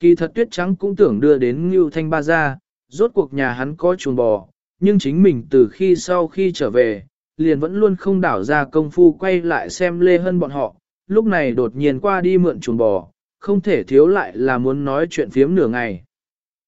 Kỳ thật tuyết trắng cũng tưởng đưa đến Ngưu Thanh Ba ra, rốt cuộc nhà hắn có chuồng bò, nhưng chính mình từ khi sau khi trở về, liền vẫn luôn không đảo ra công phu quay lại xem Lê Hân bọn họ, lúc này đột nhiên qua đi mượn chuồng bò, không thể thiếu lại là muốn nói chuyện phiếm nửa ngày.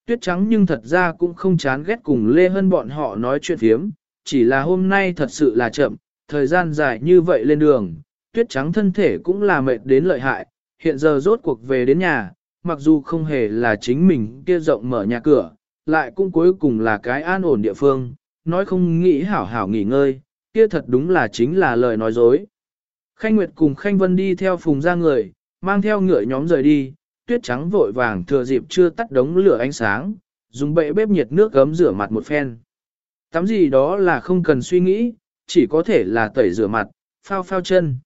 Tuyết trắng nhưng thật ra cũng không chán ghét cùng Lê Hân bọn họ nói chuyện phiếm, chỉ là hôm nay thật sự là chậm, thời gian dài như vậy lên đường, tuyết trắng thân thể cũng là mệt đến lợi hại, hiện giờ rốt cuộc về đến nhà, mặc dù không hề là chính mình kia rộng mở nhà cửa, lại cũng cuối cùng là cái an ổn địa phương, nói không nghĩ hảo hảo nghỉ ngơi, kia thật đúng là chính là lời nói dối. Khanh Nguyệt cùng Khanh Vân đi theo phùng ra người, mang theo ngựa nhóm rời đi, tuyết trắng vội vàng thừa dịp chưa tắt đống lửa ánh sáng, dùng bệ bếp nhiệt nước gấm rửa mặt một phen. Tắm gì đó là không cần suy nghĩ, chỉ có thể là tẩy rửa mặt, phao phao chân.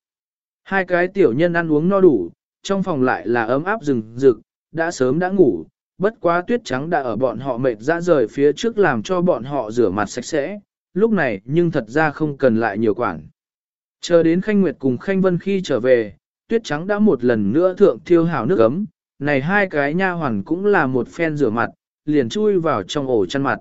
Hai cái tiểu nhân ăn uống no đủ, trong phòng lại là ấm áp rừng rực, đã sớm đã ngủ, bất quá tuyết trắng đã ở bọn họ mệt ra rời phía trước làm cho bọn họ rửa mặt sạch sẽ, lúc này nhưng thật ra không cần lại nhiều quản. Chờ đến Khanh Nguyệt cùng Khanh Vân khi trở về, tuyết trắng đã một lần nữa thượng thiêu hào nước ấm, này hai cái nha hoàn cũng là một phen rửa mặt, liền chui vào trong ổ chăn mặt.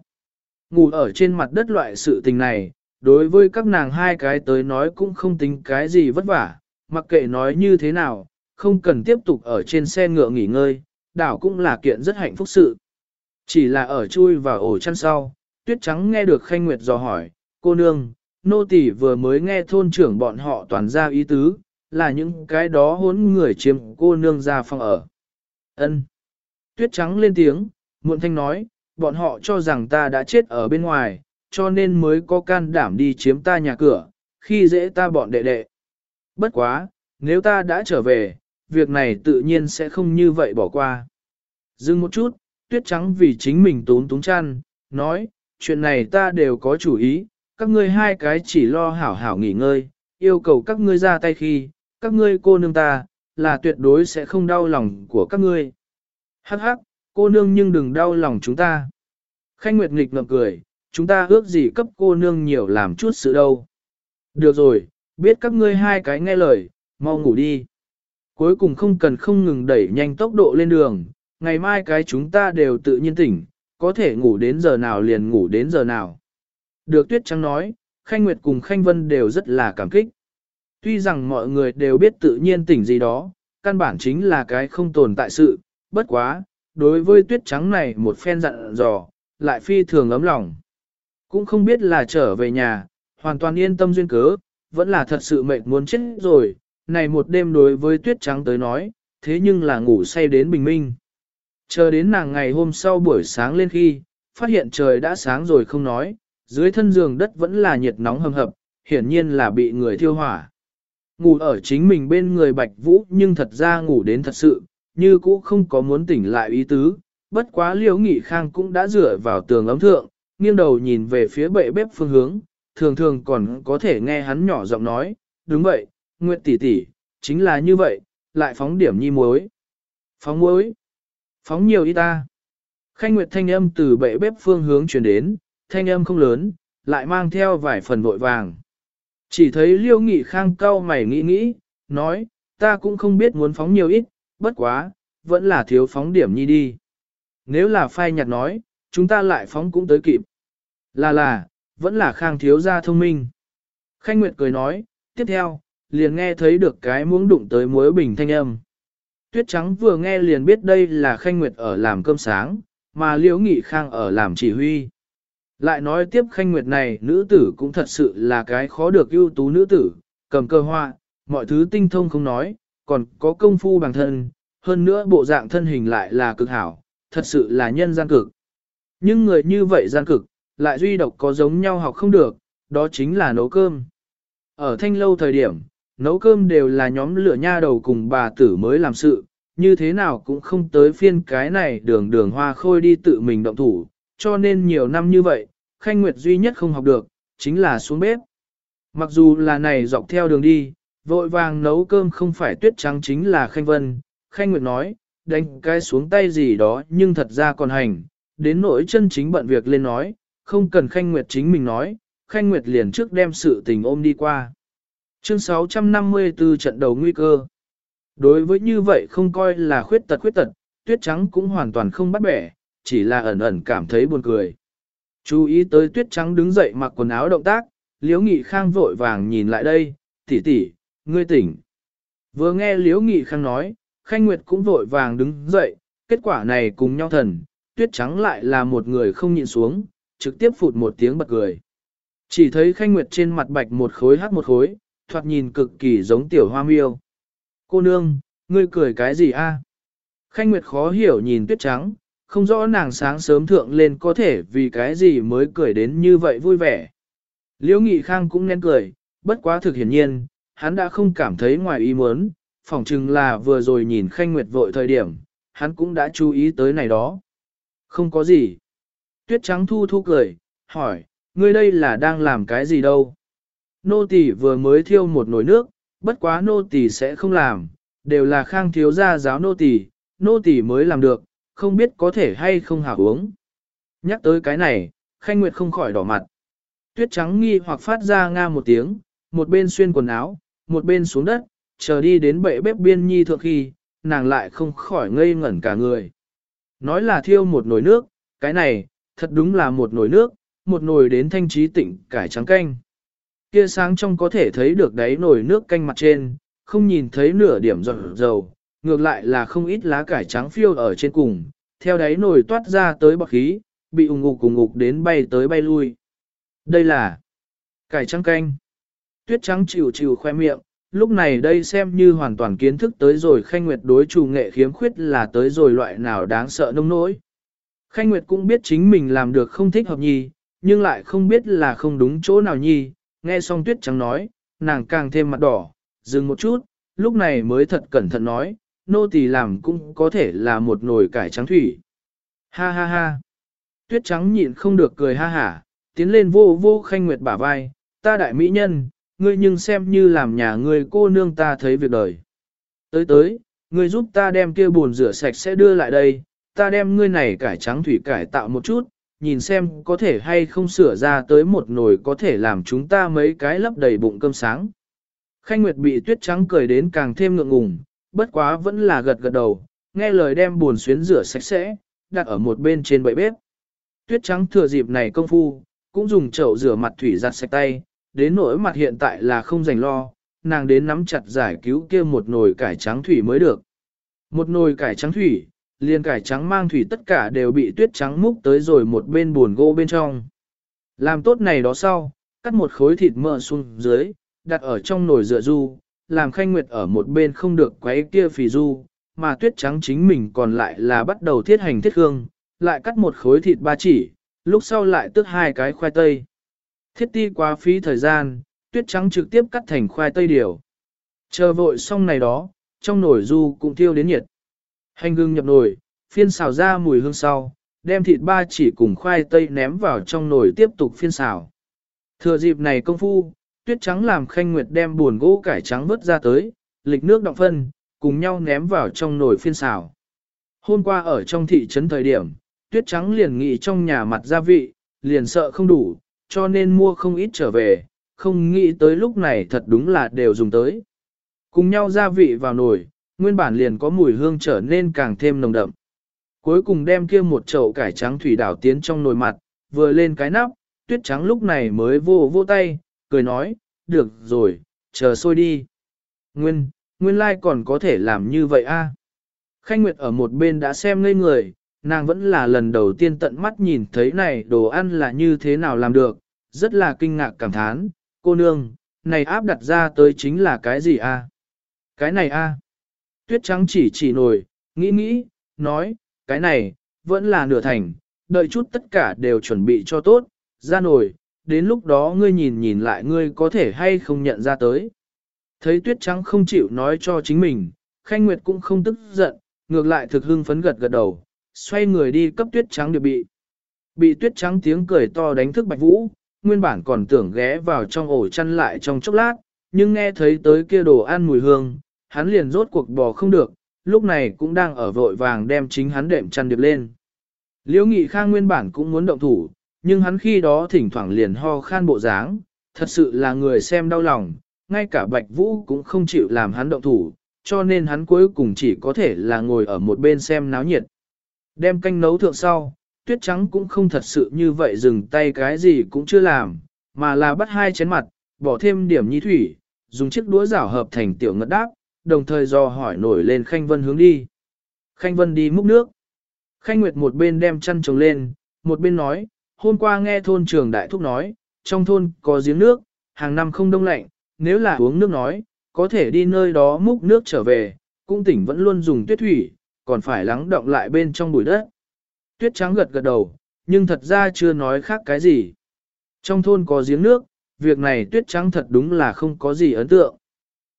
Ngủ ở trên mặt đất loại sự tình này, đối với các nàng hai cái tới nói cũng không tính cái gì vất vả, mặc kệ nói như thế nào, không cần tiếp tục ở trên xe ngựa nghỉ ngơi, đảo cũng là kiện rất hạnh phúc sự. Chỉ là ở chui vào ổ chăn sau, tuyết trắng nghe được khanh nguyệt dò hỏi, cô nương, nô tỳ vừa mới nghe thôn trưởng bọn họ toàn ra ý tứ, là những cái đó hốn người chiếm cô nương ra phòng ở. ân Tuyết trắng lên tiếng, muộn thanh nói, bọn họ cho rằng ta đã chết ở bên ngoài, cho nên mới có can đảm đi chiếm ta nhà cửa, khi dễ ta bọn đệ đệ. Bất quá, nếu ta đã trở về, việc này tự nhiên sẽ không như vậy bỏ qua. Dừng một chút, tuyết trắng vì chính mình tốn túng chăn, nói, chuyện này ta đều có chủ ý, các ngươi hai cái chỉ lo hảo hảo nghỉ ngơi, yêu cầu các ngươi ra tay khi, các ngươi cô nương ta, là tuyệt đối sẽ không đau lòng của các ngươi. Hắc hắc, cô nương nhưng đừng đau lòng chúng ta. Khanh Nguyệt nghịch ngậm cười, chúng ta ước gì cấp cô nương nhiều làm chút sự đâu. Được rồi, biết các ngươi hai cái nghe lời, mau ngủ đi. Cuối cùng không cần không ngừng đẩy nhanh tốc độ lên đường, ngày mai cái chúng ta đều tự nhiên tỉnh, có thể ngủ đến giờ nào liền ngủ đến giờ nào. Được Tuyết Trắng nói, Khanh Nguyệt cùng Khanh Vân đều rất là cảm kích. Tuy rằng mọi người đều biết tự nhiên tỉnh gì đó, căn bản chính là cái không tồn tại sự, bất quá, đối với Tuyết Trắng này một phen dặn dò, lại phi thường ấm lòng. Cũng không biết là trở về nhà, hoàn toàn yên tâm duyên cớ, vẫn là thật sự mệt muốn chết rồi, này một đêm đối với tuyết trắng tới nói, thế nhưng là ngủ say đến bình minh. Chờ đến nàng ngày hôm sau buổi sáng lên khi, phát hiện trời đã sáng rồi không nói, dưới thân giường đất vẫn là nhiệt nóng hầm hập, hiển nhiên là bị người thiêu hỏa. Ngủ ở chính mình bên người bạch vũ nhưng thật ra ngủ đến thật sự, như cũ không có muốn tỉnh lại ý tứ, bất quá liễu nghị khang cũng đã dựa vào tường ấm thượng, nghiêng đầu nhìn về phía bệ bếp phương hướng, thường thường còn có thể nghe hắn nhỏ giọng nói, đúng vậy, Nguyệt tỷ tỷ, chính là như vậy, lại phóng điểm nhi muối. Phóng muối. Phóng nhiều ít ta. Khanh Nguyệt thanh âm từ bệ bếp phương hướng truyền đến, thanh âm không lớn, lại mang theo vài phần vội vàng. Chỉ thấy liêu nghị khang cau mày nghĩ nghĩ, nói, ta cũng không biết muốn phóng nhiều ít, bất quá, vẫn là thiếu phóng điểm nhi đi. Nếu là phai nhạt nói, chúng ta lại phóng cũng tới kịp. Là là, vẫn là khang thiếu gia thông minh. Khanh Nguyệt cười nói, tiếp theo, liền nghe thấy được cái muỗng đụng tới muối bình thanh âm. Tuyết trắng vừa nghe liền biết đây là Khanh Nguyệt ở làm cơm sáng, mà Liễu Nghị Khang ở làm chỉ huy. Lại nói tiếp Khanh Nguyệt này nữ tử cũng thật sự là cái khó được ưu tú nữ tử, cầm cơ hoa, mọi thứ tinh thông không nói, còn có công phu bằng thân, hơn nữa bộ dạng thân hình lại là cực hảo, thật sự là nhân gian cực. Nhưng người như vậy gian cực, lại duy độc có giống nhau học không được, đó chính là nấu cơm. Ở thanh lâu thời điểm, nấu cơm đều là nhóm lửa nha đầu cùng bà tử mới làm sự, như thế nào cũng không tới phiên cái này đường đường hoa khôi đi tự mình động thủ, cho nên nhiều năm như vậy, Khanh Nguyệt duy nhất không học được, chính là xuống bếp. Mặc dù là này dọc theo đường đi, vội vàng nấu cơm không phải tuyết trắng chính là Khanh Vân, Khanh Nguyệt nói, đánh cái xuống tay gì đó nhưng thật ra còn hành, đến nỗi chân chính bận việc lên nói, không cần Khanh Nguyệt chính mình nói, Khanh Nguyệt liền trước đem sự tình ôm đi qua. Chương 654 trận đầu nguy cơ. Đối với như vậy không coi là khuyết tật khuyết tật, tuyết trắng cũng hoàn toàn không bắt bẻ, chỉ là ẩn ẩn cảm thấy buồn cười. Chú ý tới tuyết trắng đứng dậy mặc quần áo động tác, liễu nghị khang vội vàng nhìn lại đây, tỷ tỷ, ngươi tỉnh. Vừa nghe liễu nghị khang nói, khanh nguyệt cũng vội vàng đứng dậy, kết quả này cùng nhau thần, tuyết trắng lại là một người không nhịn xuống, trực tiếp phụt một tiếng bật cười. Chỉ thấy khanh nguyệt trên mặt bạch một khối hát một khối, thoạt nhìn cực kỳ giống tiểu hoa miêu. Cô nương, ngươi cười cái gì a? Khanh nguyệt khó hiểu nhìn tuyết trắng, không rõ nàng sáng sớm thượng lên có thể vì cái gì mới cười đến như vậy vui vẻ. Liễu Nghị Khang cũng nên cười, bất quá thực hiển nhiên, hắn đã không cảm thấy ngoài ý muốn, phỏng chừng là vừa rồi nhìn Khanh Nguyệt vội thời điểm, hắn cũng đã chú ý tới này đó. Không có gì. Tuyết trắng thu thu cười, hỏi, ngươi đây là đang làm cái gì đâu? Nô tỳ vừa mới thiêu một nồi nước, bất quá nô tỳ sẽ không làm, đều là khang thiếu gia giáo nô tỳ, nô tỳ mới làm được, không biết có thể hay không hảo uống. Nhắc tới cái này, Khanh Nguyệt không khỏi đỏ mặt. Tuyết trắng nghi hoặc phát ra nga một tiếng, một bên xuyên quần áo, một bên xuống đất, chờ đi đến bệ bếp biên nhi thượng khi, nàng lại không khỏi ngây ngẩn cả người. Nói là thiêu một nồi nước, cái này, thật đúng là một nồi nước, một nồi đến thanh trí tịnh cải trắng canh. Kia sáng trong có thể thấy được đáy nồi nước canh mặt trên, không nhìn thấy nửa điểm giọt dầu, ngược lại là không ít lá cải trắng phiêu ở trên cùng, theo đáy nồi toát ra tới bọc khí, bị ủng ngục cùng ngục đến bay tới bay lui. Đây là cải trắng canh. Tuyết trắng chịu chịu khoe miệng, lúc này đây xem như hoàn toàn kiến thức tới rồi khanh nguyệt đối chủ nghệ khiếm khuyết là tới rồi loại nào đáng sợ nông nỗi. Khanh nguyệt cũng biết chính mình làm được không thích hợp nhi, nhưng lại không biết là không đúng chỗ nào nhi, nghe xong tuyết trắng nói, nàng càng thêm mặt đỏ, dừng một chút, lúc này mới thật cẩn thận nói, nô tỳ làm cũng có thể là một nồi cải trắng thủy. Ha ha ha. Tuyết trắng nhịn không được cười ha hả, tiến lên vô vô khanh nguyệt bả vai, ta đại mỹ nhân, ngươi nhưng xem như làm nhà ngươi cô nương ta thấy việc đời. Tới tới, ngươi giúp ta đem kia bồn rửa sạch sẽ đưa lại đây, ta đem ngươi này cải trắng thủy cải tạo một chút, nhìn xem có thể hay không sửa ra tới một nồi có thể làm chúng ta mấy cái lấp đầy bụng cơm sáng. Khanh Nguyệt bị tuyết trắng cười đến càng thêm ngượng ngùng, bất quá vẫn là gật gật đầu, nghe lời đem buồn xuyến rửa sạch sẽ, đặt ở một bên trên bậy bếp. Tuyết trắng thừa dịp này công phu, cũng dùng chậu rửa mặt thủy giặt sạch tay, đến nỗi mặt hiện tại là không dành lo, nàng đến nắm chặt giải cứu kia một nồi cải trắng thủy mới được. Một nồi cải trắng thủy, liền cải trắng mang thủy tất cả đều bị tuyết trắng múc tới rồi một bên buồn gỗ bên trong. Làm tốt này đó sau, cắt một khối thịt mỡ xuống dưới, đặt ở trong nồi rửa du, làm khanh nguyệt ở một bên không được quấy kia phì du, mà tuyết trắng chính mình còn lại là bắt đầu thiết hành thiết hương, lại cắt một khối thịt ba chỉ, lúc sau lại tước hai cái khoai tây. Thiết ti quá phí thời gian, tuyết trắng trực tiếp cắt thành khoai tây điều. Chờ vội xong này đó, trong nồi du cũng thiêu đến nhiệt. Hành gừng nhập nồi, phiên xào ra mùi hương sau, đem thịt ba chỉ cùng khoai tây ném vào trong nồi tiếp tục phiên xào. Thừa dịp này công phu, tuyết trắng làm khanh nguyệt đem buồn gỗ cải trắng vớt ra tới, lịch nước đọng phân, cùng nhau ném vào trong nồi phiên xào. Hôm qua ở trong thị trấn thời điểm, tuyết trắng liền nghĩ trong nhà mặt gia vị, liền sợ không đủ, cho nên mua không ít trở về, không nghĩ tới lúc này thật đúng là đều dùng tới. Cùng nhau gia vị vào nồi, nguyên bản liền có mùi hương trở nên càng thêm nồng đậm. Cuối cùng đem kia một chậu cải trắng thủy đảo tiến trong nồi mặt, vừa lên cái nắp, tuyết trắng lúc này mới vô vô tay, cười nói, được rồi, chờ sôi đi. Nguyên, nguyên lai like còn có thể làm như vậy a. Khanh Nguyệt ở một bên đã xem ngây người, nàng vẫn là lần đầu tiên tận mắt nhìn thấy này đồ ăn là như thế nào làm được, rất là kinh ngạc cảm thán, cô nương, này áp đặt ra tới chính là cái gì a? Cái này a? Tuyết trắng chỉ chỉ nồi, nghĩ nghĩ, nói, cái này, vẫn là nửa thành, đợi chút tất cả đều chuẩn bị cho tốt, ra nồi, đến lúc đó ngươi nhìn nhìn lại ngươi có thể hay không nhận ra tới. Thấy tuyết trắng không chịu nói cho chính mình, Khanh Nguyệt cũng không tức giận, ngược lại thực hưng phấn gật gật đầu, xoay người đi cấp tuyết trắng được bị. Bị tuyết trắng tiếng cười to đánh thức Bạch Vũ, nguyên bản còn tưởng ghé vào trong ổ chăn lại trong chốc lát, nhưng nghe thấy tới kia đồ ăn mùi hương, hắn liền rốt cuộc bò không được, lúc này cũng đang ở vội vàng đem chính hắn đệm chăn điệp lên. Liễu Nghị Khang nguyên bản cũng muốn động thủ, nhưng hắn khi đó thỉnh thoảng liền ho khan bộ dáng, thật sự là người xem đau lòng, ngay cả Bạch Vũ cũng không chịu làm hắn động thủ, cho nên hắn cuối cùng chỉ có thể là ngồi ở một bên xem náo nhiệt. Đem canh nấu thượng sau, tuyết trắng cũng không thật sự như vậy dừng tay cái gì cũng chưa làm, mà là bắt hai chén mặt, bỏ thêm điểm nhi thủy, dùng chiếc đũa rảo hợp thành tiểu ngất đáp, đồng thời do hỏi nổi lên Khanh Vân hướng đi. Khanh Vân đi múc nước. Khanh Nguyệt một bên đem chăn trồng lên, một bên nói, hôm qua nghe thôn trường đại thúc nói, trong thôn có giếng nước, hàng năm không đông lạnh, nếu là uống nước nói, có thể đi nơi đó múc nước trở về, cũng tỉnh vẫn luôn dùng tuyết thủy, còn phải lắng động lại bên trong bụi đất. Tuyết trắng gật gật đầu, nhưng thật ra chưa nói khác cái gì. Trong thôn có giếng nước, việc này tuyết trắng thật đúng là không có gì ấn tượng.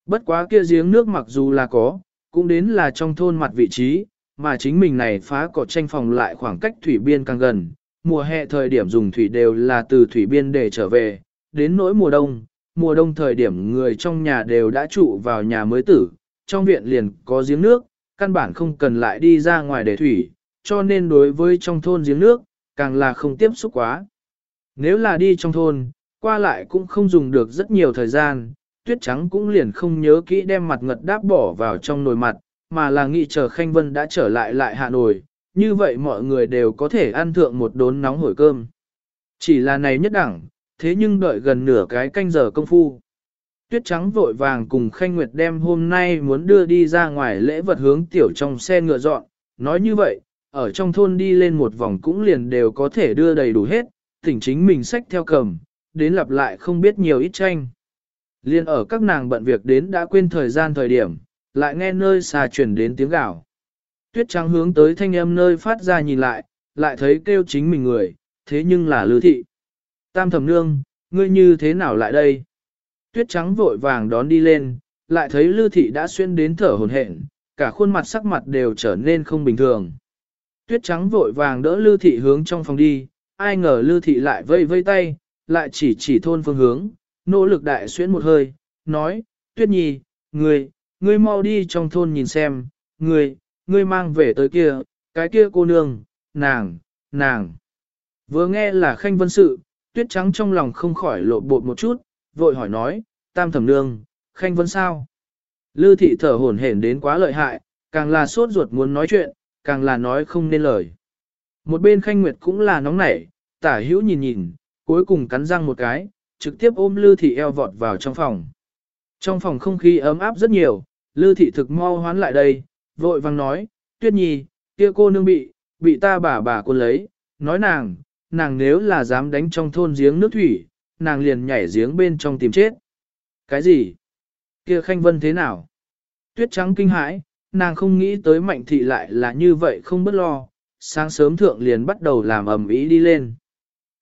Bất quá kia giếng nước mặc dù là có, cũng đến là trong thôn mặt vị trí, mà chính mình này phá cỏ tranh phòng lại khoảng cách thủy biên càng gần. Mùa hè thời điểm dùng thủy đều là từ thủy biên để trở về, đến nỗi mùa đông, mùa đông thời điểm người trong nhà đều đã trụ vào nhà mới tử, trong viện liền có giếng nước, căn bản không cần lại đi ra ngoài để thủy, cho nên đối với trong thôn giếng nước, càng là không tiếp xúc quá. Nếu là đi trong thôn, qua lại cũng không dùng được rất nhiều thời gian, tuyết trắng cũng liền không nhớ kỹ đem mặt ngật đáp bỏ vào trong nồi mặt, mà là nghĩ chờ Khanh Vân đã trở lại lại Hà Nội, như vậy mọi người đều có thể ăn thượng một đốn nóng hổi cơm. Chỉ là này nhất đẳng, thế nhưng đợi gần nửa cái canh giờ công phu. Tuyết trắng vội vàng cùng Khanh Nguyệt đem hôm nay muốn đưa đi ra ngoài lễ vật hướng tiểu trong xe ngựa dọn, nói như vậy, ở trong thôn đi lên một vòng cũng liền đều có thể đưa đầy đủ hết, tỉnh chính mình sách theo cầm, đến lặp lại không biết nhiều ít tranh. Liên ở các nàng bận việc đến đã quên thời gian thời điểm, lại nghe nơi xa chuyển đến tiếng gào. Tuyết trắng hướng tới thanh âm nơi phát ra nhìn lại, lại thấy kêu chính mình người, thế nhưng là lư thị. Tam thẩm nương, ngươi như thế nào lại đây? Tuyết trắng vội vàng đón đi lên, lại thấy lư thị đã xuyên đến thở hồn hển, cả khuôn mặt sắc mặt đều trở nên không bình thường. Tuyết trắng vội vàng đỡ lư thị hướng trong phòng đi, ai ngờ lư thị lại vây vây tay, lại chỉ chỉ thôn phương hướng, nỗ lực đại xuyên một hơi, nói, tuyết nhi, người ngươi mau đi trong thôn nhìn xem, người ngươi mang về tới kia, cái kia cô nương, nàng, nàng. Vừa nghe là khanh vân sự, tuyết trắng trong lòng không khỏi lộ bột một chút, vội hỏi nói, tam thẩm nương, khanh vân sao? Lư thị thở hổn hển đến quá lợi hại, càng là sốt ruột muốn nói chuyện, càng là nói không nên lời. Một bên khanh nguyệt cũng là nóng nảy, tả hữu nhìn nhìn, cuối cùng cắn răng một cái, trực tiếp ôm Lư Thị eo vọt vào trong phòng. Trong phòng không khí ấm áp rất nhiều, Lư Thị thực mau hoán lại đây, vội vang nói, Tuyết Nhi, kia cô nương bị, bị ta bà bà cô lấy, nói nàng, nàng nếu là dám đánh trong thôn giếng nước thủy, nàng liền nhảy giếng bên trong tìm chết. Cái gì? Kia Khanh Vân thế nào? Tuyết trắng kinh hãi, nàng không nghĩ tới mạnh thị lại là như vậy không bất lo, sáng sớm thượng liền bắt đầu làm ầm ĩ đi lên.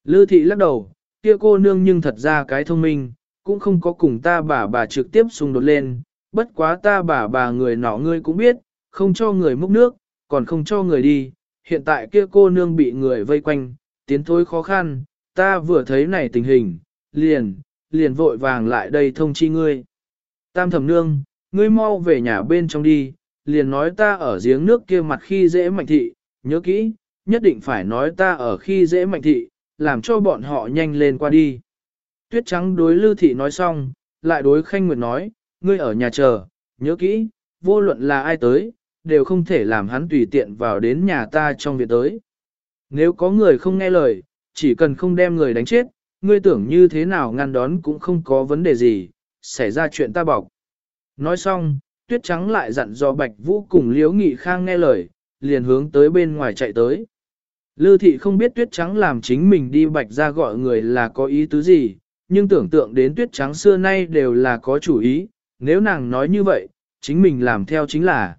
Lư thị lắc đầu, kia cô nương nhưng thật ra cái thông minh, cũng không có cùng ta bà bà trực tiếp xung đột lên, bất quá ta bà bà người nọ ngươi cũng biết, không cho người múc nước, còn không cho người đi, hiện tại kia cô nương bị người vây quanh, tiến thối khó khăn, ta vừa thấy này tình hình, liền, liền vội vàng lại đây thông chi ngươi. Tam thẩm nương, ngươi mau về nhà bên trong đi, liền nói ta ở giếng nước kia mặt khi dễ mạnh thị, nhớ kỹ, nhất định phải nói ta ở khi dễ mạnh thị, làm cho bọn họ nhanh lên qua đi. Tuyết trắng đối Lưu Thị nói xong, lại đối Khanh Nguyệt nói, ngươi ở nhà chờ, nhớ kỹ, vô luận là ai tới, đều không thể làm hắn tùy tiện vào đến nhà ta trong việc tới. Nếu có người không nghe lời, chỉ cần không đem người đánh chết, ngươi tưởng như thế nào ngăn đón cũng không có vấn đề gì, xảy ra chuyện ta bọc. Nói xong, tuyết trắng lại dặn dò Bạch Vũ cùng Liễu Nghị Khang nghe lời, liền hướng tới bên ngoài chạy tới. Lư thị không biết tuyết trắng làm chính mình đi bạch ra gọi người là có ý tứ gì, nhưng tưởng tượng đến tuyết trắng xưa nay đều là có chủ ý, nếu nàng nói như vậy, chính mình làm theo chính là.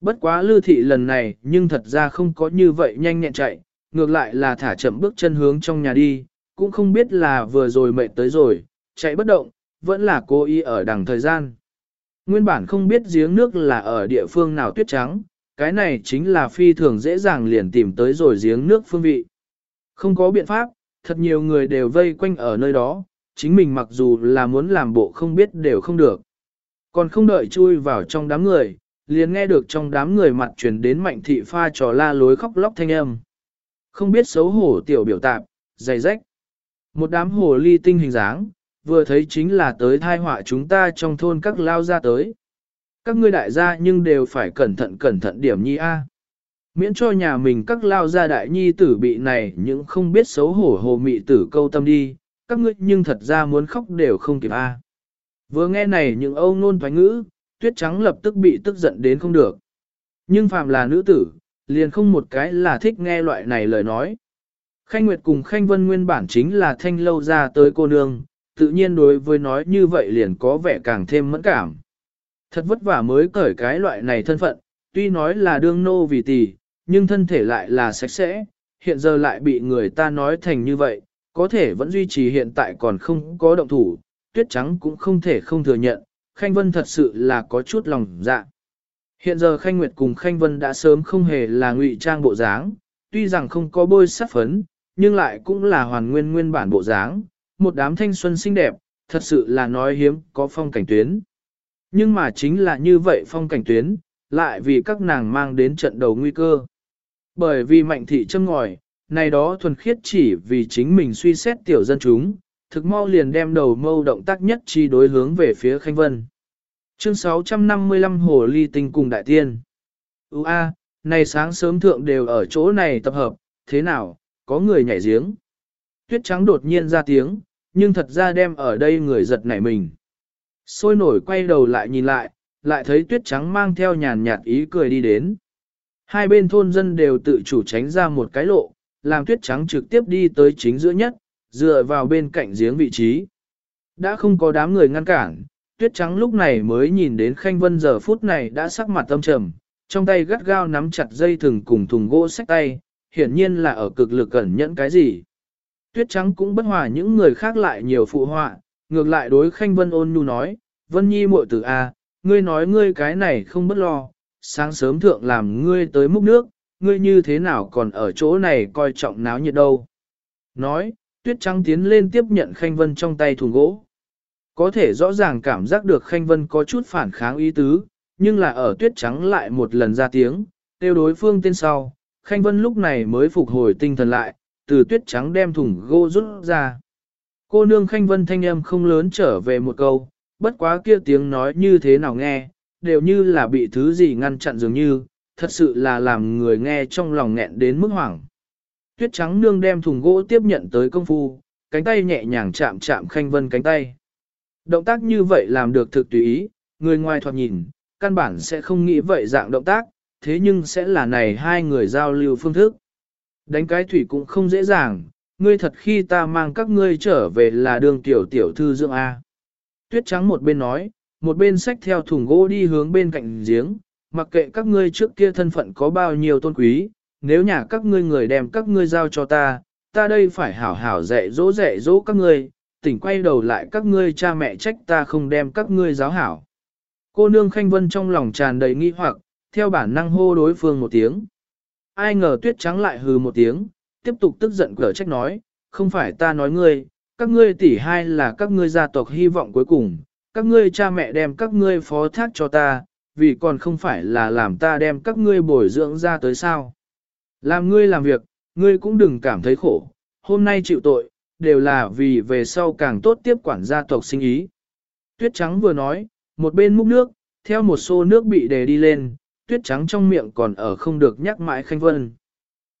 Bất quá lư thị lần này nhưng thật ra không có như vậy nhanh nhẹn chạy, ngược lại là thả chậm bước chân hướng trong nhà đi, cũng không biết là vừa rồi mệt tới rồi, chạy bất động, vẫn là cố ý ở đằng thời gian. Nguyên bản không biết giếng nước là ở địa phương nào tuyết trắng, cái này chính là phi thường dễ dàng liền tìm tới rồi giếng nước phương vị. Không có biện pháp, thật nhiều người đều vây quanh ở nơi đó, chính mình mặc dù là muốn làm bộ không biết đều không được. Còn không đợi chui vào trong đám người, liền nghe được trong đám người mặt truyền đến mạnh thị pha trò la lối khóc lóc thanh âm. Không biết xấu hổ tiểu biểu tạp, dày rách. Một đám hồ ly tinh hình dáng, vừa thấy chính là tới thai họa chúng ta trong thôn các lao ra tới. Các ngươi đại gia nhưng đều phải cẩn thận cẩn thận điểm nhi A. Miễn cho nhà mình các lao gia đại nhi tử bị này những không biết xấu hổ hồ mị tử câu tâm đi, các ngươi nhưng thật ra muốn khóc đều không kịp A. Vừa nghe này những âu nôn thoái ngữ, tuyết trắng lập tức bị tức giận đến không được. Nhưng phàm là nữ tử, liền không một cái là thích nghe loại này lời nói. Khanh Nguyệt cùng Khanh Vân nguyên bản chính là thanh lâu ra tới cô nương, tự nhiên đối với nói như vậy liền có vẻ càng thêm mẫn cảm. Thật vất vả mới cởi cái loại này thân phận, tuy nói là đương nô vì tỷ, nhưng thân thể lại là sạch sẽ, hiện giờ lại bị người ta nói thành như vậy, có thể vẫn duy trì hiện tại còn không có động thủ, tuyết trắng cũng không thể không thừa nhận, Khanh Vân thật sự là có chút lòng dạ. Hiện giờ Khanh Nguyệt cùng Khanh Vân đã sớm không hề là ngụy trang bộ dáng, tuy rằng không có bôi sắc phấn, nhưng lại cũng là hoàn nguyên nguyên bản bộ dáng, một đám thanh xuân xinh đẹp, thật sự là nói hiếm có phong cảnh tuyến. Nhưng mà chính là như vậy phong cảnh tuyến, lại vì các nàng mang đến trận đầu nguy cơ. Bởi vì mạnh thị châm ngòi, này đó thuần khiết chỉ vì chính mình suy xét tiểu dân chúng, thực mau liền đem đầu mâu động tác nhất chi đối hướng về phía Khanh Vân. Chương 655 Hồ Ly Tinh cùng Đại Tiên Ú a, này sáng sớm thượng đều ở chỗ này tập hợp, thế nào, có người nhảy giếng. Tuyết trắng đột nhiên ra tiếng, nhưng thật ra đem ở đây người giật nảy mình. Sôi nổi quay đầu lại nhìn lại, lại thấy tuyết trắng mang theo nhàn nhạt ý cười đi đến. Hai bên thôn dân đều tự chủ tránh ra một cái lộ, làm tuyết trắng trực tiếp đi tới chính giữa nhất, dựa vào bên cạnh giếng vị trí. Đã không có đám người ngăn cản, tuyết trắng lúc này mới nhìn đến khanh vân giờ phút này đã sắc mặt tâm trầm, trong tay gắt gao nắm chặt dây thừng cùng thùng gỗ sách tay, hiển nhiên là ở cực lực cẩn nhẫn cái gì. Tuyết trắng cũng bất hòa những người khác lại nhiều phụ họa, ngược lại đối khanh vân ôn nhu nói, vân nhi muội tử A, ngươi nói ngươi cái này không bất lo, sáng sớm thượng làm ngươi tới múc nước, ngươi như thế nào còn ở chỗ này coi trọng náo nhiệt đâu. Nói, tuyết trắng tiến lên tiếp nhận khanh vân trong tay thùng gỗ. Có thể rõ ràng cảm giác được khanh vân có chút phản kháng ý tứ, nhưng là ở tuyết trắng lại một lần ra tiếng, tiêu đối phương tên sau, khanh vân lúc này mới phục hồi tinh thần lại, từ tuyết trắng đem thùng gỗ rút ra. Cô nương khanh vân thanh âm không lớn trở về một câu, bất quá kia tiếng nói như thế nào nghe, đều như là bị thứ gì ngăn chặn dường như, thật sự là làm người nghe trong lòng nghẹn đến mức hoảng. Tuyết trắng nương đem thùng gỗ tiếp nhận tới công phu, cánh tay nhẹ nhàng chạm chạm khanh vân cánh tay. Động tác như vậy làm được thực tùy ý, người ngoài thoạt nhìn, căn bản sẽ không nghĩ vậy dạng động tác, thế nhưng sẽ là này hai người giao lưu phương thức. Đánh cái thủy cũng không dễ dàng, ngươi thật khi ta mang các ngươi trở về là đường tiểu tiểu thư dưỡng A. Tuyết trắng một bên nói, một bên xách theo thùng gỗ đi hướng bên cạnh giếng, mặc kệ các ngươi trước kia thân phận có bao nhiêu tôn quý, nếu nhà các ngươi người đem các ngươi giao cho ta, ta đây phải hảo hảo dạy dỗ dạy dỗ các ngươi, tỉnh quay đầu lại các ngươi cha mẹ trách ta không đem các ngươi giáo hảo. Cô nương Khanh Vân trong lòng tràn đầy nghi hoặc, theo bản năng hô đối phương một tiếng. Ai ngờ tuyết trắng lại hừ một tiếng, tiếp tục tức giận cở trách nói, không phải ta nói ngươi, các ngươi tỷ hai là các ngươi gia tộc hy vọng cuối cùng, các ngươi cha mẹ đem các ngươi phó thác cho ta, vì còn không phải là làm ta đem các ngươi bồi dưỡng ra tới sao. Làm ngươi làm việc, ngươi cũng đừng cảm thấy khổ, hôm nay chịu tội, đều là vì về sau càng tốt tiếp quản gia tộc sinh ý. Tuyết trắng vừa nói, một bên múc nước, theo một xô nước bị đề đi lên, tuyết trắng trong miệng còn ở không được nhắc mãi khanh vân.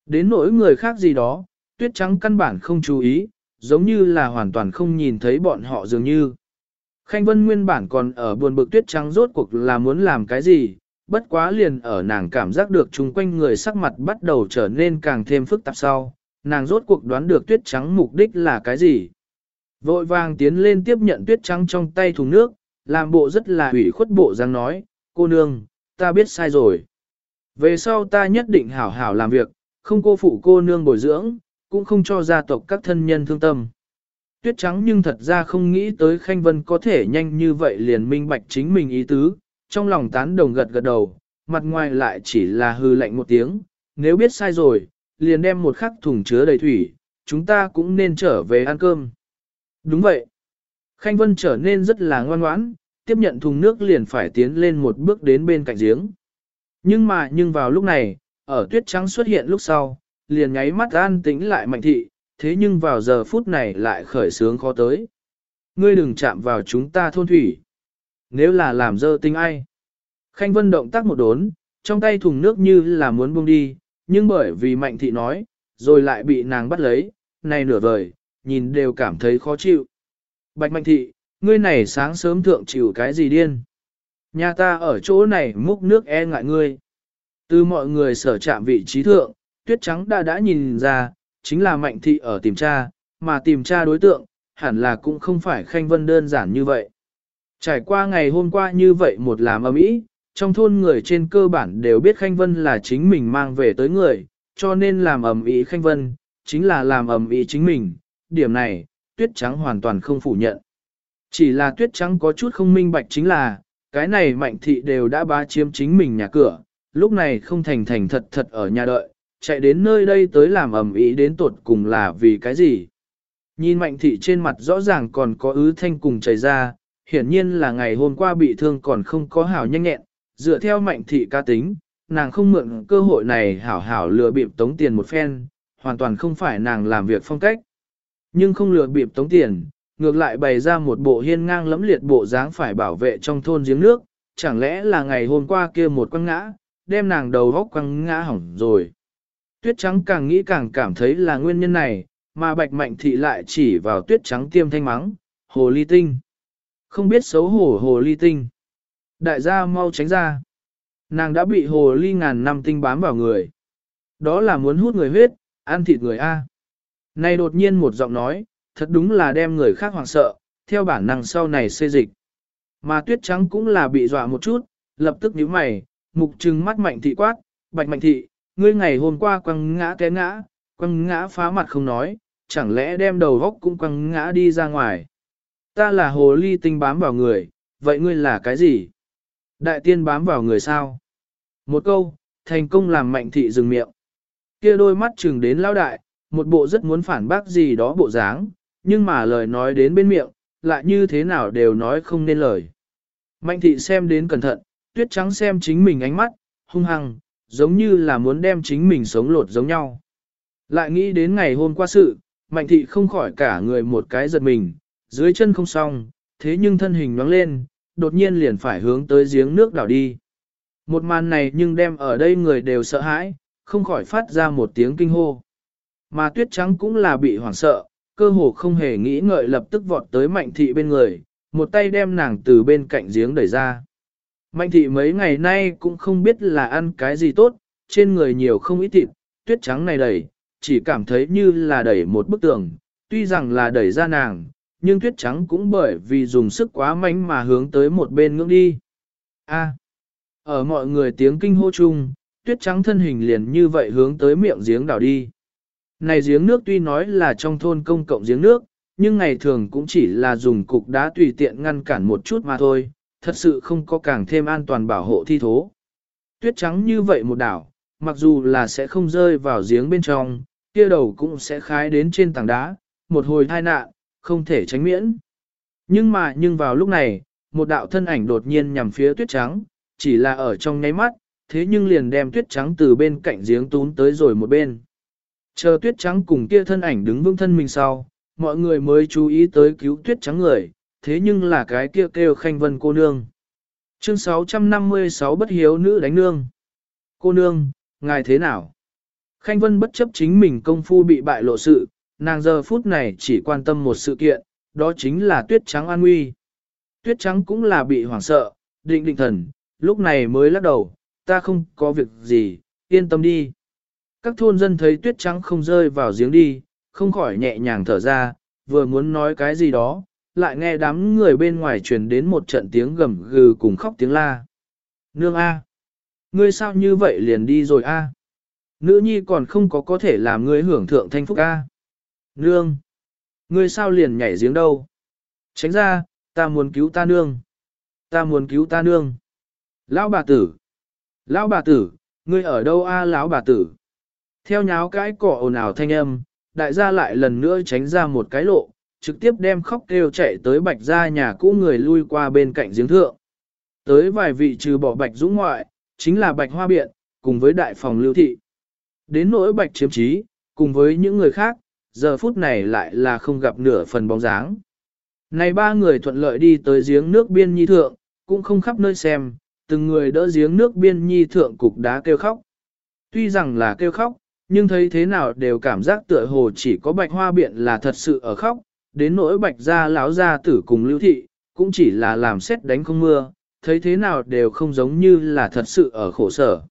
Đến nỗi người khác gì đó, tuyết trắng căn bản không chú ý, giống như là hoàn toàn không nhìn thấy bọn họ dường như. Khanh Vân nguyên bản còn ở buồn bực tuyết trắng rốt cuộc là muốn làm cái gì, bất quá liền ở nàng cảm giác được chung quanh người sắc mặt bắt đầu trở nên càng thêm phức tạp sau, nàng rốt cuộc đoán được tuyết trắng mục đích là cái gì. Vội vàng tiến lên tiếp nhận tuyết trắng trong tay thùng nước, làm bộ rất là ủy khuất bộ dáng nói, cô nương, ta biết sai rồi. Về sau ta nhất định hảo hảo làm việc, không cô phụ cô nương bồi dưỡng, cũng không cho gia tộc các thân nhân thương tâm. Tuyết trắng nhưng thật ra không nghĩ tới Khanh Vân có thể nhanh như vậy liền minh bạch chính mình ý tứ, trong lòng tán đồng gật gật đầu, mặt ngoài lại chỉ là hư lạnh một tiếng, nếu biết sai rồi, liền đem một khắc thùng chứa đầy thủy, chúng ta cũng nên trở về ăn cơm. Đúng vậy. Khanh Vân trở nên rất là ngoan ngoãn, tiếp nhận thùng nước liền phải tiến lên một bước đến bên cạnh giếng. Nhưng mà nhưng vào lúc này, ở tuyết trắng xuất hiện lúc sau, liền nháy mắt an tĩnh lại mạnh thị, thế nhưng vào giờ phút này lại khởi sướng khó tới. Ngươi đừng chạm vào chúng ta thôn thủy. Nếu là làm dơ tinh ai. Khanh Vân động tác một đốn, trong tay thùng nước như là muốn buông đi, nhưng bởi vì mạnh thị nói, rồi lại bị nàng bắt lấy, này nửa vời, nhìn đều cảm thấy khó chịu. Bạch mạnh thị, ngươi này sáng sớm thượng chịu cái gì điên? Nhà ta ở chỗ này múc nước e ngại ngươi. Từ mọi người sở chạm vị trí thượng, tuyết trắng đã đã nhìn ra, chính là mạnh thị ở tìm tra, mà tìm tra đối tượng, hẳn là cũng không phải khanh vân đơn giản như vậy. Trải qua ngày hôm qua như vậy một làm âm ý, trong thôn người trên cơ bản đều biết khanh vân là chính mình mang về tới người, cho nên làm ầm ý khanh vân, chính là làm ầm ý chính mình, điểm này, tuyết trắng hoàn toàn không phủ nhận. Chỉ là tuyết trắng có chút không minh bạch chính là, cái này mạnh thị đều đã bá chiếm chính mình nhà cửa, lúc này không thành thành thật thật ở nhà đợi, chạy đến nơi đây tới làm ầm ý đến tột cùng là vì cái gì. Nhìn mạnh thị trên mặt rõ ràng còn có ứ thanh cùng chảy ra, hiển nhiên là ngày hôm qua bị thương còn không có hảo nhanh nhẹn, dựa theo mạnh thị ca tính, nàng không mượn cơ hội này hảo hảo lừa bịp tống tiền một phen, hoàn toàn không phải nàng làm việc phong cách. Nhưng không lừa bịp tống tiền, ngược lại bày ra một bộ hiên ngang lẫm liệt bộ dáng phải bảo vệ trong thôn giếng nước, chẳng lẽ là ngày hôm qua kia một quăng ngã, đem nàng đầu góc quăng ngã hỏng rồi. Tuyết trắng càng nghĩ càng cảm thấy là nguyên nhân này, mà bạch mạnh thị lại chỉ vào tuyết trắng tiêm thanh mắng, hồ ly tinh. Không biết xấu hổ hồ ly tinh. Đại gia mau tránh ra. Nàng đã bị hồ ly ngàn năm tinh bám vào người. Đó là muốn hút người huyết, ăn thịt người A. Này đột nhiên một giọng nói, thật đúng là đem người khác hoảng sợ, theo bản năng sau này xê dịch. Mà tuyết trắng cũng là bị dọa một chút, lập tức nhíu mày, mục trừng mắt mạnh thị quát, bạch mạnh thị, ngươi ngày hôm qua quăng ngã té ngã, quăng ngã phá mặt không nói, chẳng lẽ đem đầu góc cũng quăng ngã đi ra ngoài. Ta là hồ ly tinh bám vào người, vậy ngươi là cái gì? Đại tiên bám vào người sao? Một câu, thành công làm mạnh thị dừng miệng. Kia đôi mắt Trừng đến lao đại, một bộ rất muốn phản bác gì đó bộ dáng, nhưng mà lời nói đến bên miệng, lại như thế nào đều nói không nên lời. Mạnh thị xem đến cẩn thận, tuyết trắng xem chính mình ánh mắt, hung hăng, giống như là muốn đem chính mình sống lột giống nhau. Lại nghĩ đến ngày hôm qua sự, mạnh thị không khỏi cả người một cái giật mình, dưới chân không xong, thế nhưng thân hình nhoáng lên, đột nhiên liền phải hướng tới giếng nước đảo đi. Một màn này nhưng đem ở đây người đều sợ hãi, không khỏi phát ra một tiếng kinh hô. Mà tuyết trắng cũng là bị hoảng sợ, cơ hồ không hề nghĩ ngợi lập tức vọt tới mạnh thị bên người, một tay đem nàng từ bên cạnh giếng đẩy ra. Mạnh thị mấy ngày nay cũng không biết là ăn cái gì tốt, trên người nhiều không ít thịt, tuyết trắng này đẩy, chỉ cảm thấy như là đẩy một bức tường, tuy rằng là đẩy ra nàng, nhưng tuyết trắng cũng bởi vì dùng sức quá mạnh mà hướng tới một bên ngưỡng đi. A. ở mọi người tiếng kinh hô chung, tuyết trắng thân hình liền như vậy hướng tới miệng giếng đảo đi. Này giếng nước tuy nói là trong thôn công cộng giếng nước, nhưng ngày thường cũng chỉ là dùng cục đá tùy tiện ngăn cản một chút mà thôi, thật sự không có càng thêm an toàn bảo hộ thi thố. Tuyết trắng như vậy một đảo, mặc dù là sẽ không rơi vào giếng bên trong, kia đầu cũng sẽ khái đến trên tảng đá, một hồi tai nạn, không thể tránh miễn. Nhưng mà nhưng vào lúc này, một đạo thân ảnh đột nhiên nhằm phía tuyết trắng, chỉ là ở trong nháy mắt, thế nhưng liền đem tuyết trắng từ bên cạnh giếng tún tới rồi một bên. Chờ tuyết trắng cùng kia thân ảnh đứng vững thân mình sau, mọi người mới chú ý tới cứu tuyết trắng người, thế nhưng là cái kia kêu khanh vân cô nương. Chương 656 bất hiếu nữ đánh nương. Cô nương, ngài thế nào? Khanh vân bất chấp chính mình công phu bị bại lộ sự, nàng giờ phút này chỉ quan tâm một sự kiện, đó chính là tuyết trắng an nguy. Tuyết trắng cũng là bị hoảng sợ, định định thần, lúc này mới lắc đầu, ta không có việc gì, yên tâm đi. Các thôn dân thấy tuyết trắng không rơi vào giếng đi, không khỏi nhẹ nhàng thở ra, vừa muốn nói cái gì đó, lại nghe đám người bên ngoài truyền đến một trận tiếng gầm gừ cùng khóc tiếng la. Nương A. Ngươi sao như vậy liền đi rồi A. Nữ nhi còn không có có thể làm ngươi hưởng thượng thanh phúc A. Nương. Ngươi sao liền nhảy giếng đâu. Tránh ra, ta muốn cứu ta nương. Ta muốn cứu ta nương. Lão bà tử. Lão bà tử, ngươi ở đâu a lão bà tử? Theo nháo cái cỏ ồn ào thanh âm, đại gia lại lần nữa tránh ra một cái lộ, trực tiếp đem khóc kêu chạy tới bạch gia nhà cũ người lui qua bên cạnh giếng thượng. Tới vài vị trừ bỏ bạch dũng ngoại, chính là bạch hoa biện, cùng với đại phòng lưu thị. Đến nỗi bạch chiếm trí, cùng với những người khác, giờ phút này lại là không gặp nửa phần bóng dáng. Này ba người thuận lợi đi tới giếng nước biên nhi thượng, cũng không khắp nơi xem, từng người đỡ giếng nước biên nhi thượng cục đá kêu khóc. Tuy rằng là kêu khóc, nhưng thấy thế nào đều cảm giác tựa hồ chỉ có bạch hoa biện là thật sự ở khóc, đến nỗi bạch gia lão gia tử cùng lưu thị, cũng chỉ là làm xét đánh không mưa, thấy thế nào đều không giống như là thật sự ở khổ sở.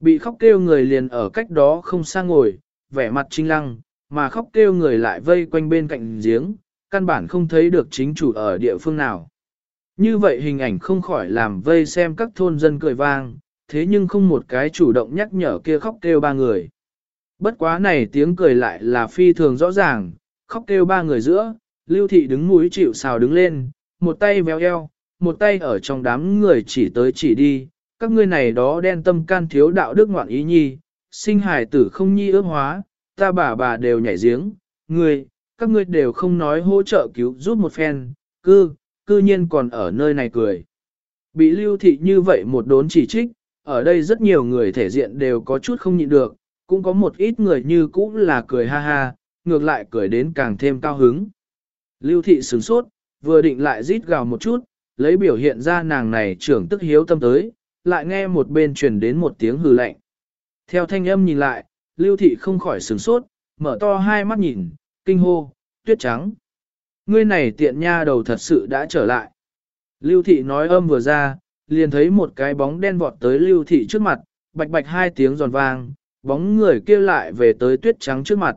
Bị khóc kêu người liền ở cách đó không xa ngồi, vẻ mặt trinh lăng, mà khóc kêu người lại vây quanh bên cạnh giếng, căn bản không thấy được chính chủ ở địa phương nào. Như vậy hình ảnh không khỏi làm vây xem các thôn dân cười vang, thế nhưng không một cái chủ động nhắc nhở kia khóc kêu ba người. Bất quá này tiếng cười lại là phi thường rõ ràng, khóc kêu ba người giữa, lưu thị đứng mũi chịu xào đứng lên, một tay véo eo, một tay ở trong đám người chỉ tới chỉ đi, các ngươi này đó đen tâm can thiếu đạo đức ngoạn ý nhi, sinh hài tử không nhi ước hóa, ta bà bà đều nhảy giếng, ngươi, các ngươi đều không nói hỗ trợ cứu giúp một phen, cư, cư nhiên còn ở nơi này cười. Bị lưu thị như vậy một đốn chỉ trích, ở đây rất nhiều người thể diện đều có chút không nhịn được, cũng có một ít người như cũng là cười ha ha, ngược lại cười đến càng thêm cao hứng. Lưu thị sửng sốt, vừa định lại rít gào một chút, lấy biểu hiện ra nàng này trưởng tức hiếu tâm tới, lại nghe một bên truyền đến một tiếng hừ lạnh. Theo thanh âm nhìn lại, lưu thị không khỏi sửng sốt, mở to hai mắt nhìn, kinh hô, tuyết trắng. Ngươi này tiện nha đầu thật sự đã trở lại. Lưu thị nói âm vừa ra, liền thấy một cái bóng đen vọt tới lưu thị trước mặt, bạch bạch hai tiếng giòn vang, bóng người kia lại về tới tuyết trắng trước mặt.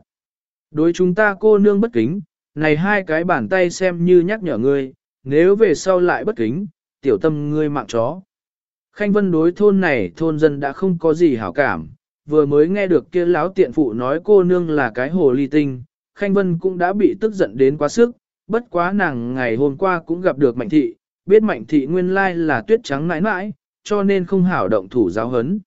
Đối chúng ta cô nương bất kính, này hai cái bàn tay xem như nhắc nhở ngươi, nếu về sau lại bất kính, tiểu tâm ngươi mạng chó. Khanh Vân đối thôn này thôn dân đã không có gì hảo cảm, vừa mới nghe được kia láo tiện phụ nói cô nương là cái hồ ly tinh, Khanh Vân cũng đã bị tức giận đến quá sức, bất quá nàng ngày hôm qua cũng gặp được Mạnh Thị, biết Mạnh Thị nguyên lai là tuyết trắng nãi nãi, cho nên không hảo động thủ giáo hấn.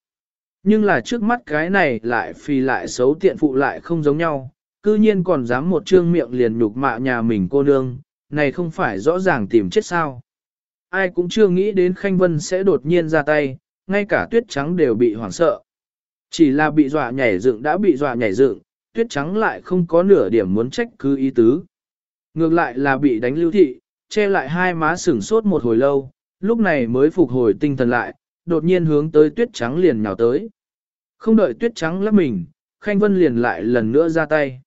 Nhưng là trước mắt cái này lại phì lại xấu tiện phụ lại không giống nhau, cư nhiên còn dám một trương miệng liền nhục mạ nhà mình cô nương, này không phải rõ ràng tìm chết sao. Ai cũng chưa nghĩ đến Khanh Vân sẽ đột nhiên ra tay, ngay cả tuyết trắng đều bị hoảng sợ. Chỉ là bị dọa nhảy dựng đã bị dọa nhảy dựng, tuyết trắng lại không có nửa điểm muốn trách cứ ý tứ. Ngược lại là bị đánh lưu thị, che lại hai má sửng sốt một hồi lâu, lúc này mới phục hồi tinh thần lại, đột nhiên hướng tới tuyết trắng liền nhào tới. Không đợi tuyết trắng lấp mình, Khanh Vân liền lại lần nữa ra tay.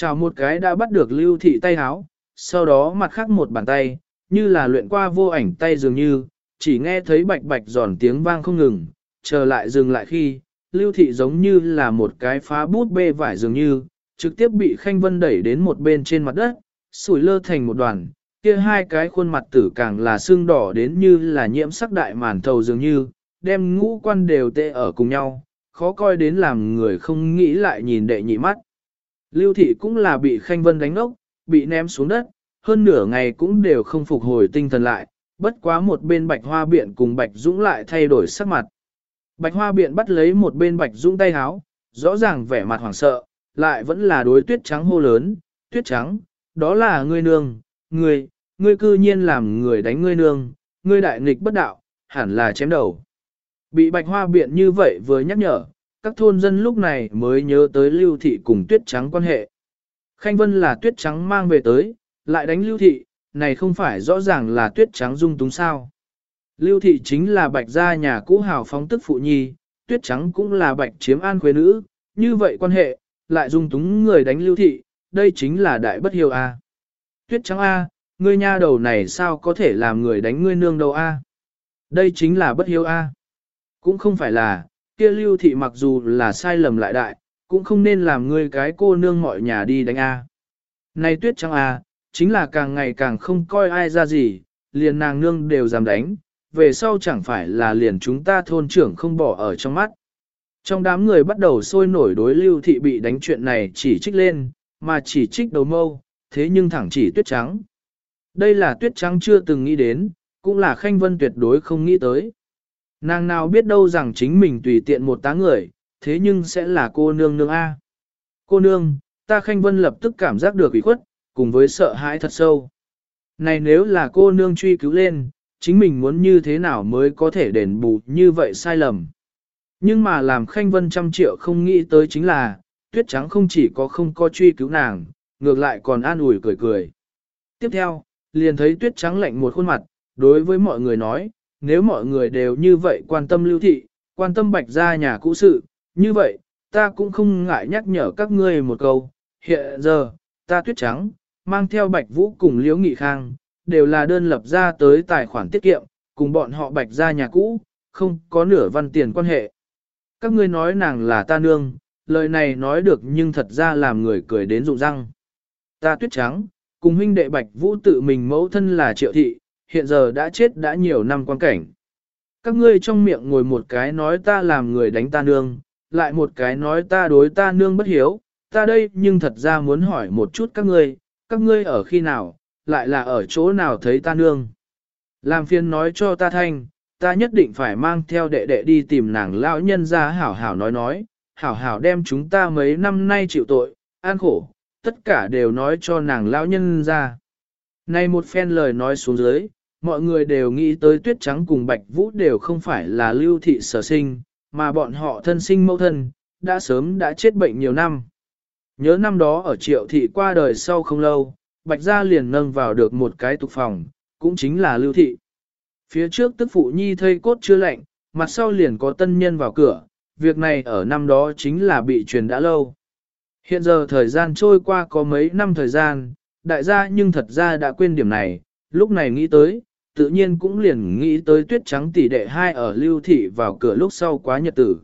Chào một cái đã bắt được lưu thị tay háo, sau đó mặt khác một bàn tay, như là luyện qua vô ảnh tay dường như, chỉ nghe thấy bạch bạch giòn tiếng vang không ngừng, chờ lại dừng lại khi, lưu thị giống như là một cái phá bút bê vải dường như, trực tiếp bị Khanh Vân đẩy đến một bên trên mặt đất, sủi lơ thành một đoàn, kia hai cái khuôn mặt tử càng là xương đỏ đến như là nhiễm sắc đại màn thầu dường như, đem ngũ quan đều tê ở cùng nhau, khó coi đến làm người không nghĩ lại nhìn đệ nhị mắt. Lưu thị cũng là bị Khanh Vân đánh ốc, bị ném xuống đất, hơn nửa ngày cũng đều không phục hồi tinh thần lại, bất quá một bên bạch hoa biện cùng bạch dũng lại thay đổi sắc mặt. Bạch hoa biện bắt lấy một bên bạch dũng tay háo, rõ ràng vẻ mặt hoảng sợ, lại vẫn là đối tuyết trắng hô lớn, tuyết trắng, đó là ngươi nương, ngươi, ngươi cư nhiên làm người đánh ngươi nương, ngươi đại nghịch bất đạo, hẳn là chém đầu. Bị bạch hoa biện như vậy vừa nhắc nhở, các thôn dân lúc này mới nhớ tới lưu thị cùng tuyết trắng quan hệ. Khanh Vân là tuyết trắng mang về tới, lại đánh lưu thị, này không phải rõ ràng là tuyết trắng dung túng sao. Lưu thị chính là bạch gia nhà cũ hào phóng tức phụ nhi, tuyết trắng cũng là bạch chiếm an khuê nữ, như vậy quan hệ, lại dung túng người đánh lưu thị, đây chính là đại bất hiếu A. Tuyết trắng A, ngươi nha đầu này sao có thể làm người đánh ngươi nương đâu A. Đây chính là bất hiếu A. Cũng không phải là, kia lưu thị mặc dù là sai lầm lại đại, cũng không nên làm ngươi cái cô nương mọi nhà đi đánh A. Này tuyết trắng A, chính là càng ngày càng không coi ai ra gì, liền nàng nương đều dám đánh, về sau chẳng phải là liền chúng ta thôn trưởng không bỏ ở trong mắt. Trong đám người bắt đầu sôi nổi đối lưu thị bị đánh chuyện này chỉ trích lên, mà chỉ trích đầu mâu, thế nhưng thẳng chỉ tuyết trắng. Đây là tuyết trắng chưa từng nghĩ đến, cũng là khanh vân tuyệt đối không nghĩ tới. Nàng nào biết đâu rằng chính mình tùy tiện một tá người, thế nhưng sẽ là cô nương nương A. Cô nương, ta khanh vân lập tức cảm giác được ủy khuất, cùng với sợ hãi thật sâu. Này nếu là cô nương truy cứu lên, chính mình muốn như thế nào mới có thể đền bù như vậy sai lầm. Nhưng mà làm khanh vân trăm triệu không nghĩ tới chính là, tuyết trắng không chỉ có không có truy cứu nàng, ngược lại còn an ủi cười cười. Tiếp theo, liền thấy tuyết trắng lạnh một khuôn mặt, đối với mọi người nói, nếu mọi người đều như vậy quan tâm lưu thị, quan tâm bạch gia nhà cũ sự, như vậy, ta cũng không ngại nhắc nhở các ngươi một câu, hiện giờ, ta tuyết trắng, mang theo bạch vũ cùng liễu nghị khang, đều là đơn lập ra tới tài khoản tiết kiệm, cùng bọn họ bạch gia nhà cũ, không có nửa văn tiền quan hệ. Các ngươi nói nàng là ta nương, lời này nói được nhưng thật ra làm người cười đến rụng răng. Ta tuyết trắng, cùng huynh đệ bạch vũ tự mình mẫu thân là triệu thị, hiện giờ đã chết đã nhiều năm quan cảnh. Các ngươi trong miệng ngồi một cái nói ta làm người đánh ta nương, lại một cái nói ta đối ta nương bất hiếu, ta đây nhưng thật ra muốn hỏi một chút các ngươi, các ngươi ở khi nào, lại là ở chỗ nào thấy ta nương. Làm phiền nói cho ta thanh, ta nhất định phải mang theo đệ đệ đi tìm nàng lão nhân ra hảo hảo nói nói, hảo hảo đem chúng ta mấy năm nay chịu tội, an khổ, tất cả đều nói cho nàng lão nhân ra. Này một phen lời nói xuống dưới, mọi người đều nghĩ tới tuyết trắng cùng bạch vũ đều không phải là lưu thị sở sinh, mà bọn họ thân sinh mẫu thân, đã sớm đã chết bệnh nhiều năm. Nhớ năm đó ở triệu thị qua đời sau không lâu, bạch gia liền nâng vào được một cái tục phòng, cũng chính là lưu thị. Phía trước tức phụ nhi thây cốt chưa lạnh, mặt sau liền có tân nhân vào cửa, việc này ở năm đó chính là bị truyền đã lâu. Hiện giờ thời gian trôi qua có mấy năm thời gian, đại gia nhưng thật ra đã quên điểm này, lúc này nghĩ tới, tự nhiên cũng liền nghĩ tới tuyết trắng tỷ đệ hai ở lưu thị vào cửa lúc sau quá nhật tử.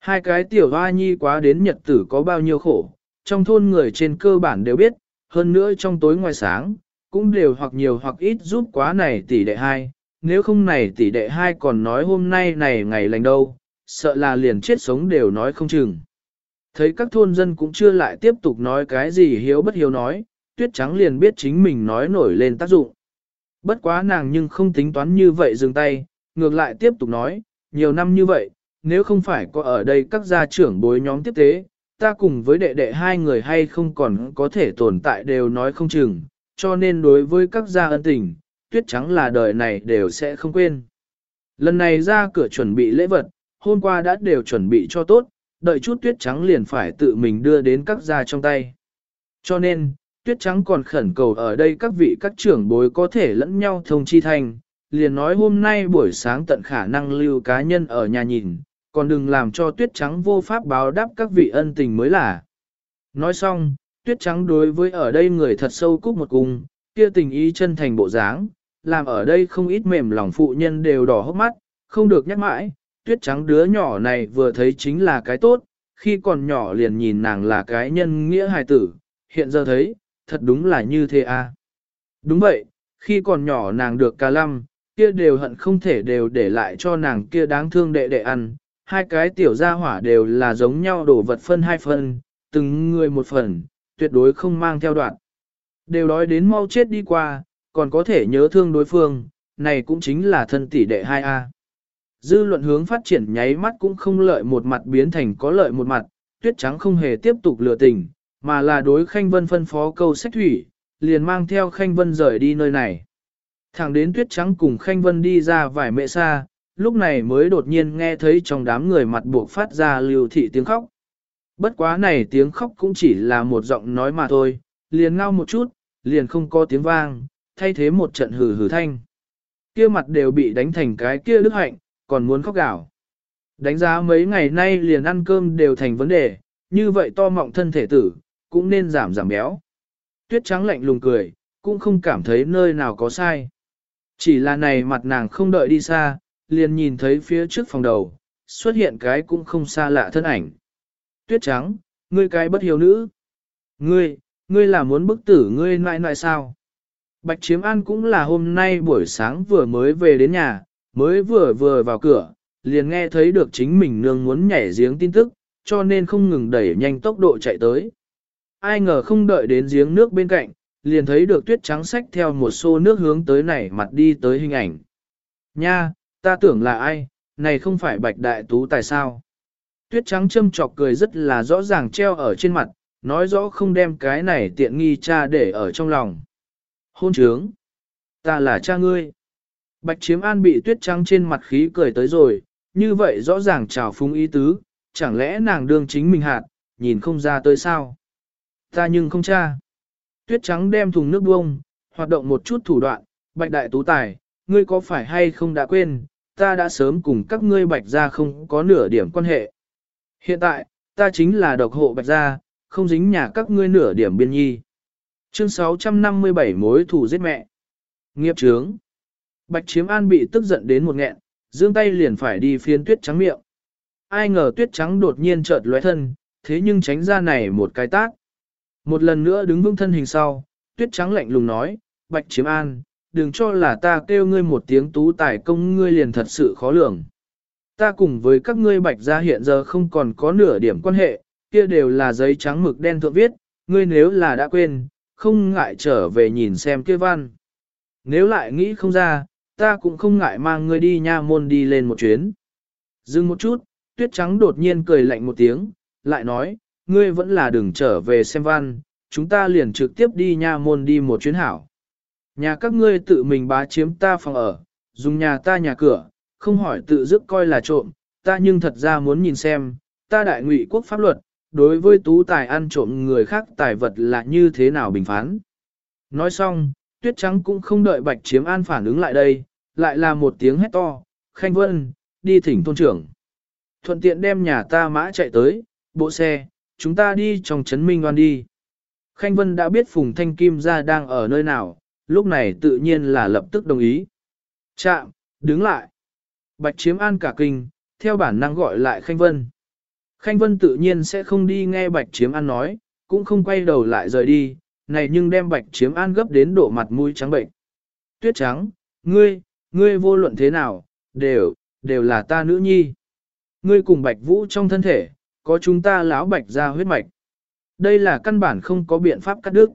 Hai cái tiểu hoa nhi quá đến nhật tử có bao nhiêu khổ, trong thôn người trên cơ bản đều biết, hơn nữa trong tối ngoài sáng, cũng đều hoặc nhiều hoặc ít giúp quá này tỷ đệ hai, nếu không này tỷ đệ hai còn nói hôm nay này ngày lành đâu, sợ là liền chết sống đều nói không chừng. Thấy các thôn dân cũng chưa lại tiếp tục nói cái gì hiếu bất hiếu nói, tuyết trắng liền biết chính mình nói nổi lên tác dụng. Bất quá nàng nhưng không tính toán như vậy dừng tay, ngược lại tiếp tục nói, nhiều năm như vậy, nếu không phải có ở đây các gia trưởng bối nhóm tiếp tế, ta cùng với đệ đệ hai người hay không còn có thể tồn tại đều nói không chừng, cho nên đối với các gia ân tình, tuyết trắng là đời này đều sẽ không quên. Lần này ra cửa chuẩn bị lễ vật, hôm qua đã đều chuẩn bị cho tốt, đợi chút tuyết trắng liền phải tự mình đưa đến các gia trong tay. Cho nên, tuyết trắng còn khẩn cầu ở đây các vị các trưởng bối có thể lẫn nhau thông chi thành, liền nói hôm nay buổi sáng tận khả năng lưu cá nhân ở nhà nhìn, còn đừng làm cho tuyết trắng vô pháp báo đáp các vị ân tình mới là. Nói xong, tuyết trắng đối với ở đây người thật sâu cúc một cung, kia tình ý chân thành bộ dáng, làm ở đây không ít mềm lòng phụ nhân đều đỏ hốc mắt, không được nhắc mãi, tuyết trắng đứa nhỏ này vừa thấy chính là cái tốt, khi còn nhỏ liền nhìn nàng là cái nhân nghĩa hài tử, hiện giờ thấy, thật đúng là như thế à. Đúng vậy, khi còn nhỏ nàng được ca lăm, kia đều hận không thể đều để lại cho nàng kia đáng thương đệ đệ ăn, hai cái tiểu gia hỏa đều là giống nhau đổ vật phân hai phần, từng người một phần, tuyệt đối không mang theo đoạn. Đều đói đến mau chết đi qua, còn có thể nhớ thương đối phương, này cũng chính là thân tỷ đệ 2A. Dư luận hướng phát triển nháy mắt cũng không lợi một mặt biến thành có lợi một mặt, tuyết trắng không hề tiếp tục lừa tình, mà là đối Khanh Vân phân phó câu sách thủy, liền mang theo Khanh Vân rời đi nơi này. Thẳng đến tuyết trắng cùng Khanh Vân đi ra vài mẹ xa, lúc này mới đột nhiên nghe thấy trong đám người mặt buộc phát ra lưu thị tiếng khóc. Bất quá này tiếng khóc cũng chỉ là một giọng nói mà thôi, liền ngao một chút, liền không có tiếng vang, thay thế một trận hừ hừ thanh. Kia mặt đều bị đánh thành cái kia đức hạnh, còn muốn khóc gạo. Đánh giá mấy ngày nay liền ăn cơm đều thành vấn đề, như vậy to mọng thân thể tử, cũng nên giảm giảm béo. Tuyết trắng lạnh lùng cười, cũng không cảm thấy nơi nào có sai. Chỉ là này mặt nàng không đợi đi xa, liền nhìn thấy phía trước phòng đầu, xuất hiện cái cũng không xa lạ thân ảnh. Tuyết trắng, ngươi cái bất hiếu nữ. Ngươi, ngươi là muốn bức tử ngươi nại nại sao? Bạch Chiếm An cũng là hôm nay buổi sáng vừa mới về đến nhà, mới vừa vừa vào cửa, liền nghe thấy được chính mình nương muốn nhảy giếng tin tức, cho nên không ngừng đẩy nhanh tốc độ chạy tới. Ai ngờ không đợi đến giếng nước bên cạnh, liền thấy được tuyết trắng sách theo một xô nước hướng tới này mặt đi tới hình ảnh. Nha, ta tưởng là ai, này không phải bạch đại tú tại sao? Tuyết trắng châm chọc cười rất là rõ ràng treo ở trên mặt, nói rõ không đem cái này tiện nghi cha để ở trong lòng. Hôn trướng! Ta là cha ngươi. Bạch chiếm an bị tuyết trắng trên mặt khí cười tới rồi, như vậy rõ ràng trào phúng ý tứ, chẳng lẽ nàng đương chính mình hạt, nhìn không ra tới sao? Ta nhưng không cha. Tuyết trắng đem thùng nước buông, hoạt động một chút thủ đoạn, bạch đại tú tài, ngươi có phải hay không đã quên, ta đã sớm cùng các ngươi bạch gia không có nửa điểm quan hệ. Hiện tại, ta chính là độc hộ bạch gia, không dính nhà các ngươi nửa điểm biên nhi. Chương 657 mối thù giết mẹ. Nghiệp trướng. Bạch chiếm an bị tức giận đến một nghẹn, dương tay liền phải đi phiến tuyết trắng miệng. Ai ngờ tuyết trắng đột nhiên chợt lóe thân, thế nhưng tránh ra này một cái tác. Một lần nữa đứng vững thân hình sau, tuyết trắng lạnh lùng nói, bạch chiếm an, đừng cho là ta kêu ngươi một tiếng tú tài công ngươi liền thật sự khó lường. Ta cùng với các ngươi bạch gia hiện giờ không còn có nửa điểm quan hệ, kia đều là giấy trắng mực đen thượng viết, ngươi nếu là đã quên, không ngại trở về nhìn xem kia văn. Nếu lại nghĩ không ra, ta cũng không ngại mang ngươi đi nha môn đi lên một chuyến. Dừng một chút, tuyết trắng đột nhiên cười lạnh một tiếng, lại nói, ngươi vẫn là đừng trở về xem văn, chúng ta liền trực tiếp đi nha môn đi một chuyến hảo. Nhà các ngươi tự mình bá chiếm ta phòng ở, dùng nhà ta nhà cửa, không hỏi tự dứt coi là trộm, ta nhưng thật ra muốn nhìn xem, ta đại ngụy quốc pháp luật, đối với tú tài ăn trộm người khác tài vật là như thế nào bình phán. Nói xong, tuyết trắng cũng không đợi bạch chiếm an phản ứng lại đây, lại là một tiếng hét to, khanh vân, đi thỉnh thôn trưởng. Thuận tiện đem nhà ta mã chạy tới, bộ xe, chúng ta đi trong chấn minh đoan đi. Khanh vân đã biết Phùng Thanh Kim ra đang ở nơi nào, lúc này tự nhiên là lập tức đồng ý. Chạm, đứng lại. Bạch chiếm an cả kinh, theo bản năng gọi lại Khanh Vân. Khanh Vân tự nhiên sẽ không đi nghe Bạch chiếm an nói, cũng không quay đầu lại rời đi, này nhưng đem Bạch chiếm an gấp đến độ mặt mũi trắng bệnh. Tuyết trắng, ngươi, ngươi vô luận thế nào, đều, đều là ta nữ nhi. Ngươi cùng Bạch Vũ trong thân thể, có chúng ta lão Bạch ra huyết mạch. Đây là căn bản không có biện pháp cắt đứt.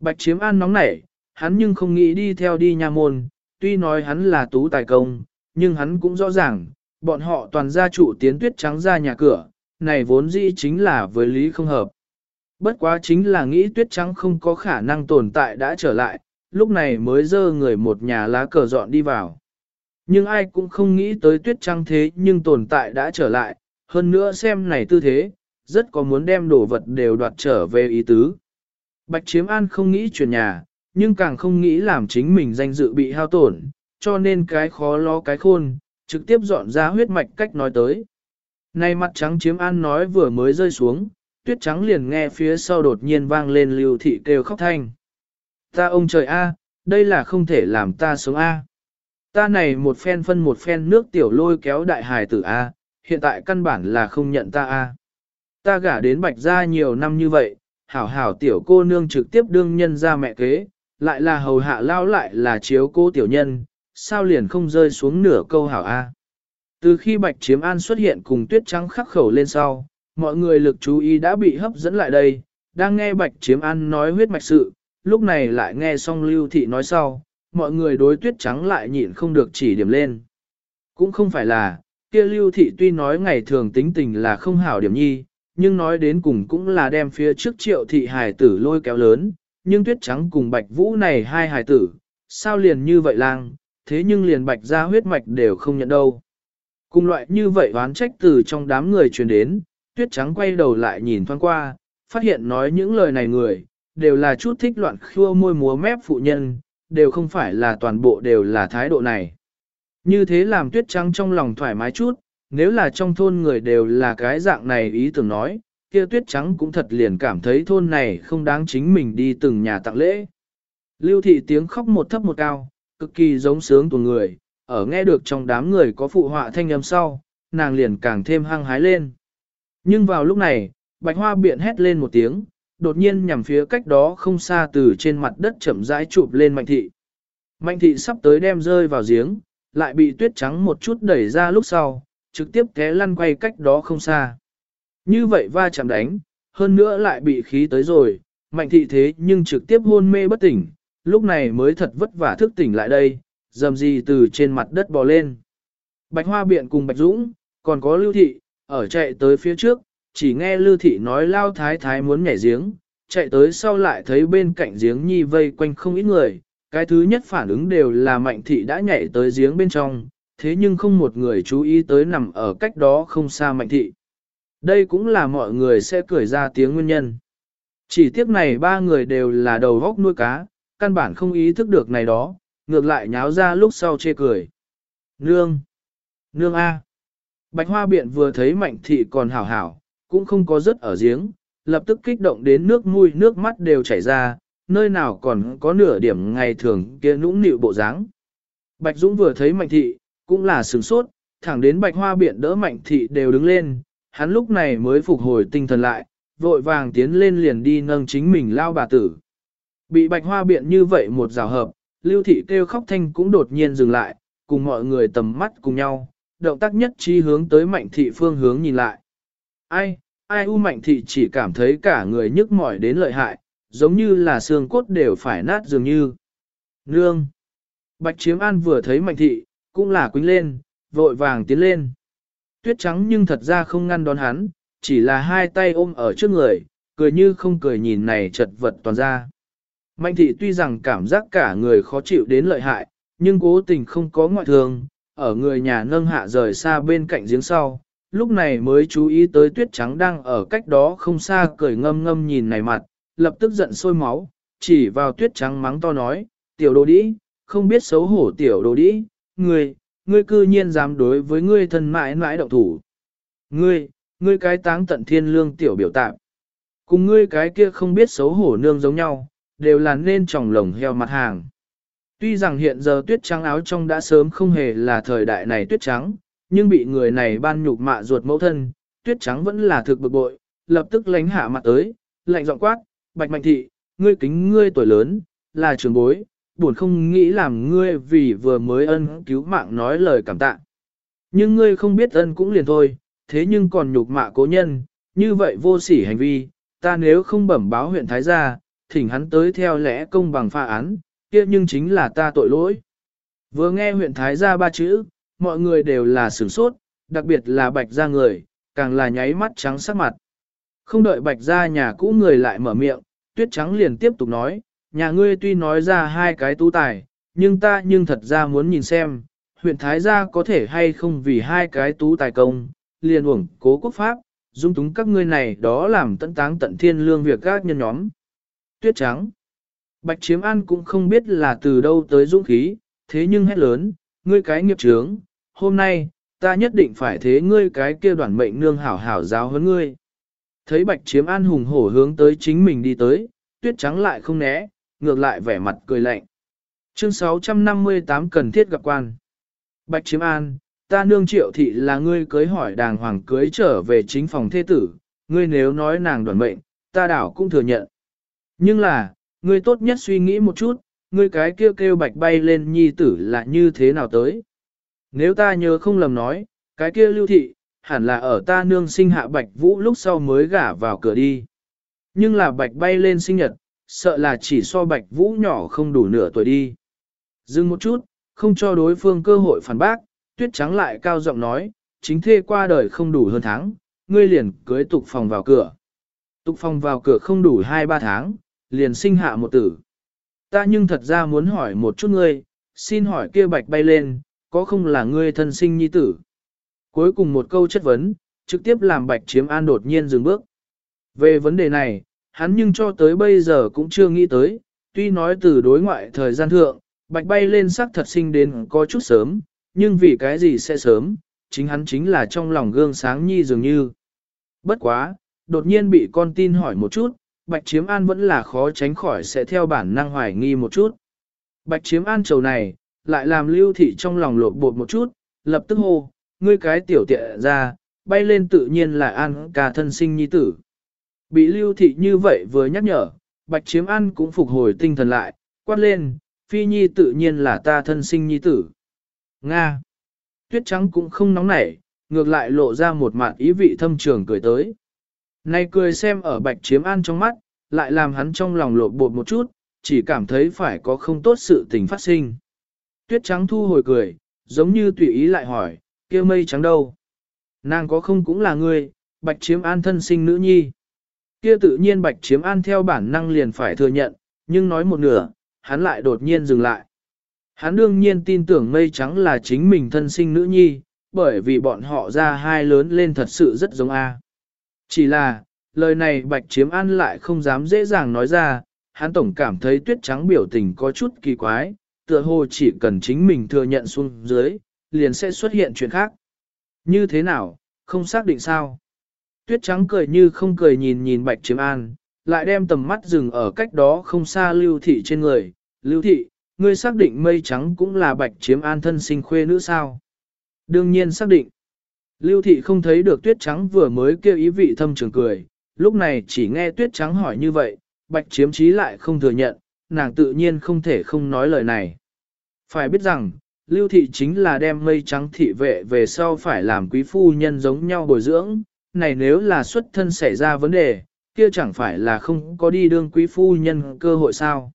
Bạch chiếm an nóng nảy, hắn nhưng không nghĩ đi theo đi nha môn, tuy nói hắn là tú tài công, nhưng hắn cũng rõ ràng, bọn họ toàn gia trụ tiến tuyết trắng ra nhà cửa, này vốn dĩ chính là với lý không hợp. Bất quá chính là nghĩ tuyết trắng không có khả năng tồn tại đã trở lại, lúc này mới dơ người một nhà lá cờ dọn đi vào. Nhưng ai cũng không nghĩ tới tuyết trắng thế nhưng tồn tại đã trở lại, hơn nữa xem này tư thế, rất có muốn đem đồ vật đều đoạt trở về ý tứ. Bạch Chiếm An không nghĩ chuyển nhà, nhưng càng không nghĩ làm chính mình danh dự bị hao tổn, cho nên cái khó lo cái khôn, trực tiếp dọn ra huyết mạch cách nói tới. Này mặt trắng chiếm an nói vừa mới rơi xuống, tuyết trắng liền nghe phía sau đột nhiên vang lên lưu thị kêu khóc thanh. Ta ông trời A, đây là không thể làm ta sống A. Ta này một phen phân một phen nước tiểu lôi kéo đại hài tử A, hiện tại căn bản là không nhận ta A. Ta gả đến bạch gia nhiều năm như vậy, hảo hảo tiểu cô nương trực tiếp đương nhân ra mẹ kế, lại là hầu hạ lao lại là chiếu cô tiểu nhân, sao liền không rơi xuống nửa câu hảo A. Từ khi Bạch Chiếm An xuất hiện cùng tuyết trắng khắc khẩu lên sau, mọi người lực chú ý đã bị hấp dẫn lại đây, đang nghe Bạch Chiếm An nói huyết mạch sự, lúc này lại nghe xong Lưu Thị nói sau, mọi người đối tuyết trắng lại nhịn không được chỉ điểm lên. Cũng không phải là, kia Lưu Thị tuy nói ngày thường tính tình là không hảo điểm nhi, nhưng nói đến cùng cũng là đem phía trước triệu thị hài tử lôi kéo lớn, nhưng tuyết trắng cùng bạch vũ này hai hài tử, sao liền như vậy lang, thế nhưng liền bạch ra huyết mạch đều không nhận đâu. Cùng loại như vậy oán trách từ trong đám người truyền đến, tuyết trắng quay đầu lại nhìn thoáng qua, phát hiện nói những lời này người, đều là chút thích loạn khua môi múa mép phụ nhân, đều không phải là toàn bộ đều là thái độ này. Như thế làm tuyết trắng trong lòng thoải mái chút, nếu là trong thôn người đều là cái dạng này ý tưởng nói, kia tuyết trắng cũng thật liền cảm thấy thôn này không đáng chính mình đi từng nhà tặng lễ. Lưu thị tiếng khóc một thấp một cao, cực kỳ giống sướng tuồng người, ở nghe được trong đám người có phụ họa thanh âm sau, nàng liền càng thêm hăng hái lên. Nhưng vào lúc này, bạch hoa biện hét lên một tiếng, đột nhiên nhằm phía cách đó không xa từ trên mặt đất chậm rãi chụp lên mạnh thị. Mạnh thị sắp tới đem rơi vào giếng, lại bị tuyết trắng một chút đẩy ra lúc sau, trực tiếp té lăn quay cách đó không xa. Như vậy va chạm đánh, hơn nữa lại bị khí tới rồi, mạnh thị thế nhưng trực tiếp hôn mê bất tỉnh, lúc này mới thật vất vả thức tỉnh lại đây, dầm gì từ trên mặt đất bò lên. Bạch Hoa Biện cùng Bạch Dũng, còn có Lưu Thị, ở chạy tới phía trước, chỉ nghe Lưu Thị nói lao thái thái muốn nhảy giếng, chạy tới sau lại thấy bên cạnh giếng nhi vây quanh không ít người, cái thứ nhất phản ứng đều là Mạnh Thị đã nhảy tới giếng bên trong, thế nhưng không một người chú ý tới nằm ở cách đó không xa Mạnh Thị. Đây cũng là mọi người sẽ cười ra tiếng nguyên nhân. Chỉ tiếc này ba người đều là đầu góc nuôi cá, căn bản không ý thức được này đó, ngược lại nháo ra lúc sau chê cười. Nương! Nương A! Bạch hoa biện vừa thấy mạnh thị còn hảo hảo, cũng không có rớt ở giếng, lập tức kích động đến nước mũi nước mắt đều chảy ra, nơi nào còn có nửa điểm ngày thường kia nũng nịu bộ dáng. Bạch Dũng vừa thấy mạnh thị, cũng là sửng sốt, thẳng đến bạch hoa biện đỡ mạnh thị đều đứng lên, hắn lúc này mới phục hồi tinh thần lại, vội vàng tiến lên liền đi nâng chính mình lao bà tử. Bị bạch hoa biện như vậy một rào hợp, lưu thị kêu khóc thanh cũng đột nhiên dừng lại, cùng mọi người tầm mắt cùng nhau, động tác nhất chi hướng tới mạnh thị phương hướng nhìn lại. Ai, ai u mạnh thị chỉ cảm thấy cả người nhức mỏi đến lợi hại, giống như là xương cốt đều phải nát dường như. Nương! Bạch chiếm an vừa thấy mạnh thị, cũng là quính lên, vội vàng tiến lên. Tuyết trắng nhưng thật ra không ngăn đón hắn, chỉ là hai tay ôm ở trước người, cười như không cười nhìn này chật vật toàn ra. Mạnh thị tuy rằng cảm giác cả người khó chịu đến lợi hại, nhưng cố tình không có ngoại thường, ở người nhà nâng hạ rời xa bên cạnh giếng sau, lúc này mới chú ý tới tuyết trắng đang ở cách đó không xa cười ngâm ngâm nhìn này mặt, lập tức giận sôi máu, chỉ vào tuyết trắng mắng to nói, tiểu đồ đĩ, không biết xấu hổ tiểu đồ đĩ, ngươi, ngươi cư nhiên dám đối với ngươi thân mãi mãi động thủ. Ngươi, ngươi cái táng tận thiên lương tiểu biểu tạm. Cùng ngươi cái kia không biết xấu hổ nương giống nhau, đều là nên tròng lồng heo mặt hàng. Tuy rằng hiện giờ tuyết trắng áo trong đã sớm không hề là thời đại này tuyết trắng, nhưng bị người này ban nhục mạ ruột mẫu thân, tuyết trắng vẫn là thực bực bội, lập tức lánh hạ mặt tới, lạnh giọng quát, bạch mạnh thị, ngươi kính ngươi tuổi lớn, là trường bối, buồn không nghĩ làm ngươi vì vừa mới ân cứu mạng nói lời cảm tạ. Nhưng ngươi không biết ân cũng liền thôi, thế nhưng còn nhục mạ cố nhân, như vậy vô sỉ hành vi, ta nếu không bẩm báo huyện Thái gia, thỉnh hắn tới theo lẽ công bằng pha án, kia nhưng chính là ta tội lỗi. Vừa nghe huyện Thái gia ba chữ, mọi người đều là sửng sốt, đặc biệt là bạch gia người, càng là nháy mắt trắng sắc mặt. Không đợi bạch gia nhà cũ người lại mở miệng, tuyết trắng liền tiếp tục nói, nhà ngươi tuy nói ra hai cái tú tài, nhưng ta nhưng thật ra muốn nhìn xem, huyện Thái gia có thể hay không vì hai cái tú tài công, liền uổng cố quốc pháp, dung túng các ngươi này đó làm tận táng tận thiên lương việc các nhân nhóm. Tuyết trắng. Bạch chiếm an cũng không biết là từ đâu tới dũng khí, thế nhưng hét lớn, ngươi cái nghiệp trướng, hôm nay, ta nhất định phải thế ngươi cái kia đoàn mệnh nương hảo hảo giáo hơn ngươi. Thấy bạch chiếm an hùng hổ hướng tới chính mình đi tới, tuyết trắng lại không né, ngược lại vẻ mặt cười lạnh. Chương 658 cần thiết gặp quan. Bạch chiếm an, ta nương triệu thị là ngươi cưới hỏi đàng hoàng cưới trở về chính phòng thế tử, ngươi nếu nói nàng đoàn mệnh, ta đảo cũng thừa nhận. Nhưng là, ngươi tốt nhất suy nghĩ một chút, ngươi cái kêu kêu bạch bay lên nhi tử là như thế nào tới. Nếu ta nhớ không lầm nói, cái kia lưu thị, hẳn là ở ta nương sinh hạ bạch vũ lúc sau mới gả vào cửa đi. Nhưng là bạch bay lên sinh nhật, sợ là chỉ so bạch vũ nhỏ không đủ nửa tuổi đi. Dừng một chút, không cho đối phương cơ hội phản bác, tuyết trắng lại cao giọng nói, chính thê qua đời không đủ hơn tháng, ngươi liền cưới tục phòng vào cửa. Tục phòng vào cửa không đủ 2-3 tháng, liền sinh hạ một tử. Ta nhưng thật ra muốn hỏi một chút ngươi, xin hỏi kia bạch bay lên, có không là ngươi thân sinh nhi tử? Cuối cùng một câu chất vấn, trực tiếp làm bạch chiếm an đột nhiên dừng bước. Về vấn đề này, hắn nhưng cho tới bây giờ cũng chưa nghĩ tới, tuy nói từ đối ngoại thời gian thượng, bạch bay lên sắc thật sinh đến có chút sớm, nhưng vì cái gì sẽ sớm, chính hắn chính là trong lòng gương sáng nhi dường như. Bất quá, đột nhiên bị con tin hỏi một chút, bạch chiếm an vẫn là khó tránh khỏi sẽ theo bản năng hoài nghi một chút. Bạch chiếm an trầu này, lại làm lưu thị trong lòng lột bột một chút, lập tức hô, ngươi cái tiểu tiện ra, bay lên tự nhiên là an ca thân sinh nhi tử. Bị lưu thị như vậy vừa nhắc nhở, bạch chiếm an cũng phục hồi tinh thần lại, quát lên, phi nhi tự nhiên là ta thân sinh nhi tử. Nga. Tuyết trắng cũng không nóng nảy, ngược lại lộ ra một mặt ý vị thâm trường cười tới. Này cười xem ở bạch chiếm an trong mắt, lại làm hắn trong lòng lộ bột một chút, chỉ cảm thấy phải có không tốt sự tình phát sinh. Tuyết trắng thu hồi cười, giống như tùy ý lại hỏi, kia mây trắng đâu? Nàng có không cũng là ngươi, bạch chiếm an thân sinh nữ nhi. Kia tự nhiên bạch chiếm an theo bản năng liền phải thừa nhận, nhưng nói một nửa, hắn lại đột nhiên dừng lại. Hắn đương nhiên tin tưởng mây trắng là chính mình thân sinh nữ nhi, bởi vì bọn họ ra hai lớn lên thật sự rất giống A. Chỉ là, lời này bạch chiếm an lại không dám dễ dàng nói ra, hắn tổng cảm thấy tuyết trắng biểu tình có chút kỳ quái, tựa hồ chỉ cần chính mình thừa nhận xuống dưới, liền sẽ xuất hiện chuyện khác. Như thế nào, không xác định sao? Tuyết trắng cười như không cười nhìn nhìn bạch chiếm an, lại đem tầm mắt dừng ở cách đó không xa lưu thị trên người. Lưu thị, ngươi xác định mây trắng cũng là bạch chiếm an thân sinh khuê nữ sao? Đương nhiên xác định. Lưu thị không thấy được tuyết trắng vừa mới kêu ý vị thâm trường cười, lúc này chỉ nghe tuyết trắng hỏi như vậy, bạch chiếm trí lại không thừa nhận, nàng tự nhiên không thể không nói lời này. Phải biết rằng, lưu thị chính là đem mây trắng thị vệ về sau phải làm quý phu nhân giống nhau bồi dưỡng, này nếu là xuất thân xảy ra vấn đề, kia chẳng phải là không có đi đương quý phu nhân cơ hội sao.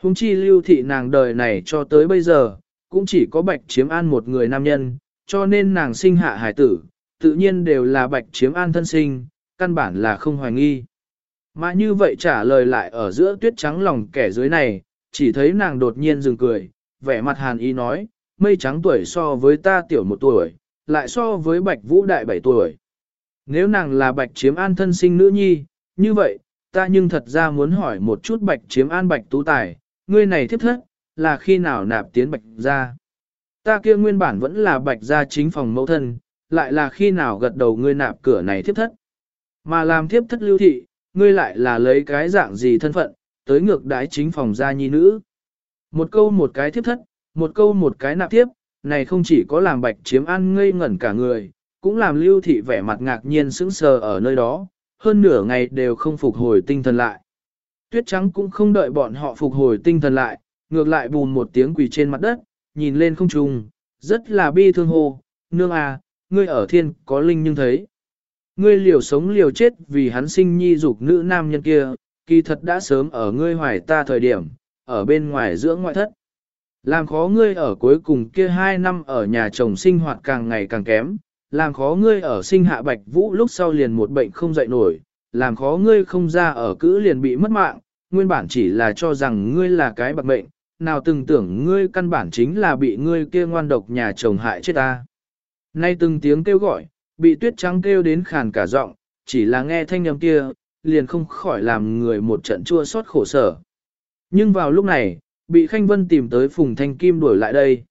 Hùng chi lưu thị nàng đời này cho tới bây giờ, cũng chỉ có bạch chiếm an một người nam nhân, cho nên nàng sinh hạ hải tử, tự nhiên đều là bạch chiếm an thân sinh, căn bản là không hoài nghi. Mà như vậy trả lời lại ở giữa tuyết trắng lòng kẻ dưới này, chỉ thấy nàng đột nhiên dừng cười, vẻ mặt hàn ý nói, mây trắng tuổi so với ta tiểu một tuổi, lại so với bạch vũ đại bảy tuổi. Nếu nàng là bạch chiếm an thân sinh nữ nhi, như vậy, ta nhưng thật ra muốn hỏi một chút bạch chiếm an bạch tú tài, ngươi này thiếp thất, là khi nào nạp tiến bạch ra. Ta kia nguyên bản vẫn là bạch gia chính phòng mẫu thân, lại là khi nào gật đầu ngươi nạp cửa này thiếp thất. Mà làm thiếp thất lưu thị, ngươi lại là lấy cái dạng gì thân phận, tới ngược đái chính phòng gia nhi nữ. Một câu một cái thiếp thất, một câu một cái nạp tiếp, này không chỉ có làm bạch chiếm ăn ngây ngẩn cả người, cũng làm lưu thị vẻ mặt ngạc nhiên sững sờ ở nơi đó, hơn nửa ngày đều không phục hồi tinh thần lại. Tuyết trắng cũng không đợi bọn họ phục hồi tinh thần lại, ngược lại bùn một tiếng quỳ trên mặt đất, nhìn lên không trung, rất là bi thương hô, nương à, ngươi ở thiên có linh nhưng thấy. Ngươi liều sống liều chết vì hắn sinh nhi dục nữ nam nhân kia, kỳ thật đã sớm ở ngươi hoài ta thời điểm, ở bên ngoài dưỡng ngoại thất. Làm khó ngươi ở cuối cùng kia hai năm ở nhà chồng sinh hoạt càng ngày càng kém, làm khó ngươi ở sinh hạ bạch vũ lúc sau liền một bệnh không dậy nổi, làm khó ngươi không ra ở cữ liền bị mất mạng, nguyên bản chỉ là cho rằng ngươi là cái bạc mệnh, nào từng tưởng ngươi căn bản chính là bị ngươi kia ngoan độc nhà chồng hại chết ta. Nay từng tiếng kêu gọi, bị tuyết trắng kêu đến khàn cả giọng, chỉ là nghe thanh âm kia, liền không khỏi làm người một trận chua xót khổ sở. Nhưng vào lúc này, bị Khanh Vân tìm tới Phùng Thanh Kim đuổi lại đây.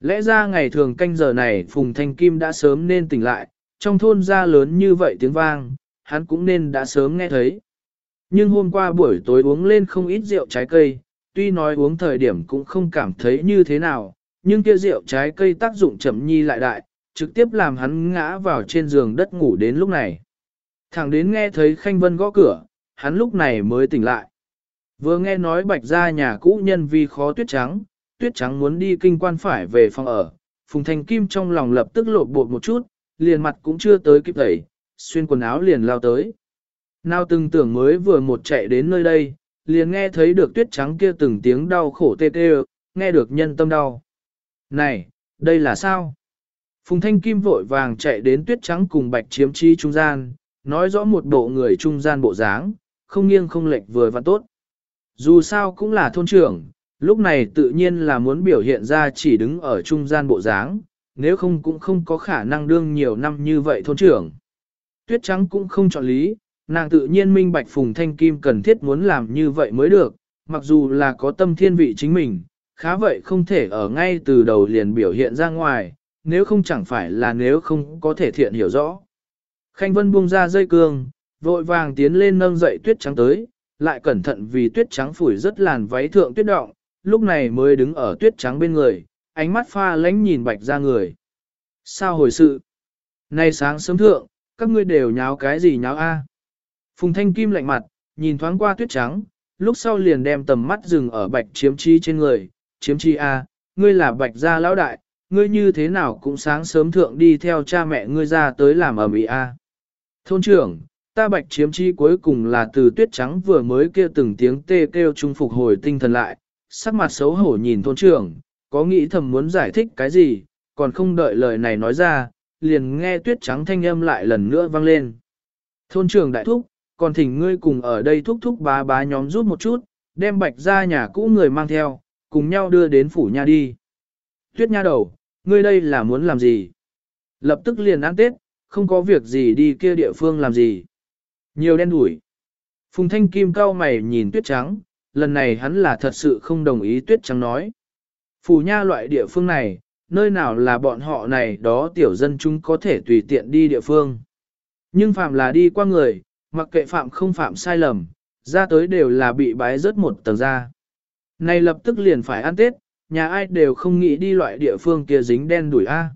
Lẽ ra ngày thường canh giờ này Phùng Thanh Kim đã sớm nên tỉnh lại, trong thôn ra lớn như vậy tiếng vang, hắn cũng nên đã sớm nghe thấy. Nhưng hôm qua buổi tối uống lên không ít rượu trái cây, tuy nói uống thời điểm cũng không cảm thấy như thế nào, nhưng kia rượu trái cây tác dụng chậm nhi lại đại, trực tiếp làm hắn ngã vào trên giường đất ngủ đến lúc này. Thẳng đến nghe thấy Khanh Vân gõ cửa, hắn lúc này mới tỉnh lại. Vừa nghe nói bạch ra nhà cũ nhân vì khó tuyết trắng, tuyết trắng muốn đi kinh quan phải về phòng ở, Phùng Thành Kim trong lòng lập tức lộn bột một chút, liền mặt cũng chưa tới kịp tẩy, xuyên quần áo liền lao tới. Nào từng tưởng mới vừa một chạy đến nơi đây, liền nghe thấy được tuyết trắng kia từng tiếng đau khổ tê tê, nghe được nhân tâm đau. Này, đây là sao? Phùng Thanh Kim vội vàng chạy đến tuyết trắng cùng bạch chiếm chi trung gian, nói rõ một bộ người trung gian bộ dáng, không nghiêng không lệch vừa và tốt. Dù sao cũng là thôn trưởng, lúc này tự nhiên là muốn biểu hiện ra chỉ đứng ở trung gian bộ dáng, nếu không cũng không có khả năng đương nhiều năm như vậy thôn trưởng. Tuyết trắng cũng không chọn lý, nàng tự nhiên minh bạch Phùng Thanh Kim cần thiết muốn làm như vậy mới được, mặc dù là có tâm thiên vị chính mình, khá vậy không thể ở ngay từ đầu liền biểu hiện ra ngoài, nếu không chẳng phải là nếu không có thể thiện hiểu rõ. Khanh Vân buông ra dây cương, vội vàng tiến lên nâng dậy tuyết trắng tới, lại cẩn thận vì tuyết trắng phủi rất làn váy thượng tuyết động, lúc này mới đứng ở tuyết trắng bên người, ánh mắt pha lánh nhìn bạch ra người. Sao hồi sự? Nay sáng sớm thượng, các ngươi đều nháo cái gì nháo a? Phùng thanh kim lạnh mặt, nhìn thoáng qua tuyết trắng, lúc sau liền đem tầm mắt dừng ở bạch chiếm chi trên người, chiếm chi a, ngươi là bạch gia lão đại, ngươi như thế nào cũng sáng sớm thượng đi theo cha mẹ ngươi ra tới làm ở mỹ a. Thôn trưởng, ta bạch chiếm chi cuối cùng là từ tuyết trắng vừa mới kêu từng tiếng tê kêu trung phục hồi tinh thần lại, sắc mặt xấu hổ nhìn thôn trưởng, có nghĩ thầm muốn giải thích cái gì, còn không đợi lời này nói ra, liền nghe tuyết trắng thanh âm lại lần nữa vang lên. Thôn trưởng đại thúc, còn thỉnh ngươi cùng ở đây thúc thúc bá bá nhóm rút một chút, đem bạch ra nhà cũ người mang theo, cùng nhau đưa đến phủ nhà đi. Tuyết nha đầu, ngươi đây là muốn làm gì? Lập tức liền ăn tết, không có việc gì đi kia địa phương làm gì. Nhiều đen đủi. Phùng thanh kim cao mày nhìn tuyết trắng, lần này hắn là thật sự không đồng ý tuyết trắng nói. phù nha loại địa phương này, nơi nào là bọn họ này đó tiểu dân chúng có thể tùy tiện đi địa phương. Nhưng phạm là đi qua người, mặc kệ phạm không phạm sai lầm, ra tới đều là bị bái rớt một tầng ra. Này lập tức liền phải ăn Tết, nhà ai đều không nghĩ đi loại địa phương kia dính đen đuổi A.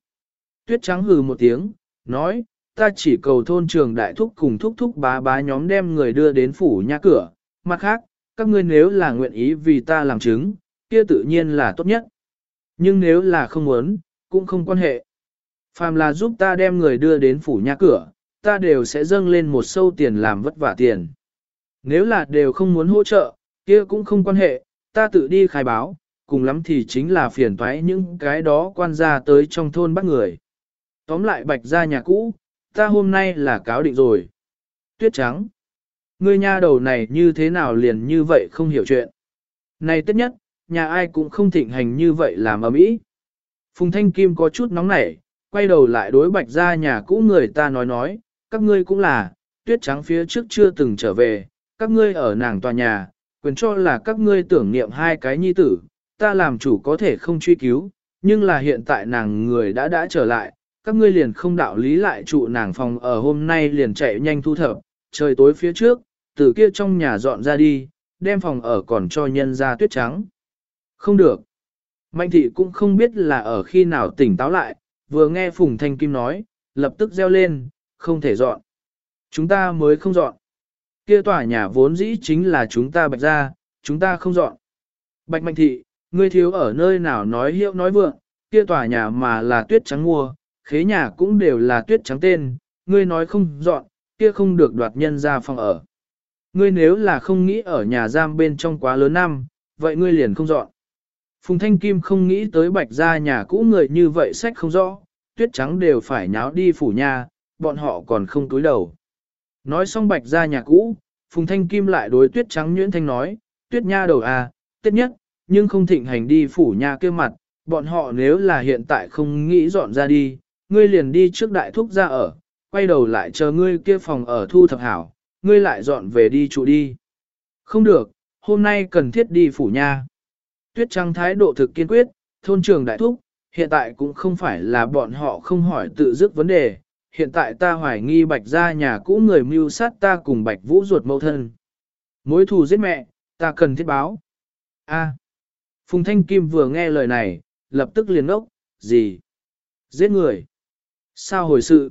Tuyết trắng hừ một tiếng, nói, ta chỉ cầu thôn trường đại thúc cùng thúc thúc bá bá nhóm đem người đưa đến phủ nhà cửa, mặt khác, các ngươi nếu là nguyện ý vì ta làm chứng, kia tự nhiên là tốt nhất. Nhưng nếu là không muốn, cũng không quan hệ. Phàm là giúp ta đem người đưa đến phủ nhà cửa, ta đều sẽ dâng lên một sâu tiền làm vất vả tiền. Nếu là đều không muốn hỗ trợ, kia cũng không quan hệ, ta tự đi khai báo, cùng lắm thì chính là phiền toái những cái đó quan gia tới trong thôn bắt người. Tóm lại bạch ra nhà cũ, ta hôm nay là cáo định rồi. Tuyết trắng. Ngươi nha đầu này như thế nào liền như vậy không hiểu chuyện. Này tất nhất, nhà ai cũng không thịnh hành như vậy làm ở mỹ. Phùng Thanh Kim có chút nóng nảy, quay đầu lại đối bạch ra nhà cũ người ta nói nói, các ngươi cũng là, tuyết trắng phía trước chưa từng trở về, các ngươi ở nàng tòa nhà, quyền cho là các ngươi tưởng niệm hai cái nhi tử, ta làm chủ có thể không truy cứu, nhưng là hiện tại nàng người đã đã trở lại, các ngươi liền không đạo lý lại trụ nàng phòng ở hôm nay liền chạy nhanh thu thập, trời tối phía trước, từ kia trong nhà dọn ra đi, đem phòng ở còn cho nhân ra tuyết trắng. Không được. Mạnh thị cũng không biết là ở khi nào tỉnh táo lại, vừa nghe Phùng Thanh Kim nói, lập tức reo lên, không thể dọn. Chúng ta mới không dọn. Kia tòa nhà vốn dĩ chính là chúng ta bạch ra, chúng ta không dọn. Bạch Mạnh thị, ngươi thiếu ở nơi nào nói hiệu nói vượng, kia tòa nhà mà là tuyết trắng mua, khế nhà cũng đều là tuyết trắng tên, ngươi nói không dọn, kia không được đoạt nhân ra phòng ở. Ngươi nếu là không nghĩ ở nhà giam bên trong quá lớn năm, vậy ngươi liền không dọn. Phùng Thanh Kim không nghĩ tới bạch gia nhà cũ người như vậy sách không rõ, tuyết trắng đều phải nháo đi phủ nhà, bọn họ còn không túi đầu. Nói xong bạch gia nhà cũ, Phùng Thanh Kim lại đối tuyết trắng Nguyễn thanh nói, tuyết nha đầu à, tết nhất, nhưng không thịnh hành đi phủ nhà kia mặt, bọn họ nếu là hiện tại không nghĩ dọn ra đi, ngươi liền đi trước đại thúc ra ở, quay đầu lại chờ ngươi kia phòng ở thu thập hảo, ngươi lại dọn về đi trụ đi. Không được, hôm nay cần thiết đi phủ nha. Tuyết Trăng thái độ thực kiên quyết, thôn trường đại thúc, hiện tại cũng không phải là bọn họ không hỏi tự dứt vấn đề. Hiện tại ta hoài nghi bạch gia nhà cũ người mưu sát ta cùng bạch vũ ruột mẫu thân. Mối thù giết mẹ, ta cần thiết báo. A. Phùng Thanh Kim vừa nghe lời này, lập tức liền ốc, gì? Giết người. Sao hồi sự?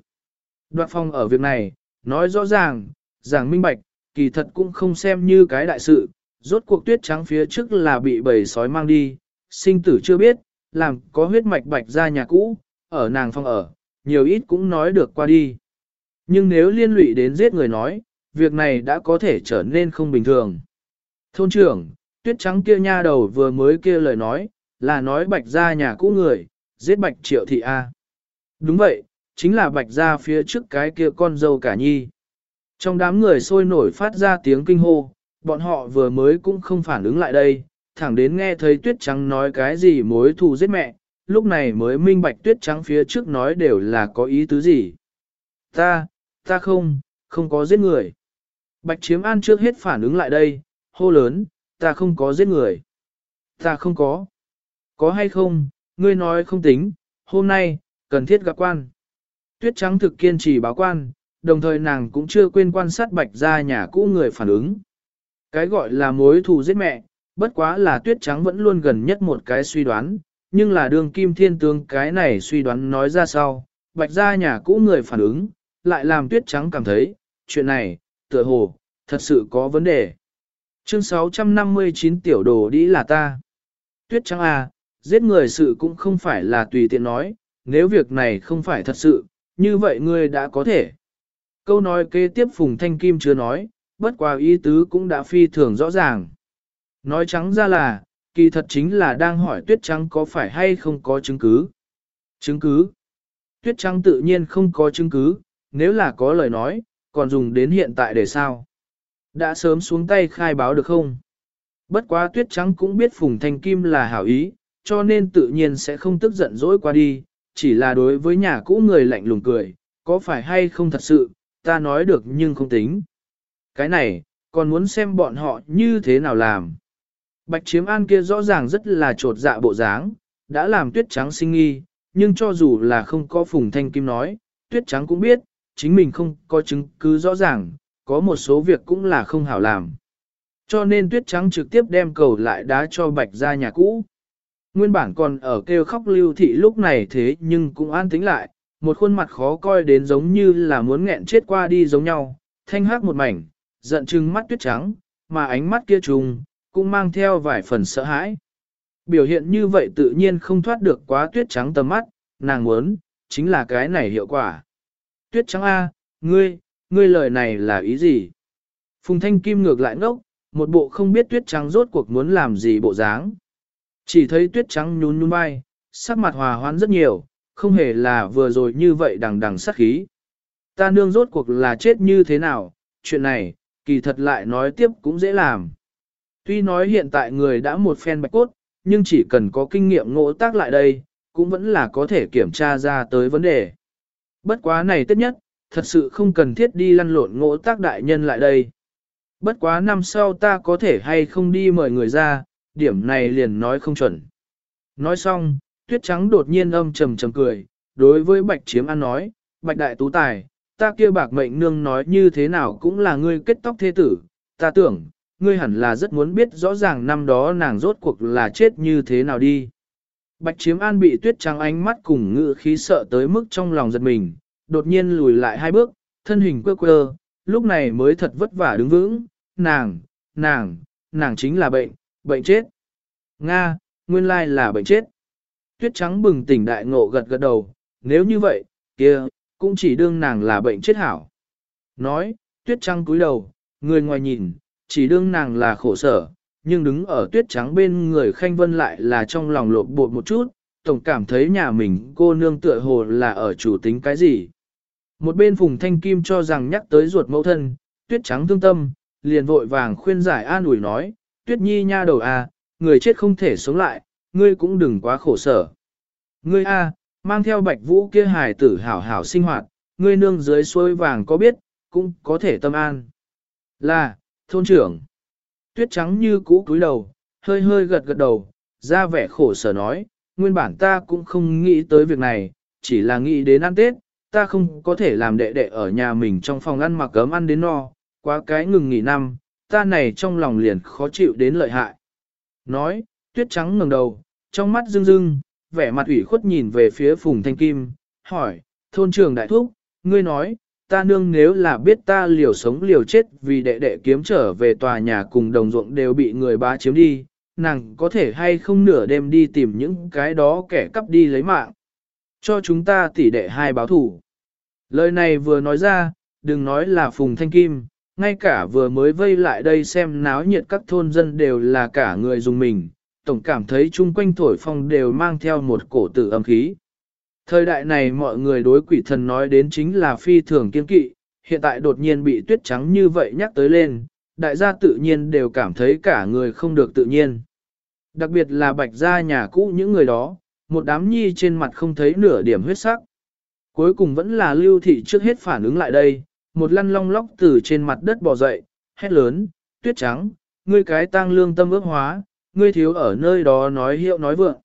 Đoạn phong ở việc này, nói rõ ràng, giảng minh bạch, kỳ thật cũng không xem như cái đại sự, rốt cuộc tuyết trắng phía trước là bị bầy sói mang đi, sinh tử chưa biết, làm có huyết mạch bạch ra nhà cũ, ở nàng phong ở, nhiều ít cũng nói được qua đi. Nhưng nếu liên lụy đến giết người nói, việc này đã có thể trở nên không bình thường. Thôn trưởng, tuyết trắng kia nha đầu vừa mới kia lời nói, là nói bạch ra nhà cũ người, giết bạch triệu thị A. Đúng vậy, chính là bạch ra phía trước cái kia con dâu cả nhi. Trong đám người sôi nổi phát ra tiếng kinh hô, bọn họ vừa mới cũng không phản ứng lại đây, thẳng đến nghe thấy tuyết trắng nói cái gì mối thù giết mẹ, lúc này mới minh bạch tuyết trắng phía trước nói đều là có ý tứ gì. Ta, ta không, không có giết người. Bạch chiếm an trước hết phản ứng lại đây, hô lớn, ta không có giết người. Ta không có. Có hay không, ngươi nói không tính, hôm nay, cần thiết gặp quan. Tuyết trắng thực kiên trì báo quan, đồng thời nàng cũng chưa quên quan sát bạch ra nhà cũ người phản ứng. Cái gọi là mối thù giết mẹ, bất quá là tuyết trắng vẫn luôn gần nhất một cái suy đoán, nhưng là đường kim thiên tướng cái này suy đoán nói ra sau, bạch ra nhà cũ người phản ứng, lại làm tuyết trắng cảm thấy, chuyện này, tựa hồ, thật sự có vấn đề. Chương 659 tiểu đồ đi là ta. Tuyết trắng à, giết người sự cũng không phải là tùy tiện nói, nếu việc này không phải thật sự, như vậy ngươi đã có thể. Câu nói kế tiếp Phùng Thanh Kim chưa nói, bất quá ý tứ cũng đã phi thường rõ ràng. Nói trắng ra là, kỳ thật chính là đang hỏi tuyết trắng có phải hay không có chứng cứ. Chứng cứ? Tuyết trắng tự nhiên không có chứng cứ, nếu là có lời nói, còn dùng đến hiện tại để sao? Đã sớm xuống tay khai báo được không? Bất quá tuyết trắng cũng biết Phùng Thanh Kim là hảo ý, cho nên tự nhiên sẽ không tức giận dỗi qua đi, chỉ là đối với nhà cũ người lạnh lùng cười, có phải hay không thật sự, ta nói được nhưng không tính. Cái này, còn muốn xem bọn họ như thế nào làm. Bạch chiếm an kia rõ ràng rất là trột dạ bộ dáng, đã làm tuyết trắng sinh nghi, nhưng cho dù là không có phùng thanh kim nói, tuyết trắng cũng biết, chính mình không có chứng cứ rõ ràng, có một số việc cũng là không hảo làm. Cho nên tuyết trắng trực tiếp đem cầu lại đá cho bạch ra nhà cũ. Nguyên bản còn ở kêu khóc lưu thị lúc này thế nhưng cũng an tĩnh lại, một khuôn mặt khó coi đến giống như là muốn nghẹn chết qua đi giống nhau, thanh hắc một mảnh, giận trưng mắt tuyết trắng, mà ánh mắt kia trùng, cũng mang theo vài phần sợ hãi. Biểu hiện như vậy tự nhiên không thoát được quá tuyết trắng tầm mắt, nàng muốn, chính là cái này hiệu quả. Tuyết trắng A, ngươi, ngươi lời này là ý gì? Phùng Thanh Kim ngược lại ngốc, một bộ không biết tuyết trắng rốt cuộc muốn làm gì bộ dáng. Chỉ thấy tuyết trắng nhún nhún vai, sắc mặt hòa hoãn rất nhiều, không hề là vừa rồi như vậy đằng đằng sát khí. Ta nương rốt cuộc là chết như thế nào, chuyện này, kỳ thật lại nói tiếp cũng dễ làm. Tuy nói hiện tại người đã một phen bạch cốt, nhưng chỉ cần có kinh nghiệm ngộ tác lại đây, cũng vẫn là có thể kiểm tra ra tới vấn đề. Bất quá này tất nhất, thật sự không cần thiết đi lăn lộn ngộ tác đại nhân lại đây. Bất quá năm sau ta có thể hay không đi mời người ra, điểm này liền nói không chuẩn. Nói xong, tuyết trắng đột nhiên âm trầm trầm cười, đối với bạch chiếm ăn nói, bạch đại tú tài, ta kia bạc mệnh nương nói như thế nào cũng là ngươi kết tóc thế tử, ta tưởng, ngươi hẳn là rất muốn biết rõ ràng năm đó nàng rốt cuộc là chết như thế nào đi. Bạch chiếm an bị tuyết trắng ánh mắt cùng ngự khí sợ tới mức trong lòng giật mình, đột nhiên lùi lại hai bước, thân hình quơ quơ, lúc này mới thật vất vả đứng vững, nàng, nàng, nàng chính là bệnh, bệnh chết. Nga, nguyên lai là bệnh chết. Tuyết trắng bừng tỉnh đại ngộ gật gật đầu, nếu như vậy, kia, cũng chỉ đương nàng là bệnh chết hảo. Nói, tuyết trắng cúi đầu, người ngoài nhìn, chỉ đương nàng là khổ sở, nhưng đứng ở tuyết trắng bên người khanh vân lại là trong lòng lộn bột một chút, tổng cảm thấy nhà mình cô nương tựa hồ là ở chủ tính cái gì. Một bên phùng thanh kim cho rằng nhắc tới ruột mẫu thân, tuyết trắng thương tâm, liền vội vàng khuyên giải an ủi nói, tuyết nhi nha đầu à, người chết không thể sống lại, ngươi cũng đừng quá khổ sở. Ngươi a, mang theo bạch vũ kia hài tử hảo hảo sinh hoạt, ngươi nương dưới suối vàng có biết, cũng có thể tâm an. Là, thôn trưởng. Tuyết trắng như cũ cúi đầu, hơi hơi gật gật đầu, ra vẻ khổ sở nói, nguyên bản ta cũng không nghĩ tới việc này, chỉ là nghĩ đến ăn Tết, ta không có thể làm đệ đệ ở nhà mình trong phòng ăn mặc cấm ăn đến no, quá cái ngừng nghỉ năm, ta này trong lòng liền khó chịu đến lợi hại. Nói, tuyết trắng ngẩng đầu, trong mắt rưng rưng, vẻ mặt ủy khuất nhìn về phía Phùng Thanh Kim, hỏi, thôn trưởng đại thúc, ngươi nói, ta nương nếu là biết ta liều sống liều chết vì đệ đệ kiếm trở về tòa nhà cùng đồng ruộng đều bị người bá chiếm đi, nàng có thể hay không nửa đêm đi tìm những cái đó kẻ cắp đi lấy mạng. Cho chúng ta tỉ đệ hai báo thủ. Lời này vừa nói ra, đừng nói là Phùng Thanh Kim, ngay cả vừa mới vây lại đây xem náo nhiệt các thôn dân đều là cả người dùng mình, tổng cảm thấy chung quanh thổi phong đều mang theo một cổ tử âm khí. Thời đại này mọi người đối quỷ thần nói đến chính là phi thường kiên kỵ, hiện tại đột nhiên bị tuyết trắng như vậy nhắc tới lên, đại gia tự nhiên đều cảm thấy cả người không được tự nhiên. Đặc biệt là bạch gia nhà cũ những người đó, một đám nhi trên mặt không thấy nửa điểm huyết sắc. Cuối cùng vẫn là lưu thị trước hết phản ứng lại đây, một lăn long lóc từ trên mặt đất bò dậy, hét lớn, tuyết trắng, ngươi cái tang lương tâm ước hóa, ngươi thiếu ở nơi đó nói hiệu nói vượng.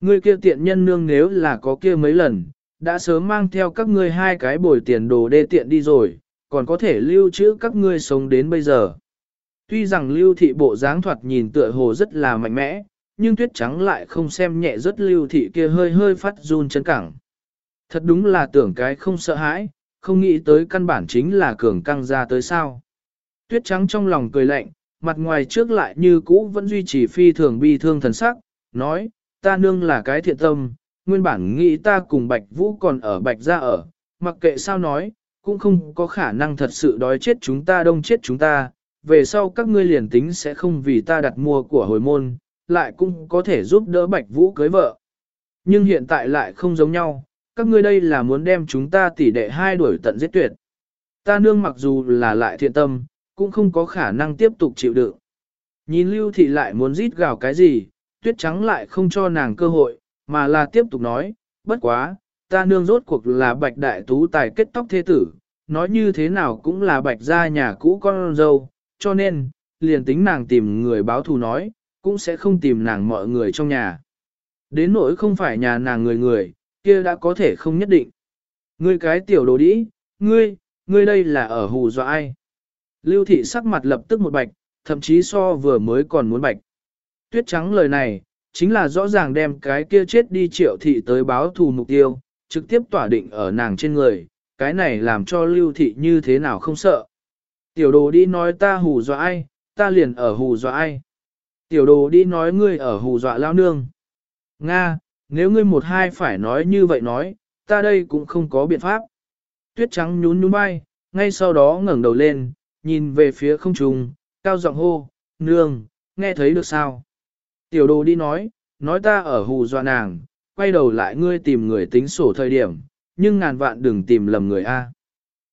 Ngươi kia tiện nhân nương nếu là có kia mấy lần, đã sớm mang theo các ngươi hai cái bồi tiền đồ đê tiện đi rồi, còn có thể lưu trữ các ngươi sống đến bây giờ. Tuy rằng lưu thị bộ dáng thoạt nhìn tựa hồ rất là mạnh mẽ, nhưng tuyết trắng lại không xem nhẹ rất lưu thị kia hơi hơi phát run chân cẳng. Thật đúng là tưởng cái không sợ hãi, không nghĩ tới căn bản chính là cường căng ra tới sao. Tuyết trắng trong lòng cười lạnh, mặt ngoài trước lại như cũ vẫn duy trì phi thường bi thương thần sắc, nói, ta nương là cái thiện tâm, nguyên bản nghĩ ta cùng Bạch Vũ còn ở Bạch gia ở, mặc kệ sao nói, cũng không có khả năng thật sự đói chết chúng ta đông chết chúng ta, về sau các ngươi liền tính sẽ không vì ta đặt mua của hồi môn, lại cũng có thể giúp đỡ Bạch Vũ cưới vợ. Nhưng hiện tại lại không giống nhau, các ngươi đây là muốn đem chúng ta tỉ đệ hai đuổi tận giết tuyệt. Ta nương mặc dù là lại thiện tâm, cũng không có khả năng tiếp tục chịu đựng. Nhìn lưu thị lại muốn rít gào cái gì, tuyết trắng lại không cho nàng cơ hội, mà là tiếp tục nói, bất quá, ta nương rốt cuộc là bạch đại tú tài kết tóc thế tử, nói như thế nào cũng là bạch gia nhà cũ con dâu, cho nên, liền tính nàng tìm người báo thù nói, cũng sẽ không tìm nàng mọi người trong nhà. Đến nỗi không phải nhà nàng người người, kia đã có thể không nhất định. Ngươi cái tiểu đồ đĩ, ngươi, ngươi đây là ở hù dọa ai? Lưu thị sắc mặt lập tức một bạch, thậm chí so vừa mới còn muốn bạch. Tuyết trắng lời này, chính là rõ ràng đem cái kia chết đi triệu thị tới báo thù mục tiêu, trực tiếp tỏa định ở nàng trên người, cái này làm cho lưu thị như thế nào không sợ. Tiểu đồ đi nói ta hù dọa ai, ta liền ở hù dọa ai. Tiểu đồ đi nói ngươi ở hù dọa lao nương. Nga, nếu ngươi một hai phải nói như vậy nói, ta đây cũng không có biện pháp. Tuyết trắng nhún nhún bay, ngay sau đó ngẩng đầu lên, nhìn về phía không trung, cao giọng hô, nương, nghe thấy được sao? Tiểu đồ đi nói, nói ta ở hù dọa nàng, quay đầu lại ngươi tìm người tính sổ thời điểm, nhưng ngàn vạn đừng tìm lầm người A.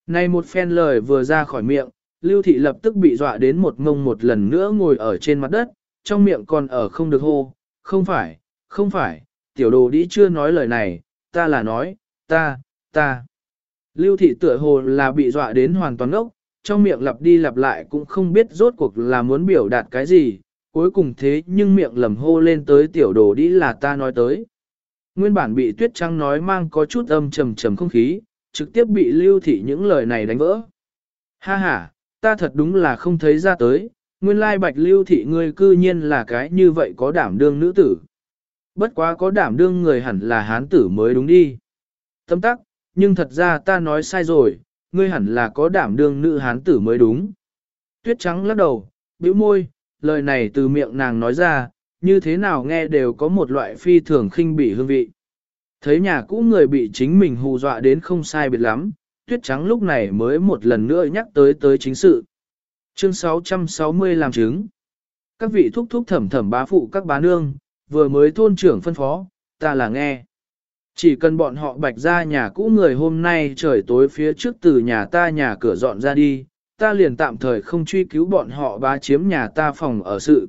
Này một phen lời vừa ra khỏi miệng, Lưu Thị lập tức bị dọa đến một ngông một lần nữa ngồi ở trên mặt đất, trong miệng còn ở không được hô, không phải, không phải, tiểu đồ đi chưa nói lời này, ta là nói, ta, ta. Lưu Thị tựa hồ là bị dọa đến hoàn toàn ngốc, trong miệng lặp đi lặp lại cũng không biết rốt cuộc là muốn biểu đạt cái gì, cuối cùng thế nhưng miệng lầm hô lên tới tiểu đồ đi là ta nói tới. Nguyên bản bị tuyết trăng nói mang có chút âm trầm trầm không khí, trực tiếp bị lưu thị những lời này đánh vỡ. Ha ha, ta thật đúng là không thấy ra tới, nguyên lai bạch lưu thị ngươi cư nhiên là cái như vậy có đảm đương nữ tử. Bất quá có đảm đương người hẳn là hán tử mới đúng đi. Tâm tắc, nhưng thật ra ta nói sai rồi, ngươi hẳn là có đảm đương nữ hán tử mới đúng. Tuyết trắng lắc đầu, bĩu môi, lời này từ miệng nàng nói ra, như thế nào nghe đều có một loại phi thường khinh bỉ hương vị. Thấy nhà cũ người bị chính mình hù dọa đến không sai biệt lắm, tuyết trắng lúc này mới một lần nữa nhắc tới tới chính sự. Chương 660 làm chứng. Các vị thúc thúc thẩm thẩm bá phụ các bá nương, vừa mới thôn trưởng phân phó, ta là nghe. Chỉ cần bọn họ bạch ra nhà cũ người hôm nay trời tối phía trước từ nhà ta nhà cửa dọn ra đi, ta liền tạm thời không truy cứu bọn họ bá chiếm nhà ta phòng ở sự.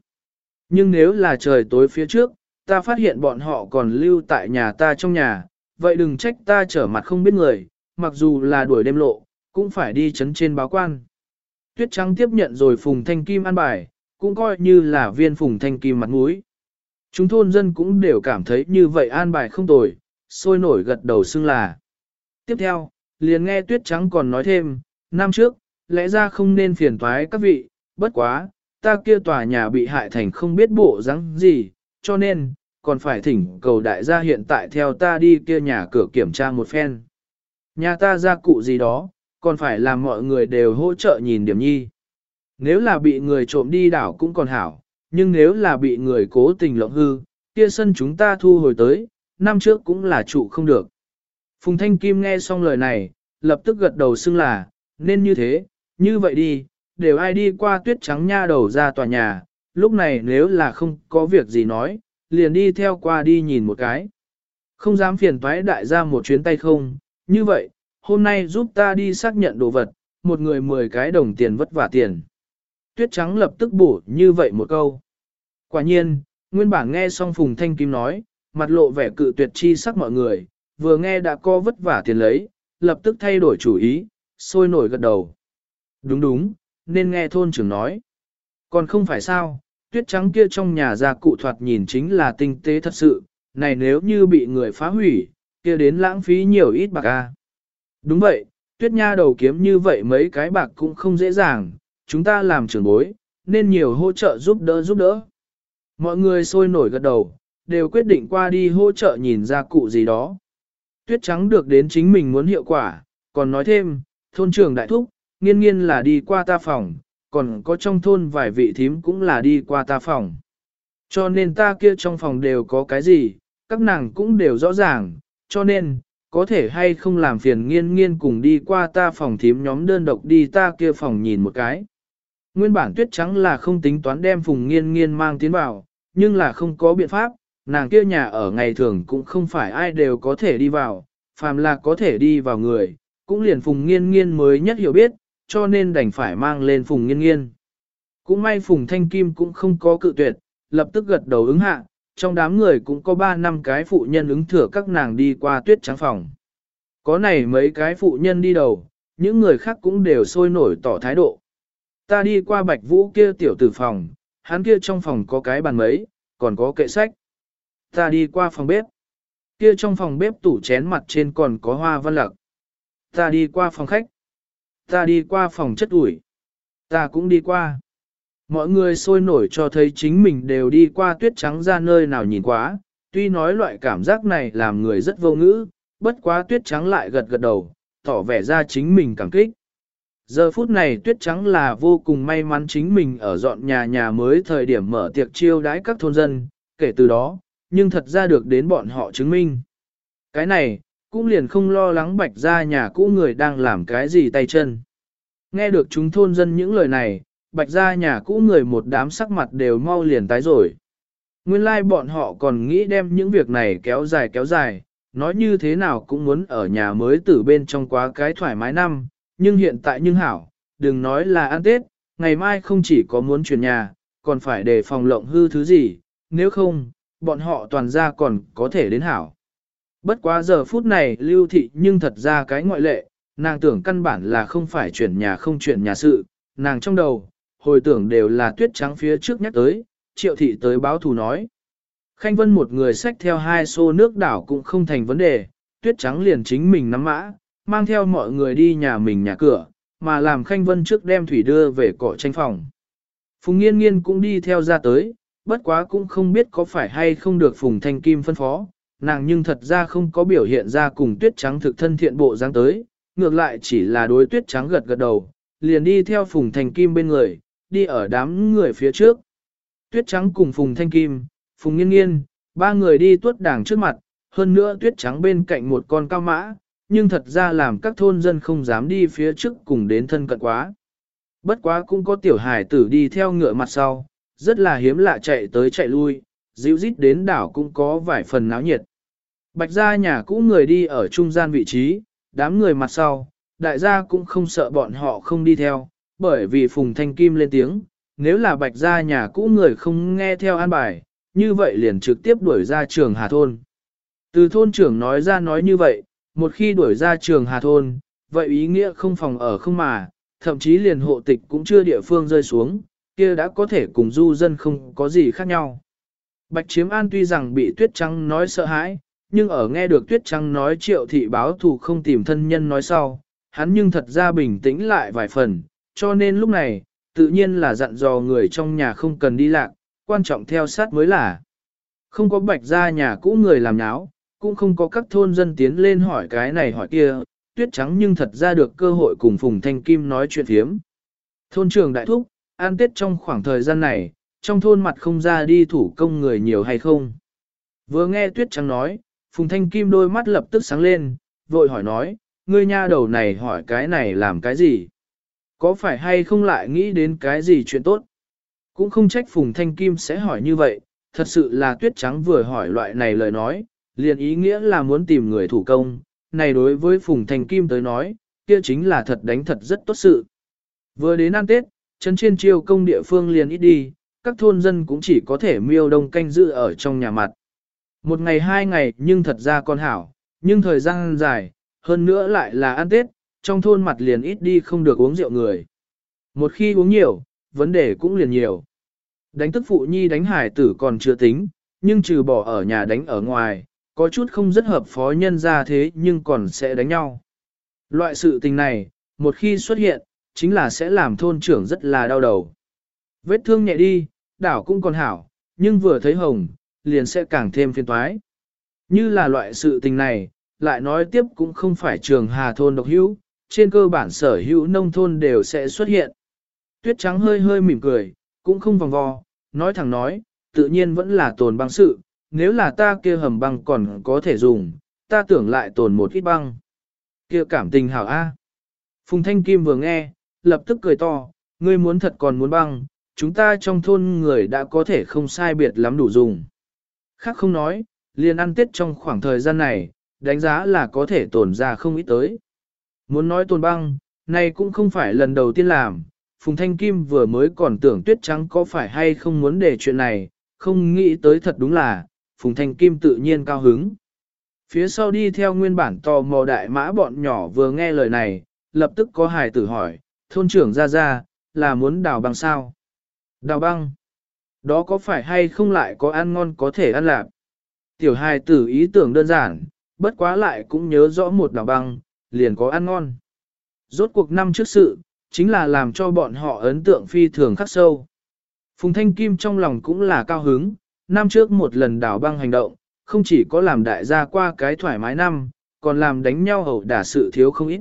Nhưng nếu là trời tối phía trước, ta phát hiện bọn họ còn lưu tại nhà ta trong nhà, vậy đừng trách ta trở mặt không biết người, mặc dù là đuổi đêm lộ, cũng phải đi chấn trên báo quan. Tuyết Trắng tiếp nhận rồi Phùng Thanh Kim an bài, cũng coi như là viên Phùng Thanh Kim mặt mũi. Chúng thôn dân cũng đều cảm thấy như vậy an bài không tồi, sôi nổi gật đầu xưng là. Tiếp theo, liền nghe Tuyết Trắng còn nói thêm, năm trước, lẽ ra không nên phiền toái các vị, bất quá, ta kia tòa nhà bị hại thành không biết bộ rắn gì, cho nên, còn phải thỉnh cầu đại gia hiện tại theo ta đi kia nhà cửa kiểm tra một phen. Nhà ta ra cụ gì đó, còn phải làm mọi người đều hỗ trợ nhìn điểm nhi. Nếu là bị người trộm đi đảo cũng còn hảo, nhưng nếu là bị người cố tình lộng hư, kia sân chúng ta thu hồi tới, năm trước cũng là trụ không được. Phùng Thanh Kim nghe xong lời này, lập tức gật đầu xưng là, nên như thế, như vậy đi, đều ai đi qua tuyết trắng nha đầu ra tòa nhà, lúc này nếu là không có việc gì nói, liền đi theo qua đi nhìn một cái. Không dám phiền toái đại ra một chuyến tay không, như vậy, hôm nay giúp ta đi xác nhận đồ vật, một người mười cái đồng tiền vất vả tiền. Tuyết trắng lập tức bổ như vậy một câu. Quả nhiên, nguyên bản nghe xong Phùng Thanh Kim nói, mặt lộ vẻ cự tuyệt chi sắc mọi người, vừa nghe đã co vất vả tiền lấy, lập tức thay đổi chủ ý, sôi nổi gật đầu. Đúng đúng, nên nghe thôn trưởng nói. Còn không phải sao, tuyết trắng kia trong nhà gia cụ thoạt nhìn chính là tinh tế thật sự, này nếu như bị người phá hủy, kia đến lãng phí nhiều ít bạc a. Đúng vậy, tuyết nha đầu kiếm như vậy mấy cái bạc cũng không dễ dàng, chúng ta làm trưởng bối, nên nhiều hỗ trợ giúp đỡ giúp đỡ. Mọi người sôi nổi gật đầu, đều quyết định qua đi hỗ trợ nhìn ra cụ gì đó. Tuyết trắng được đến chính mình muốn hiệu quả, còn nói thêm, thôn trưởng đại thúc, nghiên nghiên là đi qua ta phòng, còn có trong thôn vài vị thím cũng là đi qua ta phòng. Cho nên ta kia trong phòng đều có cái gì, các nàng cũng đều rõ ràng, cho nên, có thể hay không làm phiền nghiên nghiên cùng đi qua ta phòng thím nhóm đơn độc đi ta kia phòng nhìn một cái. Nguyên bản tuyết trắng là không tính toán đem phùng nghiên nghiên mang tiến vào, nhưng là không có biện pháp, nàng kia nhà ở ngày thường cũng không phải ai đều có thể đi vào, phàm là có thể đi vào người, cũng liền phùng nghiên nghiên mới nhất hiểu biết, cho nên đành phải mang lên Phùng Nghiên Nghiên. Cũng may Phùng Thanh Kim cũng không có cự tuyệt, lập tức gật đầu ứng hạ, trong đám người cũng có 3 năm cái phụ nhân ứng thừa các nàng đi qua tuyết trắng phòng. Có này mấy cái phụ nhân đi đầu, những người khác cũng đều sôi nổi tỏ thái độ. Ta đi qua bạch vũ kia tiểu tử phòng, hắn kia trong phòng có cái bàn mấy, còn có kệ sách. Ta đi qua phòng bếp. Kia trong phòng bếp tủ chén mặt trên còn có hoa văn lặc. Ta đi qua phòng khách. Ta đi qua phòng chất ủi. Ta cũng đi qua. Mọi người sôi nổi cho thấy chính mình đều đi qua tuyết trắng ra nơi nào nhìn quá, tuy nói loại cảm giác này làm người rất vô ngữ, bất quá tuyết trắng lại gật gật đầu, tỏ vẻ ra chính mình cảm kích. Giờ phút này tuyết trắng là vô cùng may mắn chính mình ở dọn nhà nhà mới thời điểm mở tiệc chiêu đãi các thôn dân, kể từ đó, nhưng thật ra được đến bọn họ chứng minh. Cái này, cũng liền không lo lắng bạch ra nhà cũ người đang làm cái gì tay chân. Nghe được chúng thôn dân những lời này, bạch ra nhà cũ người một đám sắc mặt đều mau liền tái rồi. Nguyên lai like bọn họ còn nghĩ đem những việc này kéo dài kéo dài, nói như thế nào cũng muốn ở nhà mới từ bên trong quá cái thoải mái năm, nhưng hiện tại nhưng hảo, đừng nói là ăn Tết, ngày mai không chỉ có muốn chuyển nhà, còn phải đề phòng lộng hư thứ gì, nếu không, bọn họ toàn ra còn có thể đến hảo. Bất quá giờ phút này lưu thị nhưng thật ra cái ngoại lệ, nàng tưởng căn bản là không phải chuyển nhà không chuyển nhà sự, nàng trong đầu, hồi tưởng đều là tuyết trắng phía trước nhắc tới, triệu thị tới báo thù nói. Khanh Vân một người xách theo hai xô nước đảo cũng không thành vấn đề, tuyết trắng liền chính mình nắm mã, mang theo mọi người đi nhà mình nhà cửa, mà làm Khanh Vân trước đem thủy đưa về cỏ tranh phòng. Phùng Nghiên Nghiên cũng đi theo ra tới, bất quá cũng không biết có phải hay không được Phùng Thanh Kim phân phó, nàng nhưng thật ra không có biểu hiện ra cùng tuyết trắng thực thân thiện bộ dáng tới, ngược lại chỉ là đối tuyết trắng gật gật đầu, liền đi theo Phùng Thanh Kim bên người, đi ở đám người phía trước. Tuyết trắng cùng Phùng Thanh Kim, Phùng Nghiên Nghiên, ba người đi tuốt đảng trước mặt, hơn nữa tuyết trắng bên cạnh một con cao mã, nhưng thật ra làm các thôn dân không dám đi phía trước cùng đến thân cận quá. Bất quá cũng có tiểu hải tử đi theo ngựa mặt sau, rất là hiếm lạ chạy tới chạy lui, dịu rít đến đảo cũng có vài phần náo nhiệt. Bạch gia nhà cũ người đi ở trung gian vị trí, đám người mặt sau, đại gia cũng không sợ bọn họ không đi theo, bởi vì Phùng Thanh Kim lên tiếng, nếu là bạch gia nhà cũ người không nghe theo an bài, như vậy liền trực tiếp đuổi ra trường Hà Thôn. Từ thôn trưởng nói ra nói như vậy, một khi đuổi ra trường Hà Thôn, vậy ý nghĩa không phòng ở không mà, thậm chí liền hộ tịch cũng chưa địa phương rơi xuống, kia đã có thể cùng du dân không có gì khác nhau. Bạch Chiếm An tuy rằng bị Tuyết Trắng nói sợ hãi, nhưng ở nghe được Tuyết Trắng nói triệu thị báo thù không tìm thân nhân nói sau, hắn nhưng thật ra bình tĩnh lại vài phần, cho nên lúc này, tự nhiên là dặn dò người trong nhà không cần đi lạc, quan trọng theo sát mới là. Không có bạch ra nhà cũ người làm nháo, cũng không có các thôn dân tiến lên hỏi cái này hỏi kia, tuyết trắng nhưng thật ra được cơ hội cùng Phùng Thanh Kim nói chuyện thiếm. Thôn trưởng đại thúc, an tết trong khoảng thời gian này, trong thôn mặt không ra đi thủ công người nhiều hay không. Vừa nghe tuyết trắng nói, Phùng Thanh Kim đôi mắt lập tức sáng lên, vội hỏi nói, ngươi nha đầu này hỏi cái này làm cái gì? Có phải hay không lại nghĩ đến cái gì chuyện tốt? Cũng không trách Phùng Thanh Kim sẽ hỏi như vậy, thật sự là tuyết trắng vừa hỏi loại này lời nói, liền ý nghĩa là muốn tìm người thủ công, này đối với Phùng Thành Kim tới nói, kia chính là thật đánh thật rất tốt sự. Vừa đến ăn Tết, chân trên chiêu công địa phương liền ít đi, các thôn dân cũng chỉ có thể miêu đông canh giữ ở trong nhà mặt. Một ngày hai ngày nhưng thật ra con hảo, nhưng thời gian dài, hơn nữa lại là ăn Tết, trong thôn mặt liền ít đi không được uống rượu người. Một khi uống nhiều, vấn đề cũng liền nhiều. Đánh tức phụ nhi đánh hải tử còn chưa tính, nhưng trừ bỏ ở nhà đánh ở ngoài, có chút không rất hợp phó nhân ra thế nhưng còn sẽ đánh nhau. Loại sự tình này, một khi xuất hiện, chính là sẽ làm thôn trưởng rất là đau đầu. Vết thương nhẹ đi, đảo cũng còn hảo, nhưng vừa thấy hồng, liền sẽ càng thêm phiền toái. Như là loại sự tình này, lại nói tiếp cũng không phải trường hà thôn độc hữu, trên cơ bản sở hữu nông thôn đều sẽ xuất hiện. Tuyết trắng hơi hơi mỉm cười, cũng không vòng vo, nói thẳng nói, tự nhiên vẫn là tồn băng sự, nếu là ta kia hầm băng còn có thể dùng, ta tưởng lại tồn một ít băng. Kia cảm tình hảo A. Phùng Thanh Kim vừa nghe, lập tức cười to, ngươi muốn thật còn muốn băng, chúng ta trong thôn người đã có thể không sai biệt lắm đủ dùng. Khác không nói, liền ăn tết trong khoảng thời gian này, đánh giá là có thể tồn ra không ít tới. Muốn nói tồn băng, này cũng không phải lần đầu tiên làm, Phùng Thanh Kim vừa mới còn tưởng tuyết trắng có phải hay không muốn để chuyện này, không nghĩ tới thật đúng là, Phùng Thanh Kim tự nhiên cao hứng. Phía sau đi theo nguyên bản tò mò đại mã bọn nhỏ vừa nghe lời này, lập tức có hài tử hỏi, thôn trưởng ra ra, là muốn đào băng sao? Đào băng? Đó có phải hay không lại có ăn ngon có thể ăn lạc? Tiểu hài tử ý tưởng đơn giản, bất quá lại cũng nhớ rõ một đào băng, liền có ăn ngon. Rốt cuộc năm trước sự, chính là làm cho bọn họ ấn tượng phi thường khắc sâu. Phùng Thanh Kim trong lòng cũng là cao hứng, năm trước một lần đảo băng hành động, không chỉ có làm đại gia qua cái thoải mái năm, còn làm đánh nhau hậu đả sự thiếu không ít.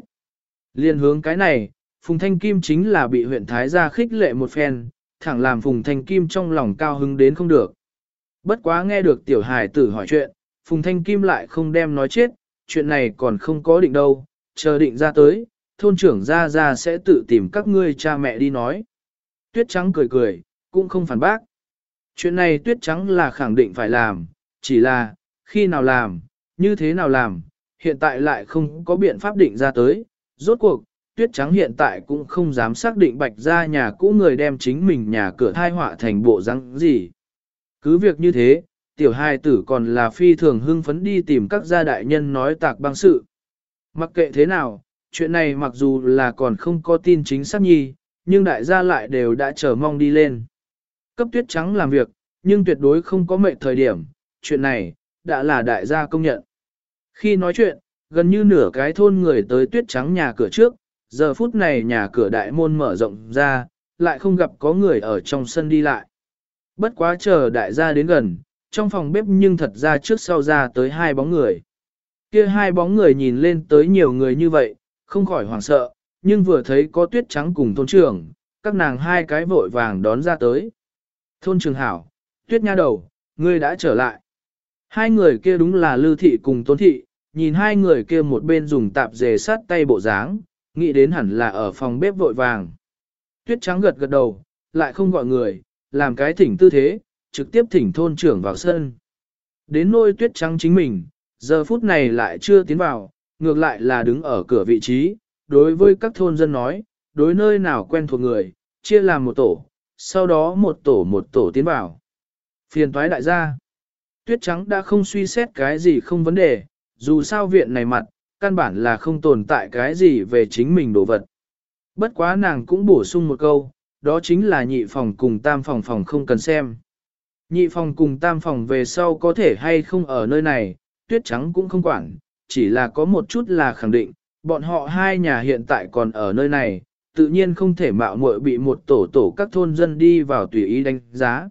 Liên hướng cái này, Phùng Thanh Kim chính là bị huyện Thái gia khích lệ một phen, thẳng làm Phùng Thanh Kim trong lòng cao hứng đến không được. Bất quá nghe được tiểu hài tử hỏi chuyện, Phùng Thanh Kim lại không đem nói chết, chuyện này còn không có định đâu, chờ định ra tới, thôn trưởng ra ra sẽ tự tìm các ngươi cha mẹ đi nói. Tuyết Trắng cười cười, cũng không phản bác. Chuyện này Tuyết Trắng là khẳng định phải làm, chỉ là, khi nào làm, như thế nào làm, hiện tại lại không có biện pháp định ra tới. Rốt cuộc, Tuyết Trắng hiện tại cũng không dám xác định bạch ra nhà cũ người đem chính mình nhà cửa thai họa thành bộ răng gì. Cứ việc như thế, tiểu hai tử còn là phi thường hưng phấn đi tìm các gia đại nhân nói tạc băng sự. Mặc kệ thế nào, chuyện này mặc dù là còn không có tin chính xác nhi, nhưng đại gia lại đều đã chờ mong đi lên. Cấp tuyết trắng làm việc, nhưng tuyệt đối không có mệnh thời điểm, chuyện này, đã là đại gia công nhận. Khi nói chuyện, gần như nửa cái thôn người tới tuyết trắng nhà cửa trước, giờ phút này nhà cửa đại môn mở rộng ra, lại không gặp có người ở trong sân đi lại. Bất quá chờ đại gia đến gần, trong phòng bếp nhưng thật ra trước sau ra tới hai bóng người. Kia hai bóng người nhìn lên tới nhiều người như vậy, không khỏi hoảng sợ, nhưng vừa thấy có tuyết trắng cùng thôn trưởng, các nàng hai cái vội vàng đón ra tới. Thôn trường hảo, tuyết nha đầu, ngươi đã trở lại. Hai người kia đúng là lưu thị cùng tôn thị, nhìn hai người kia một bên dùng tạp dề sát tay bộ dáng, nghĩ đến hẳn là ở phòng bếp vội vàng. Tuyết trắng gật gật đầu, lại không gọi người, làm cái thỉnh tư thế, trực tiếp thỉnh thôn trưởng vào sân. Đến nôi tuyết trắng chính mình, giờ phút này lại chưa tiến vào, ngược lại là đứng ở cửa vị trí, đối với các thôn dân nói, đối nơi nào quen thuộc người, chia làm một tổ, sau đó một tổ một tổ tiến vào. Phiền toái đại gia. Tuyết trắng đã không suy xét cái gì không vấn đề, dù sao viện này mặt, căn bản là không tồn tại cái gì về chính mình đồ vật. Bất quá nàng cũng bổ sung một câu, đó chính là nhị phòng cùng tam phòng phòng không cần xem. Nhị phòng cùng tam phòng về sau có thể hay không ở nơi này, tuyết trắng cũng không quản, chỉ là có một chút là khẳng định, bọn họ hai nhà hiện tại còn ở nơi này, tự nhiên không thể mạo muội bị một tổ tổ các thôn dân đi vào tùy ý đánh giá.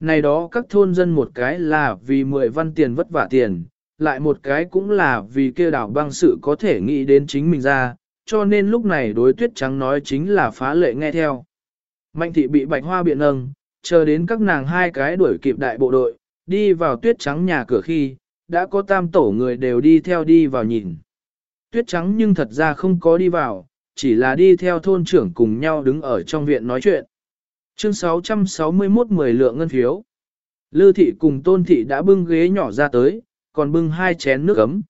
Này đó các thôn dân một cái là vì 10 văn tiền vất vả tiền, lại một cái cũng là vì kia đảo băng sự có thể nghĩ đến chính mình ra, cho nên lúc này đối tuyết trắng nói chính là phá lệ nghe theo. Mạnh thị bị bạch hoa biện nâng, chờ đến các nàng hai cái đuổi kịp đại bộ đội, đi vào tuyết trắng nhà cửa khi, đã có tam tổ người đều đi theo đi vào nhìn. Tuyết trắng nhưng thật ra không có đi vào, chỉ là đi theo thôn trưởng cùng nhau đứng ở trong viện nói chuyện. Chương 661 10 lượng ngân phiếu. Lư thị cùng tôn thị đã bưng ghế nhỏ ra tới, còn bưng hai chén nước ấm.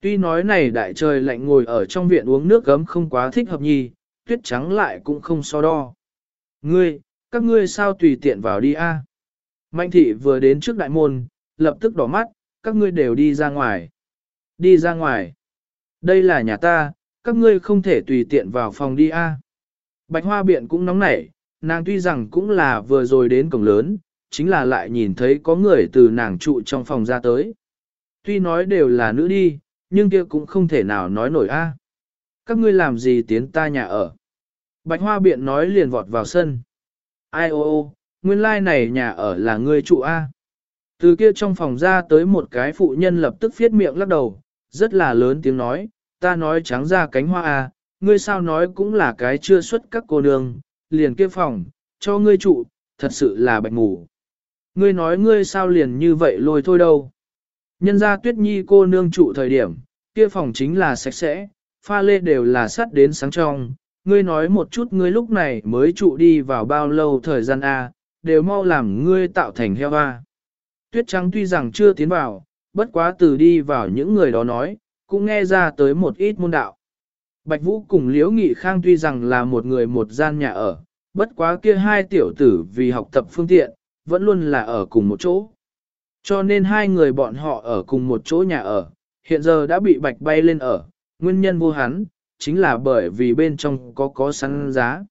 Tuy nói này đại trời lạnh ngồi ở trong viện uống nước ấm không quá thích hợp nhì, tuyết trắng lại cũng không so đo. Ngươi, các ngươi sao tùy tiện vào đi a? Mạnh thị vừa đến trước đại môn, lập tức đỏ mắt, các ngươi đều đi ra ngoài. Đi ra ngoài. Đây là nhà ta, các ngươi không thể tùy tiện vào phòng đi a. Bạch hoa biện cũng nóng nảy, nàng tuy rằng cũng là vừa rồi đến cổng lớn, chính là lại nhìn thấy có người từ nàng trụ trong phòng ra tới. Tuy nói đều là nữ đi, nhưng kia cũng không thể nào nói nổi a. Các ngươi làm gì tiến ta nhà ở? Bạch hoa biện nói liền vọt vào sân. Ai ô ô, nguyên lai like này nhà ở là ngươi trụ a. Từ kia trong phòng ra tới một cái phụ nhân lập tức phiết miệng lắc đầu, rất là lớn tiếng nói, ta nói trắng ra cánh hoa à, ngươi sao nói cũng là cái chưa xuất các cô nương, liền kia phòng, cho ngươi trụ, thật sự là bạch ngủ. Ngươi nói ngươi sao liền như vậy lôi thôi đâu. Nhân ra tuyết nhi cô nương trụ thời điểm, kia phòng chính là sạch sẽ, pha lê đều là sắt đến sáng trong. Ngươi nói một chút ngươi lúc này mới trụ đi vào bao lâu thời gian A, đều mau làm ngươi tạo thành heo A. Tuyết trắng tuy rằng chưa tiến vào, bất quá từ đi vào những người đó nói, cũng nghe ra tới một ít môn đạo. Bạch Vũ cùng Liễu Nghị Khang tuy rằng là một người một gian nhà ở, bất quá kia hai tiểu tử vì học tập phương tiện, vẫn luôn là ở cùng một chỗ. Cho nên hai người bọn họ ở cùng một chỗ nhà ở, hiện giờ đã bị bạch bay lên ở, nguyên nhân vô hắn, chính là bởi vì bên trong có có sẵn giá.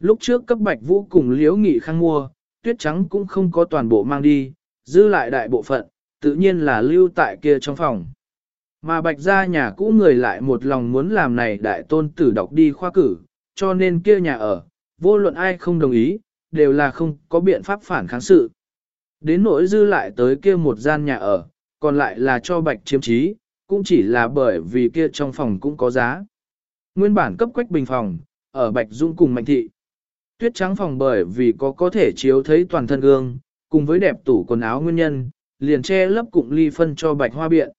Lúc trước cấp bạch vũ cùng liễu nghị khang mua, tuyết trắng cũng không có toàn bộ mang đi, giữ lại đại bộ phận, tự nhiên là lưu tại kia trong phòng. Mà bạch gia nhà cũ người lại một lòng muốn làm này đại tôn tử đọc đi khoa cử, cho nên kia nhà ở, vô luận ai không đồng ý, đều là không có biện pháp phản kháng sự. Đến nỗi dư lại tới kia một gian nhà ở, còn lại là cho bạch chiếm trí, cũng chỉ là bởi vì kia trong phòng cũng có giá. Nguyên bản cấp quách bình phòng, ở Bạch Dung cùng Mạnh Thị. Tuyết trắng phòng bởi vì có có thể chiếu thấy toàn thân gương, cùng với đẹp tủ quần áo nguyên nhân, liền che lấp cụm ly phân cho Bạch Hoa Biện.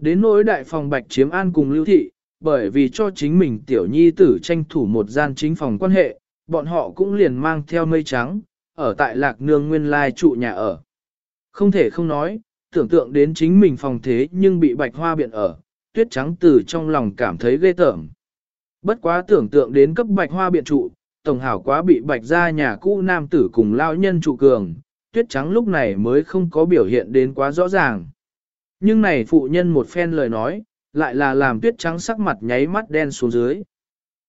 Đến nỗi đại phòng Bạch Chiếm An cùng Lưu Thị, bởi vì cho chính mình tiểu nhi tử tranh thủ một gian chính phòng quan hệ, bọn họ cũng liền mang theo mây trắng, ở tại lạc nương nguyên lai trụ nhà ở. Không thể không nói, tưởng tượng đến chính mình phòng thế nhưng bị bạch hoa biện ở, tuyết trắng từ trong lòng cảm thấy ghê tởm. Bất quá tưởng tượng đến cấp bạch hoa biện trụ, tổng hảo quá bị bạch ra nhà cũ nam tử cùng lao nhân trụ cường, tuyết trắng lúc này mới không có biểu hiện đến quá rõ ràng. Nhưng này phụ nhân một phen lời nói, lại là làm tuyết trắng sắc mặt nháy mắt đen xuống dưới.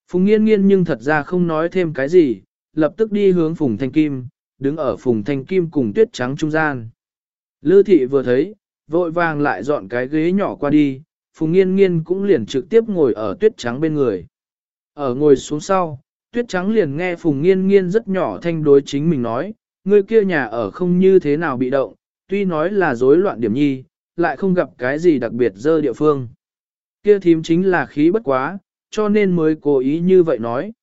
Phùng nghiên nghiên nhưng thật ra không nói thêm cái gì, lập tức đi hướng Phùng Thanh Kim, đứng ở Phùng Thanh Kim cùng tuyết trắng trung gian. Lư thị vừa thấy, vội vàng lại dọn cái ghế nhỏ qua đi, Phùng Nghiên Nghiên cũng liền trực tiếp ngồi ở tuyết trắng bên người. Ở ngồi xuống sau, tuyết trắng liền nghe Phùng Nghiên Nghiên rất nhỏ thanh đối chính mình nói, người kia nhà ở không như thế nào bị động, tuy nói là rối loạn điểm nhi, lại không gặp cái gì đặc biệt dơ địa phương. Kia thím chính là khí bất quá, cho nên mới cố ý như vậy nói.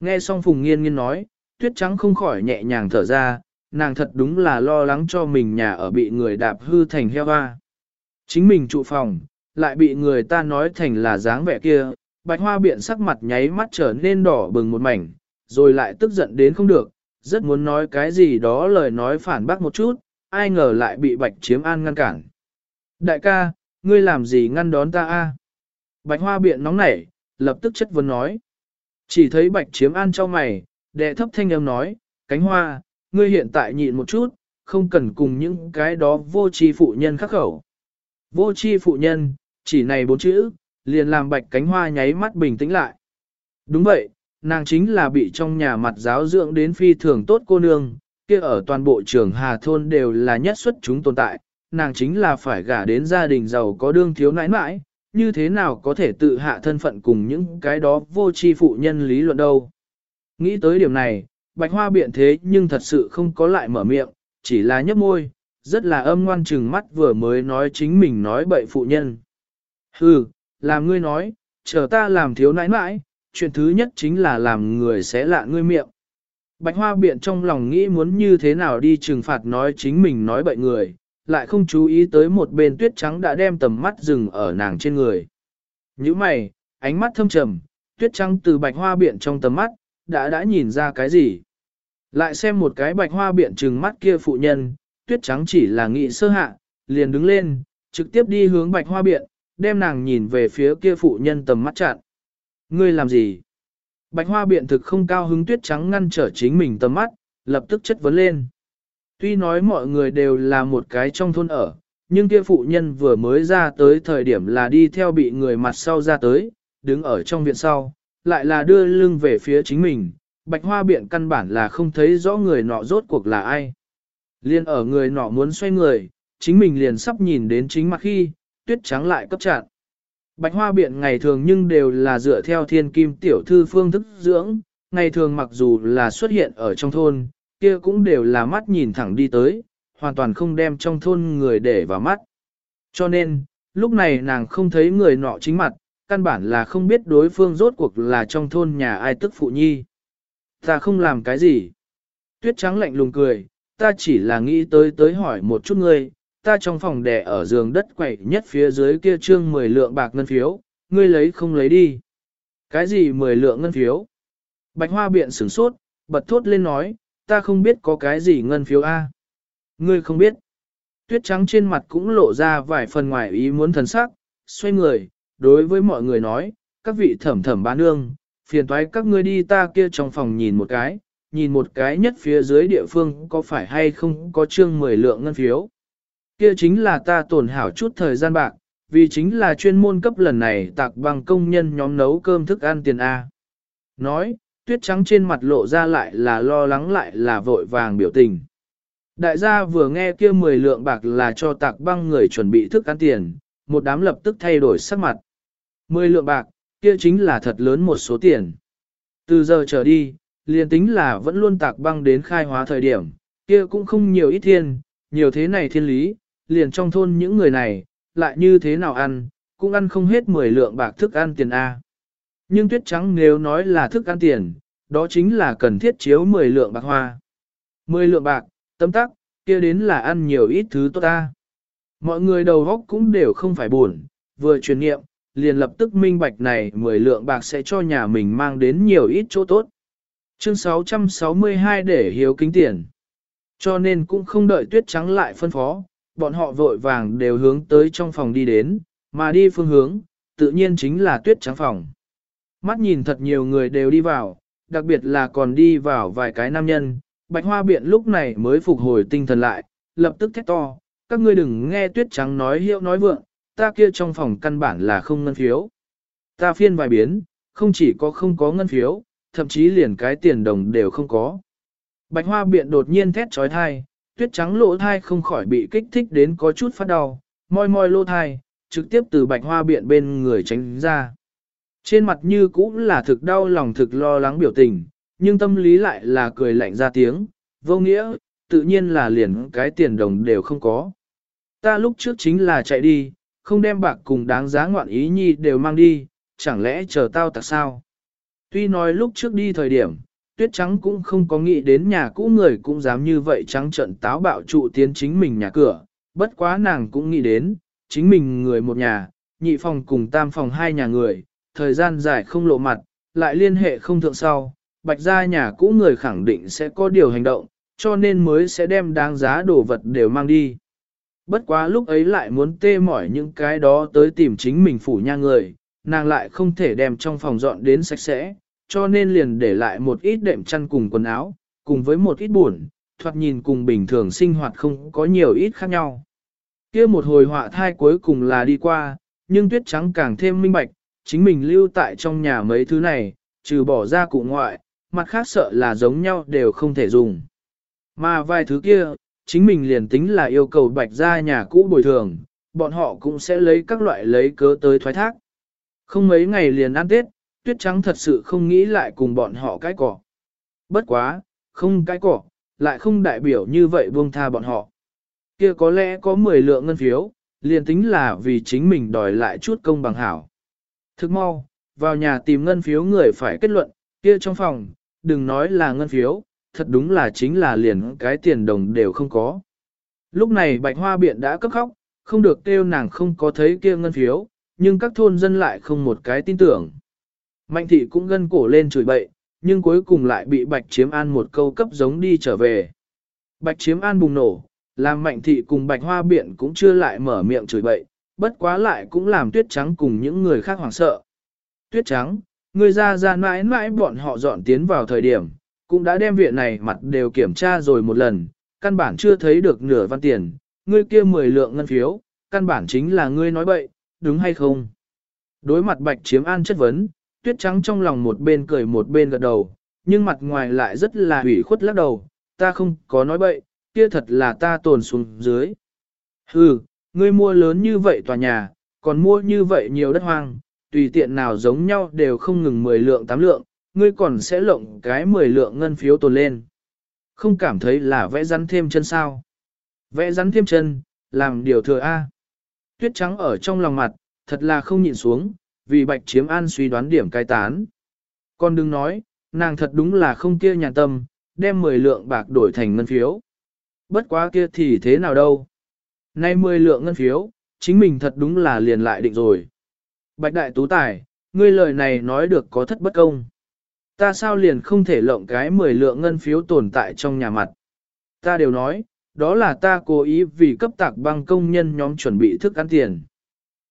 Nghe xong Phùng Nghiên Nghiên nói, tuyết trắng không khỏi nhẹ nhàng thở ra, nàng thật đúng là lo lắng cho mình nhà ở bị người đạp hư thành heo hoa. Chính mình trụ phòng, lại bị người ta nói thành là dáng vẻ kia, bạch hoa biện sắc mặt nháy mắt trở nên đỏ bừng một mảnh, rồi lại tức giận đến không được, rất muốn nói cái gì đó lời nói phản bác một chút, ai ngờ lại bị bạch chiếm an ngăn cản. Đại ca, ngươi làm gì ngăn đón ta a? Bạch hoa biện nóng nảy, lập tức chất vấn nói. Chỉ thấy bạch chiếm an cho mày, đệ thấp thanh âm nói, cánh hoa, ngươi hiện tại nhịn một chút, không cần cùng những cái đó vô tri phụ nhân khắc khẩu. Vô tri phụ nhân, chỉ này bốn chữ, liền làm bạch cánh hoa nháy mắt bình tĩnh lại. Đúng vậy, nàng chính là bị trong nhà mặt giáo dưỡng đến phi thường tốt cô nương, kia ở toàn bộ trường Hà Thôn đều là nhất xuất chúng tồn tại, nàng chính là phải gả đến gia đình giàu có đương thiếu nãi nãi, như thế nào có thể tự hạ thân phận cùng những cái đó vô tri phụ nhân lý luận đâu. Nghĩ tới điểm này, Bạch hoa biện thế nhưng thật sự không có lại mở miệng, chỉ là nhấp môi, rất là âm ngoan chừng mắt vừa mới nói chính mình nói bậy phụ nhân. Hừ, làm ngươi nói, chờ ta làm thiếu nãi nãi, chuyện thứ nhất chính là làm người sẽ lạ ngươi miệng. Bạch hoa biện trong lòng nghĩ muốn như thế nào đi trừng phạt nói chính mình nói bậy người, lại không chú ý tới một bên tuyết trắng đã đem tầm mắt dừng ở nàng trên người. Như mày, ánh mắt thâm trầm, tuyết trắng từ bạch hoa biện trong tầm mắt, đã đã nhìn ra cái gì. Lại xem một cái bạch hoa biện trừng mắt kia phụ nhân, tuyết trắng chỉ là nghị sơ hạ, liền đứng lên, trực tiếp đi hướng bạch hoa biện, đem nàng nhìn về phía kia phụ nhân tầm mắt chặn. Ngươi làm gì? Bạch hoa biện thực không cao hứng tuyết trắng ngăn trở chính mình tầm mắt, lập tức chất vấn lên. Tuy nói mọi người đều là một cái trong thôn ở, nhưng kia phụ nhân vừa mới ra tới thời điểm là đi theo bị người mặt sau ra tới, đứng ở trong viện sau, lại là đưa lưng về phía chính mình, bạch hoa biện căn bản là không thấy rõ người nọ rốt cuộc là ai. Liên ở người nọ muốn xoay người, chính mình liền sắp nhìn đến chính mặt khi, tuyết trắng lại cấp chặn. Bạch hoa biện ngày thường nhưng đều là dựa theo thiên kim tiểu thư phương thức dưỡng, ngày thường mặc dù là xuất hiện ở trong thôn, kia cũng đều là mắt nhìn thẳng đi tới, hoàn toàn không đem trong thôn người để vào mắt. Cho nên, lúc này nàng không thấy người nọ chính mặt, căn bản là không biết đối phương rốt cuộc là trong thôn nhà ai tức phụ nhi. Ta không làm cái gì. Tuyết trắng lạnh lùng cười, ta chỉ là nghĩ tới tới hỏi một chút ngươi, ta trong phòng đẻ ở giường đất quẩy nhất phía dưới kia trương 10 lượng bạc ngân phiếu, ngươi lấy không lấy đi. Cái gì 10 lượng ngân phiếu? Bạch hoa biện sửng sốt, bật thốt lên nói, ta không biết có cái gì ngân phiếu A. Ngươi không biết. Tuyết trắng trên mặt cũng lộ ra vài phần ngoài ý muốn thần sắc, xoay người, đối với mọi người nói, các vị thẩm thẩm bán nương, phiền toái các ngươi đi ta kia trong phòng nhìn một cái, nhìn một cái nhất phía dưới địa phương có phải hay không có chương 10 lượng ngân phiếu. Kia chính là ta tổn hảo chút thời gian bạc, vì chính là chuyên môn cấp lần này tạc bằng công nhân nhóm nấu cơm thức ăn tiền A. Nói, tuyết trắng trên mặt lộ ra lại là lo lắng lại là vội vàng biểu tình. Đại gia vừa nghe kia 10 lượng bạc là cho tạc băng người chuẩn bị thức ăn tiền, một đám lập tức thay đổi sắc mặt. 10 lượng bạc, kia chính là thật lớn một số tiền. Từ giờ trở đi, liền tính là vẫn luôn tạc băng đến khai hóa thời điểm, kia cũng không nhiều ít thiên, nhiều thế này thiên lý, liền trong thôn những người này, lại như thế nào ăn, cũng ăn không hết 10 lượng bạc thức ăn tiền A. Nhưng tuyết trắng nếu nói là thức ăn tiền, đó chính là cần thiết chiếu 10 lượng bạc hoa. 10 lượng bạc, tấm tắc, kia đến là ăn nhiều ít thứ tốt ta. Mọi người đầu góc cũng đều không phải buồn, vừa truyền nghiệm, liền lập tức minh bạch này 10 lượng bạc sẽ cho nhà mình mang đến nhiều ít chỗ tốt. Chương 662 để hiếu kính tiền. Cho nên cũng không đợi tuyết trắng lại phân phó, bọn họ vội vàng đều hướng tới trong phòng đi đến, mà đi phương hướng, tự nhiên chính là tuyết trắng phòng. Mắt nhìn thật nhiều người đều đi vào, đặc biệt là còn đi vào vài cái nam nhân, bạch hoa biện lúc này mới phục hồi tinh thần lại, lập tức thét to, các ngươi đừng nghe tuyết trắng nói hiệu nói vượng, ta kia trong phòng căn bản là không ngân phiếu. Ta phiên vài biến, không chỉ có không có ngân phiếu, thậm chí liền cái tiền đồng đều không có. Bạch hoa biện đột nhiên thét trói thai, tuyết trắng lỗ thai không khỏi bị kích thích đến có chút phát đau, moi moi lỗ thai, trực tiếp từ bạch hoa biện bên người tránh ra. Trên mặt như cũng là thực đau lòng thực lo lắng biểu tình, nhưng tâm lý lại là cười lạnh ra tiếng, vô nghĩa, tự nhiên là liền cái tiền đồng đều không có. Ta lúc trước chính là chạy đi, không đem bạc cùng đáng giá ngoạn ý nhi đều mang đi, chẳng lẽ chờ tao tại sao? Tuy nói lúc trước đi thời điểm, tuyết trắng cũng không có nghĩ đến nhà cũ người cũng dám như vậy trắng trận táo bạo trụ tiến chính mình nhà cửa, bất quá nàng cũng nghĩ đến, chính mình người một nhà, nhị phòng cùng tam phòng hai nhà người, thời gian dài không lộ mặt, lại liên hệ không thượng sau, bạch gia nhà cũ người khẳng định sẽ có điều hành động, cho nên mới sẽ đem đáng giá đồ vật đều mang đi. Bất quá lúc ấy lại muốn tê mỏi những cái đó tới tìm chính mình phủ nha người, nàng lại không thể đem trong phòng dọn đến sạch sẽ, cho nên liền để lại một ít đệm chăn cùng quần áo, cùng với một ít buồn, thoạt nhìn cùng bình thường sinh hoạt không có nhiều ít khác nhau. kia một hồi họa thai cuối cùng là đi qua, nhưng tuyết trắng càng thêm minh bạch, chính mình lưu tại trong nhà mấy thứ này, trừ bỏ ra cụ ngoại, mặt khác sợ là giống nhau đều không thể dùng. Mà vài thứ kia, chính mình liền tính là yêu cầu bạch ra nhà cũ bồi thường, bọn họ cũng sẽ lấy các loại lấy cớ tới thoái thác. Không mấy ngày liền ăn Tết, tuyết trắng thật sự không nghĩ lại cùng bọn họ cái cỏ. Bất quá, không cái cỏ, lại không đại biểu như vậy buông tha bọn họ. Kia có lẽ có 10 lượng ngân phiếu, liền tính là vì chính mình đòi lại chút công bằng hảo. Thức mau, vào nhà tìm ngân phiếu người phải kết luận, kia trong phòng, đừng nói là ngân phiếu, thật đúng là chính là liền cái tiền đồng đều không có. Lúc này bạch hoa biện đã cấp khóc, không được kêu nàng không có thấy kia ngân phiếu, nhưng các thôn dân lại không một cái tin tưởng. Mạnh thị cũng gân cổ lên chửi bậy, nhưng cuối cùng lại bị bạch chiếm an một câu cấp giống đi trở về. Bạch chiếm an bùng nổ, làm mạnh thị cùng bạch hoa biện cũng chưa lại mở miệng chửi bậy, bất quá lại cũng làm tuyết trắng cùng những người khác hoảng sợ. Tuyết trắng, người ra ra mãi mãi bọn họ dọn tiến vào thời điểm, cũng đã đem viện này mặt đều kiểm tra rồi một lần, căn bản chưa thấy được nửa văn tiền, ngươi kia mười lượng ngân phiếu, căn bản chính là ngươi nói bậy, đúng hay không? Đối mặt bạch chiếm an chất vấn, tuyết trắng trong lòng một bên cười một bên gật đầu, nhưng mặt ngoài lại rất là hủy khuất lắc đầu, ta không có nói bậy, kia thật là ta tồn xuống dưới. Hừ, ngươi mua lớn như vậy tòa nhà, còn mua như vậy nhiều đất hoang, tùy tiện nào giống nhau đều không ngừng 10 lượng 8 lượng, ngươi còn sẽ lộng cái 10 lượng ngân phiếu tồn lên. Không cảm thấy là vẽ rắn thêm chân sao. Vẽ rắn thêm chân, làm điều thừa A. Tuyết trắng ở trong lòng mặt, thật là không nhịn xuống, vì bạch chiếm an suy đoán điểm cai tán. Con đừng nói, nàng thật đúng là không kia nhà tâm, đem 10 lượng bạc đổi thành ngân phiếu. Bất quá kia thì thế nào đâu. Nay 10 lượng ngân phiếu, chính mình thật đúng là liền lại định rồi. Bạch đại tú tài, ngươi lời này nói được có thất bất công. Ta sao liền không thể lộng cái 10 lượng ngân phiếu tồn tại trong nhà mặt. Ta đều nói, đó là ta cố ý vì cấp tạc băng công nhân nhóm chuẩn bị thức ăn tiền.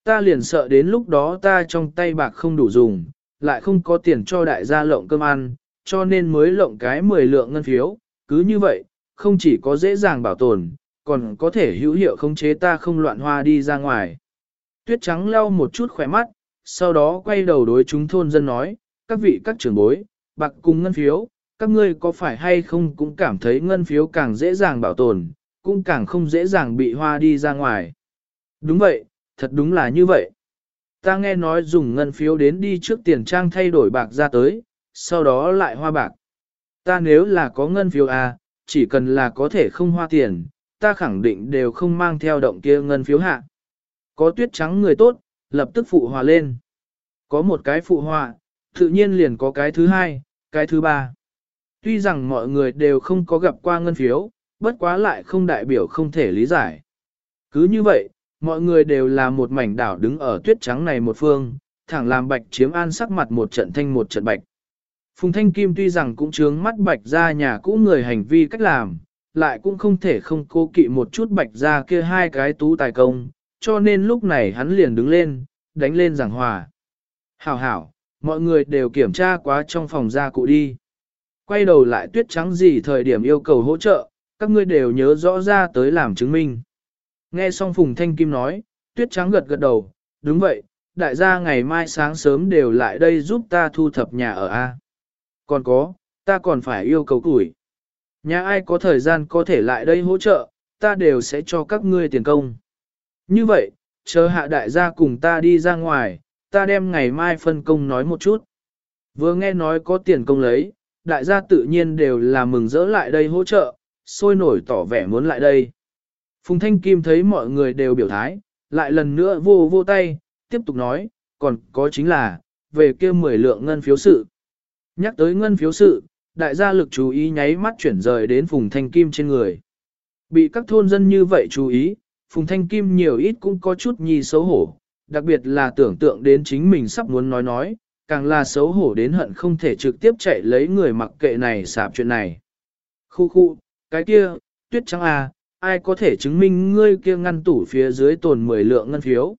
Ta liền sợ đến lúc đó ta trong tay bạc không đủ dùng, lại không có tiền cho đại gia lộng cơm ăn, cho nên mới lộng cái 10 lượng ngân phiếu, cứ như vậy, không chỉ có dễ dàng bảo tồn, còn có thể hữu hiệu khống chế ta không loạn hoa đi ra ngoài. Tuyết trắng lau một chút khỏe mắt, sau đó quay đầu đối chúng thôn dân nói, các vị các trưởng bối, bạc cùng ngân phiếu, các ngươi có phải hay không cũng cảm thấy ngân phiếu càng dễ dàng bảo tồn, cũng càng không dễ dàng bị hoa đi ra ngoài. Đúng vậy, thật đúng là như vậy. Ta nghe nói dùng ngân phiếu đến đi trước tiền trang thay đổi bạc ra tới, sau đó lại hoa bạc. Ta nếu là có ngân phiếu à, chỉ cần là có thể không hoa tiền, ta khẳng định đều không mang theo động kia ngân phiếu hạ. Có tuyết trắng người tốt, lập tức phụ hòa lên. Có một cái phụ hòa, tự nhiên liền có cái thứ hai, cái thứ ba. Tuy rằng mọi người đều không có gặp qua ngân phiếu, bất quá lại không đại biểu không thể lý giải. Cứ như vậy, mọi người đều là một mảnh đảo đứng ở tuyết trắng này một phương, thẳng làm bạch chiếm an sắc mặt một trận thanh một trận bạch. Phùng Thanh Kim tuy rằng cũng trướng mắt bạch ra nhà cũ người hành vi cách làm, lại cũng không thể không cố kỵ một chút bạch ra kia hai cái tú tài công, cho nên lúc này hắn liền đứng lên, đánh lên giảng hòa. Hảo hảo, mọi người đều kiểm tra quá trong phòng gia cụ đi. Quay đầu lại tuyết trắng gì thời điểm yêu cầu hỗ trợ, các ngươi đều nhớ rõ ra tới làm chứng minh. Nghe xong Phùng Thanh Kim nói, tuyết trắng gật gật đầu, đúng vậy, đại gia ngày mai sáng sớm đều lại đây giúp ta thu thập nhà ở A. Còn có, ta còn phải yêu cầu củi. Nhà ai có thời gian có thể lại đây hỗ trợ, ta đều sẽ cho các ngươi tiền công. Như vậy, chờ hạ đại gia cùng ta đi ra ngoài, ta đem ngày mai phân công nói một chút. Vừa nghe nói có tiền công lấy, đại gia tự nhiên đều là mừng rỡ lại đây hỗ trợ, sôi nổi tỏ vẻ muốn lại đây. Phùng Thanh Kim thấy mọi người đều biểu thái, lại lần nữa vô vô tay, tiếp tục nói, còn có chính là, về kia 10 lượng ngân phiếu sự. Nhắc tới ngân phiếu sự, đại gia lực chú ý nháy mắt chuyển rời đến Phùng Thanh Kim trên người. Bị các thôn dân như vậy chú ý, Phùng Thanh Kim nhiều ít cũng có chút nhi xấu hổ, đặc biệt là tưởng tượng đến chính mình sắp muốn nói nói, càng là xấu hổ đến hận không thể trực tiếp chạy lấy người mặc kệ này sạp chuyện này. Khu khu, cái kia, tuyết trắng à, ai có thể chứng minh ngươi kia ngăn tủ phía dưới tồn 10 lượng ngân phiếu.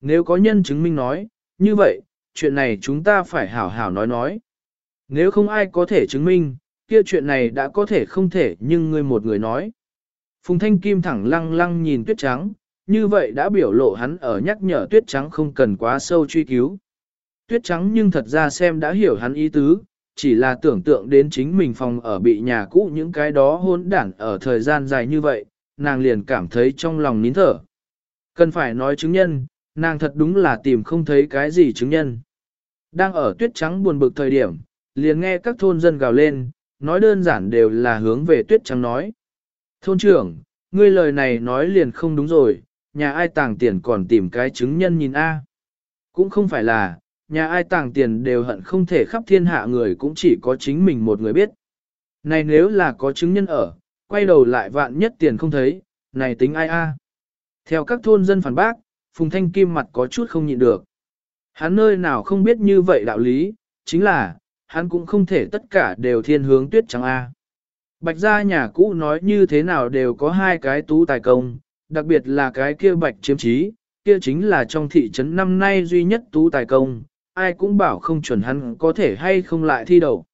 Nếu có nhân chứng minh nói, như vậy, chuyện này chúng ta phải hảo hảo nói nói. Nếu không ai có thể chứng minh, kia chuyện này đã có thể không thể nhưng ngươi một người nói. Phùng Thanh Kim thẳng lăng lăng nhìn tuyết trắng, như vậy đã biểu lộ hắn ở nhắc nhở tuyết trắng không cần quá sâu truy cứu. Tuyết trắng nhưng thật ra xem đã hiểu hắn ý tứ, chỉ là tưởng tượng đến chính mình phòng ở bị nhà cũ những cái đó hôn đản ở thời gian dài như vậy, nàng liền cảm thấy trong lòng nín thở. Cần phải nói chứng nhân, nàng thật đúng là tìm không thấy cái gì chứng nhân. Đang ở tuyết trắng buồn bực thời điểm, liền nghe các thôn dân gào lên, nói đơn giản đều là hướng về tuyết trắng nói. Thôn trưởng, ngươi lời này nói liền không đúng rồi, nhà ai tàng tiền còn tìm cái chứng nhân nhìn A. Cũng không phải là, nhà ai tàng tiền đều hận không thể khắp thiên hạ người cũng chỉ có chính mình một người biết. Này nếu là có chứng nhân ở, quay đầu lại vạn nhất tiền không thấy, này tính ai a? Theo các thôn dân phản bác, Phùng Thanh Kim mặt có chút không nhịn được. Hắn nơi nào không biết như vậy đạo lý, chính là, hắn cũng không thể tất cả đều thiên hướng tuyết trắng A. Bạch gia nhà cũ nói như thế nào đều có hai cái tú tài công, đặc biệt là cái kia bạch chiếm trí, kia chính là trong thị trấn năm nay duy nhất tú tài công, ai cũng bảo không chuẩn hắn có thể hay không lại thi đầu.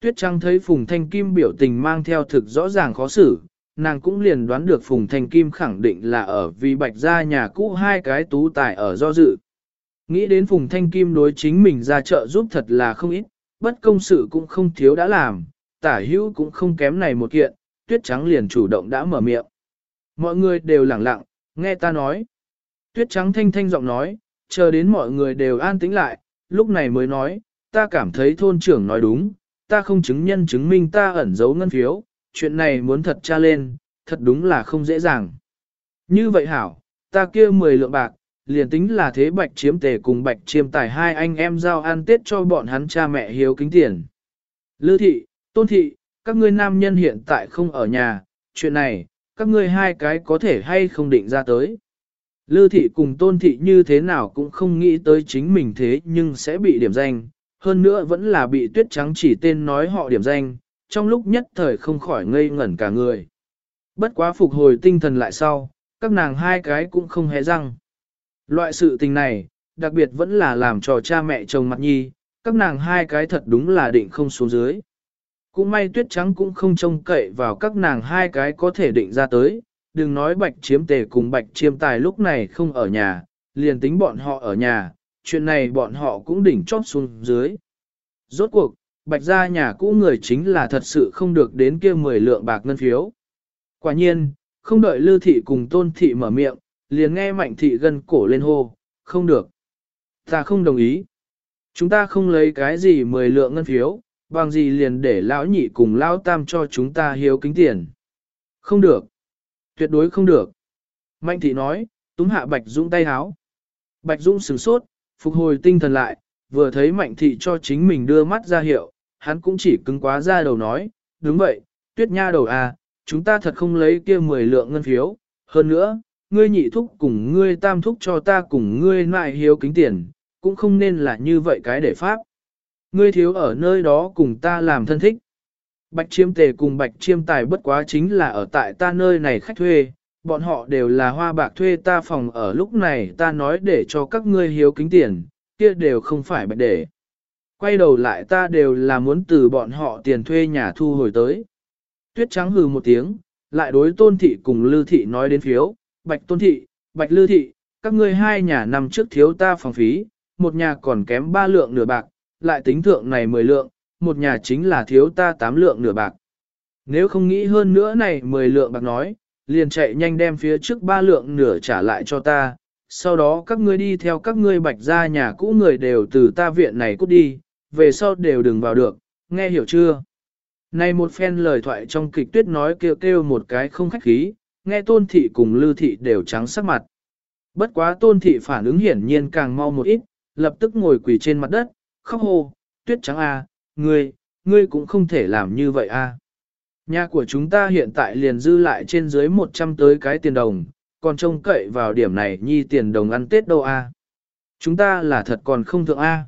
Tuyết Trăng thấy Phùng Thanh Kim biểu tình mang theo thực rõ ràng khó xử, nàng cũng liền đoán được Phùng Thanh Kim khẳng định là ở vì bạch gia nhà cũ hai cái tú tài ở do dự. Nghĩ đến Phùng Thanh Kim đối chính mình ra chợ giúp thật là không ít, bất công sự cũng không thiếu đã làm, tả hữu cũng không kém này một kiện, tuyết trắng liền chủ động đã mở miệng. Mọi người đều lặng lặng, nghe ta nói. Tuyết trắng thanh thanh giọng nói, chờ đến mọi người đều an tĩnh lại, lúc này mới nói, ta cảm thấy thôn trưởng nói đúng, ta không chứng nhân chứng minh ta ẩn giấu ngân phiếu, chuyện này muốn thật tra lên, thật đúng là không dễ dàng. Như vậy hảo, ta kia 10 lượng bạc, liền tính là thế bạch chiếm tề cùng bạch chiêm tài hai anh em giao ăn tết cho bọn hắn cha mẹ hiếu kính tiền. Lư thị, tôn thị, các ngươi nam nhân hiện tại không ở nhà, chuyện này, các ngươi hai cái có thể hay không định ra tới. Lư thị cùng tôn thị như thế nào cũng không nghĩ tới chính mình thế nhưng sẽ bị điểm danh, hơn nữa vẫn là bị tuyết trắng chỉ tên nói họ điểm danh, trong lúc nhất thời không khỏi ngây ngẩn cả người. Bất quá phục hồi tinh thần lại sau, các nàng hai cái cũng không hề răng. Loại sự tình này, đặc biệt vẫn là làm cho cha mẹ chồng mặt nhi, các nàng hai cái thật đúng là định không xuống dưới. Cũng may tuyết trắng cũng không trông cậy vào các nàng hai cái có thể định ra tới, đừng nói bạch chiếm tề cùng bạch chiêm tài lúc này không ở nhà, liền tính bọn họ ở nhà, chuyện này bọn họ cũng đỉnh chót xuống dưới. Rốt cuộc, bạch gia nhà cũ người chính là thật sự không được đến kia 10 lượng bạc ngân phiếu. Quả nhiên, không đợi Lư Thị cùng Tôn Thị mở miệng, liền nghe Mạnh Thị gân cổ lên hô, không được. Ta không đồng ý. Chúng ta không lấy cái gì mười lượng ngân phiếu, bằng gì liền để lão nhị cùng lão tam cho chúng ta hiếu kính tiền. Không được. Tuyệt đối không được. Mạnh Thị nói, túm hạ Bạch Dũng tay háo. Bạch Dũng sửng sốt, phục hồi tinh thần lại, vừa thấy Mạnh Thị cho chính mình đưa mắt ra hiệu, hắn cũng chỉ cứng quá ra đầu nói, đúng vậy, tuyết nha đầu à, chúng ta thật không lấy kia 10 lượng ngân phiếu, hơn nữa, ngươi nhị thúc cùng ngươi tam thúc cho ta cùng ngươi lại hiếu kính tiền, cũng không nên là như vậy cái để pháp. Ngươi thiếu ở nơi đó cùng ta làm thân thích. Bạch chiêm tề cùng bạch chiêm tài bất quá chính là ở tại ta nơi này khách thuê, bọn họ đều là hoa bạc thuê ta phòng ở lúc này ta nói để cho các ngươi hiếu kính tiền, kia đều không phải bạch để. Quay đầu lại ta đều là muốn từ bọn họ tiền thuê nhà thu hồi tới. Tuyết trắng hừ một tiếng, lại đối tôn thị cùng lư thị nói đến phiếu, bạch tôn thị, bạch lư thị, các ngươi hai nhà nằm trước thiếu ta phòng phí, một nhà còn kém ba lượng nửa bạc, lại tính thượng này mười lượng, một nhà chính là thiếu ta tám lượng nửa bạc. Nếu không nghĩ hơn nữa này mười lượng bạc nói, liền chạy nhanh đem phía trước ba lượng nửa trả lại cho ta, sau đó các ngươi đi theo các ngươi bạch ra nhà cũ người đều từ ta viện này cút đi, về sau đều đừng vào được, nghe hiểu chưa? Này một phen lời thoại trong kịch tuyết nói kêu kêu một cái không khách khí, nghe tôn thị cùng lưu thị đều trắng sắc mặt. Bất quá tôn thị phản ứng hiển nhiên càng mau một ít, lập tức ngồi quỳ trên mặt đất, khóc hô, tuyết trắng a, à, ngươi, ngươi cũng không thể làm như vậy a. À. Nhà của chúng ta hiện tại liền dư lại trên dưới 100 tới cái tiền đồng, còn trông cậy vào điểm này nhi tiền đồng ăn Tết đâu a. À. Chúng ta là thật còn không thượng a.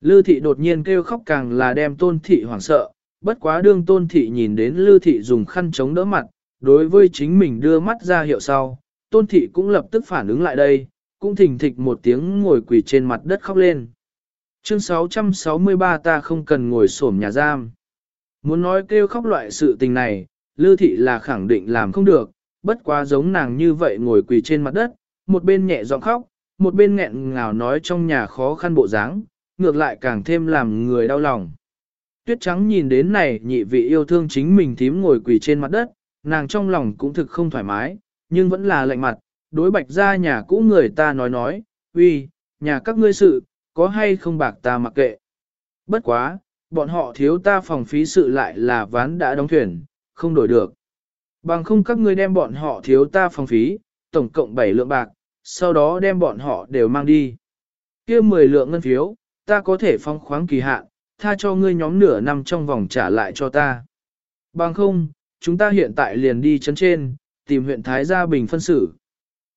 Lư thị đột nhiên kêu khóc càng là đem tôn thị hoảng sợ, bất quá đương tôn thị nhìn đến lư thị dùng khăn chống đỡ mặt, đối với chính mình đưa mắt ra hiệu sau, tôn thị cũng lập tức phản ứng lại đây, cũng thình thịch một tiếng ngồi quỳ trên mặt đất khóc lên. Chương 663 ta không cần ngồi xổm nhà giam. Muốn nói kêu khóc loại sự tình này, Lư Thị là khẳng định làm không được, bất quá giống nàng như vậy ngồi quỳ trên mặt đất, một bên nhẹ giọng khóc, một bên nghẹn ngào nói trong nhà khó khăn bộ dáng, ngược lại càng thêm làm người đau lòng. Tuyết trắng nhìn đến này nhị vị yêu thương chính mình thím ngồi quỳ trên mặt đất, nàng trong lòng cũng thực không thoải mái, nhưng vẫn là lạnh mặt, đối bạch ra nhà cũ người ta nói nói, uy, nhà các ngươi sự, có hay không bạc ta mặc kệ. Bất quá, bọn họ thiếu ta phòng phí sự lại là ván đã đóng thuyền, không đổi được. Bằng không các ngươi đem bọn họ thiếu ta phòng phí, tổng cộng 7 lượng bạc, sau đó đem bọn họ đều mang đi. kia 10 lượng ngân phiếu, ta có thể phong khoáng kỳ hạn, tha cho ngươi nhóm nửa năm trong vòng trả lại cho ta. Bằng không, chúng ta hiện tại liền đi chấn trên, tìm huyện Thái Gia Bình phân xử.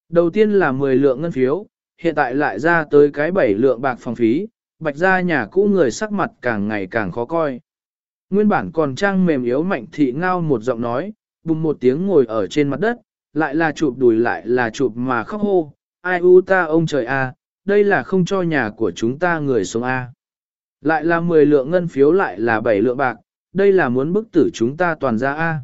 Đầu tiên là 10 lượng ngân phiếu, hiện tại lại ra tới cái 7 lượng bạc phòng phí, bạch ra nhà cũ người sắc mặt càng ngày càng khó coi. Nguyên bản còn trang mềm yếu mạnh thị ngao một giọng nói, bùng một tiếng ngồi ở trên mặt đất, lại là chụp đùi lại là chụp mà khóc hô, ai u ta ông trời a, đây là không cho nhà của chúng ta người sống a. Lại là 10 lượng ngân phiếu lại là 7 lượng bạc, đây là muốn bức tử chúng ta toàn ra a.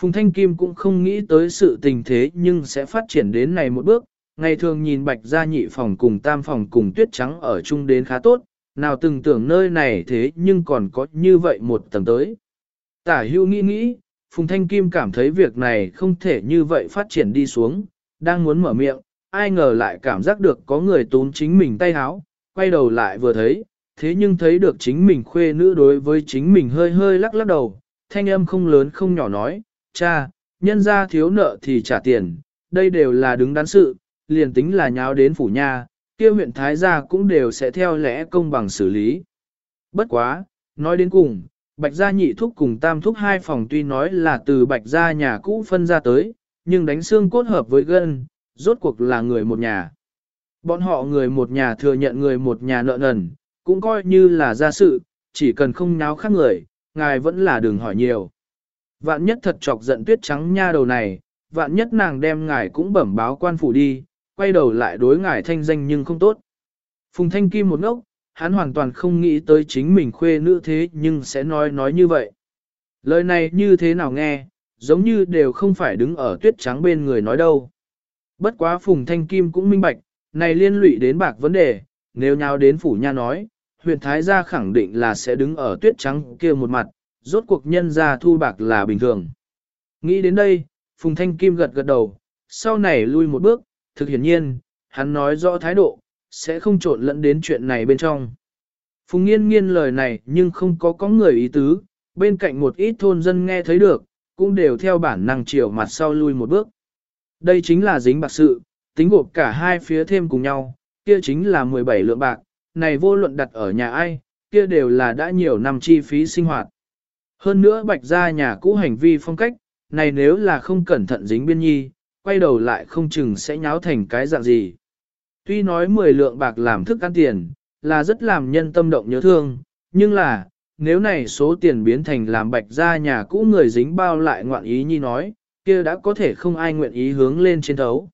Phùng Thanh Kim cũng không nghĩ tới sự tình thế nhưng sẽ phát triển đến này một bước, ngày thường nhìn bạch gia nhị phòng cùng tam phòng cùng tuyết trắng ở chung đến khá tốt, nào từng tưởng nơi này thế nhưng còn có như vậy một tầng tới. Tả hưu nghĩ nghĩ, Phùng Thanh Kim cảm thấy việc này không thể như vậy phát triển đi xuống, đang muốn mở miệng, ai ngờ lại cảm giác được có người tốn chính mình tay háo, quay đầu lại vừa thấy, thế nhưng thấy được chính mình khuê nữ đối với chính mình hơi hơi lắc lắc đầu, thanh âm không lớn không nhỏ nói, cha, nhân ra thiếu nợ thì trả tiền, đây đều là đứng đắn sự, liền tính là nháo đến phủ nha, kia huyện Thái gia cũng đều sẽ theo lẽ công bằng xử lý. Bất quá, nói đến cùng, Bạch gia nhị thúc cùng tam thúc hai phòng tuy nói là từ Bạch gia nhà cũ phân ra tới, nhưng đánh xương cốt hợp với gân, rốt cuộc là người một nhà. Bọn họ người một nhà thừa nhận người một nhà nợ nần, cũng coi như là gia sự, chỉ cần không nháo khác người, ngài vẫn là đừng hỏi nhiều. Vạn nhất thật chọc giận tuyết trắng nha đầu này, vạn nhất nàng đem ngài cũng bẩm báo quan phủ đi, quay đầu lại đối ngài thanh danh nhưng không tốt. Phùng Thanh Kim một ngốc, hắn hoàn toàn không nghĩ tới chính mình khuê nữ thế nhưng sẽ nói nói như vậy. Lời này như thế nào nghe, giống như đều không phải đứng ở tuyết trắng bên người nói đâu. Bất quá Phùng Thanh Kim cũng minh bạch, này liên lụy đến bạc vấn đề, nếu nhau đến phủ nha nói, huyện Thái gia khẳng định là sẽ đứng ở tuyết trắng kia một mặt, rốt cuộc nhân ra thu bạc là bình thường. Nghĩ đến đây, Phùng Thanh Kim gật gật đầu, sau này lui một bước, thực hiển nhiên, hắn nói rõ thái độ, sẽ không trộn lẫn đến chuyện này bên trong. Phùng Nghiên Nghiên lời này nhưng không có có người ý tứ, bên cạnh một ít thôn dân nghe thấy được, cũng đều theo bản năng chiều mặt sau lui một bước. Đây chính là dính bạc sự, tính gộp cả hai phía thêm cùng nhau, kia chính là 17 lượng bạc, này vô luận đặt ở nhà ai, kia đều là đã nhiều năm chi phí sinh hoạt. Hơn nữa bạch ra nhà cũ hành vi phong cách, này nếu là không cẩn thận dính biên nhi, quay đầu lại không chừng sẽ nháo thành cái dạng gì. Tuy nói 10 lượng bạc làm thức ăn tiền, là rất làm nhân tâm động nhớ thương, nhưng là, nếu này số tiền biến thành làm bạch ra nhà cũ người dính bao lại ngoạn ý nhi nói, kia đã có thể không ai nguyện ý hướng lên trên thấu.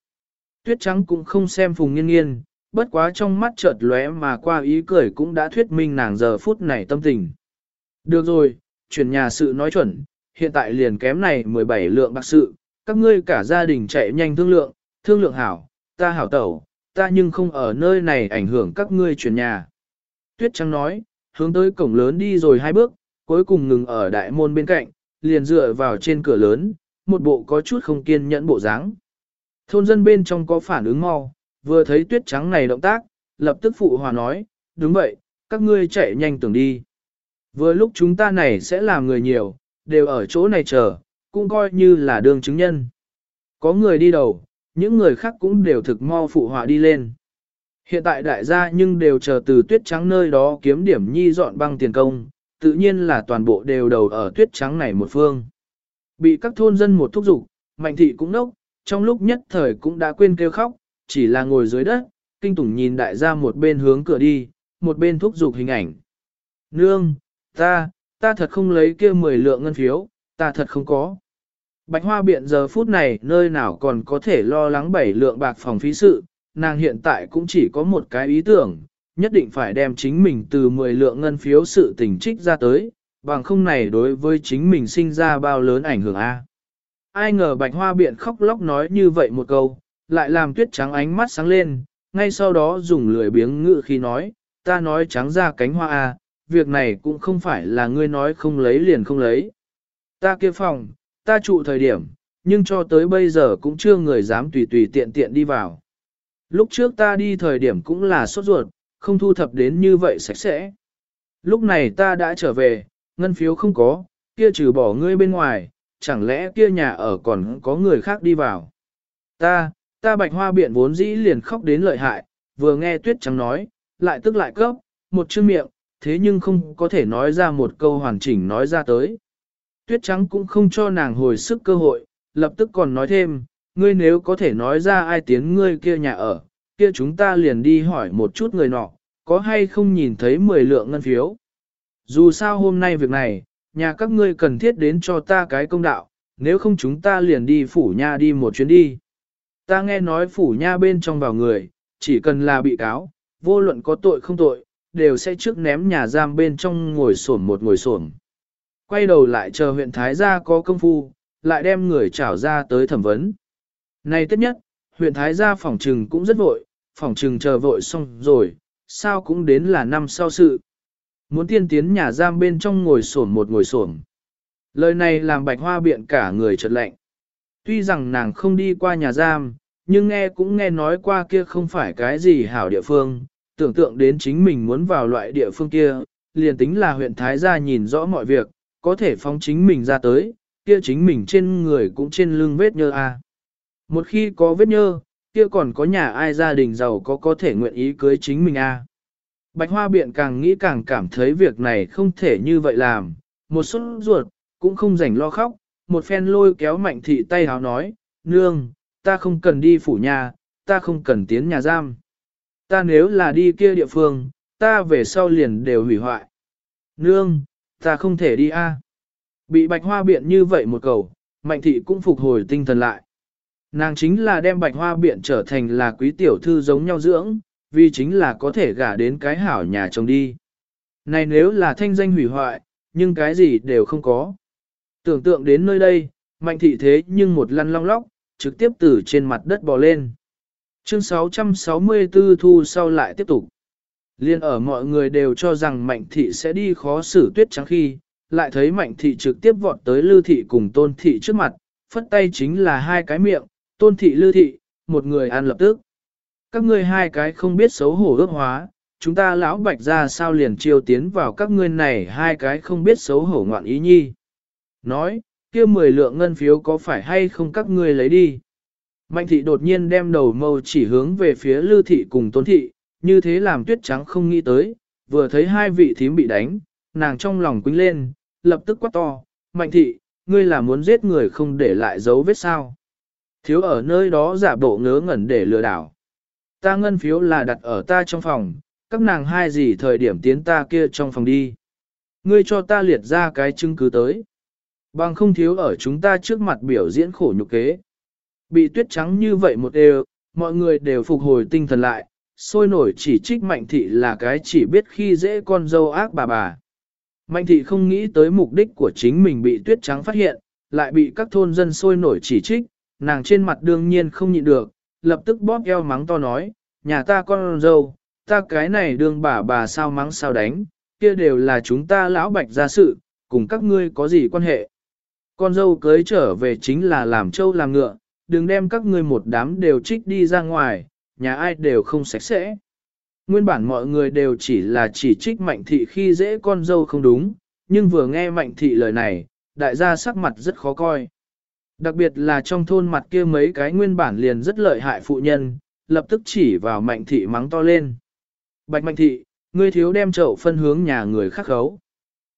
Tuyết trắng cũng không xem phùng nghiên nghiên, bất quá trong mắt chợt lóe mà qua ý cười cũng đã thuyết minh nàng giờ phút này tâm tình. Được rồi, chuyển nhà sự nói chuẩn, hiện tại liền kém này 17 lượng bạc sự, các ngươi cả gia đình chạy nhanh thương lượng, thương lượng hảo, ta hảo tẩu, ta nhưng không ở nơi này ảnh hưởng các ngươi chuyển nhà. Tuyết trắng nói, hướng tới cổng lớn đi rồi hai bước, cuối cùng ngừng ở đại môn bên cạnh, liền dựa vào trên cửa lớn, một bộ có chút không kiên nhẫn bộ dáng. Thôn dân bên trong có phản ứng mau, vừa thấy tuyết trắng này động tác, lập tức phụ hòa nói, đúng vậy, các ngươi chạy nhanh tưởng đi. Vừa lúc chúng ta này sẽ làm người nhiều, đều ở chỗ này chờ, cũng coi như là đường chứng nhân. Có người đi đầu, những người khác cũng đều thực mau phụ họa đi lên. Hiện tại đại gia nhưng đều chờ từ tuyết trắng nơi đó kiếm điểm nhi dọn băng tiền công, tự nhiên là toàn bộ đều đầu ở tuyết trắng này một phương. Bị các thôn dân một thúc giục, mạnh thị cũng nốc, trong lúc nhất thời cũng đã quên kêu khóc, chỉ là ngồi dưới đất, kinh tủng nhìn đại gia một bên hướng cửa đi, một bên thúc giục hình ảnh. Nương, ta, ta thật không lấy kia 10 lượng ngân phiếu, ta thật không có. Bạch Hoa Biện giờ phút này nơi nào còn có thể lo lắng bảy lượng bạc phòng phí sự, nàng hiện tại cũng chỉ có một cái ý tưởng, nhất định phải đem chính mình từ 10 lượng ngân phiếu sự tình trích ra tới, bằng không này đối với chính mình sinh ra bao lớn ảnh hưởng a. Ai ngờ Bạch Hoa Biện khóc lóc nói như vậy một câu, lại làm tuyết trắng ánh mắt sáng lên, ngay sau đó dùng lười biếng ngự khi nói, ta nói trắng ra cánh hoa a, việc này cũng không phải là ngươi nói không lấy liền không lấy. Ta kia phòng, ta trụ thời điểm, nhưng cho tới bây giờ cũng chưa người dám tùy tùy tiện tiện đi vào. Lúc trước ta đi thời điểm cũng là sốt ruột, không thu thập đến như vậy sạch sẽ. Lúc này ta đã trở về, ngân phiếu không có, kia trừ bỏ ngươi bên ngoài, chẳng lẽ kia nhà ở còn có người khác đi vào. Ta, ta bạch hoa biện vốn dĩ liền khóc đến lợi hại, vừa nghe tuyết trắng nói, lại tức lại cấp, một chữ miệng, thế nhưng không có thể nói ra một câu hoàn chỉnh nói ra tới. Tuyết trắng cũng không cho nàng hồi sức cơ hội, lập tức còn nói thêm, ngươi nếu có thể nói ra ai tiến ngươi kia nhà ở, kia chúng ta liền đi hỏi một chút người nọ, có hay không nhìn thấy 10 lượng ngân phiếu. Dù sao hôm nay việc này, nhà các ngươi cần thiết đến cho ta cái công đạo, nếu không chúng ta liền đi phủ nha đi một chuyến đi. Ta nghe nói phủ nha bên trong vào người, chỉ cần là bị cáo, vô luận có tội không tội, đều sẽ trước ném nhà giam bên trong ngồi sổm một ngồi sổm. Quay đầu lại chờ huyện Thái gia có công phu, lại đem người trảo ra tới thẩm vấn. Này tất nhất, huyện Thái gia phòng trừng cũng rất vội, phòng trừng chờ vội xong rồi, sao cũng đến là năm sau sự. Muốn tiên tiến nhà giam bên trong ngồi sổm một ngồi sổm. Lời này làm bạch hoa biện cả người trật lạnh. Tuy rằng nàng không đi qua nhà giam, nhưng nghe cũng nghe nói qua kia không phải cái gì hảo địa phương, tưởng tượng đến chính mình muốn vào loại địa phương kia, liền tính là huyện Thái gia nhìn rõ mọi việc, có thể phóng chính mình ra tới, kia chính mình trên người cũng trên lưng vết nhơ a. Một khi có vết nhơ, kia còn có nhà ai gia đình giàu có có thể nguyện ý cưới chính mình a. Bạch Hoa Biện càng nghĩ càng cảm thấy việc này không thể như vậy làm, một suất ruột, cũng không rảnh lo khóc, một phen lôi kéo mạnh thị tay háo nói, nương, ta không cần đi phủ nhà, ta không cần tiến nhà giam. Ta nếu là đi kia địa phương, ta về sau liền đều hủy hoại. Nương, ta không thể đi a. Bị bạch hoa biện như vậy một cầu, mạnh thị cũng phục hồi tinh thần lại. Nàng chính là đem bạch hoa biện trở thành là quý tiểu thư giống nhau dưỡng, vì chính là có thể gả đến cái hảo nhà chồng đi. Này nếu là thanh danh hủy hoại, nhưng cái gì đều không có. Tưởng tượng đến nơi đây, mạnh thị thế nhưng một lăn long lóc, trực tiếp từ trên mặt đất bò lên. Chương 664 thu sau lại tiếp tục. Liên ở mọi người đều cho rằng mạnh thị sẽ đi khó xử tuyết trắng khi, lại thấy mạnh thị trực tiếp vọt tới lưu thị cùng tôn thị trước mặt, phất tay chính là hai cái miệng, tôn thị lưu thị, một người ăn lập tức. Các ngươi hai cái không biết xấu hổ ước hóa, chúng ta lão bạch ra sao liền chiêu tiến vào các ngươi này hai cái không biết xấu hổ ngoạn ý nhi. Nói, kia mười lượng ngân phiếu có phải hay không các ngươi lấy đi. Mạnh thị đột nhiên đem đầu mâu chỉ hướng về phía lưu thị cùng tôn thị, như thế làm tuyết trắng không nghĩ tới, vừa thấy hai vị thím bị đánh, nàng trong lòng quính lên, lập tức quát to, mạnh thị, ngươi là muốn giết người không để lại dấu vết sao. Thiếu ở nơi đó giả bộ ngớ ngẩn để lừa đảo. Ta ngân phiếu là đặt ở ta trong phòng, các nàng hai gì thời điểm tiến ta kia trong phòng đi. Ngươi cho ta liệt ra cái chứng cứ tới. Bằng không thiếu ở chúng ta trước mặt biểu diễn khổ nhục kế. Bị tuyết trắng như vậy một đều, mọi người đều phục hồi tinh thần lại, sôi nổi chỉ trích mạnh thị là cái chỉ biết khi dễ con dâu ác bà bà. Mạnh thị không nghĩ tới mục đích của chính mình bị tuyết trắng phát hiện, lại bị các thôn dân sôi nổi chỉ trích, nàng trên mặt đương nhiên không nhịn được, lập tức bóp eo mắng to nói, nhà ta con dâu, ta cái này đương bà bà sao mắng sao đánh, kia đều là chúng ta lão bạch ra sự, cùng các ngươi có gì quan hệ. Con dâu cưới trở về chính là làm trâu làm ngựa, đừng đem các ngươi một đám đều trích đi ra ngoài, nhà ai đều không sạch sẽ. Nguyên bản mọi người đều chỉ là chỉ trích mạnh thị khi dễ con dâu không đúng, nhưng vừa nghe mạnh thị lời này, đại gia sắc mặt rất khó coi. Đặc biệt là trong thôn mặt kia mấy cái nguyên bản liền rất lợi hại phụ nhân, lập tức chỉ vào mạnh thị mắng to lên. Bạch mạnh thị, ngươi thiếu đem chậu phân hướng nhà người khác khấu.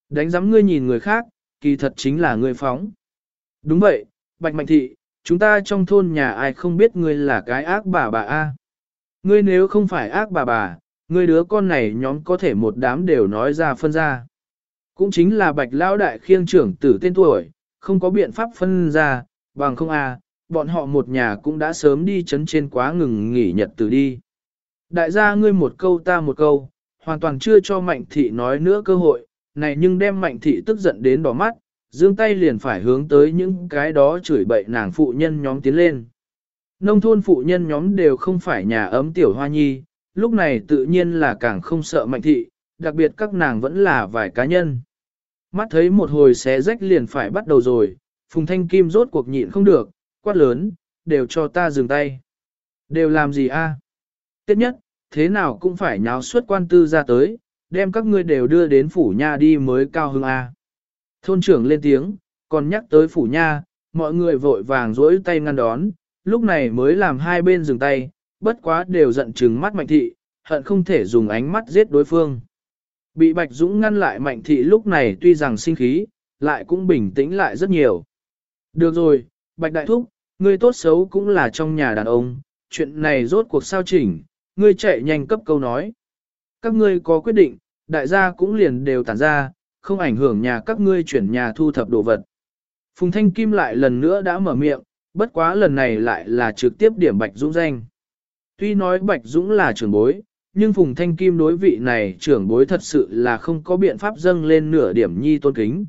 Đánh giám ngươi nhìn người khác, kỳ thật chính là ngươi phóng. Đúng vậy, bạch mạnh thị, chúng ta trong thôn nhà ai không biết ngươi là cái ác bà bà a. Ngươi nếu không phải ác bà bà, ngươi đứa con này nhóm có thể một đám đều nói ra phân ra. Cũng chính là bạch lão đại khiêng trưởng tử tên tuổi, không có biện pháp phân ra, bằng không a, bọn họ một nhà cũng đã sớm đi chấn trên quá ngừng nghỉ nhật từ đi. Đại gia ngươi một câu ta một câu, hoàn toàn chưa cho mạnh thị nói nữa cơ hội, này nhưng đem mạnh thị tức giận đến đỏ mắt, dương tay liền phải hướng tới những cái đó chửi bậy nàng phụ nhân nhóm tiến lên. Nông thôn phụ nhân nhóm đều không phải nhà ấm tiểu hoa nhi, lúc này tự nhiên là càng không sợ mạnh thị, đặc biệt các nàng vẫn là vài cá nhân. Mắt thấy một hồi xé rách liền phải bắt đầu rồi, Phùng Thanh Kim rốt cuộc nhịn không được, quát lớn, đều cho ta dừng tay. Đều làm gì a? À? Tiếp nhất, thế nào cũng phải nháo suốt quan tư ra tới, đem các ngươi đều đưa đến phủ nha đi mới cao hưng a. Thôn trưởng lên tiếng, còn nhắc tới phủ nha, mọi người vội vàng rỗi tay ngăn đón, lúc này mới làm hai bên dừng tay, bất quá đều giận trừng mắt mạnh thị, hận không thể dùng ánh mắt giết đối phương. Bị Bạch Dũng ngăn lại mạnh thị lúc này tuy rằng sinh khí, lại cũng bình tĩnh lại rất nhiều. Được rồi, Bạch Đại Thúc, ngươi tốt xấu cũng là trong nhà đàn ông, chuyện này rốt cuộc sao chỉnh, ngươi chạy nhanh cấp câu nói. Các ngươi có quyết định, đại gia cũng liền đều tản ra, không ảnh hưởng nhà các ngươi chuyển nhà thu thập đồ vật. Phùng Thanh Kim lại lần nữa đã mở miệng, bất quá lần này lại là trực tiếp điểm Bạch Dũng danh. Tuy nói Bạch Dũng là trưởng bối, nhưng Phùng Thanh Kim đối vị này trưởng bối thật sự là không có biện pháp dâng lên nửa điểm nhi tôn kính.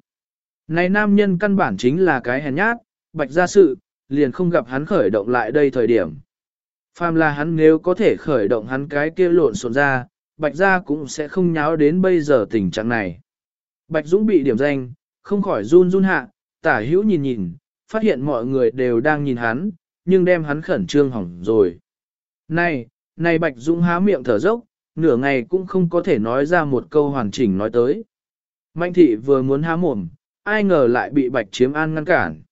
Này nam nhân căn bản chính là cái hèn nhát, Bạch gia sự, liền không gặp hắn khởi động lại đây thời điểm. Phàm là hắn nếu có thể khởi động hắn cái kia lộn xộn ra, Bạch gia cũng sẽ không nháo đến bây giờ tình trạng này. Bạch Dũng bị điểm danh, không khỏi run run hạ, tả hữu nhìn nhìn, phát hiện mọi người đều đang nhìn hắn, nhưng đem hắn khẩn trương hỏng rồi. Này, này Bạch Dũng há miệng thở dốc, nửa ngày cũng không có thể nói ra một câu hoàn chỉnh nói tới. Mạnh thị vừa muốn há mồm, ai ngờ lại bị Bạch Chiếm An ngăn cản.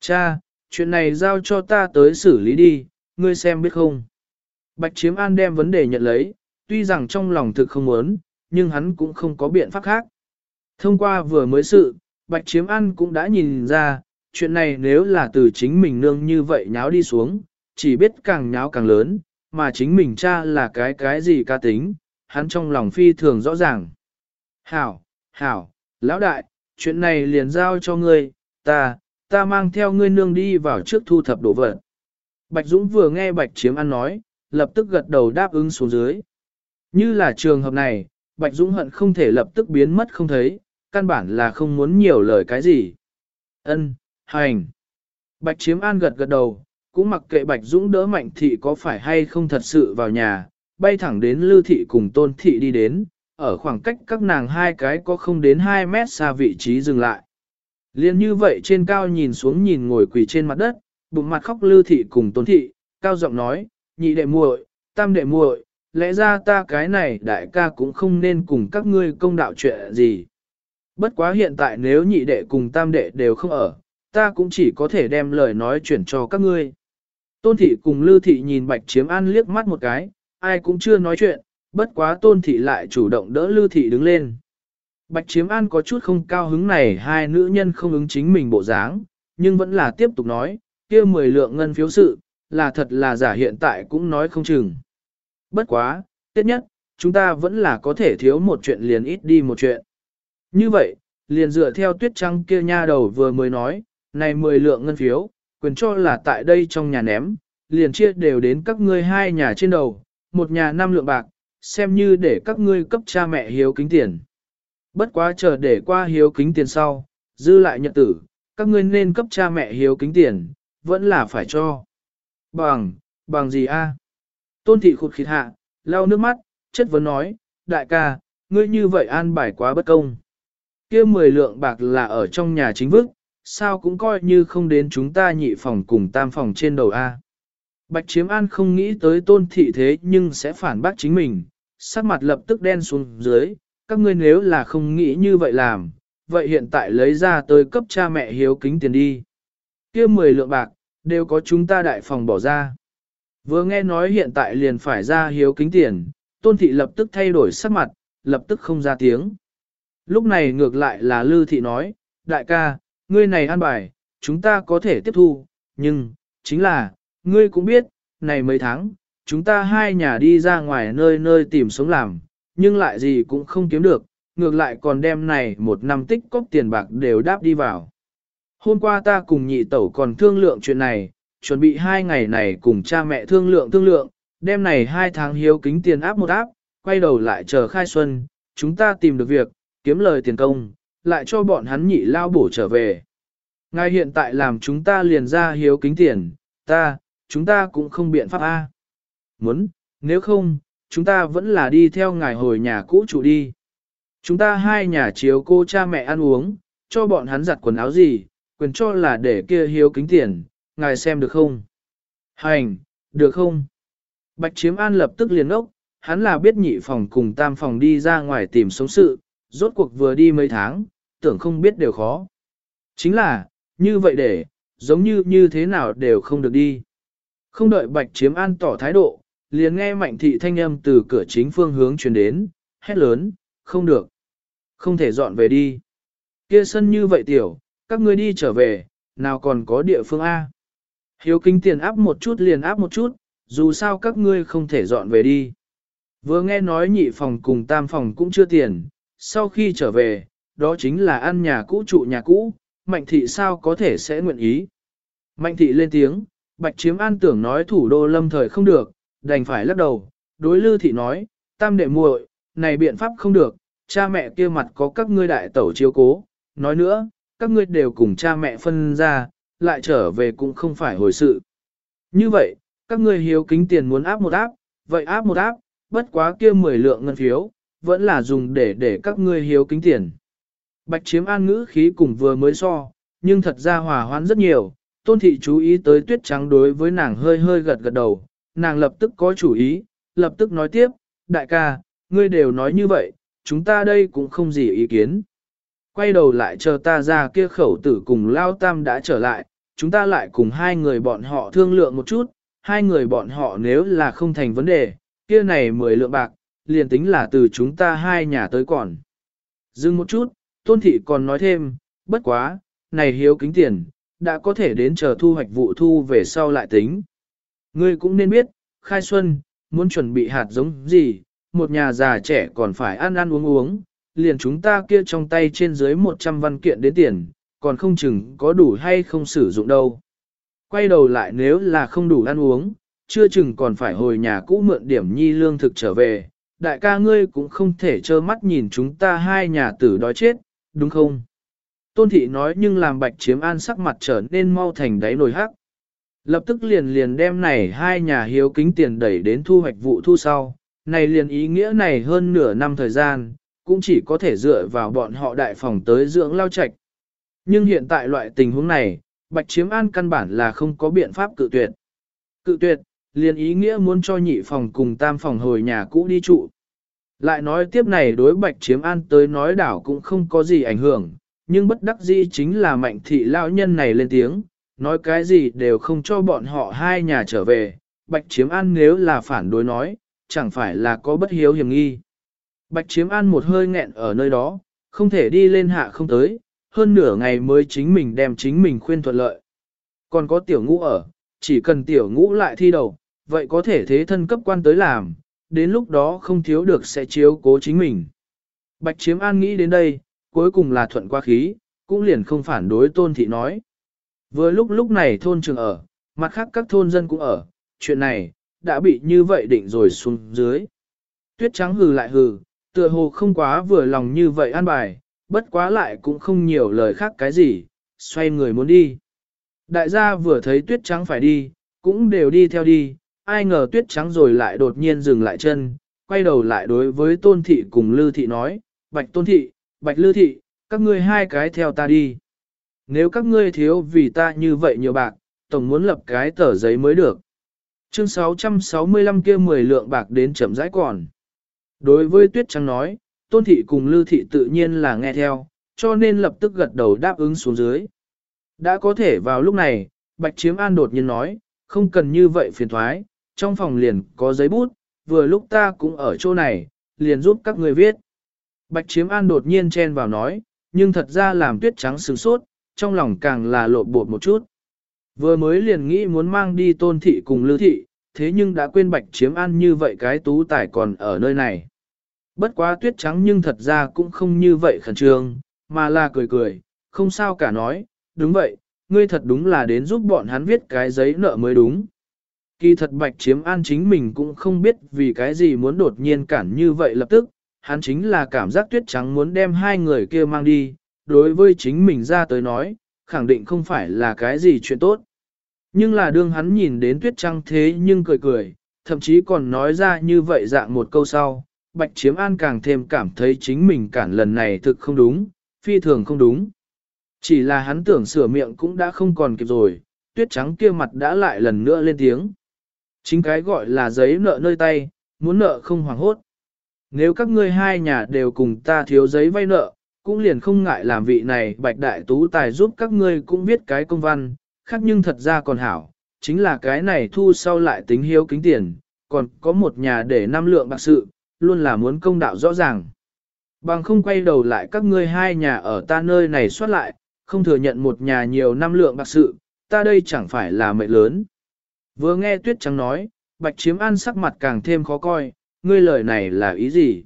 Cha, chuyện này giao cho ta tới xử lý đi, ngươi xem biết không. Bạch Chiếm An đem vấn đề nhận lấy, tuy rằng trong lòng thực không muốn, nhưng hắn cũng không có biện pháp khác. Thông qua vừa mới sự, Bạch Chiếm An cũng đã nhìn ra, chuyện này nếu là từ chính mình nương như vậy nháo đi xuống, chỉ biết càng nháo càng lớn, mà chính mình cha là cái cái gì ca tính, hắn trong lòng phi thường rõ ràng. Hảo, hảo, lão đại, chuyện này liền giao cho ngươi, ta, ta mang theo ngươi nương đi vào trước thu thập đồ vật. Bạch Dũng vừa nghe Bạch Chiếm An nói, lập tức gật đầu đáp ứng xuống dưới. Như là trường hợp này, Bạch Dũng hận không thể lập tức biến mất không thấy, căn bản là không muốn nhiều lời cái gì. Ân, hành. Bạch Chiếm An gật gật đầu, cũng mặc kệ Bạch Dũng đỡ Mạnh Thị có phải hay không thật sự vào nhà, bay thẳng đến Lư Thị cùng Tôn Thị đi đến, ở khoảng cách các nàng hai cái có không đến 2 mét xa vị trí dừng lại. Liên như vậy trên cao nhìn xuống nhìn ngồi quỳ trên mặt đất, bụng mặt khóc lư thị cùng tôn thị, cao giọng nói, nhị đệ muội, tam đệ muội, lẽ ra ta cái này đại ca cũng không nên cùng các ngươi công đạo chuyện gì. Bất quá hiện tại nếu nhị đệ cùng tam đệ đều không ở, ta cũng chỉ có thể đem lời nói chuyển cho các ngươi. Tôn thị cùng Lư thị nhìn Bạch Chiếm An liếc mắt một cái, ai cũng chưa nói chuyện, bất quá Tôn thị lại chủ động đỡ Lư thị đứng lên. Bạch Chiếm An có chút không cao hứng này hai nữ nhân không ứng chính mình bộ dáng, nhưng vẫn là tiếp tục nói, kia mười lượng ngân phiếu sự, là thật là giả hiện tại cũng nói không chừng. Bất quá, tiết nhất, chúng ta vẫn là có thể thiếu một chuyện liền ít đi một chuyện. Như vậy, liền dựa theo tuyết trăng kia nha đầu vừa mới nói, này mười lượng ngân phiếu, quyền cho là tại đây trong nhà ném, liền chia đều đến các ngươi hai nhà trên đầu, một nhà năm lượng bạc, xem như để các ngươi cấp cha mẹ hiếu kính tiền. Bất quá chờ để qua hiếu kính tiền sau, dư lại nhận tử, các ngươi nên cấp cha mẹ hiếu kính tiền, vẫn là phải cho. Bằng, bằng gì a? Tôn thị khụt khịt hạ, lau nước mắt, chất vấn nói, đại ca, ngươi như vậy an bài quá bất công kia mười lượng bạc là ở trong nhà chính vức, sao cũng coi như không đến chúng ta nhị phòng cùng tam phòng trên đầu A. Bạch Chiếm An không nghĩ tới tôn thị thế nhưng sẽ phản bác chính mình, sắc mặt lập tức đen xuống dưới, các ngươi nếu là không nghĩ như vậy làm, vậy hiện tại lấy ra tới cấp cha mẹ hiếu kính tiền đi. kia 10 lượng bạc, đều có chúng ta đại phòng bỏ ra. Vừa nghe nói hiện tại liền phải ra hiếu kính tiền, tôn thị lập tức thay đổi sắc mặt, lập tức không ra tiếng. Lúc này ngược lại là Lư thị nói, đại ca, ngươi này an bài, chúng ta có thể tiếp thu, nhưng, chính là, ngươi cũng biết, này mấy tháng, chúng ta hai nhà đi ra ngoài nơi nơi tìm sống làm, nhưng lại gì cũng không kiếm được, ngược lại còn đem này một năm tích cóp tiền bạc đều đáp đi vào. Hôm qua ta cùng nhị tẩu còn thương lượng chuyện này, chuẩn bị hai ngày này cùng cha mẹ thương lượng thương lượng, đem này hai tháng hiếu kính tiền áp một áp, quay đầu lại chờ khai xuân, chúng ta tìm được việc, kiếm lời tiền công, lại cho bọn hắn nhị lao bổ trở về. Ngài hiện tại làm chúng ta liền ra hiếu kính tiền, ta, chúng ta cũng không biện pháp A. Muốn, nếu không, chúng ta vẫn là đi theo ngài hồi nhà cũ chủ đi. Chúng ta hai nhà chiếu cô cha mẹ ăn uống, cho bọn hắn giặt quần áo gì, quyền cho là để kia hiếu kính tiền, ngài xem được không? Hành, được không? Bạch Chiếm An lập tức liền ốc, hắn là biết nhị phòng cùng tam phòng đi ra ngoài tìm sống sự, rốt cuộc vừa đi mấy tháng, tưởng không biết đều khó. Chính là, như vậy để, giống như như thế nào đều không được đi. Không đợi Bạch Chiếm An tỏ thái độ, liền nghe mạnh thị thanh âm từ cửa chính phương hướng truyền đến, hét lớn, không được. Không thể dọn về đi. Kia sân như vậy tiểu, các ngươi đi trở về, nào còn có địa phương A. Hiếu kính tiền áp một chút liền áp một chút, dù sao các ngươi không thể dọn về đi. Vừa nghe nói nhị phòng cùng tam phòng cũng chưa tiền, sau khi trở về, đó chính là ăn nhà cũ trụ nhà cũ, mạnh thị sao có thể sẽ nguyện ý. Mạnh thị lên tiếng, bạch chiếm an tưởng nói thủ đô lâm thời không được, đành phải lắc đầu, đối lư thị nói, tam đệ muội, này biện pháp không được, cha mẹ kia mặt có các ngươi đại tẩu chiếu cố, nói nữa, các ngươi đều cùng cha mẹ phân ra, lại trở về cũng không phải hồi sự. Như vậy, các ngươi hiếu kính tiền muốn áp một áp, vậy áp một áp, bất quá kia 10 lượng ngân phiếu, vẫn là dùng để để các ngươi hiếu kính tiền. Bạch chiếm an ngữ khí cùng vừa mới so, nhưng thật ra hòa hoãn rất nhiều, tôn thị chú ý tới tuyết trắng đối với nàng hơi hơi gật gật đầu, nàng lập tức có chủ ý, lập tức nói tiếp, đại ca, ngươi đều nói như vậy, chúng ta đây cũng không gì ý kiến. Quay đầu lại chờ ta ra kia khẩu tử cùng Lao Tam đã trở lại, chúng ta lại cùng hai người bọn họ thương lượng một chút, hai người bọn họ nếu là không thành vấn đề, kia này mười lượng bạc, liền tính là từ chúng ta hai nhà tới còn. Dừng một chút, tôn thị còn nói thêm, bất quá, này hiếu kính tiền, đã có thể đến chờ thu hoạch vụ thu về sau lại tính. Ngươi cũng nên biết, khai xuân, muốn chuẩn bị hạt giống gì, một nhà già trẻ còn phải ăn ăn uống uống, liền chúng ta kia trong tay trên dưới 100 văn kiện đến tiền, còn không chừng có đủ hay không sử dụng đâu. Quay đầu lại nếu là không đủ ăn uống, chưa chừng còn phải hồi nhà cũ mượn điểm nhi lương thực trở về, đại ca ngươi cũng không thể trơ mắt nhìn chúng ta hai nhà tử đói chết, đúng không? Tôn thị nói nhưng làm bạch chiếm an sắc mặt trở nên mau thành đáy nồi hắc. Lập tức liền liền đem này hai nhà hiếu kính tiền đẩy đến thu hoạch vụ thu sau, này liền ý nghĩa này hơn nửa năm thời gian, cũng chỉ có thể dựa vào bọn họ đại phòng tới dưỡng lao trạch. Nhưng hiện tại loại tình huống này, Bạch Chiếm An căn bản là không có biện pháp cự tuyệt. Cự tuyệt, liền ý nghĩa muốn cho nhị phòng cùng tam phòng hồi nhà cũ đi trụ. Lại nói tiếp này đối Bạch Chiếm An tới nói đảo cũng không có gì ảnh hưởng, nhưng bất đắc dĩ chính là mạnh thị lao nhân này lên tiếng, nói cái gì đều không cho bọn họ hai nhà trở về, Bạch Chiếm An nếu là phản đối nói, chẳng phải là có bất hiếu hiểm nghi. Bạch Chiếm An một hơi nghẹn ở nơi đó, không thể đi lên hạ không tới, hơn nửa ngày mới chính mình đem chính mình khuyên thuận lợi. Còn có tiểu ngũ ở, chỉ cần tiểu ngũ lại thi đầu, vậy có thể thế thân cấp quan tới làm, đến lúc đó không thiếu được sẽ chiếu cố chính mình. Bạch Chiếm An nghĩ đến đây, cuối cùng là thuận qua khí, cũng liền không phản đối tôn thị nói. Vừa lúc lúc này thôn trường ở, mặt khác các thôn dân cũng ở, chuyện này, đã bị như vậy định rồi xuống dưới. Tuyết trắng hừ lại hừ, tựa hồ không quá vừa lòng như vậy an bài, bất quá lại cũng không nhiều lời khác cái gì, xoay người muốn đi. Đại gia vừa thấy tuyết trắng phải đi, cũng đều đi theo đi, ai ngờ tuyết trắng rồi lại đột nhiên dừng lại chân, quay đầu lại đối với tôn thị cùng lư thị nói, bạch tôn thị, bạch lư thị, các ngươi hai cái theo ta đi. Nếu các ngươi thiếu vì ta như vậy nhiều bạc, tổng muốn lập cái tờ giấy mới được. Chương 665 kia 10 lượng bạc đến chậm rãi còn. Đối với tuyết trắng nói, tôn thị cùng lư thị tự nhiên là nghe theo, cho nên lập tức gật đầu đáp ứng xuống dưới. Đã có thể vào lúc này, Bạch Chiếm An đột nhiên nói, không cần như vậy phiền thoái, trong phòng liền có giấy bút, vừa lúc ta cũng ở chỗ này, liền giúp các người viết. Bạch Chiếm An đột nhiên chen vào nói, nhưng thật ra làm tuyết trắng sướng sốt, trong lòng càng là lộn bột một chút. Vừa mới liền nghĩ muốn mang đi tôn thị cùng lưu thị, thế nhưng đã quên Bạch Chiếm An như vậy cái tú tài còn ở nơi này. Bất quá tuyết trắng nhưng thật ra cũng không như vậy khẩn trương, mà là cười cười, không sao cả nói, đúng vậy, ngươi thật đúng là đến giúp bọn hắn viết cái giấy nợ mới đúng. Kỳ thật bạch chiếm an chính mình cũng không biết vì cái gì muốn đột nhiên cản như vậy lập tức, hắn chính là cảm giác tuyết trắng muốn đem hai người kia mang đi, đối với chính mình ra tới nói, khẳng định không phải là cái gì chuyện tốt. Nhưng là đương hắn nhìn đến tuyết trắng thế nhưng cười cười, thậm chí còn nói ra như vậy dạng một câu sau, bạch chiếm an càng thêm cảm thấy chính mình cản lần này thực không đúng, phi thường không đúng. Chỉ là hắn tưởng sửa miệng cũng đã không còn kịp rồi, tuyết trắng kia mặt đã lại lần nữa lên tiếng. Chính cái gọi là giấy nợ nơi tay, muốn nợ không hoảng hốt. Nếu các ngươi hai nhà đều cùng ta thiếu giấy vay nợ, cũng liền không ngại làm vị này bạch đại tú tài giúp các ngươi cũng viết cái công văn, khác nhưng thật ra còn hảo, chính là cái này thu sau lại tính hiếu kính tiền, còn có một nhà để năm lượng bạc sự, luôn là muốn công đạo rõ ràng. Bằng không quay đầu lại các ngươi hai nhà ở ta nơi này soát lại, không thừa nhận một nhà nhiều năm lượng bạc sự, ta đây chẳng phải là mệnh lớn. Vừa nghe tuyết trắng nói, bạch chiếm an sắc mặt càng thêm khó coi, ngươi lời này là ý gì?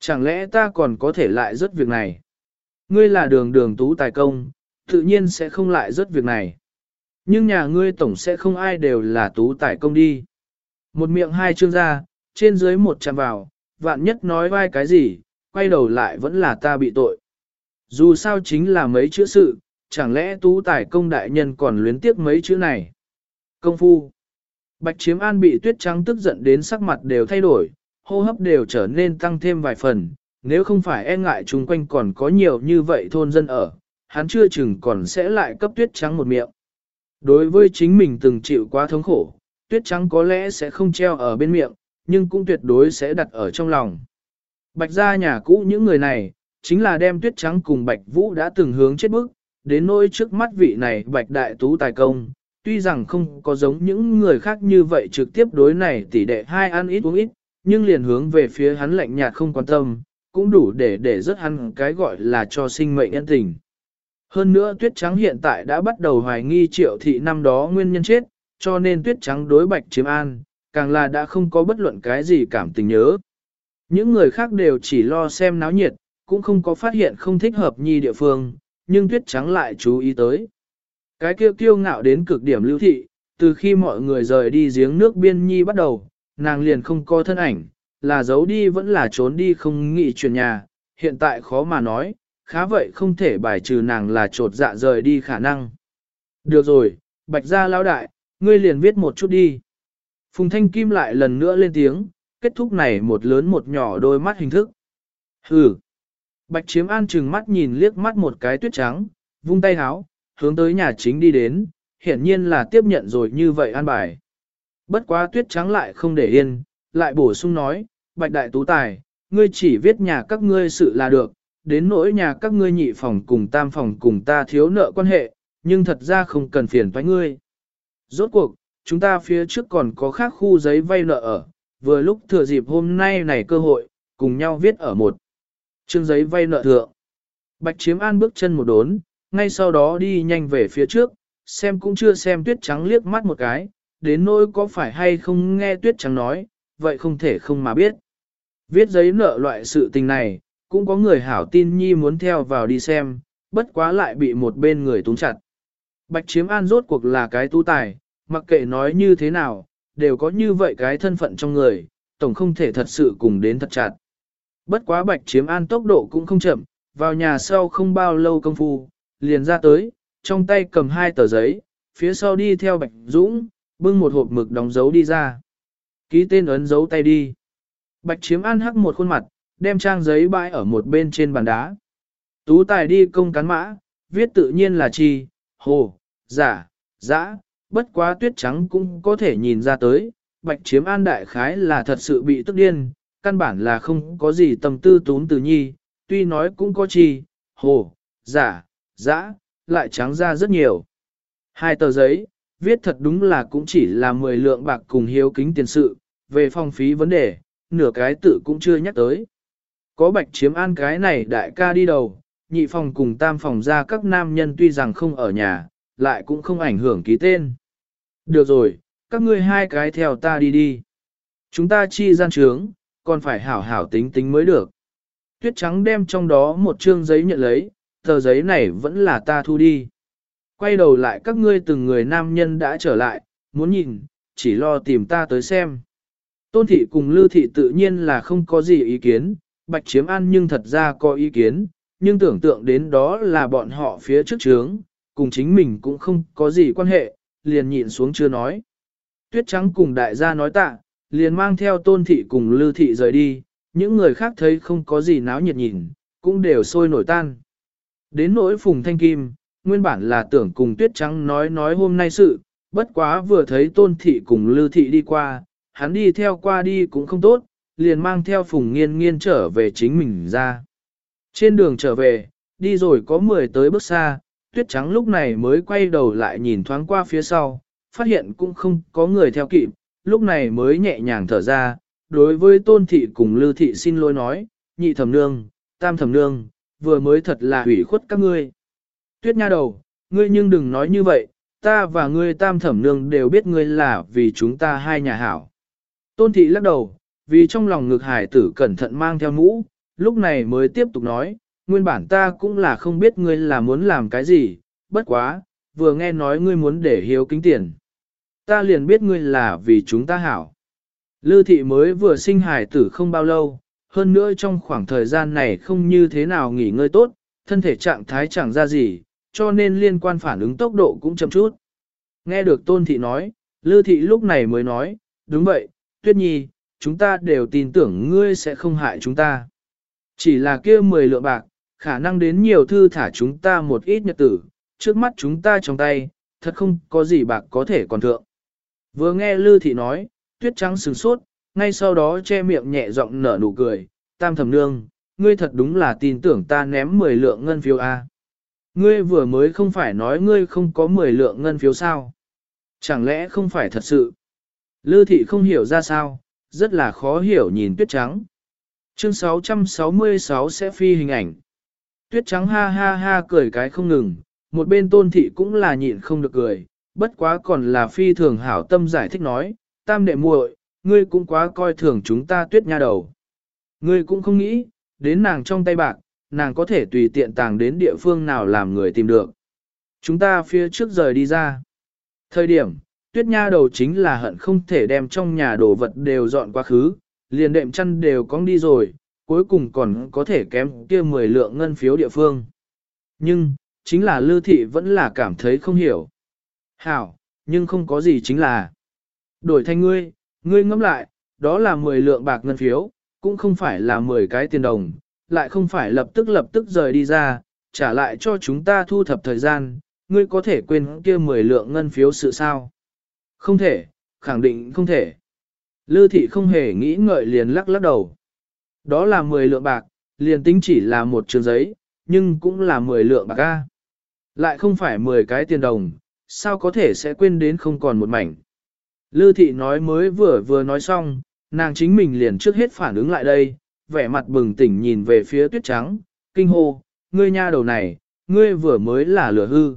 Chẳng lẽ ta còn có thể lại rớt việc này? Ngươi là đường đường tú tài công, tự nhiên sẽ không lại rớt việc này. Nhưng nhà ngươi tổng sẽ không ai đều là tú tài công đi. Một miệng hai chương ra, trên dưới một chạm vào, vạn nhất nói vai cái gì, quay đầu lại vẫn là ta bị tội. Dù sao chính là mấy chữ sự, chẳng lẽ tú tài công đại nhân còn luyến tiếc mấy chữ này. Công phu. Bạch chiếm an bị tuyết trắng tức giận đến sắc mặt đều thay đổi, hô hấp đều trở nên tăng thêm vài phần, nếu không phải e ngại chung quanh còn có nhiều như vậy thôn dân ở, hắn chưa chừng còn sẽ lại cấp tuyết trắng một miệng. Đối với chính mình từng chịu quá thống khổ, tuyết trắng có lẽ sẽ không treo ở bên miệng, nhưng cũng tuyệt đối sẽ đặt ở trong lòng. Bạch gia nhà cũ những người này, chính là đem tuyết trắng cùng Bạch Vũ đã từng hướng chết bức, đến nỗi trước mắt vị này Bạch Đại Tú Tài Công, tuy rằng không có giống những người khác như vậy trực tiếp đối này tỷ đệ hai ăn ít uống ít, nhưng liền hướng về phía hắn lạnh nhạt không quan tâm, cũng đủ để để rất hắn cái gọi là cho sinh mệnh nhân tình. Hơn nữa tuyết trắng hiện tại đã bắt đầu hoài nghi triệu thị năm đó nguyên nhân chết, cho nên tuyết trắng đối bạch chiếm an, càng là đã không có bất luận cái gì cảm tình nhớ. Những người khác đều chỉ lo xem náo nhiệt, cũng không có phát hiện không thích hợp nhi địa phương, nhưng tuyết trắng lại chú ý tới. Cái kia kiêu ngạo đến cực điểm lưu thị, từ khi mọi người rời đi giếng nước biên nhi bắt đầu, nàng liền không có thân ảnh, là giấu đi vẫn là trốn đi không nghĩ chuyển nhà, hiện tại khó mà nói, khá vậy không thể bài trừ nàng là trột dạ rời đi khả năng. Được rồi, bạch gia lão đại, ngươi liền viết một chút đi. Phùng Thanh Kim lại lần nữa lên tiếng, kết thúc này một lớn một nhỏ đôi mắt hình thức. Hừ. Bạch chiếm an chừng mắt nhìn liếc mắt một cái tuyết trắng, vung tay háo, hướng tới nhà chính đi đến, hiển nhiên là tiếp nhận rồi như vậy an bài. Bất quá tuyết trắng lại không để yên, lại bổ sung nói, bạch đại tú tài, ngươi chỉ viết nhà các ngươi sự là được, đến nỗi nhà các ngươi nhị phòng cùng tam phòng cùng ta thiếu nợ quan hệ, nhưng thật ra không cần phiền toái ngươi. Rốt cuộc, chúng ta phía trước còn có khác khu giấy vay nợ ở, vừa lúc thừa dịp hôm nay này cơ hội, cùng nhau viết ở một trương giấy vay nợ thượng. Bạch chiếm an bước chân một đốn, ngay sau đó đi nhanh về phía trước, xem cũng chưa xem tuyết trắng liếc mắt một cái, đến nỗi có phải hay không nghe tuyết trắng nói, vậy không thể không mà biết. Viết giấy nợ loại sự tình này, cũng có người hảo tin nhi muốn theo vào đi xem, bất quá lại bị một bên người túng chặt. Bạch chiếm an rốt cuộc là cái tu tài, mặc kệ nói như thế nào, đều có như vậy cái thân phận trong người, tổng không thể thật sự cùng đến thật chặt. Bất quá bạch chiếm an tốc độ cũng không chậm, vào nhà sau không bao lâu công phu, liền ra tới, trong tay cầm hai tờ giấy, phía sau đi theo bạch dũng, bưng một hộp mực đóng dấu đi ra. Ký tên ấn dấu tay đi. Bạch chiếm an hắc một khuôn mặt, đem trang giấy bãi ở một bên trên bàn đá. Tú tài đi công cán mã, viết tự nhiên là chi, hồ, giả, dã, bất quá tuyết trắng cũng có thể nhìn ra tới, bạch chiếm an đại khái là thật sự bị tức điên, căn bản là không có gì tâm tư tún từ nhi, tuy nói cũng có chi, hồ, giả, dã, lại trắng ra rất nhiều. Hai tờ giấy, viết thật đúng là cũng chỉ là 10 lượng bạc cùng hiếu kính tiền sự, về phong phí vấn đề, nửa cái tự cũng chưa nhắc tới. Có bạch chiếm an cái này đại ca đi đầu, nhị phòng cùng tam phòng ra các nam nhân tuy rằng không ở nhà, lại cũng không ảnh hưởng ký tên. Được rồi, các ngươi hai cái theo ta đi đi. Chúng ta chi gian trướng, còn phải hảo hảo tính tính mới được. Tuyết trắng đem trong đó một chương giấy nhận lấy, tờ giấy này vẫn là ta thu đi. Quay đầu lại các ngươi từng người nam nhân đã trở lại, muốn nhìn, chỉ lo tìm ta tới xem. Tôn thị cùng lưu thị tự nhiên là không có gì ý kiến, bạch chiếm ăn nhưng thật ra có ý kiến, nhưng tưởng tượng đến đó là bọn họ phía trước trướng, cùng chính mình cũng không có gì quan hệ, liền nhịn xuống chưa nói. Tuyết trắng cùng đại gia nói tạ, liền mang theo tôn thị cùng lưu thị rời đi, những người khác thấy không có gì náo nhiệt nhìn, cũng đều sôi nổi tan. Đến nỗi phùng thanh kim, nguyên bản là tưởng cùng tuyết trắng nói nói hôm nay sự, bất quá vừa thấy tôn thị cùng lưu thị đi qua, hắn đi theo qua đi cũng không tốt, liền mang theo phùng nghiên nghiên trở về chính mình ra. Trên đường trở về, đi rồi có 10 tới bước xa, tuyết trắng lúc này mới quay đầu lại nhìn thoáng qua phía sau, phát hiện cũng không có người theo kịp, lúc này mới nhẹ nhàng thở ra, đối với tôn thị cùng lưu thị xin lỗi nói, nhị thẩm nương, tam thẩm nương, vừa mới thật là hủy khuất các ngươi. Tuyết nha đầu, ngươi nhưng đừng nói như vậy, ta và ngươi tam thẩm nương đều biết ngươi là vì chúng ta hai nhà hảo. Tôn thị lắc đầu, vì trong lòng ngực hải tử cẩn thận mang theo mũ, lúc này mới tiếp tục nói, nguyên bản ta cũng là không biết ngươi là muốn làm cái gì, bất quá, vừa nghe nói ngươi muốn để hiếu kính tiền. Ta liền biết ngươi là vì chúng ta hảo. Lư thị mới vừa sinh hài tử không bao lâu, hơn nữa trong khoảng thời gian này không như thế nào nghỉ ngơi tốt, thân thể trạng thái chẳng ra gì, cho nên liên quan phản ứng tốc độ cũng chậm chút. Nghe được tôn thị nói, Lư thị lúc này mới nói, đúng vậy, tuyết nhi, chúng ta đều tin tưởng ngươi sẽ không hại chúng ta. Chỉ là kia 10 lượng bạc, khả năng đến nhiều thư thả chúng ta một ít nhật tử, trước mắt chúng ta trong tay, thật không có gì bạc có thể còn thượng. Vừa nghe Lư Thị nói, tuyết trắng sừng sốt, ngay sau đó che miệng nhẹ giọng nở nụ cười, tam thẩm nương, ngươi thật đúng là tin tưởng ta ném 10 lượng ngân phiếu A. Ngươi vừa mới không phải nói ngươi không có 10 lượng ngân phiếu sao? Chẳng lẽ không phải thật sự? Lư thị không hiểu ra sao, rất là khó hiểu nhìn tuyết trắng. Chương 666 sẽ phi hình ảnh. Tuyết trắng ha ha ha cười cái không ngừng, một bên tôn thị cũng là nhịn không được cười, bất quá còn là phi thường hảo tâm giải thích nói, tam đệ muội, ngươi cũng quá coi thường chúng ta tuyết nha đầu. Ngươi cũng không nghĩ, đến nàng trong tay bạc, nàng có thể tùy tiện tàng đến địa phương nào làm người tìm được. Chúng ta phía trước rời đi ra. Thời điểm, tuyết nha đầu chính là hận không thể đem trong nhà đồ vật đều dọn quá khứ, liền đệm chăn đều cong đi rồi, cuối cùng còn có thể kém kia 10 lượng ngân phiếu địa phương. Nhưng, chính là lư thị vẫn là cảm thấy không hiểu. Hảo, nhưng không có gì chính là. Đổi thành ngươi, ngươi ngẫm lại, đó là 10 lượng bạc ngân phiếu, cũng không phải là 10 cái tiền đồng, lại không phải lập tức lập tức rời đi ra, trả lại cho chúng ta thu thập thời gian, ngươi có thể quên kia 10 lượng ngân phiếu sự sao? Không thể, khẳng định không thể. Lư thị không hề nghĩ ngợi liền lắc lắc đầu. Đó là 10 lượng bạc, liền tính chỉ là một trường giấy, nhưng cũng là 10 lượng bạc a. Lại không phải 10 cái tiền đồng, sao có thể sẽ quên đến không còn một mảnh. Lư thị nói mới vừa vừa nói xong, nàng chính mình liền trước hết phản ứng lại đây, vẻ mặt bừng tỉnh nhìn về phía tuyết trắng, kinh hô, ngươi nha đầu này, ngươi vừa mới là lửa hư.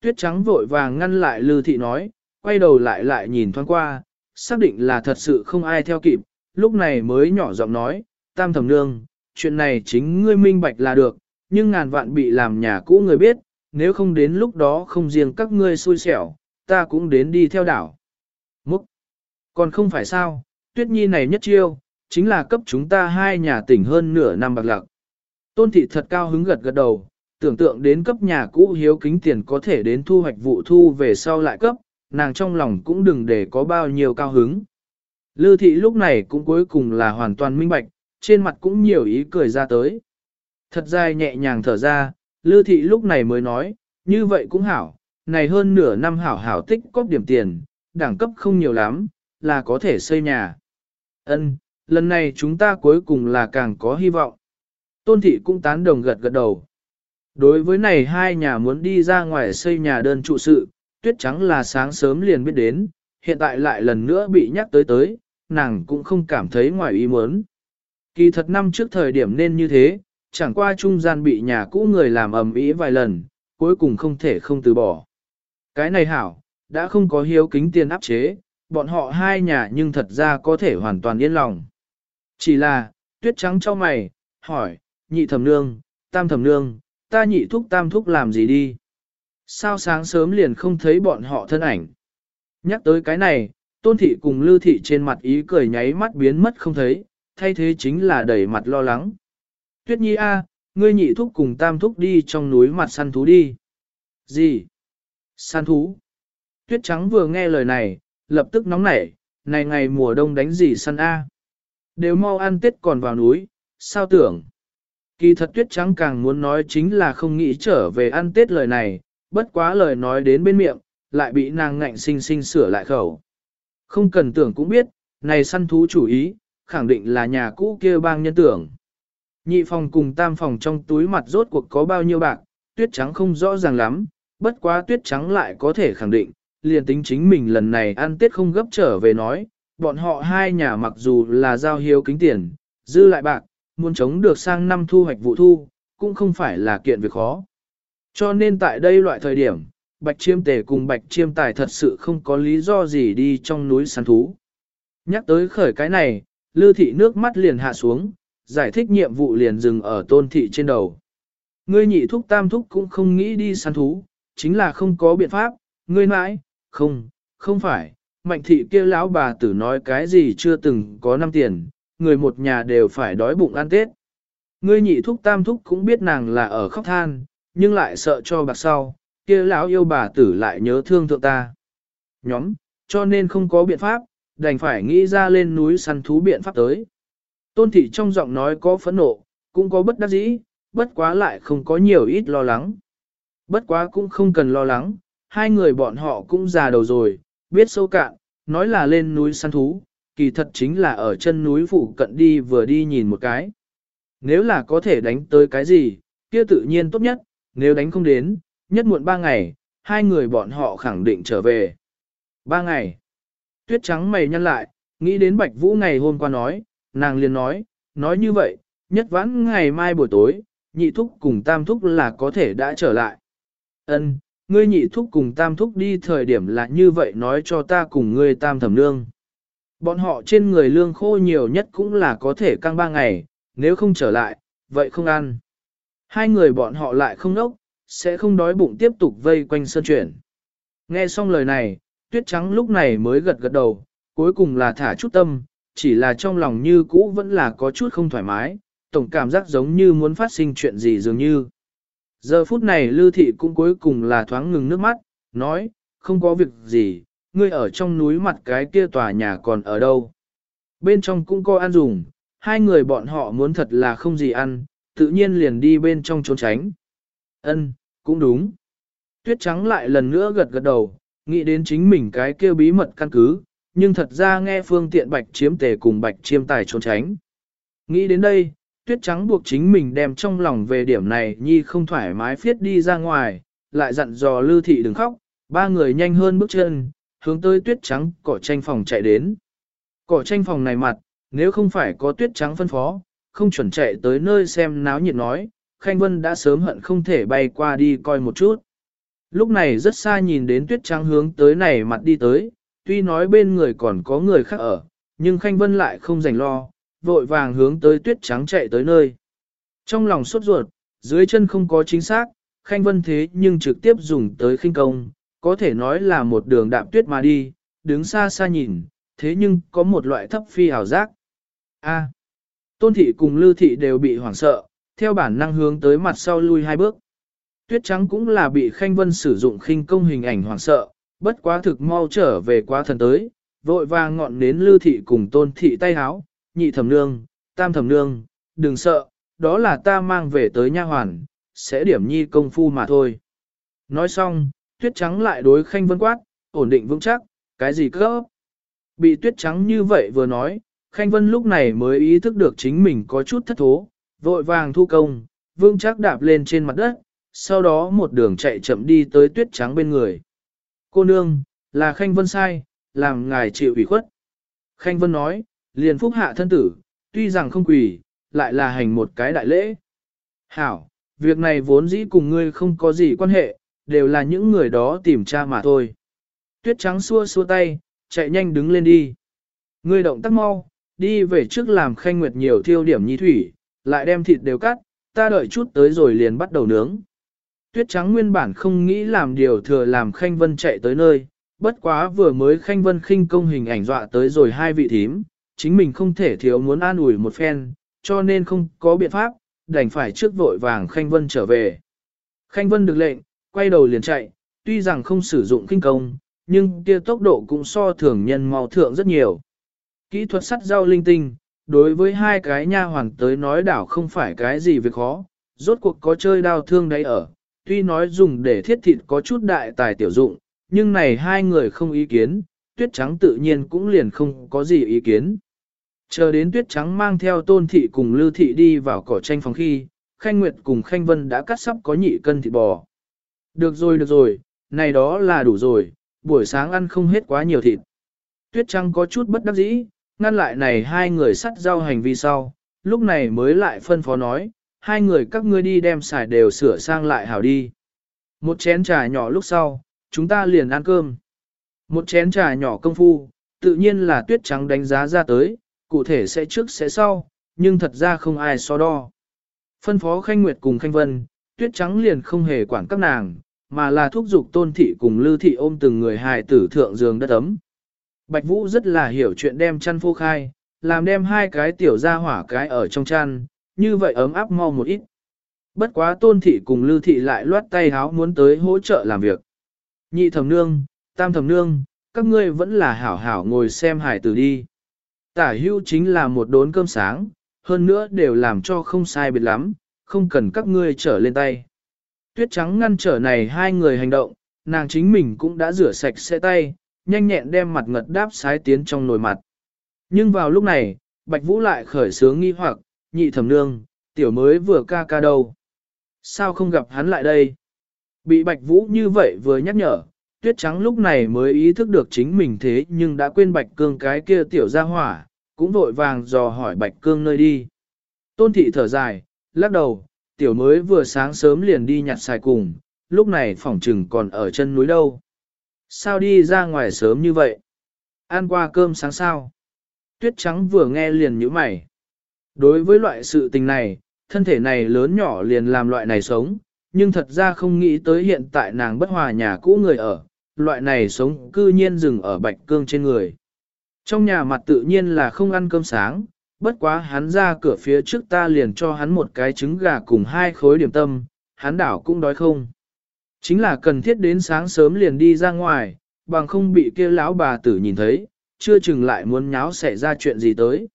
Tuyết trắng vội vàng ngăn lại lư thị nói, quay đầu lại lại nhìn thoáng qua, xác định là thật sự không ai theo kịp, lúc này mới nhỏ giọng nói, tam thẩm nương, chuyện này chính ngươi minh bạch là được, nhưng ngàn vạn bị làm nhà cũ người biết, nếu không đến lúc đó không riêng các ngươi xui xẻo, ta cũng đến đi theo đảo. Múc! Còn không phải sao, tuyết nhi này nhất chiêu, chính là cấp chúng ta hai nhà tỉnh hơn nửa năm bạc lạc. Tôn thị thật cao hứng gật gật đầu, tưởng tượng đến cấp nhà cũ hiếu kính tiền có thể đến thu hoạch vụ thu về sau lại cấp, nàng trong lòng cũng đừng để có bao nhiêu cao hứng. Lư thị lúc này cũng cuối cùng là hoàn toàn minh bạch, trên mặt cũng nhiều ý cười ra tới. Thật dài nhẹ nhàng thở ra, Lư thị lúc này mới nói, như vậy cũng hảo, này hơn nửa năm hảo hảo tích cóp điểm tiền, đẳng cấp không nhiều lắm, là có thể xây nhà. Ân, lần này chúng ta cuối cùng là càng có hy vọng. Tôn thị cũng tán đồng gật gật đầu. Đối với này hai nhà muốn đi ra ngoài xây nhà đơn trụ sự, tuyết trắng là sáng sớm liền biết đến, hiện tại lại lần nữa bị nhắc tới tới, nàng cũng không cảm thấy ngoài ý muốn. Kỳ thật năm trước thời điểm nên như thế, chẳng qua trung gian bị nhà cũ người làm ầm ĩ vài lần, cuối cùng không thể không từ bỏ. Cái này hảo, đã không có hiếu kính tiền áp chế, bọn họ hai nhà nhưng thật ra có thể hoàn toàn yên lòng. Chỉ là, tuyết trắng cho mày, hỏi, nhị thẩm nương, tam thẩm nương, ta nhị thúc tam thúc làm gì đi? Sao sáng sớm liền không thấy bọn họ thân ảnh? Nhắc tới cái này, tôn thị cùng lưu thị trên mặt ý cười nháy mắt biến mất không thấy, thay thế chính là đầy mặt lo lắng. Tuyết nhi a, ngươi nhị thúc cùng tam thúc đi trong núi mặt săn thú đi. Gì? Săn thú? Tuyết trắng vừa nghe lời này, lập tức nóng nảy, này ngày mùa đông đánh gì săn a? Đều mau ăn tết còn vào núi, sao tưởng? Kỳ thật tuyết trắng càng muốn nói chính là không nghĩ trở về ăn tết lời này, bất quá lời nói đến bên miệng, lại bị nàng ngạnh sinh sinh sửa lại khẩu. Không cần tưởng cũng biết, này săn thú chủ ý, khẳng định là nhà cũ kia bang nhân tưởng. Nhị phòng cùng tam phòng trong túi mặt rốt cuộc có bao nhiêu bạc, tuyết trắng không rõ ràng lắm, bất quá tuyết trắng lại có thể khẳng định, liền tính chính mình lần này ăn tết không gấp trở về nói, bọn họ hai nhà mặc dù là giao hiếu kính tiền, dư lại bạc, muốn chống được sang năm thu hoạch vụ thu, cũng không phải là kiện việc khó. Cho nên tại đây loại thời điểm, bạch chiêm tề cùng bạch chiêm tài thật sự không có lý do gì đi trong núi săn thú. Nhắc tới khởi cái này, lư thị nước mắt liền hạ xuống, giải thích nhiệm vụ liền dừng ở tôn thị trên đầu. Ngươi nhị thúc tam thúc cũng không nghĩ đi săn thú, chính là không có biện pháp, ngươi mãi, không, không phải, mạnh thị kia lão bà tử nói cái gì chưa từng có năm tiền, người một nhà đều phải đói bụng ăn tết. Ngươi nhị thúc tam thúc cũng biết nàng là ở khóc than, nhưng lại sợ cho bạc sau, kia lão yêu bà tử lại nhớ thương thượng ta. Nhóm, cho nên không có biện pháp, đành phải nghĩ ra lên núi săn thú biện pháp tới. Tôn thị trong giọng nói có phẫn nộ, cũng có bất đắc dĩ, bất quá lại không có nhiều ít lo lắng. Bất quá cũng không cần lo lắng, hai người bọn họ cũng già đầu rồi, biết sâu cạn, nói là lên núi săn thú, kỳ thật chính là ở chân núi phụ cận đi vừa đi nhìn một cái. Nếu là có thể đánh tới cái gì, kia tự nhiên tốt nhất, nếu đánh không đến, nhất muộn ba ngày, hai người bọn họ khẳng định trở về. Ba ngày. Tuyết trắng mày nhăn lại, nghĩ đến Bạch Vũ ngày hôm qua nói, nàng liền nói, nói như vậy, nhất vãn ngày mai buổi tối, nhị thúc cùng tam thúc là có thể đã trở lại. Ân, ngươi nhị thúc cùng tam thúc đi thời điểm là như vậy nói cho ta cùng ngươi tam thẩm lương. Bọn họ trên người lương khô nhiều nhất cũng là có thể căng ba ngày, nếu không trở lại, vậy không ăn. Hai người bọn họ lại không nốc, sẽ không đói bụng tiếp tục vây quanh sân chuyển. Nghe xong lời này, tuyết trắng lúc này mới gật gật đầu, cuối cùng là thả chút tâm, chỉ là trong lòng như cũ vẫn là có chút không thoải mái, tổng cảm giác giống như muốn phát sinh chuyện gì dường như. Giờ phút này Lưu Thị cũng cuối cùng là thoáng ngừng nước mắt, nói, không có việc gì, ngươi ở trong núi mặt cái kia tòa nhà còn ở đâu. Bên trong cũng có ăn dùng, hai người bọn họ muốn thật là không gì ăn, tự nhiên liền đi bên trong trốn tránh. Ân, cũng đúng. Tuyết trắng lại lần nữa gật gật đầu, nghĩ đến chính mình cái kia bí mật căn cứ, nhưng thật ra nghe phương tiện bạch chiếm tề cùng bạch chiêm tài trốn tránh. Nghĩ đến đây, tuyết trắng buộc chính mình đem trong lòng về điểm này nhi không thoải mái phiết đi ra ngoài, lại dặn dò lưu thị đừng khóc, ba người nhanh hơn bước chân, hướng tới tuyết trắng cỏ tranh phòng chạy đến. Cỏ tranh phòng này mặt, nếu không phải có tuyết trắng phân phó, không chuẩn chạy tới nơi xem náo nhiệt nói, Khanh Vân đã sớm hận không thể bay qua đi coi một chút. Lúc này rất xa nhìn đến tuyết trắng hướng tới này mặt đi tới, tuy nói bên người còn có người khác ở, nhưng Khanh Vân lại không rảnh lo, vội vàng hướng tới tuyết trắng chạy tới nơi. Trong lòng sốt ruột, dưới chân không có chính xác, Khanh Vân thế nhưng trực tiếp dùng tới khinh công, có thể nói là một đường đạm tuyết mà đi, đứng xa xa nhìn, thế nhưng có một loại thấp phi hào giác. A. tôn thị cùng lưu thị đều bị hoảng sợ, theo bản năng hướng tới mặt sau lui hai bước. Tuyết trắng cũng là bị Khanh Vân sử dụng khinh công hình ảnh hoảng sợ, bất quá thực mau trở về quá thần tới, vội vàng ngọn nến lưu thị cùng tôn thị tay háo, nhị thẩm nương, tam thẩm nương, đừng sợ, đó là ta mang về tới nha hoàn, sẽ điểm nhi công phu mà thôi. Nói xong, tuyết trắng lại đối khanh vân quát, ổn định vững chắc, cái gì cơ? Bị tuyết trắng như vậy vừa nói, khanh vân lúc này mới ý thức được chính mình có chút thất thố, vội vàng thu công, vững chắc đạp lên trên mặt đất, sau đó một đường chạy chậm đi tới tuyết trắng bên người. Cô nương, là khanh vân sai, làm ngài chịu ủy khuất. Khanh vân nói, liền phúc hạ thân tử, tuy rằng không quỳ, lại là hành một cái đại lễ. Hảo, việc này vốn dĩ cùng ngươi không có gì quan hệ, đều là những người đó tìm tra mà thôi. Tuyết trắng xua xua tay, chạy nhanh đứng lên đi. Ngươi động tác mau, đi về trước làm khanh nguyệt nhiều thiêu điểm nhi thủy, lại đem thịt đều cắt, ta đợi chút tới rồi liền bắt đầu nướng. Tuyết trắng nguyên bản không nghĩ làm điều thừa làm khanh vân chạy tới nơi, bất quá vừa mới khanh vân khinh công hình ảnh dọa tới rồi hai vị thím, chính mình không thể thiếu muốn an ủi một phen, cho nên không có biện pháp, đành phải trước vội vàng Khanh Vân trở về. Khanh Vân được lệnh, quay đầu liền chạy, tuy rằng không sử dụng kinh công, nhưng kia tốc độ cũng so thường nhân mau thượng rất nhiều. Kỹ thuật sắt rau linh tinh, đối với hai cái nha hoàn tới nói đảo không phải cái gì việc khó, rốt cuộc có chơi đao thương đấy ở, tuy nói dùng để thiết thịt có chút đại tài tiểu dụng, nhưng này hai người không ý kiến, tuyết trắng tự nhiên cũng liền không có gì ý kiến. Chờ đến tuyết trắng mang theo tôn thị cùng lưu thị đi vào cỏ tranh phòng khi, Khanh Nguyệt cùng Khanh Vân đã cắt sắp có nhị cân thịt bò. Được rồi được rồi, này đó là đủ rồi, buổi sáng ăn không hết quá nhiều thịt. Tuyết trắng có chút bất đắc dĩ, ngăn lại này hai người sắt rau hành vi sau, lúc này mới lại phân phó nói, hai người các ngươi đi đem xài đều sửa sang lại hảo đi. Một chén trà nhỏ lúc sau, chúng ta liền ăn cơm. Một chén trà nhỏ công phu, tự nhiên là tuyết trắng đánh giá ra tới, cụ thể sẽ trước sẽ sau, nhưng thật ra không ai so đo. Phân phó Khanh Nguyệt cùng Khanh Vân, tuyết trắng liền không hề quản các nàng, mà là thúc giục tôn thị cùng lưu thị ôm từng người hài tử thượng giường đất ấm. Bạch Vũ rất là hiểu chuyện đem chăn phô khai, làm đem hai cái tiểu ra hỏa cái ở trong chăn, như vậy ấm áp mau một ít. Bất quá tôn thị cùng lưu thị lại loát tay háo muốn tới hỗ trợ làm việc. Nhị thẩm nương, tam thẩm nương, các ngươi vẫn là hảo hảo ngồi xem hải tử đi. Tả hưu chính là một đốn cơm sáng, hơn nữa đều làm cho không sai biệt lắm, không cần các ngươi trở lên tay. Tuyết trắng ngăn trở này hai người hành động, nàng chính mình cũng đã rửa sạch xe tay, nhanh nhẹn đem mặt ngật đáp sái tiến trong nồi mặt. Nhưng vào lúc này, Bạch Vũ lại khởi sướng nghi hoặc, nhị thẩm nương, tiểu mới vừa ca ca đâu. Sao không gặp hắn lại đây? Bị Bạch Vũ như vậy vừa nhắc nhở, tuyết trắng lúc này mới ý thức được chính mình thế nhưng đã quên Bạch Cương cái kia tiểu Gia hỏa, cũng vội vàng dò hỏi Bạch Cương nơi đi. Tôn thị thở dài, lắc đầu, tiểu mới vừa sáng sớm liền đi nhặt xài cùng, lúc này phỏng trừng còn ở chân núi đâu. Sao đi ra ngoài sớm như vậy? Ăn qua cơm sáng sao? Tuyết trắng vừa nghe liền nhíu mày. Đối với loại sự tình này, thân thể này lớn nhỏ liền làm loại này sống, nhưng thật ra không nghĩ tới hiện tại nàng bất hòa nhà cũ người ở, loại này sống cư nhiên dừng ở bạch cương trên người. Trong nhà mặt tự nhiên là không ăn cơm sáng, bất quá hắn ra cửa phía trước ta liền cho hắn một cái trứng gà cùng hai khối điểm tâm, hắn đảo cũng đói không. Chính là cần thiết đến sáng sớm liền đi ra ngoài, bằng không bị kia lão bà tử nhìn thấy, chưa chừng lại muốn nháo xảy ra chuyện gì tới.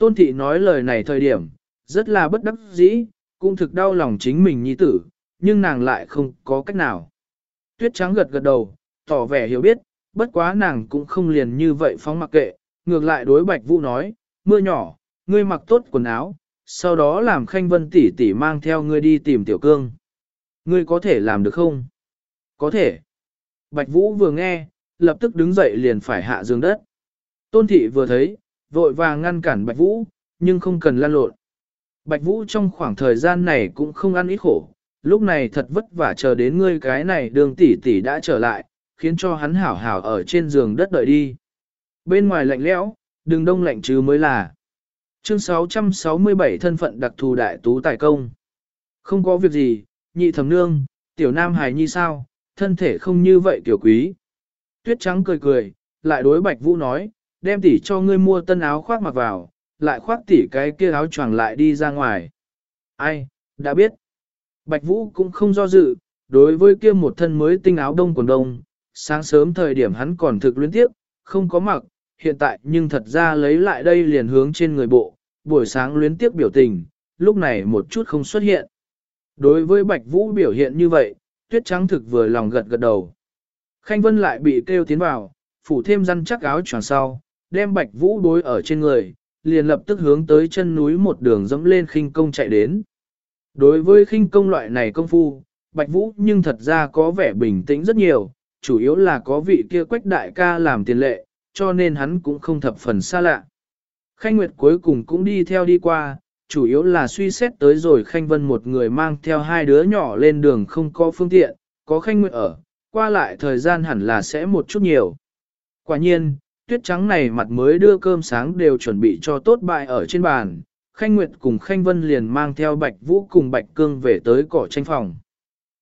Tôn thị nói lời này thời điểm, rất là bất đắc dĩ, cũng thực đau lòng chính mình nhi tử, nhưng nàng lại không có cách nào. Tuyết trắng gật gật đầu, tỏ vẻ hiểu biết, bất quá nàng cũng không liền như vậy phóng mặc kệ, ngược lại đối Bạch Vũ nói, mưa nhỏ, ngươi mặc tốt quần áo, sau đó làm khanh vân tỷ tỷ mang theo ngươi đi tìm tiểu cương. Ngươi có thể làm được không? Có thể. Bạch Vũ vừa nghe, lập tức đứng dậy liền phải hạ giường đất. Tôn thị vừa thấy, vội vàng ngăn cản Bạch Vũ, nhưng không cần lan lộn. Bạch Vũ trong khoảng thời gian này cũng không ăn ít khổ, lúc này thật vất vả chờ đến ngươi cái này đường tỷ tỷ đã trở lại, khiến cho hắn hảo hảo ở trên giường đất đợi đi. Bên ngoài lạnh lẽo, đừng đông lạnh chứ mới là. Chương 667 thân phận đặc thù đại tú tài công. Không có việc gì, nhị thẩm nương, tiểu nam hài nhi sao, thân thể không như vậy tiểu quý. Tuyết trắng cười cười, lại đối bạch vũ nói, đem tỷ cho ngươi mua tân áo khoác mặc vào, lại khoác tỷ cái kia áo choàng lại đi ra ngoài. Ai, đã biết. Bạch vũ cũng không do dự, đối với kia một thân mới tinh áo đông quần đông, sáng sớm thời điểm hắn còn thực luyến tiếp, không có mặc, hiện tại nhưng thật ra lấy lại đây liền hướng trên người bộ, buổi sáng luyến tiếp biểu tình, lúc này một chút không xuất hiện. Đối với Bạch Vũ biểu hiện như vậy, tuyết trắng thực vừa lòng gật gật đầu. Khanh Vân lại bị kêu tiến vào, phủ thêm răn chắc áo choàng sau, đem Bạch Vũ đối ở trên người, liền lập tức hướng tới chân núi một đường dẫm lên khinh công chạy đến. Đối với khinh công loại này công phu, Bạch Vũ nhưng thật ra có vẻ bình tĩnh rất nhiều, chủ yếu là có vị kia quách đại ca làm tiền lệ, cho nên hắn cũng không thập phần xa lạ. Khanh Nguyệt cuối cùng cũng đi theo đi qua, chủ yếu là suy xét tới rồi Khanh Vân một người mang theo hai đứa nhỏ lên đường không có phương tiện, có Khanh Nguyệt ở, qua lại thời gian hẳn là sẽ một chút nhiều. Quả nhiên, tuyết trắng này mặt mới đưa cơm sáng đều chuẩn bị cho tốt bại ở trên bàn, Khanh Nguyệt cùng Khanh Vân liền mang theo Bạch Vũ cùng Bạch Cương về tới cỏ tranh phòng.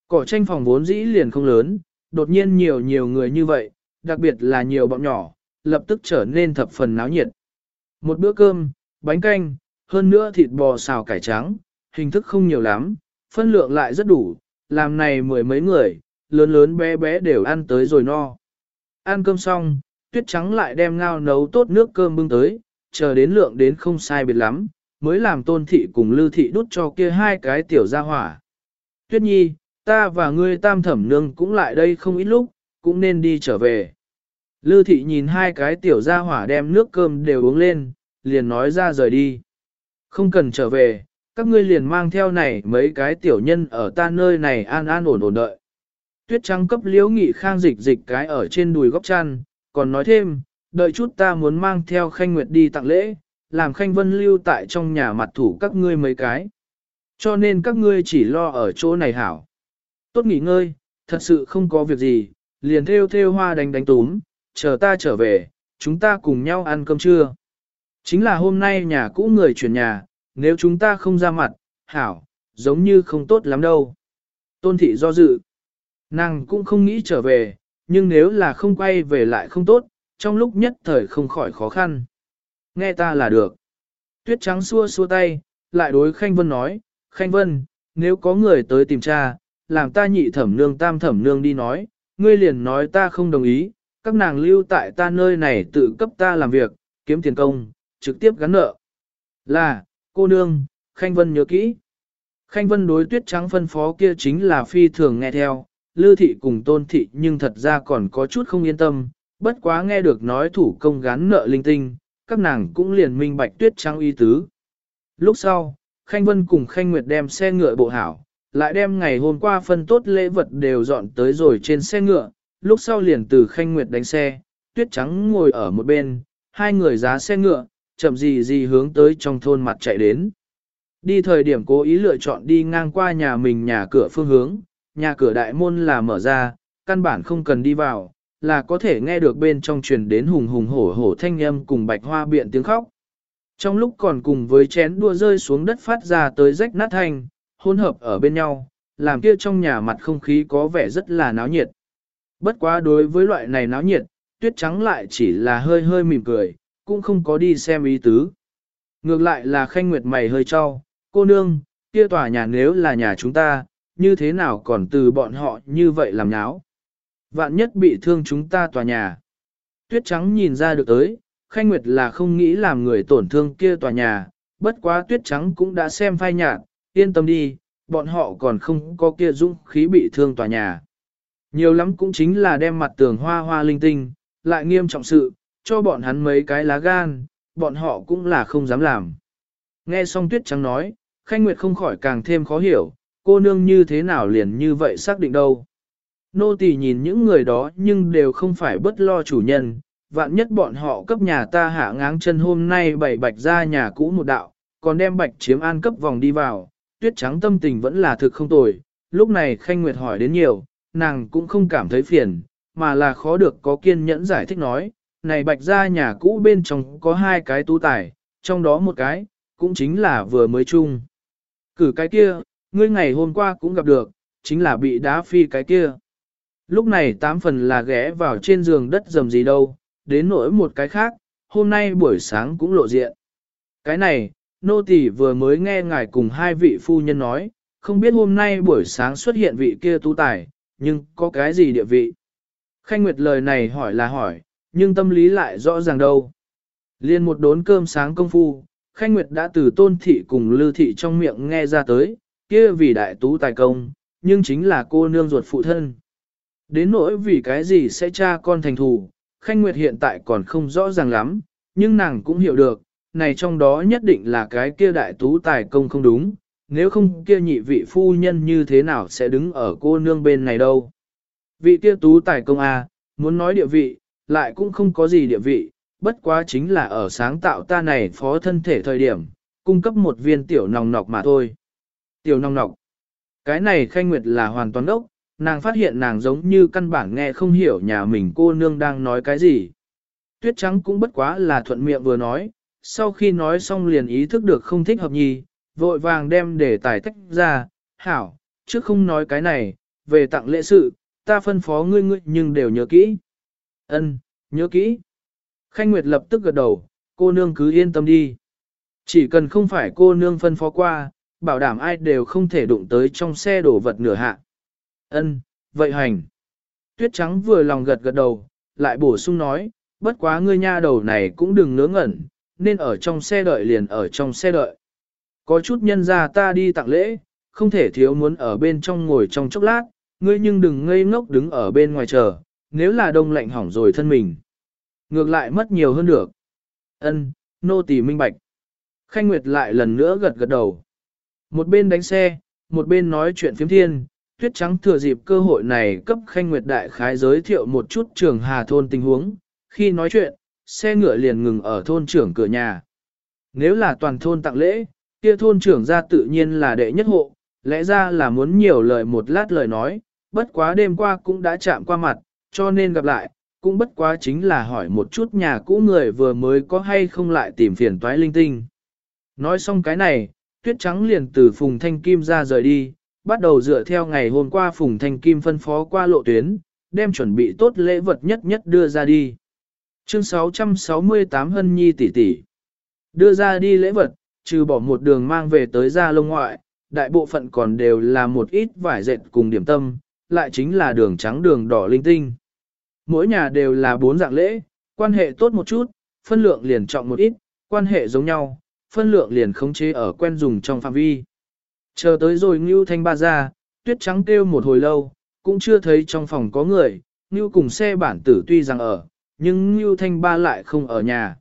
Cỏ tranh phòng vốn dĩ liền không lớn, đột nhiên nhiều nhiều người như vậy, đặc biệt là nhiều bọn nhỏ, lập tức trở nên thập phần náo nhiệt. Một bữa cơm, bánh canh, hơn nữa thịt bò xào cải trắng, hình thức không nhiều lắm, phân lượng lại rất đủ, làm này mười mấy người, lớn lớn bé bé đều ăn tới rồi no. Ăn cơm xong, tuyết trắng lại đem ngao nấu tốt nước cơm bưng tới, chờ đến lượng đến không sai biệt lắm, mới làm tôn thị cùng lưu thị đút cho kia hai cái tiểu gia hỏa. Tuyết nhi, ta và ngươi tam thẩm nương cũng lại đây không ít lúc, cũng nên đi trở về. Lư thị nhìn hai cái tiểu gia hỏa đem nước cơm đều uống lên, liền nói ra rời đi. Không cần trở về, các ngươi liền mang theo này mấy cái tiểu nhân ở ta nơi này an an ổn ổn đợi. Tuyết trắng cấp liễu nghị khang dịch dịch cái ở trên đùi góc chăn, còn nói thêm, đợi chút ta muốn mang theo khanh nguyệt đi tặng lễ, làm khanh vân lưu tại trong nhà mặt thủ các ngươi mấy cái. Cho nên các ngươi chỉ lo ở chỗ này hảo. Tốt nghỉ ngơi, thật sự không có việc gì, liền theo theo hoa đánh đánh túm, chờ ta trở về, chúng ta cùng nhau ăn cơm trưa. Chính là hôm nay nhà cũ người chuyển nhà, nếu chúng ta không ra mặt, hảo, giống như không tốt lắm đâu. Tôn thị do dự. Nàng cũng không nghĩ trở về, nhưng nếu là không quay về lại không tốt, trong lúc nhất thời không khỏi khó khăn. Nghe ta là được. Tuyết trắng xua xua tay, lại đối Khanh Vân nói, Khanh Vân, nếu có người tới tìm cha, làm ta nhị thẩm nương tam thẩm nương đi nói, ngươi liền nói ta không đồng ý, các nàng lưu tại ta nơi này tự cấp ta làm việc, kiếm tiền công, trực tiếp gắn nợ. Là, cô nương, Khanh Vân nhớ kỹ. Khanh Vân đối tuyết trắng phân phó kia chính là phi thường nghe theo, Lư thị cùng tôn thị nhưng thật ra còn có chút không yên tâm, bất quá nghe được nói thủ công gán nợ linh tinh, các nàng cũng liền minh bạch tuyết trắng y tứ. Lúc sau, Khanh Vân cùng Khanh Nguyệt đem xe ngựa bộ hảo, lại đem ngày hôm qua phân tốt lễ vật đều dọn tới rồi trên xe ngựa, lúc sau liền từ Khanh Nguyệt đánh xe, tuyết trắng ngồi ở một bên, hai người giá xe ngựa, chậm gì gì hướng tới trong thôn mặt chạy đến. Đi thời điểm cố ý lựa chọn đi ngang qua nhà mình nhà cửa phương hướng, nhà cửa đại môn là mở ra, căn bản không cần đi vào, là có thể nghe được bên trong truyền đến hùng hùng hổ hổ thanh âm cùng bạch hoa biện tiếng khóc. Trong lúc còn cùng với chén đua rơi xuống đất phát ra tới rách nát thanh, hỗn hợp ở bên nhau, làm kia trong nhà mặt không khí có vẻ rất là náo nhiệt. Bất quá đối với loại này náo nhiệt, tuyết trắng lại chỉ là hơi hơi mỉm cười, cũng không có đi xem ý tứ. Ngược lại là khanh nguyệt mày hơi cho, cô nương, kia tòa nhà nếu là nhà chúng ta, như thế nào còn từ bọn họ như vậy làm nháo. Vạn nhất bị thương chúng ta tòa nhà. Tuyết trắng nhìn ra được tới, khanh nguyệt là không nghĩ làm người tổn thương kia tòa nhà, bất quá tuyết trắng cũng đã xem phai nhạt, yên tâm đi, bọn họ còn không có kia dũng khí bị thương tòa nhà. Nhiều lắm cũng chính là đem mặt tường hoa hoa linh tinh, lại nghiêm trọng sự, cho bọn hắn mấy cái lá gan, bọn họ cũng là không dám làm. Nghe xong tuyết trắng nói, Khanh Nguyệt không khỏi càng thêm khó hiểu, cô nương như thế nào liền như vậy xác định đâu. Nô tỳ nhìn những người đó nhưng đều không phải bất lo chủ nhân, vạn nhất bọn họ cấp nhà ta hạ ngáng chân hôm nay bảy bạch ra nhà cũ một đạo, còn đem bạch chiếm an cấp vòng đi vào, tuyết trắng tâm tình vẫn là thực không tồi. Lúc này Khanh Nguyệt hỏi đến nhiều, nàng cũng không cảm thấy phiền, mà là khó được có kiên nhẫn giải thích nói, này bạch ra nhà cũ bên trong có hai cái tú tài, trong đó một cái, cũng chính là vừa mới chung. Cử cái kia, ngươi ngày hôm qua cũng gặp được, chính là bị đá phi cái kia. Lúc này tám phần là ghé vào trên giường đất dầm gì đâu, đến nỗi một cái khác, hôm nay buổi sáng cũng lộ diện. Cái này, nô tỳ vừa mới nghe ngài cùng hai vị phu nhân nói, không biết hôm nay buổi sáng xuất hiện vị kia tú tài, nhưng có cái gì địa vị. Khanh Nguyệt lời này hỏi là hỏi, nhưng tâm lý lại rõ ràng đâu. Liên một đốn cơm sáng công phu, Khanh Nguyệt đã từ tôn thị cùng lư thị trong miệng nghe ra tới, kia vì đại tú tài công, nhưng chính là cô nương ruột phụ thân. Đến nỗi vì cái gì sẽ cha con thành thù, Khanh Nguyệt hiện tại còn không rõ ràng lắm, nhưng nàng cũng hiểu được, này trong đó nhất định là cái kia đại tú tài công không đúng, nếu không kia nhị vị phu nhân như thế nào sẽ đứng ở cô nương bên này đâu. Vị kia tú tài công A, à, muốn nói địa vị, lại cũng không có gì địa vị, bất quá chính là ở sáng tạo ta này phó thân thể thời điểm, cung cấp một viên tiểu nòng nọc mà thôi. Tiểu nong nọc. Cái này khanh nguyệt là hoàn toàn đốc, nàng phát hiện nàng giống như căn bản nghe không hiểu nhà mình cô nương đang nói cái gì. Tuyết trắng cũng bất quá là thuận miệng vừa nói, sau khi nói xong liền ý thức được không thích hợp nhì, vội vàng đem để tài tách ra, hảo, trước không nói cái này, về tặng lễ sự, ta phân phó ngươi ngươi nhưng đều nhớ kỹ. Ân, nhớ kỹ. Khanh Nguyệt lập tức gật đầu, cô nương cứ yên tâm đi. Chỉ cần không phải cô nương phân phó qua, bảo đảm ai đều không thể đụng tới trong xe đổ vật nửa hạ. Ân, vậy hành. Tuyết trắng vừa lòng gật gật đầu, lại bổ sung nói, bất quá ngươi nha đầu này cũng đừng ngớ ngẩn, nên ở trong xe đợi liền ở trong xe đợi. Có chút nhân ra ta đi tặng lễ, không thể thiếu muốn ở bên trong ngồi trong chốc lát, ngươi nhưng đừng ngây ngốc đứng ở bên ngoài chờ, nếu là đông lạnh hỏng rồi thân mình. Ngược lại mất nhiều hơn được. Ân, nô tỳ minh bạch. Khanh Nguyệt lại lần nữa gật gật đầu. Một bên đánh xe, một bên nói chuyện phiếm thiên, tuyết trắng thừa dịp cơ hội này cấp Khanh Nguyệt đại khái giới thiệu một chút trường hà thôn tình huống. Khi nói chuyện, xe ngựa liền ngừng ở thôn trưởng cửa nhà. Nếu là toàn thôn tặng lễ, kia thôn trưởng ra tự nhiên là đệ nhất hộ, lẽ ra là muốn nhiều lời một lát lời nói, bất quá đêm qua cũng đã chạm qua mặt, cho nên gặp lại, cũng bất quá chính là hỏi một chút nhà cũ người vừa mới có hay không lại tìm phiền toái linh tinh. Nói xong cái này, tuyết trắng liền từ Phùng Thanh Kim ra rời đi, bắt đầu dựa theo ngày hôm qua Phùng Thanh Kim phân phó qua lộ tuyến, đem chuẩn bị tốt lễ vật nhất nhất đưa ra đi. Chương 668 Hân Nhi tỷ tỷ Đưa ra đi lễ vật, trừ bỏ một đường mang về tới ra lông ngoại, đại bộ phận còn đều là một ít vải dệt cùng điểm tâm, lại chính là đường trắng đường đỏ linh tinh. Mỗi nhà đều là bốn dạng lễ, quan hệ tốt một chút, phân lượng liền trọng một ít, quan hệ giống nhau, phân lượng liền khống chế ở quen dùng trong phạm vi. Chờ tới rồi Ngưu Thanh ba ra, tuyết trắng kêu một hồi lâu, cũng chưa thấy trong phòng có người, Ngưu cùng xe bản tử tuy rằng ở, nhưng Ngưu Thanh ba lại không ở nhà.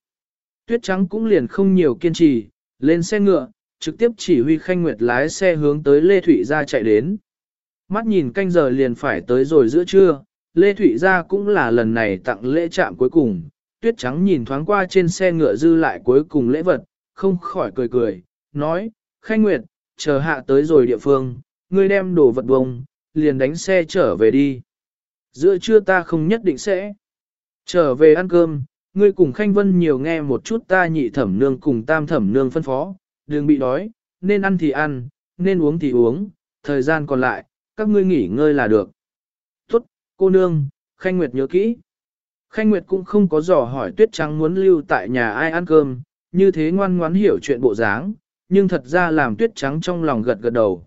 Tuyết trắng cũng liền không nhiều kiên trì, lên xe ngựa, trực tiếp chỉ huy Khanh Nguyệt lái xe hướng tới Lê Thụy ra chạy đến. Mắt nhìn canh giờ liền phải tới rồi giữa trưa, Lê Thụy ra cũng là lần này tặng lễ trạm cuối cùng, tuyết trắng nhìn thoáng qua trên xe ngựa dư lại cuối cùng lễ vật, không khỏi cười cười, nói, Khanh Nguyệt, chờ hạ tới rồi địa phương, ngươi đem đồ vật bông, liền đánh xe trở về đi. Giữa trưa ta không nhất định sẽ trở về ăn cơm, ngươi cùng Khanh Vân nhiều nghe một chút ta nhị thẩm nương cùng tam thẩm nương phân phó, đừng bị đói, nên ăn thì ăn, nên uống thì uống, thời gian còn lại, các ngươi nghỉ ngơi là được. Tốt, cô nương, Khanh Nguyệt nhớ kỹ. Khanh Nguyệt cũng không có dò hỏi tuyết trắng muốn lưu tại nhà ai ăn cơm, như thế ngoan ngoãn hiểu chuyện bộ dáng, nhưng thật ra làm tuyết trắng trong lòng gật gật đầu.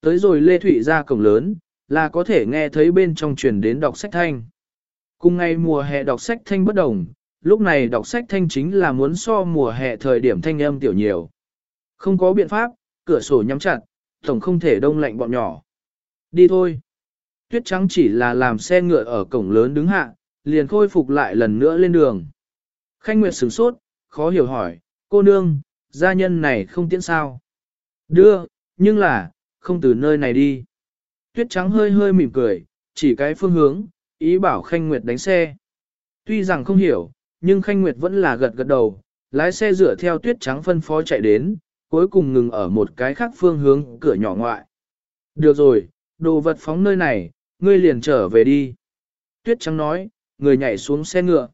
Tới rồi Lê Thụy ra cổng lớn, là có thể nghe thấy bên trong truyền đến đọc sách thanh. Cùng ngày mùa hè đọc sách thanh bất đồng, lúc này đọc sách thanh chính là muốn so mùa hè thời điểm thanh âm tiểu nhiều. Không có biện pháp, cửa sổ nhắm chặt, tổng không thể đông lạnh bọn nhỏ. Đi thôi. Tuyết trắng chỉ là làm xe ngựa ở cổng lớn đứng hạ, liền khôi phục lại lần nữa lên đường. Khanh Nguyệt sửng sốt, khó hiểu hỏi, cô nương, gia nhân này không tiễn sao? Đưa, nhưng là, không từ nơi này đi. Tuyết trắng hơi hơi mỉm cười, chỉ cái phương hướng, ý bảo Khanh Nguyệt đánh xe. Tuy rằng không hiểu, nhưng Khanh Nguyệt vẫn là gật gật đầu, lái xe dựa theo tuyết trắng phân phó chạy đến, cuối cùng ngừng ở một cái khác phương hướng cửa nhỏ ngoại. Được rồi, đồ vật phóng nơi này, ngươi liền trở về đi. Tuyết trắng nói, người nhảy xuống xe ngựa.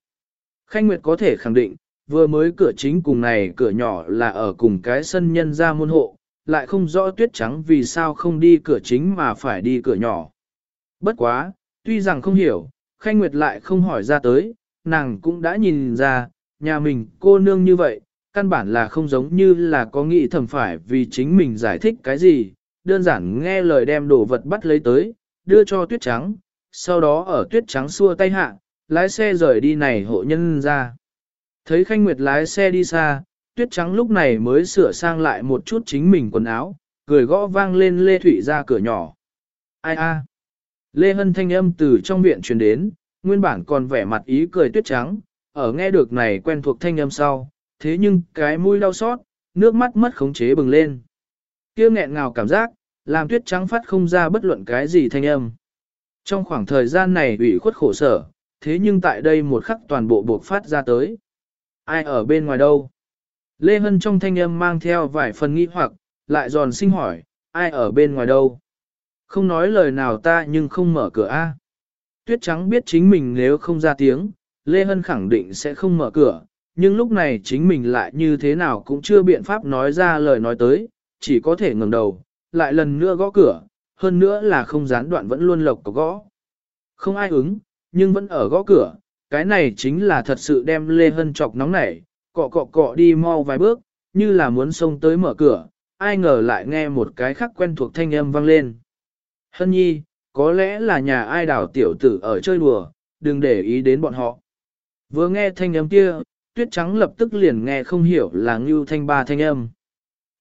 Khanh Nguyệt có thể khẳng định, vừa mới cửa chính cùng này cửa nhỏ là ở cùng cái sân nhân ra môn hộ, lại không rõ tuyết trắng vì sao không đi cửa chính mà phải đi cửa nhỏ. Bất quá, tuy rằng không hiểu, Khanh Nguyệt lại không hỏi ra tới, nàng cũng đã nhìn ra, nhà mình cô nương như vậy, căn bản là không giống như là có nghĩ thầm phải vì chính mình giải thích cái gì, đơn giản nghe lời đem đồ vật bắt lấy tới, đưa cho tuyết trắng, sau đó ở tuyết trắng xua tay hạ, lái xe rời đi này hộ nhân ra. Thấy Khanh Nguyệt lái xe đi xa, tuyết trắng lúc này mới sửa sang lại một chút chính mình quần áo, cười gõ vang lên Lê Thụy ra cửa nhỏ. Ai a? Lê Hân thanh âm từ trong viện truyền đến, nguyên bản còn vẻ mặt ý cười tuyết trắng, ở nghe được này quen thuộc thanh âm sau, thế nhưng cái mũi đau xót, nước mắt mất khống chế bừng lên. Kia nghẹn ngào cảm giác, làm tuyết trắng phát không ra bất luận cái gì thanh âm. Trong khoảng thời gian này ủy khuất khổ sở, thế nhưng tại đây một khắc toàn bộ buộc phát ra tới. Ai ở bên ngoài đâu? Lê Hân trong thanh âm mang theo vài phần nghi hoặc, lại giòn sinh hỏi, ai ở bên ngoài đâu? Không nói lời nào ta nhưng không mở cửa a. Tuyết trắng biết chính mình nếu không ra tiếng, Lê Hân khẳng định sẽ không mở cửa, nhưng lúc này chính mình lại như thế nào cũng chưa biện pháp nói ra lời nói tới, chỉ có thể ngẩng đầu, lại lần nữa gõ cửa, hơn nữa là không gián đoạn vẫn luôn lộc có gõ. Không ai ứng, nhưng vẫn ở gõ cửa, cái này chính là thật sự đem Lê Hân chọc nóng nảy, cọ cọ cọ đi mau vài bước, như là muốn xông tới mở cửa, ai ngờ lại nghe một cái khác quen thuộc thanh âm vang lên. Hân nhi, có lẽ là nhà ai đảo tiểu tử ở chơi đùa, đừng để ý đến bọn họ. Vừa nghe thanh âm kia, tuyết trắng lập tức liền nghe không hiểu là Ngưu Thanh Ba thanh âm.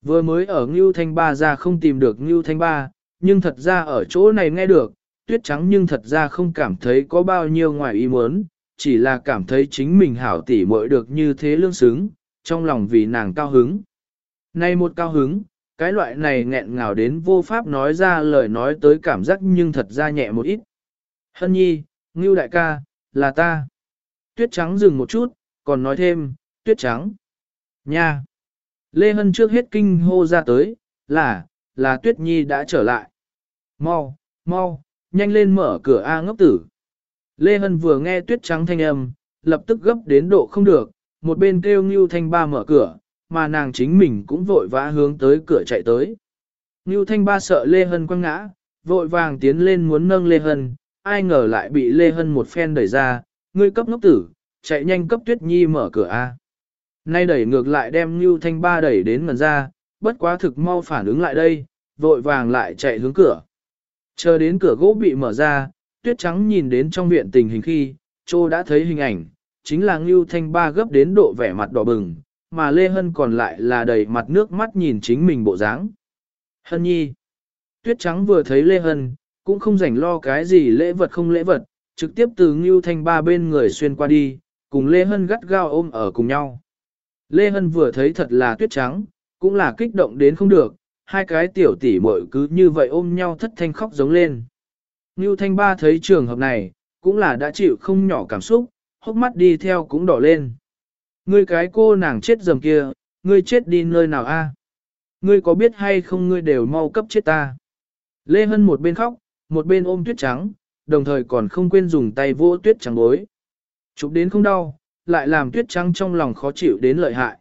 Vừa mới ở Ngưu Thanh Ba ra không tìm được Ngưu Thanh Ba, nhưng thật ra ở chỗ này nghe được, tuyết trắng nhưng thật ra không cảm thấy có bao nhiêu ngoài ý muốn, chỉ là cảm thấy chính mình hảo tỉ muội được như thế lương xứng, trong lòng vì nàng cao hứng. Nay một cao hứng, cái loại này nghẹn ngào đến vô pháp nói ra lời nói tới cảm giác nhưng thật ra nhẹ một ít. Hân nhi, ngưu đại ca, là ta. Tuyết trắng dừng một chút, còn nói thêm, tuyết trắng. Nha! Lê Hân trước hết kinh hô ra tới, là, là tuyết nhi đã trở lại. Mau, mau, nhanh lên mở cửa A ngốc tử. Lê Hân vừa nghe tuyết trắng thanh âm, lập tức gấp đến độ không được, một bên kêu Ngưu Thanh Ba mở cửa, mà nàng chính mình cũng vội vã hướng tới cửa chạy tới. Ngưu Thanh Ba sợ Lê Hân quăng ngã, vội vàng tiến lên muốn nâng Lê Hân, ai ngờ lại bị Lê Hân một phen đẩy ra, ngươi cấp ngốc tử, chạy nhanh cấp Tuyết Nhi mở cửa A. Nay đẩy ngược lại đem Ngưu Thanh Ba đẩy đến ngần ra, bất quá thực mau phản ứng lại đây, vội vàng lại chạy hướng cửa. Chờ đến cửa gỗ bị mở ra, Tuyết Trắng nhìn đến trong viện tình hình khi, Trô đã thấy hình ảnh, chính là Ngưu Thanh Ba gấp đến độ vẻ mặt đỏ bừng, mà Lê Hân còn lại là đầy mặt nước mắt nhìn chính mình bộ dáng. Hân nhi. Tuyết trắng vừa thấy Lê Hân, cũng không rảnh lo cái gì lễ vật không lễ vật, trực tiếp từ Ngưu Thanh ba bên người xuyên qua đi, cùng Lê Hân gắt gao ôm ở cùng nhau. Lê Hân vừa thấy thật là tuyết trắng, cũng là kích động đến không được, hai cái tiểu tỷ muội cứ như vậy ôm nhau thất thanh khóc giống lên. Ngưu Thanh ba thấy trường hợp này, cũng là đã chịu không nhỏ cảm xúc, hốc mắt đi theo cũng đỏ lên. Ngươi cái cô nàng chết dầm kia, ngươi chết đi nơi nào a? Ngươi có biết hay không ngươi đều mau cấp chết ta. Lê Hân một bên khóc, một bên ôm tuyết trắng, đồng thời còn không quên dùng tay vỗ tuyết trắng bối. Chụp đến không đau, lại làm tuyết trắng trong lòng khó chịu đến lợi hại.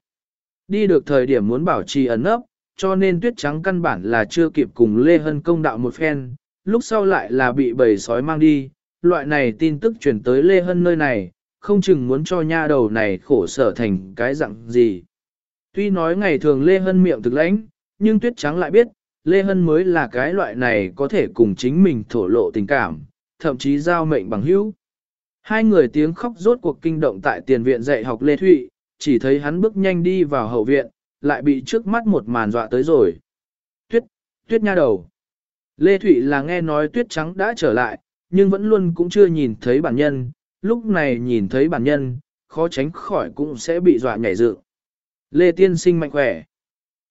Đi được thời điểm muốn bảo trì ẩn ấp, cho nên tuyết trắng căn bản là chưa kịp cùng Lê Hân công đạo một phen, lúc sau lại là bị bầy sói mang đi. Loại này tin tức chuyển tới Lê Hân nơi này, không chừng muốn cho nha đầu này khổ sở thành cái dạng gì. Tuy nói ngày thường Lê Hân miệng thực lãnh, nhưng Tuyết Trắng lại biết, Lê Hân mới là cái loại này có thể cùng chính mình thổ lộ tình cảm, thậm chí giao mệnh bằng hữu. Hai người tiếng khóc rốt cuộc kinh động tại tiền viện dạy học Lê Thụy, chỉ thấy hắn bước nhanh đi vào hậu viện, lại bị trước mắt một màn dọa tới rồi. Tuyết, tuyết nha đầu. Lê Thụy là nghe nói tuyết trắng đã trở lại, nhưng vẫn luôn cũng chưa nhìn thấy bản nhân, lúc này nhìn thấy bản nhân, khó tránh khỏi cũng sẽ bị dọa nhảy dựng. Lê Tiên sinh mạnh khỏe.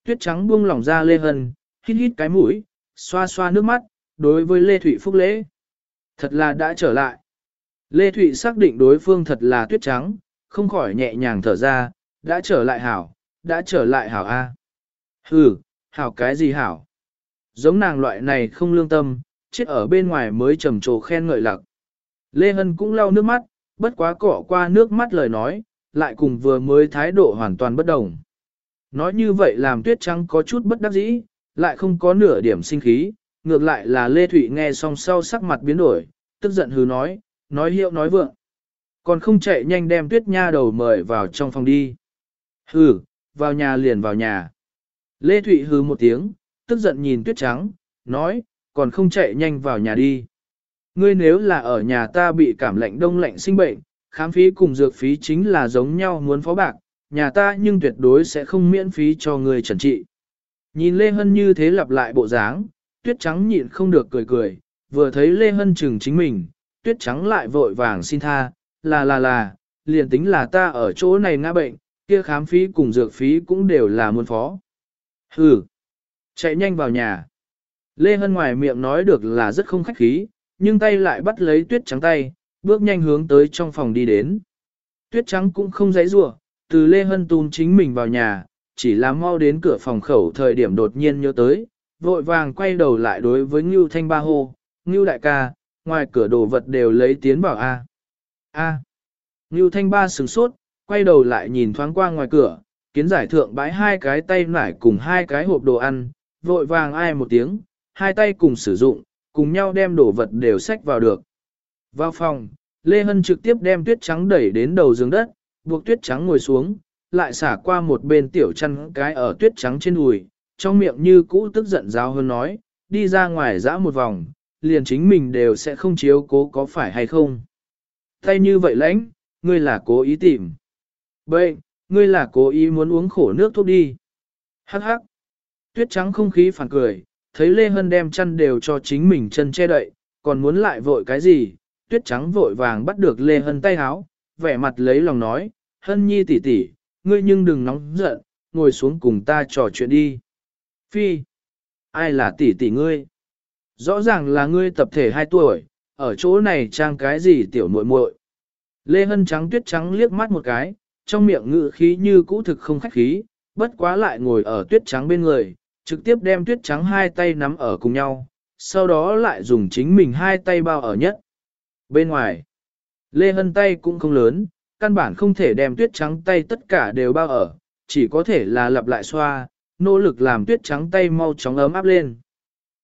Tuyết trắng buông lỏng ra Lê Hân, hít hít cái mũi, xoa xoa nước mắt, đối với Lê Thụy phúc lễ. Thật là đã trở lại. Lê Thụy xác định đối phương thật là tuyết trắng, không khỏi nhẹ nhàng thở ra, đã trở lại hảo, đã trở lại hảo A. Hừ, hảo cái gì hảo? Giống nàng loại này không lương tâm, chết ở bên ngoài mới trầm trồ khen ngợi lặc. Lê Hân cũng lau nước mắt, bất quá cỏ qua nước mắt lời nói, lại cùng vừa mới thái độ hoàn toàn bất đồng. Nói như vậy làm tuyết trắng có chút bất đắc dĩ, lại không có nửa điểm sinh khí, ngược lại là Lê Thụy nghe xong sau sắc mặt biến đổi, tức giận hừ nói, nói hiệu nói vượng. Còn không chạy nhanh đem tuyết nha đầu mời vào trong phòng đi. Hừ, vào nhà liền vào nhà. Lê Thụy hừ một tiếng, tức giận nhìn tuyết trắng, nói, còn không chạy nhanh vào nhà đi. Ngươi nếu là ở nhà ta bị cảm lạnh đông lạnh sinh bệnh, khám phí cùng dược phí chính là giống nhau muốn phó bạc, nhà ta nhưng tuyệt đối sẽ không miễn phí cho ngươi trần trị. Nhìn Lê Hân như thế lặp lại bộ dáng, tuyết trắng nhịn không được cười cười, vừa thấy Lê Hân chừng chính mình, tuyết trắng lại vội vàng xin tha, là là là, liền tính là ta ở chỗ này ngã bệnh, kia khám phí cùng dược phí cũng đều là muôn phó. Hừ, chạy nhanh vào nhà. Lê Hân ngoài miệng nói được là rất không khách khí, nhưng tay lại bắt lấy tuyết trắng tay, bước nhanh hướng tới trong phòng đi đến. Tuyết trắng cũng không dãy rủa từ Lê Hân tún chính mình vào nhà, chỉ là mau đến cửa phòng khẩu thời điểm đột nhiên nhớ tới, vội vàng quay đầu lại đối với Ngưu Thanh Ba hô, Ngưu đại ca, ngoài cửa đồ vật đều lấy tiến vào A. A. Ngưu Thanh Ba sửng sốt, quay đầu lại nhìn thoáng qua ngoài cửa, kiến giải thượng bãi hai cái tay nải cùng hai cái hộp đồ ăn, vội vàng ai một tiếng, hai tay cùng sử dụng, cùng nhau đem đồ vật đều xách vào được. Vào phòng, Lê Hân trực tiếp đem tuyết trắng đẩy đến đầu giường đất, buộc tuyết trắng ngồi xuống, lại xả qua một bên tiểu chăn cái ở tuyết trắng trên đùi, trong miệng như cũ tức giận giáo hơn nói, đi ra ngoài dã một vòng, liền chính mình đều sẽ không chiếu cố có phải hay không. Tay như vậy lãnh, ngươi là cố ý tìm. Bệnh, ngươi là cố ý muốn uống khổ nước thuốc đi. Hắc hắc. Tuyết trắng không khí phản cười, thấy Lê Hân đem chăn đều cho chính mình chân che đậy, còn muốn lại vội cái gì, tuyết trắng vội vàng bắt được Lê Hân tay háo, vẻ mặt lấy lòng nói, Hân nhi tỷ tỷ, ngươi nhưng đừng nóng giận, ngồi xuống cùng ta trò chuyện đi. Phi, ai là tỷ tỷ ngươi? Rõ ràng là ngươi tập thể 2 tuổi, ở chỗ này trang cái gì tiểu muội muội. Lê Hân trắng tuyết trắng liếc mắt một cái, trong miệng ngự khí như cũ thực không khách khí, bất quá lại ngồi ở tuyết trắng bên người, trực tiếp đem tuyết trắng hai tay nắm ở cùng nhau, sau đó lại dùng chính mình hai tay bao ở nhất. Bên ngoài, Lê Hân tay cũng không lớn, căn bản không thể đem tuyết trắng tay tất cả đều bao ở, chỉ có thể là lặp lại xoa, nỗ lực làm tuyết trắng tay mau chóng ấm áp lên.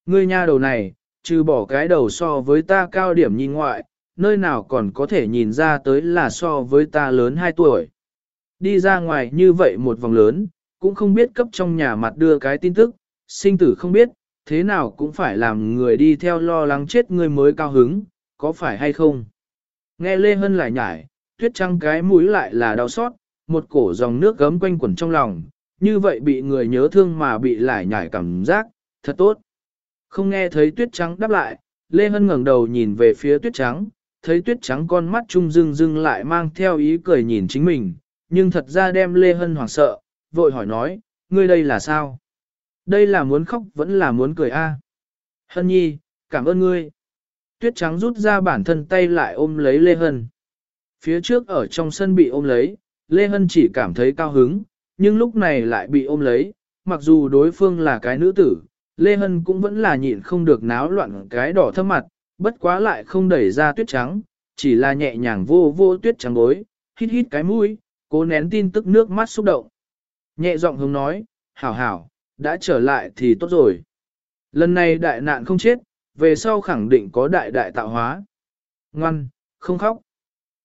Ngươi nha đầu này, trừ bỏ cái đầu so với ta cao điểm nhìn ngoại, nơi nào còn có thể nhìn ra tới là so với ta lớn 2 tuổi. Đi ra ngoài như vậy một vòng lớn, cũng không biết cấp trong nhà mặt đưa cái tin tức, sinh tử không biết, thế nào cũng phải làm người đi theo lo lắng chết người mới cao hứng, có phải hay không? Nghe Lê Hân lại nhải, tuyết trăng cái mũi lại là đau xót, một cổ dòng nước gấm quanh quẩn trong lòng, như vậy bị người nhớ thương mà bị lại nhải cảm giác, thật tốt. Không nghe thấy tuyết trắng đáp lại, Lê Hân ngẩng đầu nhìn về phía tuyết trắng, thấy tuyết trắng con mắt trung dưng dưng lại mang theo ý cười nhìn chính mình, nhưng thật ra đem Lê Hân hoảng sợ, vội hỏi nói, ngươi đây là sao? Đây là muốn khóc vẫn là muốn cười a. Hân nhi, cảm ơn ngươi. Tuyết trắng rút ra bản thân tay lại ôm lấy Lê Hân. Phía trước ở trong sân bị ôm lấy, Lê Hân chỉ cảm thấy cao hứng, nhưng lúc này lại bị ôm lấy, mặc dù đối phương là cái nữ tử, Lê Hân cũng vẫn là nhịn không được náo loạn cái đỏ thâm mặt, bất quá lại không đẩy ra tuyết trắng, chỉ là nhẹ nhàng vô vô tuyết trắng bối, hít hít cái mũi, cố nén tin tức nước mắt xúc động. Nhẹ giọng hướng nói, hảo hảo, đã trở lại thì tốt rồi. Lần này đại nạn không chết, về sau khẳng định có đại đại tạo hóa. Ngoan, không khóc.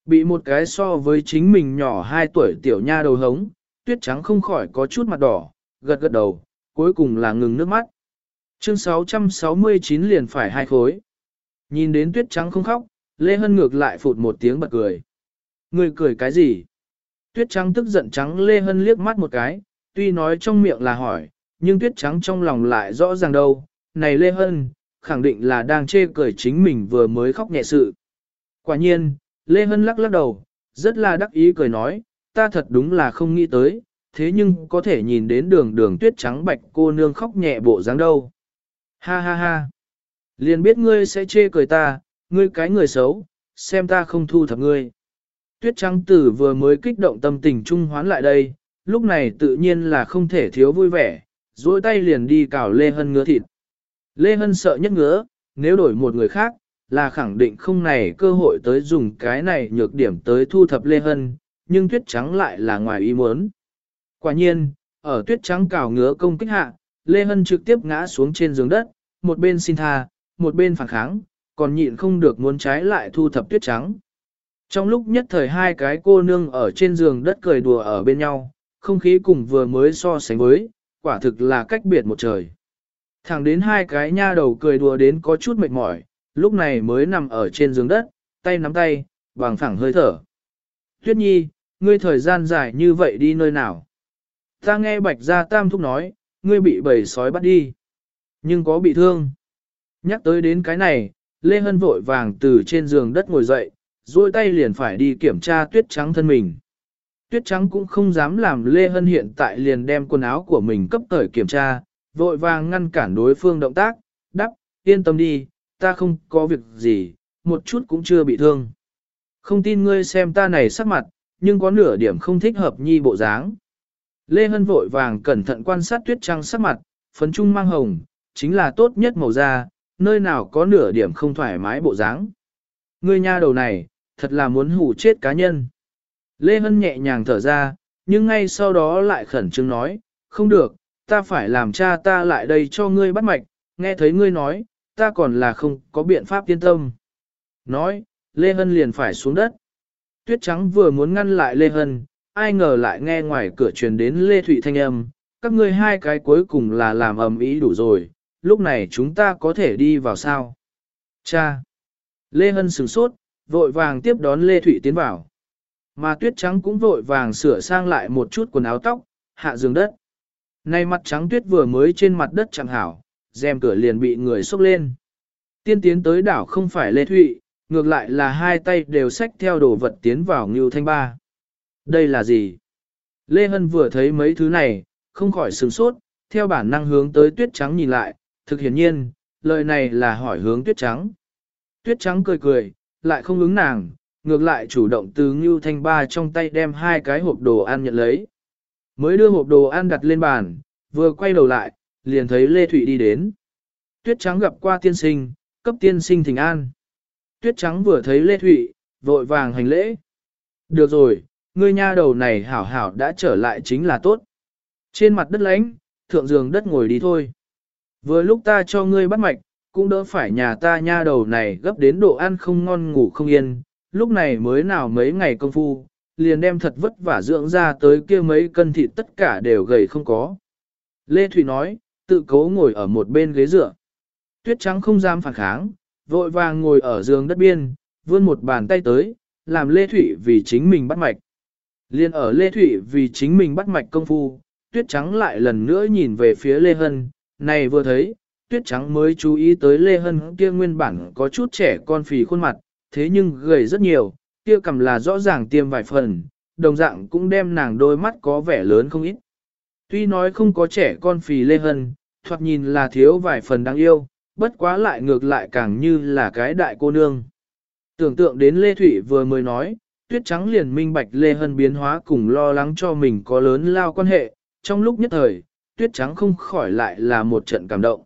Bị một cái so với chính mình nhỏ 2 tuổi tiểu nha đầu hống, tuyết trắng không khỏi có chút mặt đỏ, gật gật đầu, cuối cùng là ngừng nước mắt. Chương 669 liền phải hai khối. Nhìn đến tuyết trắng không khóc, Lê Hân ngược lại phụt một tiếng bật cười. Người cười cái gì? Tuyết trắng tức giận trắng Lê Hân liếc mắt một cái, tuy nói trong miệng là hỏi, nhưng tuyết trắng trong lòng lại rõ ràng đâu, này Lê Hân, khẳng định là đang chê cười chính mình vừa mới khóc nhẹ sự. Quả nhiên, Lê Hân lắc lắc đầu, rất là đắc ý cười nói, ta thật đúng là không nghĩ tới, thế nhưng có thể nhìn đến đường đường tuyết trắng bạch cô nương khóc nhẹ bộ dáng đâu. Ha ha ha. Liền biết ngươi sẽ chê cười ta, ngươi cái người xấu, xem ta không thu thập ngươi. Tuyết trắng tử vừa mới kích động tâm tình trung hoán lại đây, lúc này tự nhiên là không thể thiếu vui vẻ, duỗi tay liền đi cào Lê Hân ngứa thịt. Lê Hân sợ nhất ngứa, nếu đổi một người khác, là khẳng định không này cơ hội tới dùng cái này nhược điểm tới thu thập Lê Hân, nhưng tuyết trắng lại là ngoài ý muốn. Quả nhiên, ở tuyết trắng cào ngứa công kích hạ, Lê Hân trực tiếp ngã xuống trên giường đất, một bên xin tha, một bên phản kháng, còn nhịn không được muốn trái lại thu thập tuyết trắng. Trong lúc nhất thời hai cái cô nương ở trên giường đất cười đùa ở bên nhau, không khí cùng vừa mới so sánh với, quả thực là cách biệt một trời. Thẳng đến hai cái nha đầu cười đùa đến có chút mệt mỏi, lúc này mới nằm ở trên giường đất, tay nắm tay, bằng phẳng hơi thở. Tuyết nhi, ngươi thời gian dài như vậy đi nơi nào? Ta nghe bạch gia tam thúc nói, ngươi bị bầy sói bắt đi. Nhưng có bị thương. Nhắc tới đến cái này, Lê Hân vội vàng từ trên giường đất ngồi dậy, duỗi tay liền phải đi kiểm tra tuyết trắng thân mình. Tuyết trắng cũng không dám làm Lê Hân hiện tại liền đem quần áo của mình cấp thời kiểm tra, vội vàng ngăn cản đối phương động tác, đắp, yên tâm đi, ta không có việc gì, một chút cũng chưa bị thương. Không tin ngươi xem ta này sắc mặt, nhưng có nửa điểm không thích hợp nhi bộ dáng. Lê Hân vội vàng cẩn thận quan sát tuyết trắng sắc mặt, phấn trung mang hồng, chính là tốt nhất màu da, nơi nào có nửa điểm không thoải mái bộ dáng. Ngươi nha đầu này, thật là muốn hủ chết cá nhân. Lê Hân nhẹ nhàng thở ra, nhưng ngay sau đó lại khẩn trương nói, không được, ta phải làm cha ta lại đây cho ngươi bắt mạch, nghe thấy ngươi nói, ta còn là không có biện pháp yên tâm. Nói, Lê Hân liền phải xuống đất. Tuyết Trắng vừa muốn ngăn lại Lê Hân, ai ngờ lại nghe ngoài cửa truyền đến Lê Thụy thanh âm, các ngươi hai cái cuối cùng là làm ầm ý đủ rồi, lúc này chúng ta có thể đi vào sao? Cha! Lê Hân sửng sốt, vội vàng tiếp đón Lê Thụy tiến vào. Mà tuyết trắng cũng vội vàng sửa sang lại một chút quần áo tóc, hạ giường đất. Nay mặt trắng tuyết vừa mới trên mặt đất chẳng hảo, rèm cửa liền bị người xốc lên. Tiên tiến tới đảo không phải Lê Thụy, ngược lại là hai tay đều xách theo đồ vật tiến vào Ngưu Thanh Ba. Đây là gì? Lê Hân vừa thấy mấy thứ này, không khỏi sửng sốt, theo bản năng hướng tới tuyết trắng nhìn lại, thực hiển nhiên, lời này là hỏi hướng tuyết trắng. Tuyết trắng cười cười, lại không ứng nàng, ngược lại chủ động từ Ngưu Thanh Ba trong tay đem hai cái hộp đồ ăn nhận lấy. Mới đưa hộp đồ ăn đặt lên bàn, vừa quay đầu lại, liền thấy Lê Thụy đi đến. Tuyết trắng gặp qua tiên sinh, cấp tiên sinh thỉnh an. Tuyết trắng vừa thấy Lê Thụy, vội vàng hành lễ. Được rồi, ngươi nha đầu này hảo hảo đã trở lại chính là tốt. Trên mặt đất lánh, thượng giường đất ngồi đi thôi. Vừa lúc ta cho ngươi bắt mạch, cũng đỡ phải nhà ta nha đầu này gấp đến độ ăn không ngon ngủ không yên, lúc này mới nào mấy ngày công phu, liền đem thật vất vả dưỡng ra tới kia mấy cân thịt tất cả đều gầy không có. Lê thủy nói, tự cố ngồi ở một bên ghế dựa. Tuyết trắng không dám phản kháng, vội vàng ngồi ở giường đất biên, vươn một bàn tay tới, làm Lê thủy vì chính mình bắt mạch. Liên ở Lê thủy vì chính mình bắt mạch công phu, tuyết trắng lại lần nữa nhìn về phía Lê Hân, này vừa thấy, tuyết trắng mới chú ý tới Lê Hân kia nguyên bản có chút trẻ con phì khuôn mặt, thế nhưng gầy rất nhiều, kia cầm là rõ ràng tiêm vài phần, đồng dạng cũng đem nàng đôi mắt có vẻ lớn không ít. Tuy nói không có trẻ con phì Lê Hân, thoạt nhìn là thiếu vài phần đáng yêu, bất quá lại ngược lại càng như là cái đại cô nương. Tưởng tượng đến Lê Thụy vừa mới nói, tuyết trắng liền minh bạch Lê Hân biến hóa cùng lo lắng cho mình có lớn lao quan hệ, trong lúc nhất thời, tuyết trắng không khỏi lại là một trận cảm động.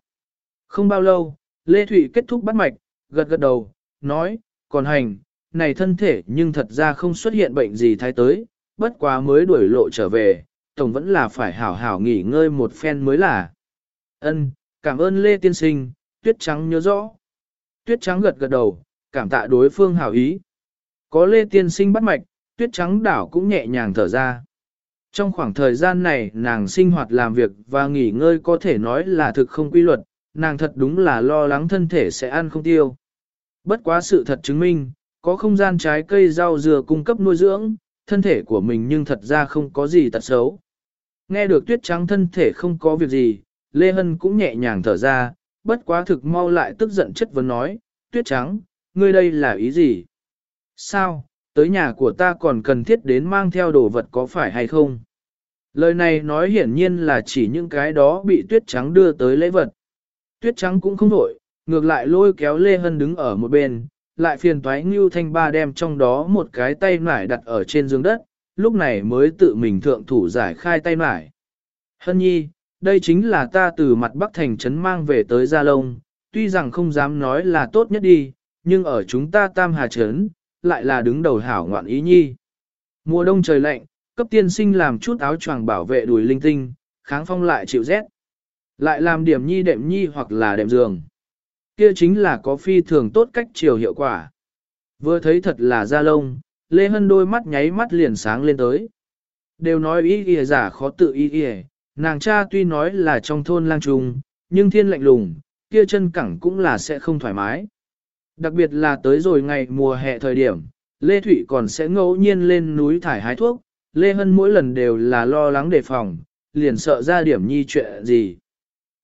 Không bao lâu, Lê Thụy kết thúc bắt mạch, gật gật đầu, nói, còn hành, này thân thể nhưng thật ra không xuất hiện bệnh gì thái tới, bất quá mới đuổi lộ trở về, tổng vẫn là phải hảo hảo nghỉ ngơi một phen mới là. Ân, cảm ơn Lê Tiên Sinh, Tuyết Trắng nhớ rõ. Tuyết Trắng gật gật đầu, cảm tạ đối phương hảo ý. Có Lê Tiên Sinh bắt mạch, Tuyết Trắng đảo cũng nhẹ nhàng thở ra. Trong khoảng thời gian này nàng sinh hoạt làm việc và nghỉ ngơi có thể nói là thực không quy luật, nàng thật đúng là lo lắng thân thể sẽ ăn không tiêu. Bất quá sự thật chứng minh, có không gian trái cây rau dừa cung cấp nuôi dưỡng, thân thể của mình nhưng thật ra không có gì tật xấu. Nghe được tuyết trắng thân thể không có việc gì, Lê Hân cũng nhẹ nhàng thở ra, bất quá thực mau lại tức giận chất vấn nói, tuyết trắng, ngươi đây là ý gì? Sao, tới nhà của ta còn cần thiết đến mang theo đồ vật có phải hay không? Lời này nói hiển nhiên là chỉ những cái đó bị tuyết trắng đưa tới lễ vật. Tuyết trắng cũng không đổi, ngược lại lôi kéo Lê Hân đứng ở một bên, lại phiền toái Ngưu Thanh Ba đem trong đó một cái tay nải đặt ở trên giường đất, lúc này mới tự mình thượng thủ giải khai tay nải. Hân nhi, đây chính là ta từ mặt Bắc Thành Trấn mang về tới Gia Lông, tuy rằng không dám nói là tốt nhất đi, nhưng ở chúng ta Tam Hà Trấn, lại là đứng đầu hảo ngoạn ý nhi. Mùa đông trời lạnh, cấp tiên sinh làm chút áo choàng bảo vệ đùi linh tinh, kháng phong lại chịu rét. Lại làm điểm nhi đệm nhi hoặc là đệm giường. Kia chính là có phi thường tốt cách chiều hiệu quả. Vừa thấy thật là da lông, Lê Hân đôi mắt nháy mắt liền sáng lên tới. Đều nói ý y giả khó tự ý y nàng cha tuy nói là trong thôn lang trùng, nhưng thiên lạnh lùng, kia chân cẳng cũng là sẽ không thoải mái. Đặc biệt là tới rồi ngày mùa hè thời điểm, Lê Thụy còn sẽ ngẫu nhiên lên núi thải hái thuốc, Lê Hân mỗi lần đều là lo lắng đề phòng, liền sợ ra điểm nhi chuyện gì.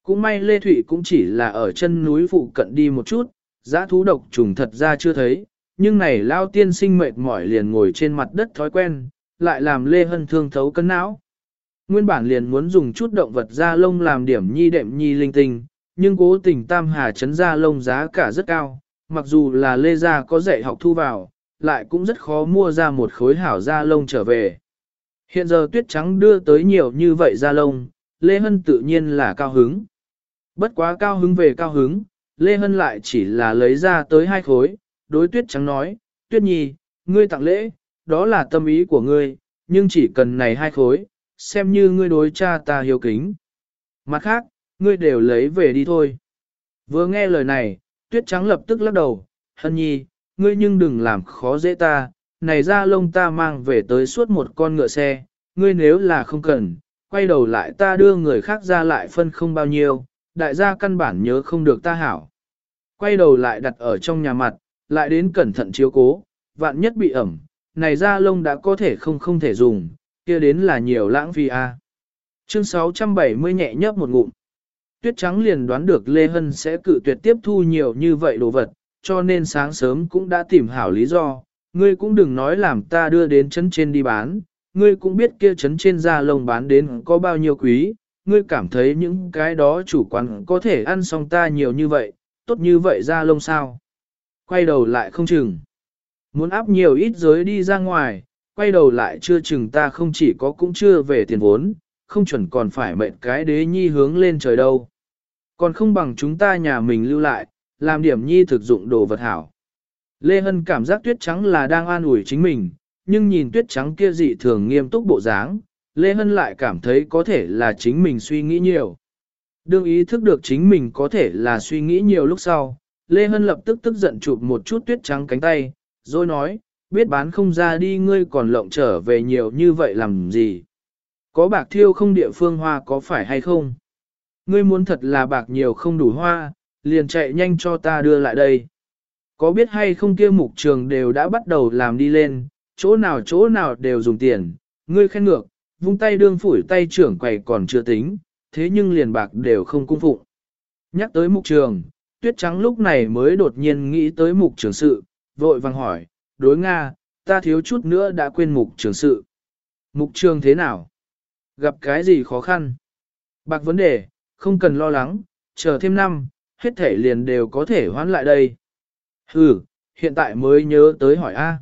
Cũng may Lê Thụy cũng chỉ là ở chân núi phụ cận đi một chút, giã thú độc trùng thật ra chưa thấy, nhưng này lao tiên sinh mệt mỏi liền ngồi trên mặt đất thói quen, lại làm Lê Hân thương thấu cân não. Nguyên bản liền muốn dùng chút động vật da lông làm điểm nhi đệm nhi linh tinh, nhưng cố tình tam hà chấn da lông giá cả rất cao, mặc dù là Lê Gia có dạy học thu vào, lại cũng rất khó mua ra một khối hảo da lông trở về. Hiện giờ tuyết trắng đưa tới nhiều như vậy da lông, Lê Hân tự nhiên là cao hứng. Bất quá cao hứng về cao hứng, Lê Hân lại chỉ là lấy ra tới hai khối, đối tuyết trắng nói, tuyết nhi, ngươi tặng lễ, đó là tâm ý của ngươi, nhưng chỉ cần này hai khối, xem như ngươi đối cha ta hiếu kính. Mặt khác, ngươi đều lấy về đi thôi. Vừa nghe lời này, tuyết trắng lập tức lắc đầu, hân nhi, ngươi nhưng đừng làm khó dễ ta, này ra lông ta mang về tới suốt một con ngựa xe, ngươi nếu là không cần, quay đầu lại ta đưa người khác ra lại phân không bao nhiêu, đại gia căn bản nhớ không được ta hảo. Quay đầu lại đặt ở trong nhà mặt, lại đến cẩn thận chiếu cố, vạn nhất bị ẩm, này da lông đã có thể không không thể dùng, kia đến là nhiều lãng phí a. À. Chương 670 nhẹ nhấp một ngụm. Tuyết trắng liền đoán được Lê Hân sẽ cự tuyệt tiếp thu nhiều như vậy đồ vật, cho nên sáng sớm cũng đã tìm hảo lý do, ngươi cũng đừng nói làm ta đưa đến chấn trên đi bán, ngươi cũng biết kia chấn trên da lông bán đến có bao nhiêu quý, ngươi cảm thấy những cái đó chủ quán có thể ăn xong ta nhiều như vậy, tốt như vậy ra lông sao. Quay đầu lại không chừng. Muốn áp nhiều ít giới đi ra ngoài, quay đầu lại chưa chừng ta không chỉ có cũng chưa về tiền vốn, không chuẩn còn phải mệnh cái đế nhi hướng lên trời đâu. Còn không bằng chúng ta nhà mình lưu lại, làm điểm nhi thực dụng đồ vật hảo. Lê Hân cảm giác tuyết trắng là đang an ủi chính mình, nhưng nhìn tuyết trắng kia dị thường nghiêm túc bộ dáng, Lê Hân lại cảm thấy có thể là chính mình suy nghĩ nhiều. Đương ý thức được chính mình có thể là suy nghĩ nhiều lúc sau, Lê Hân lập tức tức giận chụp một chút tuyết trắng cánh tay, rồi nói, biết bán không ra đi ngươi còn lộng trở về nhiều như vậy làm gì. Có bạc thiêu không địa phương hoa có phải hay không? Ngươi muốn thật là bạc nhiều không đủ hoa, liền chạy nhanh cho ta đưa lại đây. Có biết hay không kia mục trường đều đã bắt đầu làm đi lên, chỗ nào chỗ nào đều dùng tiền, ngươi khen ngược, vung tay đương phủi tay trưởng quầy còn chưa tính, thế nhưng liền bạc đều không cung phụng. Nhắc tới mục trường, tuyết trắng lúc này mới đột nhiên nghĩ tới mục trường sự, vội vàng hỏi, đối Nga, ta thiếu chút nữa đã quên mục trường sự. Mục trường thế nào? Gặp cái gì khó khăn? Bạc vấn đề, không cần lo lắng, chờ thêm năm, hết thể liền đều có thể hoán lại đây. Ừ, hiện tại mới nhớ tới hỏi A.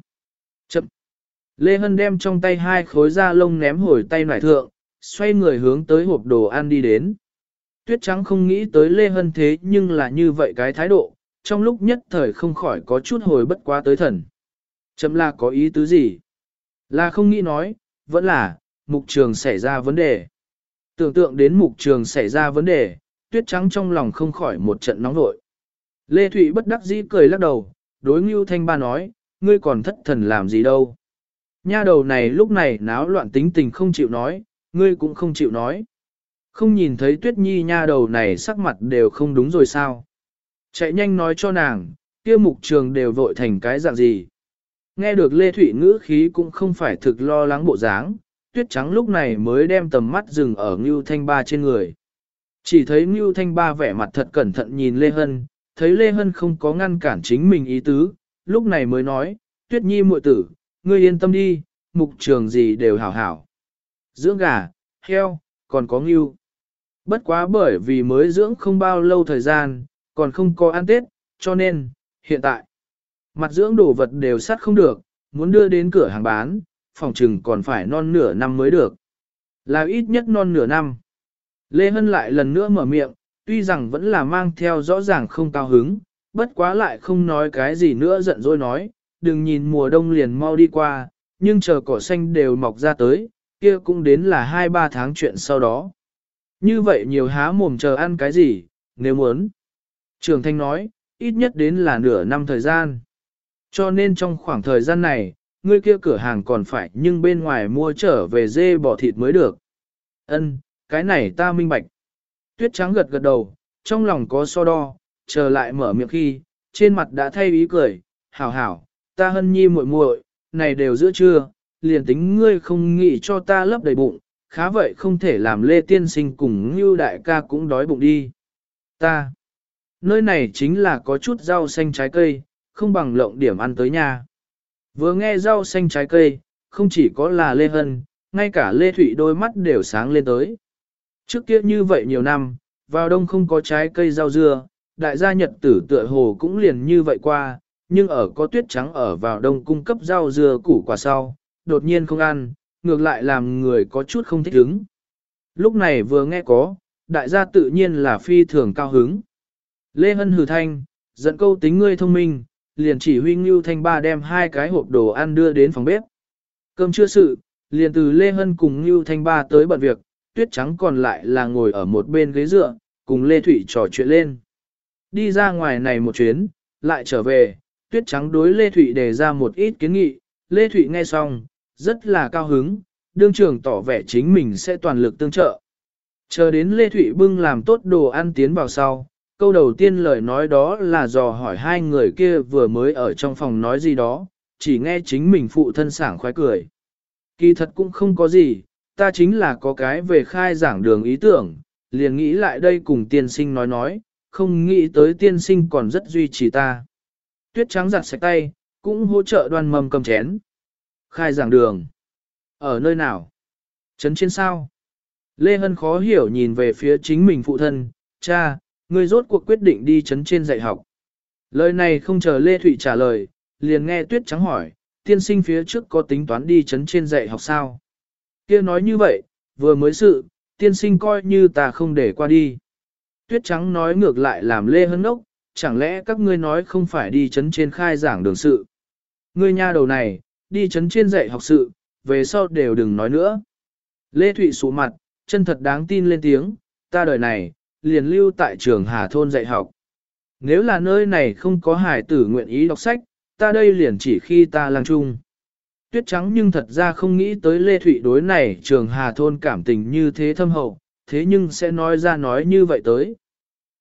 Lê Hân đem trong tay hai khối da lông ném hồi tay nải thượng, xoay người hướng tới hộp đồ ăn đi đến. Tuyết trắng không nghĩ tới Lê Hân thế nhưng là như vậy cái thái độ, trong lúc nhất thời không khỏi có chút hồi bất quá tới thần. Chấm là có ý tứ gì? Là không nghĩ nói, vẫn là, mục trường xảy ra vấn đề. Tưởng tượng đến mục trường xảy ra vấn đề, tuyết trắng trong lòng không khỏi một trận nóng nội. Lê Thụy bất đắc dĩ cười lắc đầu, đối Ngưu Thanh Ba nói, ngươi còn thất thần làm gì đâu. Nha đầu này lúc này náo loạn tính tình không chịu nói, ngươi cũng không chịu nói. Không nhìn thấy tuyết nhi nha đầu này sắc mặt đều không đúng rồi sao. Chạy nhanh nói cho nàng, kia mục trường đều vội thành cái dạng gì. Nghe được Lê Thụy ngữ khí cũng không phải thực lo lắng bộ dáng, tuyết trắng lúc này mới đem tầm mắt dừng ở Ngưu Thanh Ba trên người. Chỉ thấy Ngưu Thanh Ba vẻ mặt thật cẩn thận nhìn Lê Hân, thấy Lê Hân không có ngăn cản chính mình ý tứ, lúc này mới nói, Tuyết Nhi muội tử, ngươi yên tâm đi, mục trường gì đều hảo hảo. Dưỡng gà, heo, còn có ngưu. Bất quá bởi vì mới dưỡng không bao lâu thời gian, còn không có ăn Tết, cho nên, hiện tại, mặt dưỡng đồ vật đều sắt không được, muốn đưa đến cửa hàng bán, phòng trừng còn phải non nửa năm mới được. Là ít nhất non nửa năm. Lê Hân lại lần nữa mở miệng, tuy rằng vẫn là mang theo rõ ràng không cao hứng, bất quá lại không nói cái gì nữa giận dỗi nói, đừng nhìn mùa đông liền mau đi qua, nhưng chờ cỏ xanh đều mọc ra tới, kia cũng đến là 2-3 tháng chuyện sau đó. Như vậy nhiều há mồm chờ ăn cái gì, nếu muốn. Trường Thanh nói, ít nhất đến là nửa năm thời gian. Cho nên trong khoảng thời gian này, ngươi kia cửa hàng còn phải nhưng bên ngoài mua trở về dê bò thịt mới được. Ân, cái này ta minh bạch. Tuyết trắng gật gật đầu, trong lòng có so đo, chờ lại mở miệng khi, trên mặt đã thay ý cười, hảo hảo, ta hân nhi muội muội, này đều giữa trưa, liền tính ngươi không nghĩ cho ta lấp đầy bụng, khá vậy không thể làm lê tiên sinh cùng như đại ca cũng đói bụng đi. Ta, nơi này chính là có chút rau xanh trái cây, không bằng lộng điểm ăn tới nhà. Vừa nghe rau xanh trái cây, không chỉ có là lê hân, ngay cả lê thụy đôi mắt đều sáng lên tới. Trước kia như vậy nhiều năm, vào đông không có trái cây rau dưa, đại gia nhật tử tựa hồ cũng liền như vậy qua, nhưng ở có tuyết trắng ở vào đông cung cấp rau dưa củ quả sau, đột nhiên không ăn, ngược lại làm người có chút không thích hứng. Lúc này vừa nghe có, đại gia tự nhiên là phi thường cao hứng. Lê Hân hừ thanh, giận câu tính ngươi thông minh, liền chỉ huy Ngưu Thanh Ba đem hai cái hộp đồ ăn đưa đến phòng bếp. Cơm chưa sự, liền từ Lê Hân cùng Ngưu Thanh Ba tới bận việc, tuyết trắng còn lại là ngồi ở một bên ghế dựa, cùng Lê thủy trò chuyện lên. Đi ra ngoài này một chuyến, lại trở về, tuyết trắng đối Lê Thụy đề ra một ít kiến nghị, Lê Thụy nghe xong, rất là cao hứng, đương trưởng tỏ vẻ chính mình sẽ toàn lực tương trợ. Chờ đến Lê Thụy bưng làm tốt đồ ăn tiến vào sau, câu đầu tiên lời nói đó là dò hỏi hai người kia vừa mới ở trong phòng nói gì đó, chỉ nghe chính mình phụ thân sảng khoái cười. Kỳ thật cũng không có gì, ta chính là có cái về khai giảng đường ý tưởng, liền nghĩ lại đây cùng tiên sinh nói nói, không nghĩ tới tiên sinh còn rất duy trì ta. Tuyết trắng giặt sạch tay, cũng hỗ trợ đoan mầm cầm chén. Khai giảng đường. Ở nơi nào? Trấn trên sao? Lê Hân khó hiểu nhìn về phía chính mình phụ thân, cha, người rốt cuộc quyết định đi trấn trên dạy học. Lời này không chờ Lê Thụy trả lời, liền nghe Tuyết Trắng hỏi, tiên sinh phía trước có tính toán đi trấn trên dạy học sao? kia nói như vậy, vừa mới sự, tiên sinh coi như ta không để qua đi. Tuyết Trắng nói ngược lại làm Lê Hân ốc, chẳng lẽ các ngươi nói không phải đi chấn trên khai giảng đường sự. Ngươi nha đầu này, đi chấn trên dạy học sự, về sau đều đừng nói nữa. Lê Thụy sụ mặt, chân thật đáng tin lên tiếng, ta đời này, liền lưu tại trường Hà Thôn dạy học. Nếu là nơi này không có hải tử nguyện ý đọc sách, ta đây liền chỉ khi ta lang trung. Tuyết trắng nhưng thật ra không nghĩ tới Lê Thụy đối này trường Hà Thôn cảm tình như thế thâm hậu, thế nhưng sẽ nói ra nói như vậy tới.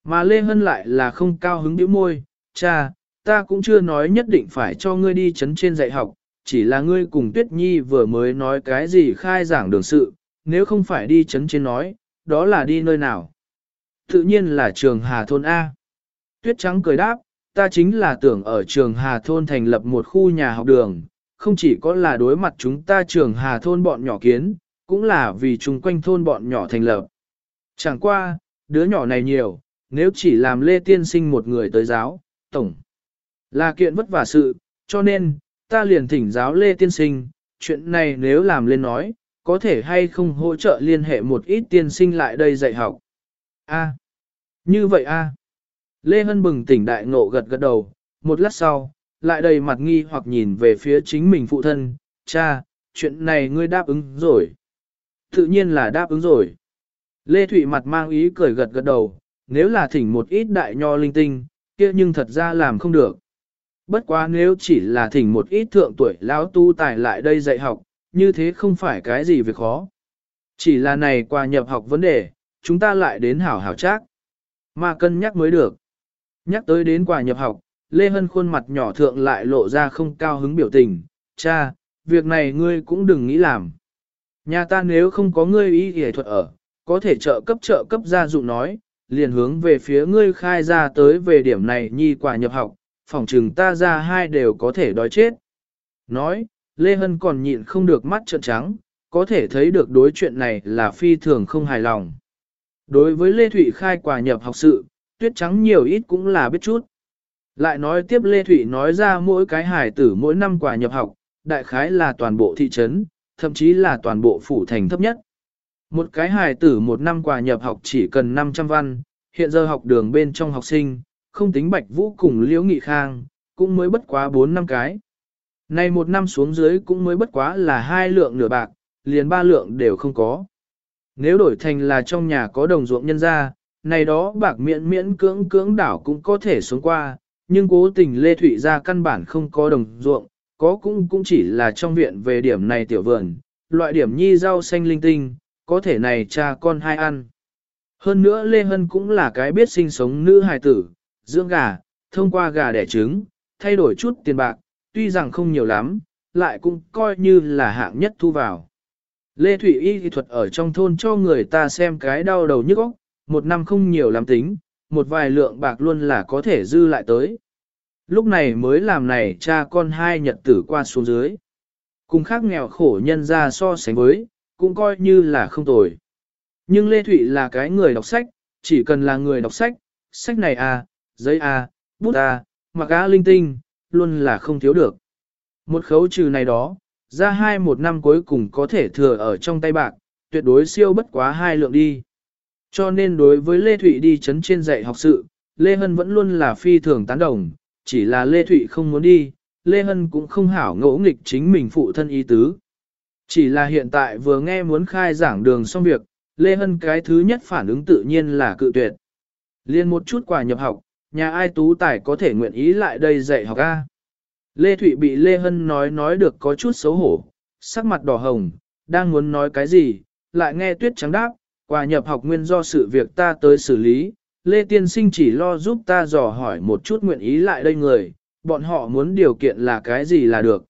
Mà Lê Hân lại là không cao hứng điếu môi, cha, ta cũng chưa nói nhất định phải cho ngươi đi chấn trên dạy học, chỉ là ngươi cùng Tuyết Nhi vừa mới nói cái gì khai giảng đường sự, nếu không phải đi chấn trên nói, đó là đi nơi nào. Tự nhiên là trường Hà Thôn A. Tuyết Trắng cười đáp, ta chính là tưởng ở trường Hà Thôn thành lập một khu nhà học đường, không chỉ có là đối mặt chúng ta trường Hà Thôn bọn nhỏ kiến, cũng là vì chung quanh thôn bọn nhỏ thành lập. Chẳng qua, đứa nhỏ này nhiều, nếu chỉ làm Lê Tiên Sinh một người tới giáo, tổng là kiện vất vả sự, cho nên, ta liền thỉnh giáo Lê Tiên Sinh, chuyện này nếu làm lên nói, có thể hay không hỗ trợ liên hệ một ít tiên sinh lại đây dạy học. A. như vậy a. Lê Hân bừng tỉnh đại ngộ gật gật đầu, một lát sau, lại đầy mặt nghi hoặc nhìn về phía chính mình phụ thân, cha, chuyện này ngươi đáp ứng rồi. Tự nhiên là đáp ứng rồi. Lê Thụy mặt mang ý cười gật gật đầu, nếu là thỉnh một ít đại nho linh tinh, kia nhưng thật ra làm không được. Bất quá nếu chỉ là thỉnh một ít thượng tuổi lão tu tài lại đây dạy học, như thế không phải cái gì việc khó. Chỉ là này qua nhập học vấn đề, chúng ta lại đến hảo hảo chắc. Mà cân nhắc mới được. Nhắc tới đến quà nhập học, Lê Hân khuôn mặt nhỏ thượng lại lộ ra không cao hứng biểu tình. Cha, việc này ngươi cũng đừng nghĩ làm. Nhà ta nếu không có ngươi ý hề thuật ở, có thể trợ cấp trợ cấp gia dụng nói, liền hướng về phía ngươi khai ra tới về điểm này nhi quả nhập học, phòng trừng ta ra hai đều có thể đói chết. Nói, Lê Hân còn nhịn không được mắt trợn trắng, có thể thấy được đối chuyện này là phi thường không hài lòng. Đối với Lê Thụy khai quả nhập học sự, tuyết trắng nhiều ít cũng là biết chút. Lại nói tiếp Lê Thụy nói ra mỗi cái hải tử mỗi năm quả nhập học, đại khái là toàn bộ thị trấn, thậm chí là toàn bộ phủ thành thấp nhất. Một cái hài tử một năm quà nhập học chỉ cần 500 văn, hiện giờ học đường bên trong học sinh, không tính bạch vũ cùng liễu nghị khang, cũng mới bất quá 4 năm cái. Này một năm xuống dưới cũng mới bất quá là hai lượng nửa bạc, liền ba lượng đều không có. Nếu đổi thành là trong nhà có đồng ruộng nhân gia, này đó bạc miễn miễn cưỡng cưỡng đảo cũng có thể xuống qua, nhưng cố tình Lê Thụy ra căn bản không có đồng ruộng, có cũng cũng chỉ là trong viện về điểm này tiểu vườn, loại điểm nhi rau xanh linh tinh, có thể này cha con hai ăn. Hơn nữa Lê Hân cũng là cái biết sinh sống nữ hài tử, dưỡng gà, thông qua gà đẻ trứng, thay đổi chút tiền bạc, tuy rằng không nhiều lắm, lại cũng coi như là hạng nhất thu vào. Lê Thụy Y kỹ thuật ở trong thôn cho người ta xem cái đau đầu nhức óc, một năm không nhiều lắm tính, một vài lượng bạc luôn là có thể dư lại tới. Lúc này mới làm này cha con hai nhật tử qua xuống dưới. Cùng khác nghèo khổ nhân ra so sánh với, cũng coi như là không tồi. Nhưng Lê Thụy là cái người đọc sách, chỉ cần là người đọc sách, sách này à, giấy à, bút à, mặc á linh tinh, luôn là không thiếu được. Một khấu trừ này đó, ra hai một năm cuối cùng có thể thừa ở trong tay bạc, tuyệt đối siêu bất quá hai lượng đi. Cho nên đối với Lê Thụy đi chấn trên dạy học sự, Lê Hân vẫn luôn là phi thường tán đồng, chỉ là Lê Thụy không muốn đi, Lê Hân cũng không hảo ngỗ nghịch chính mình phụ thân ý tứ. Chỉ là hiện tại vừa nghe muốn khai giảng đường xong việc, Lê Hân cái thứ nhất phản ứng tự nhiên là cự tuyệt. Liên một chút quà nhập học, nhà ai tú tài có thể nguyện ý lại đây dạy học A. Lê Thụy bị Lê Hân nói nói được có chút xấu hổ, sắc mặt đỏ hồng, đang muốn nói cái gì, lại nghe tuyết trắng đáp, quà nhập học nguyên do sự việc ta tới xử lý, Lê Tiên Sinh chỉ lo giúp ta dò hỏi một chút nguyện ý lại đây người, bọn họ muốn điều kiện là cái gì là được.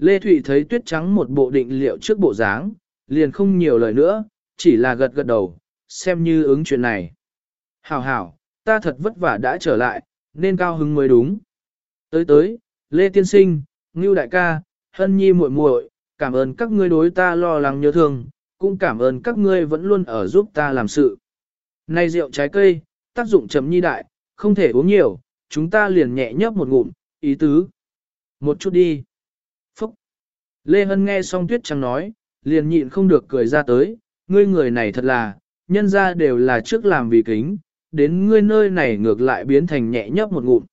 Lê Thụy thấy tuyết trắng một bộ định liệu trước bộ dáng, liền không nhiều lời nữa, chỉ là gật gật đầu, xem như ứng chuyện này. Hảo hảo, ta thật vất vả đã trở lại, nên cao hứng mới đúng. Tới tới, Lê Tiên Sinh, Ngưu Đại ca, Hân Nhi muội muội, cảm ơn các ngươi đối ta lo lắng nhớ thương, cũng cảm ơn các ngươi vẫn luôn ở giúp ta làm sự. Này rượu trái cây, tác dụng chấm nhi đại, không thể uống nhiều, chúng ta liền nhẹ nhấp một ngụm, ý tứ. Một chút đi. Lê Hân nghe xong tuyết trắng nói, liền nhịn không được cười ra tới, ngươi người này thật là, nhân ra đều là trước làm vì kính, đến ngươi nơi này ngược lại biến thành nhẹ nhấp một ngụm.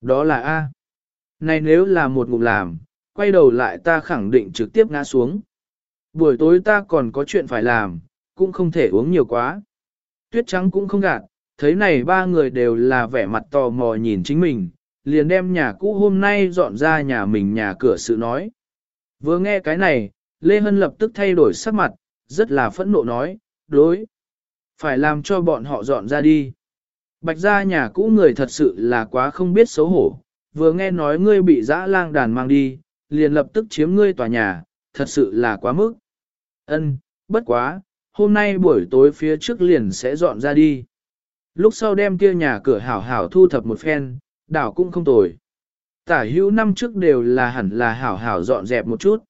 Đó là A. Này nếu là một ngụm làm, quay đầu lại ta khẳng định trực tiếp ngã xuống. Buổi tối ta còn có chuyện phải làm, cũng không thể uống nhiều quá. Tuyết trắng cũng không gạt, thấy này ba người đều là vẻ mặt tò mò nhìn chính mình, liền đem nhà cũ hôm nay dọn ra nhà mình nhà cửa sự nói. Vừa nghe cái này, Lê Hân lập tức thay đổi sắc mặt, rất là phẫn nộ nói, đối. Phải làm cho bọn họ dọn ra đi. Bạch gia nhà cũ người thật sự là quá không biết xấu hổ, vừa nghe nói ngươi bị dã lang đàn mang đi, liền lập tức chiếm ngươi tòa nhà, thật sự là quá mức. Ân, bất quá, hôm nay buổi tối phía trước liền sẽ dọn ra đi. Lúc sau đem kia nhà cửa hảo hảo thu thập một phen, đảo cũng không tồi. Tả hữu năm trước đều là hẳn là hảo hảo dọn dẹp một chút.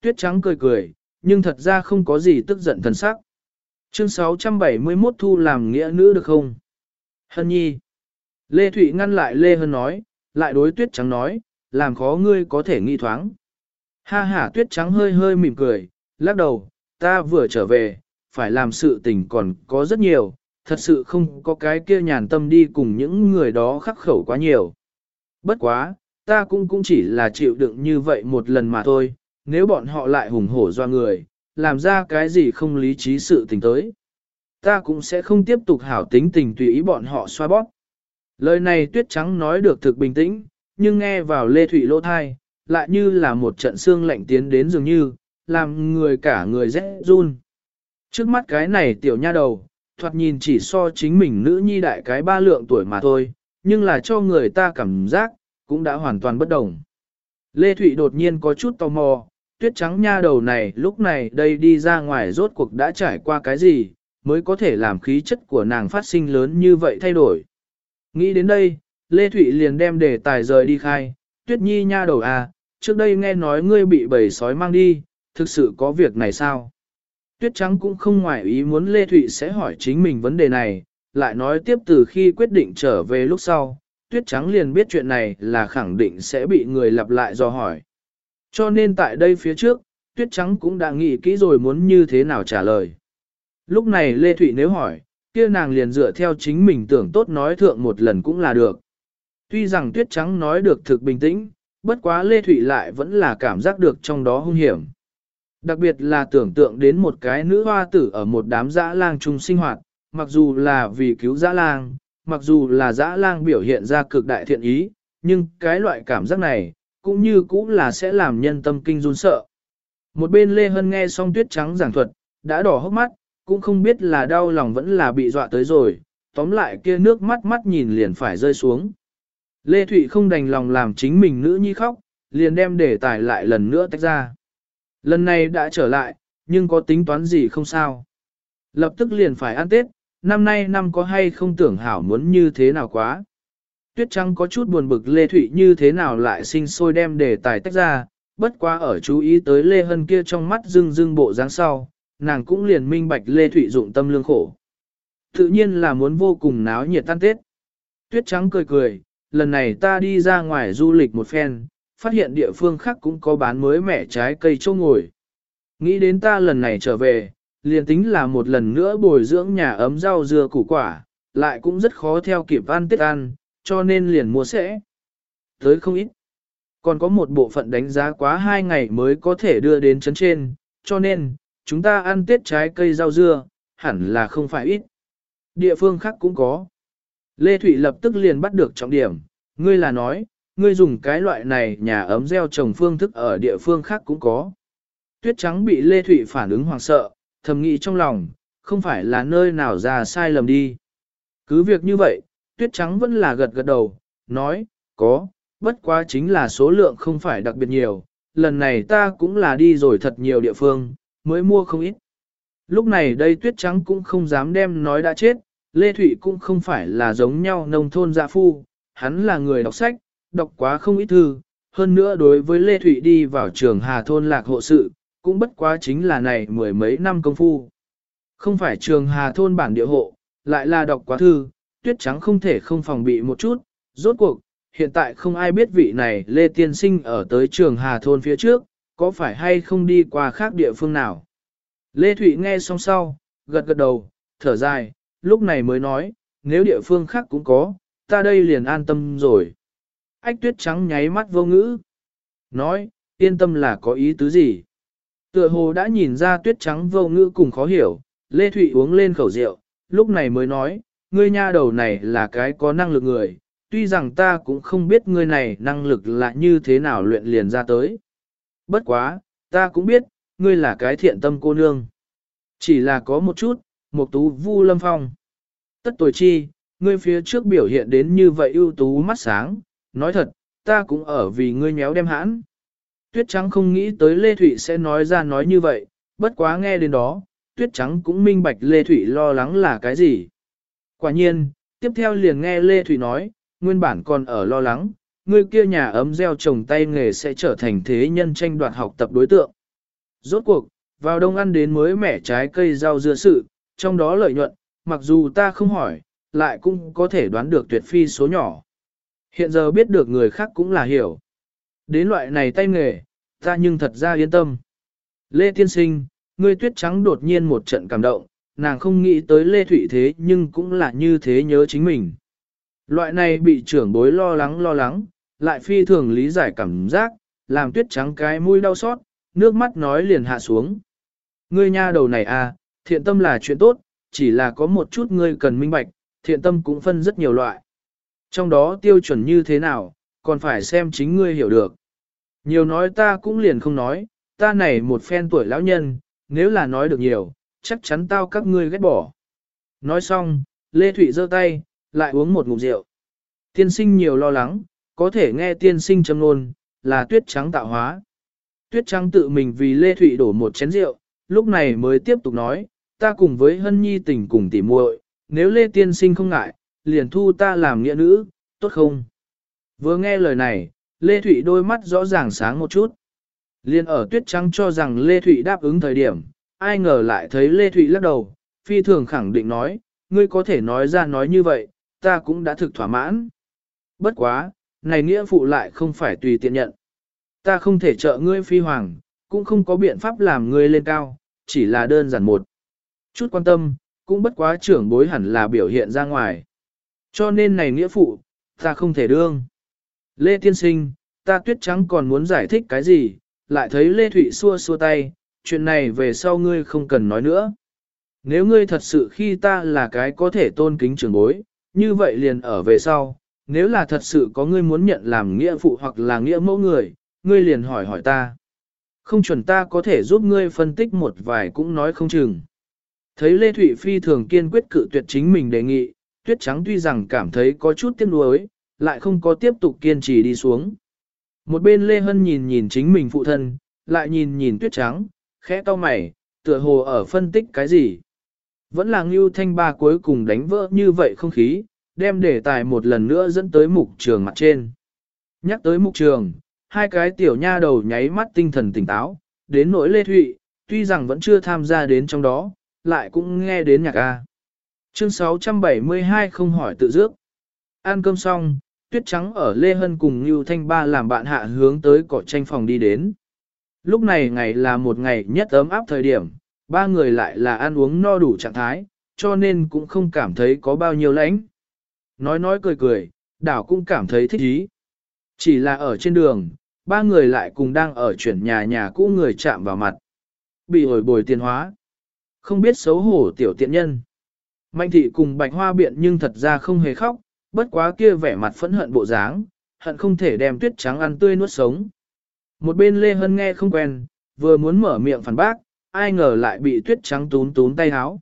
Tuyết trắng cười cười, nhưng thật ra không có gì tức giận thần sắc. Chương 671 thu làm nghĩa nữ được không? Hân nhi. Lê Thụy ngăn lại Lê Hân nói, lại đối tuyết trắng nói, làm khó ngươi có thể nghi thoáng. Ha ha tuyết trắng hơi hơi mỉm cười, lắc đầu, ta vừa trở về, phải làm sự tình còn có rất nhiều, thật sự không có cái kia nhàn tâm đi cùng những người đó khắc khẩu quá nhiều. Bất quá, ta cũng cũng chỉ là chịu đựng như vậy một lần mà thôi, nếu bọn họ lại hùng hổ do người, làm ra cái gì không lý trí sự tình tới. Ta cũng sẽ không tiếp tục hảo tính tình tùy ý bọn họ xoa bóp. Lời này tuyết trắng nói được thực bình tĩnh, nhưng nghe vào lê thủy lỗ thai, lại như là một trận xương lạnh tiến đến dường như, làm người cả người rẽ run. Trước mắt cái này tiểu nha đầu, thoạt nhìn chỉ so chính mình nữ nhi đại cái ba lượng tuổi mà thôi, nhưng là cho người ta cảm giác, cũng đã hoàn toàn bất đồng. Lê Thụy đột nhiên có chút tò mò, tuyết trắng nha đầu này lúc này đây đi ra ngoài rốt cuộc đã trải qua cái gì, mới có thể làm khí chất của nàng phát sinh lớn như vậy thay đổi. Nghĩ đến đây, Lê Thụy liền đem đề tài rời đi khai, tuyết nhi nha đầu à, trước đây nghe nói ngươi bị bầy sói mang đi, thực sự có việc này sao? Tuyết trắng cũng không ngoại ý muốn Lê Thụy sẽ hỏi chính mình vấn đề này, lại nói tiếp từ khi quyết định trở về lúc sau, tuyết trắng liền biết chuyện này là khẳng định sẽ bị người lặp lại do hỏi. Cho nên tại đây phía trước, tuyết trắng cũng đã nghĩ kỹ rồi muốn như thế nào trả lời. Lúc này Lê Thụy nếu hỏi, kia nàng liền dựa theo chính mình tưởng tốt nói thượng một lần cũng là được. Tuy rằng tuyết trắng nói được thực bình tĩnh, bất quá Lê Thụy lại vẫn là cảm giác được trong đó hung hiểm. Đặc biệt là tưởng tượng đến một cái nữ hoa tử ở một đám dã lang chung sinh hoạt, mặc dù là vì cứu dã lang, mặc dù là dã lang biểu hiện ra cực đại thiện ý, nhưng cái loại cảm giác này, cũng như cũng là sẽ làm nhân tâm kinh run sợ. Một bên Lê Hân nghe xong tuyết trắng giảng thuật, đã đỏ hốc mắt, cũng không biết là đau lòng vẫn là bị dọa tới rồi, tóm lại kia nước mắt mắt nhìn liền phải rơi xuống. Lê Thụy không đành lòng làm chính mình nữ nhi khóc, liền đem để tài lại lần nữa tách ra. Lần này đã trở lại, nhưng có tính toán gì không sao. Lập tức liền phải ăn Tết, năm nay năm có hay không tưởng hảo muốn như thế nào quá. Tuyết Trăng có chút buồn bực Lê Thụy như thế nào lại sinh sôi đem đề tài tách ra, bất quá ở chú ý tới Lê Hân kia trong mắt rưng rưng bộ dáng sau, nàng cũng liền minh bạch Lê Thụy dụng tâm lương khổ. Tự nhiên là muốn vô cùng náo nhiệt tan Tết. Tuyết Trắng cười cười, lần này ta đi ra ngoài du lịch một phen, phát hiện địa phương khác cũng có bán mới mẻ trái cây châu ngồi. Nghĩ đến ta lần này trở về, liền tính là một lần nữa bồi dưỡng nhà ấm rau dưa củ quả, lại cũng rất khó theo kịp ăn tiết ăn, cho nên liền mua sẽ. Tới không ít. Còn có một bộ phận đánh giá quá hai ngày mới có thể đưa đến chấn trên, cho nên, chúng ta ăn tiết trái cây rau dưa, hẳn là không phải ít. Địa phương khác cũng có. Lê Thụy lập tức liền bắt được trọng điểm, ngươi là nói, ngươi dùng cái loại này nhà ấm gieo trồng phương thức ở địa phương khác cũng có. Tuyết trắng bị Lê Thụy phản ứng hoàng sợ, thầm nghĩ trong lòng, không phải là nơi nào ra sai lầm đi. Cứ việc như vậy, tuyết trắng vẫn là gật gật đầu, nói, có, bất quá chính là số lượng không phải đặc biệt nhiều, lần này ta cũng là đi rồi thật nhiều địa phương, mới mua không ít. Lúc này đây tuyết trắng cũng không dám đem nói đã chết, Lê Thụy cũng không phải là giống nhau nông thôn dạ phu, hắn là người đọc sách, đọc quá không ít thư, hơn nữa đối với Lê Thụy đi vào trường Hà Thôn Lạc Hộ Sự, cũng bất quá chính là này mười mấy năm công phu. Không phải trường Hà Thôn bản địa hộ, lại là đọc quá thư, tuyết trắng không thể không phòng bị một chút, rốt cuộc, hiện tại không ai biết vị này Lê Tiên Sinh ở tới trường Hà Thôn phía trước, có phải hay không đi qua khác địa phương nào. Lê Thụy nghe xong sau, gật gật đầu, thở dài, lúc này mới nói, nếu địa phương khác cũng có, ta đây liền an tâm rồi. Ách tuyết trắng nháy mắt vô ngữ. Nói, yên tâm là có ý tứ gì. Tựa hồ đã nhìn ra tuyết trắng vô ngữ cùng khó hiểu, Lê Thụy uống lên khẩu rượu, lúc này mới nói, ngươi nha đầu này là cái có năng lực người, tuy rằng ta cũng không biết ngươi này năng lực là như thế nào luyện liền ra tới. Bất quá, ta cũng biết, ngươi là cái thiện tâm cô nương. Chỉ là có một chút, một tú vu lâm phong. Tất tuổi chi, ngươi phía trước biểu hiện đến như vậy ưu tú mắt sáng, nói thật, ta cũng ở vì ngươi nhéo đem hãn. Tuyết trắng không nghĩ tới Lê Thụy sẽ nói ra nói như vậy, bất quá nghe đến đó, Tuyết trắng cũng minh bạch Lê Thụy lo lắng là cái gì. Quả nhiên, tiếp theo liền nghe Lê Thụy nói, nguyên bản còn ở lo lắng, người kia nhà ấm gieo trồng tay nghề sẽ trở thành thế nhân tranh đoạt học tập đối tượng. Rốt cuộc, vào đông ăn đến mới mẻ trái cây rau dưa sự, trong đó lợi nhuận, mặc dù ta không hỏi, lại cũng có thể đoán được tuyệt phi số nhỏ. Hiện giờ biết được người khác cũng là hiểu. Đến loại này tay nghề, ta nhưng thật ra yên tâm. Lê Tiên Sinh, ngươi tuyết trắng đột nhiên một trận cảm động, nàng không nghĩ tới Lê Thụy thế nhưng cũng là như thế nhớ chính mình. Loại này bị trưởng bối lo lắng lo lắng, lại phi thường lý giải cảm giác, làm tuyết trắng cái mũi đau xót, nước mắt nói liền hạ xuống. Ngươi nha đầu này à, thiện tâm là chuyện tốt, chỉ là có một chút ngươi cần minh bạch, thiện tâm cũng phân rất nhiều loại. Trong đó tiêu chuẩn như thế nào, còn phải xem chính ngươi hiểu được. Nhiều nói ta cũng liền không nói, ta này một phen tuổi lão nhân, nếu là nói được nhiều, chắc chắn tao các ngươi ghét bỏ. Nói xong, Lê Thụy giơ tay, lại uống một ngụm rượu. Tiên sinh nhiều lo lắng, có thể nghe tiên sinh châm ngôn, là tuyết trắng tạo hóa. Tuyết trắng tự mình vì Lê Thụy đổ một chén rượu, lúc này mới tiếp tục nói, ta cùng với hân nhi tình cùng tỉ muội, nếu Lê Tiên Sinh không ngại, liền thu ta làm nghĩa nữ, tốt không? Vừa nghe lời này, Lê Thụy đôi mắt rõ ràng sáng một chút. Liên ở tuyết trắng cho rằng Lê Thụy đáp ứng thời điểm, ai ngờ lại thấy Lê Thụy lắc đầu, phi thường khẳng định nói, ngươi có thể nói ra nói như vậy, ta cũng đã thực thỏa mãn. Bất quá, này nghĩa phụ lại không phải tùy tiện nhận. Ta không thể trợ ngươi phi hoàng, cũng không có biện pháp làm ngươi lên cao, chỉ là đơn giản một. Chút quan tâm, cũng bất quá trưởng bối hẳn là biểu hiện ra ngoài. Cho nên này nghĩa phụ, ta không thể đương. Lê Tiên Sinh, ta tuyết trắng còn muốn giải thích cái gì, lại thấy Lê Thụy xua xua tay, chuyện này về sau ngươi không cần nói nữa. Nếu ngươi thật sự khi ta là cái có thể tôn kính trưởng bối, như vậy liền ở về sau, nếu là thật sự có ngươi muốn nhận làm nghĩa phụ hoặc là nghĩa mẫu người, ngươi liền hỏi hỏi ta. Không chuẩn ta có thể giúp ngươi phân tích một vài cũng nói không chừng. Thấy Lê Thụy Phi thường kiên quyết cự tuyệt chính mình đề nghị, Tuyết Trắng tuy rằng cảm thấy có chút tiếc nuối, lại không có tiếp tục kiên trì đi xuống. Một bên Lê Hân nhìn nhìn chính mình phụ thân, lại nhìn nhìn Tuyết Trắng, khẽ to mày, tựa hồ ở phân tích cái gì. Vẫn là Ngưu Thanh Ba cuối cùng đánh vỡ như vậy không khí, đem đề tài một lần nữa dẫn tới mục trường mặt trên. Nhắc tới mục trường, hai cái tiểu nha đầu nháy mắt tinh thần tỉnh táo, đến nỗi Lê Thụy, tuy rằng vẫn chưa tham gia đến trong đó, lại cũng nghe đến nhạc A. Chương 672 không hỏi tự dước. Ăn cơm xong, tuyết trắng ở Lê Hân cùng Ngưu Thanh Ba làm bạn hạ hướng tới cỏ tranh phòng đi đến. Lúc này ngày là một ngày nhất ấm áp thời điểm, ba người lại là ăn uống no đủ trạng thái, cho nên cũng không cảm thấy có bao nhiêu lãnh. Nói nói cười cười, đảo cũng cảm thấy thích ý. Chỉ là ở trên đường, ba người lại cùng đang ở chuyển nhà nhà cũ người chạm vào mặt. Bị hồi bồi tiền hóa. Không biết xấu hổ tiểu tiện nhân. Mạnh thị cùng bạch hoa biện nhưng thật ra không hề khóc, bất quá kia vẻ mặt phẫn hận bộ dáng, hận không thể đem tuyết trắng ăn tươi nuốt sống. Một bên Lê Hân nghe không quen, vừa muốn mở miệng phản bác, ai ngờ lại bị tuyết trắng tún tún tay háo.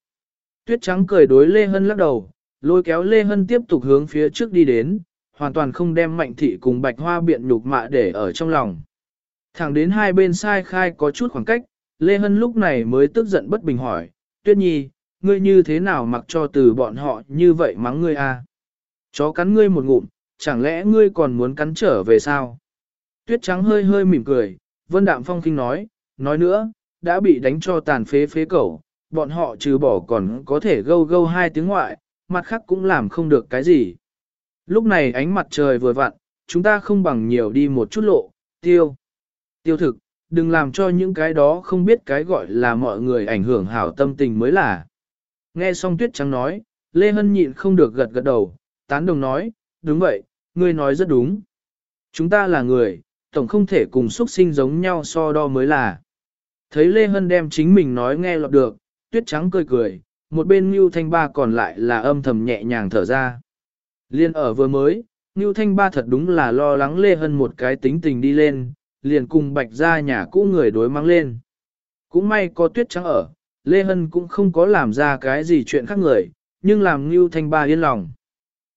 Tuyết trắng cười đối Lê Hân lắc đầu, lôi kéo Lê Hân tiếp tục hướng phía trước đi đến, hoàn toàn không đem mạnh thị cùng bạch hoa biện nhục mạ để ở trong lòng. Thẳng đến hai bên sai khai có chút khoảng cách, Lê Hân lúc này mới tức giận bất bình hỏi, Tuyết Nhi, ngươi như thế nào mặc cho từ bọn họ như vậy mắng ngươi a? À? Chó cắn ngươi một ngụm, chẳng lẽ ngươi còn muốn cắn trở về sao? Tuyết trắng hơi hơi mỉm cười, Vân Đạm Phong kinh nói, nói nữa, đã bị đánh cho tàn phế phế cẩu, bọn họ trừ bỏ còn có thể gâu gâu hai tiếng ngoại, mặt khác cũng làm không được cái gì. Lúc này ánh mặt trời vừa vặn, chúng ta không bằng nhiều đi một chút lộ, tiêu. Tiêu thực, đừng làm cho những cái đó không biết cái gọi là mọi người ảnh hưởng hảo tâm tình mới là. Nghe xong tuyết trắng nói, Lê Hân nhịn không được gật gật đầu, tán đồng nói, đúng vậy, ngươi nói rất đúng. Chúng ta là người, tổng không thể cùng xuất sinh giống nhau so đo mới là. Thấy Lê Hân đem chính mình nói nghe lọt được, tuyết trắng cười cười, một bên Ngưu Thanh Ba còn lại là âm thầm nhẹ nhàng thở ra. Liên ở vừa mới, Ngưu Thanh Ba thật đúng là lo lắng Lê Hân một cái tính tình đi lên, liền cùng bạch ra nhà cũ người đối mang lên. Cũng may có tuyết trắng ở, Lê Hân cũng không có làm ra cái gì chuyện khác người, nhưng làm Ngưu Thanh Ba yên lòng.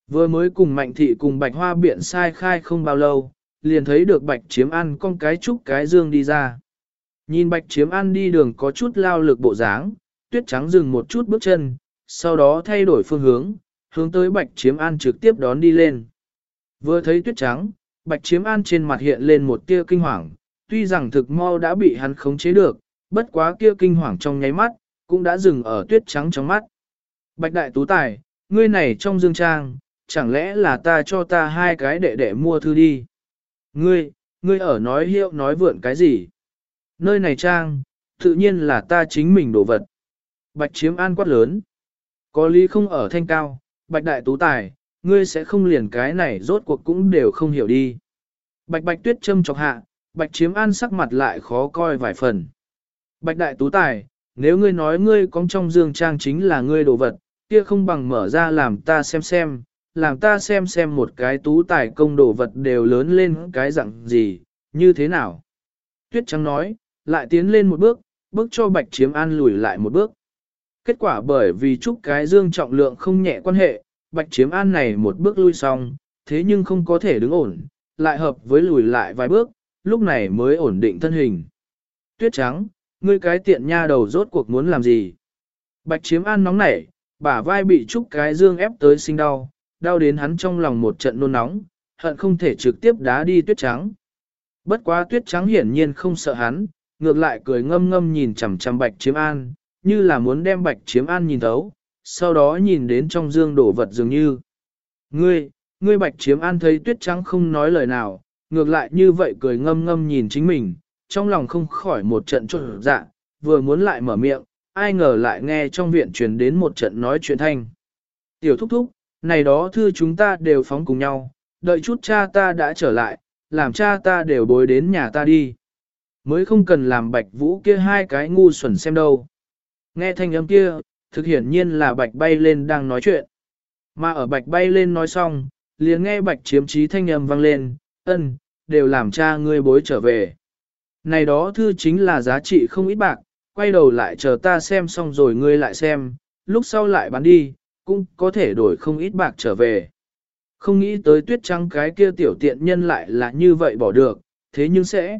Vừa mới cùng Mạnh Thị cùng Bạch Hoa biện sai khai không bao lâu, liền thấy được Bạch Chiếm an con cái trúc cái dương đi ra. Nhìn Bạch Chiếm an đi đường có chút lao lực bộ dáng, tuyết trắng dừng một chút bước chân, sau đó thay đổi phương hướng, hướng tới Bạch Chiếm An trực tiếp đón đi lên. Vừa thấy tuyết trắng, Bạch Chiếm An trên mặt hiện lên một tia kinh hoàng, tuy rằng thực mau đã bị hắn khống chế được, bất quá kia kinh hoàng trong nháy mắt, cũng đã dừng ở tuyết trắng trong mắt. Bạch Đại Tú Tài, ngươi này trong dương trang, chẳng lẽ là ta cho ta hai cái đệ đệ mua thư đi? Ngươi, ngươi ở nói hiệu nói vượn cái gì? Nơi này trang, tự nhiên là ta chính mình đổ vật. Bạch chiếm an quát lớn. Có lý không ở thanh cao, bạch đại tú tài, ngươi sẽ không liền cái này rốt cuộc cũng đều không hiểu đi. Bạch bạch tuyết châm chọc hạ, bạch chiếm an sắc mặt lại khó coi vài phần. Bạch đại tú tài, nếu ngươi nói ngươi có trong dương trang chính là ngươi đồ vật, kia không bằng mở ra làm ta xem xem, làm ta xem xem một cái tú tài công đồ vật đều lớn lên cái dạng gì, như thế nào. Tuyết trắng nói, lại tiến lên một bước, bước cho bạch chiếm an lùi lại một bước. Kết quả bởi vì chúc cái dương trọng lượng không nhẹ quan hệ, bạch chiếm an này một bước lui xong, thế nhưng không có thể đứng ổn, lại hợp với lùi lại vài bước, lúc này mới ổn định thân hình. Tuyết trắng, ngươi cái tiện nha đầu rốt cuộc muốn làm gì? Bạch chiếm an nóng nảy, bả vai bị trúc cái dương ép tới sinh đau, đau đến hắn trong lòng một trận nôn nóng, hận không thể trực tiếp đá đi tuyết trắng. Bất quá tuyết trắng hiển nhiên không sợ hắn, ngược lại cười ngâm ngâm nhìn chằm chằm bạch chiếm an, như là muốn đem bạch chiếm an nhìn thấu, sau đó nhìn đến trong dương đổ vật dường như. Ngươi, ngươi bạch chiếm an thấy tuyết trắng không nói lời nào, ngược lại như vậy cười ngâm ngâm nhìn chính mình, trong lòng không khỏi một trận trộn dạ, vừa muốn lại mở miệng, ai ngờ lại nghe trong viện truyền đến một trận nói chuyện thanh. Tiểu thúc thúc, này đó thư chúng ta đều phóng cùng nhau, đợi chút cha ta đã trở lại, làm cha ta đều bối đến nhà ta đi. Mới không cần làm bạch vũ kia hai cái ngu xuẩn xem đâu. Nghe thanh âm kia, thực hiển nhiên là bạch bay lên đang nói chuyện. Mà ở bạch bay lên nói xong, liền nghe bạch chiếm trí thanh âm vang lên, ân, đều làm cha ngươi bối trở về. Này đó thư chính là giá trị không ít bạc, quay đầu lại chờ ta xem xong rồi ngươi lại xem, lúc sau lại bán đi, cũng có thể đổi không ít bạc trở về. Không nghĩ tới tuyết trắng cái kia tiểu tiện nhân lại là như vậy bỏ được, thế nhưng sẽ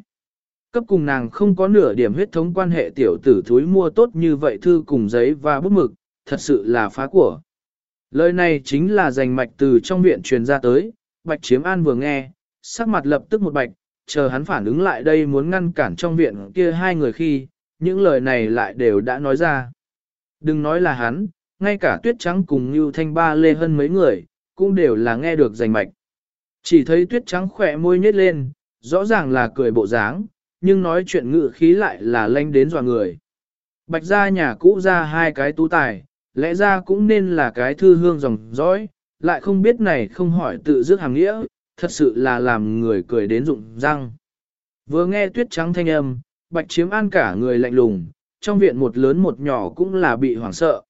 cấp cùng nàng không có nửa điểm huyết thống quan hệ tiểu tử thúi mua tốt như vậy thư cùng giấy và bút mực, thật sự là phá của. Lời này chính là giành mạch từ trong viện truyền ra tới, bạch chiếm an vừa nghe, sắc mặt lập tức một bạch, chờ hắn phản ứng lại đây muốn ngăn cản trong viện kia hai người khi, những lời này lại đều đã nói ra. Đừng nói là hắn, ngay cả tuyết trắng cùng như thanh ba lê hơn mấy người, cũng đều là nghe được rành mạch. Chỉ thấy tuyết trắng khỏe môi nhếch lên, rõ ràng là cười bộ dáng, nhưng nói chuyện ngự khí lại là lanh đến dò người. Bạch ra nhà cũ ra hai cái tú tài, lẽ ra cũng nên là cái thư hương dòng dõi, lại không biết này không hỏi tự dứt hàng nghĩa, thật sự là làm người cười đến rụng răng. Vừa nghe tuyết trắng thanh âm, bạch chiếm an cả người lạnh lùng, trong viện một lớn một nhỏ cũng là bị hoảng sợ.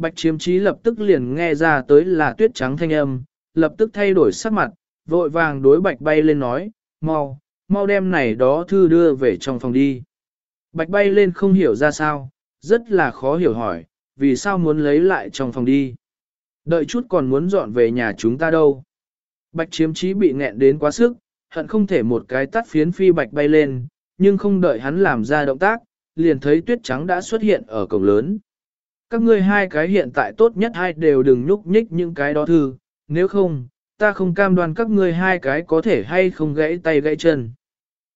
Bạch chiếm trí lập tức liền nghe ra tới là tuyết trắng thanh âm, lập tức thay đổi sắc mặt, vội vàng đối bạch bay lên nói, mau, mau đem này đó thư đưa về trong phòng đi. Bạch bay lên không hiểu ra sao, rất là khó hiểu hỏi, vì sao muốn lấy lại trong phòng đi. Đợi chút còn muốn dọn về nhà chúng ta đâu. Bạch chiếm trí bị nghẹn đến quá sức, hận không thể một cái tắt phiến phi bạch bay lên, nhưng không đợi hắn làm ra động tác, liền thấy tuyết trắng đã xuất hiện ở cổng lớn. Các ngươi hai cái hiện tại tốt nhất hai đều đừng nhúc nhích những cái đó thư, nếu không, ta không cam đoan các ngươi hai cái có thể hay không gãy tay gãy chân.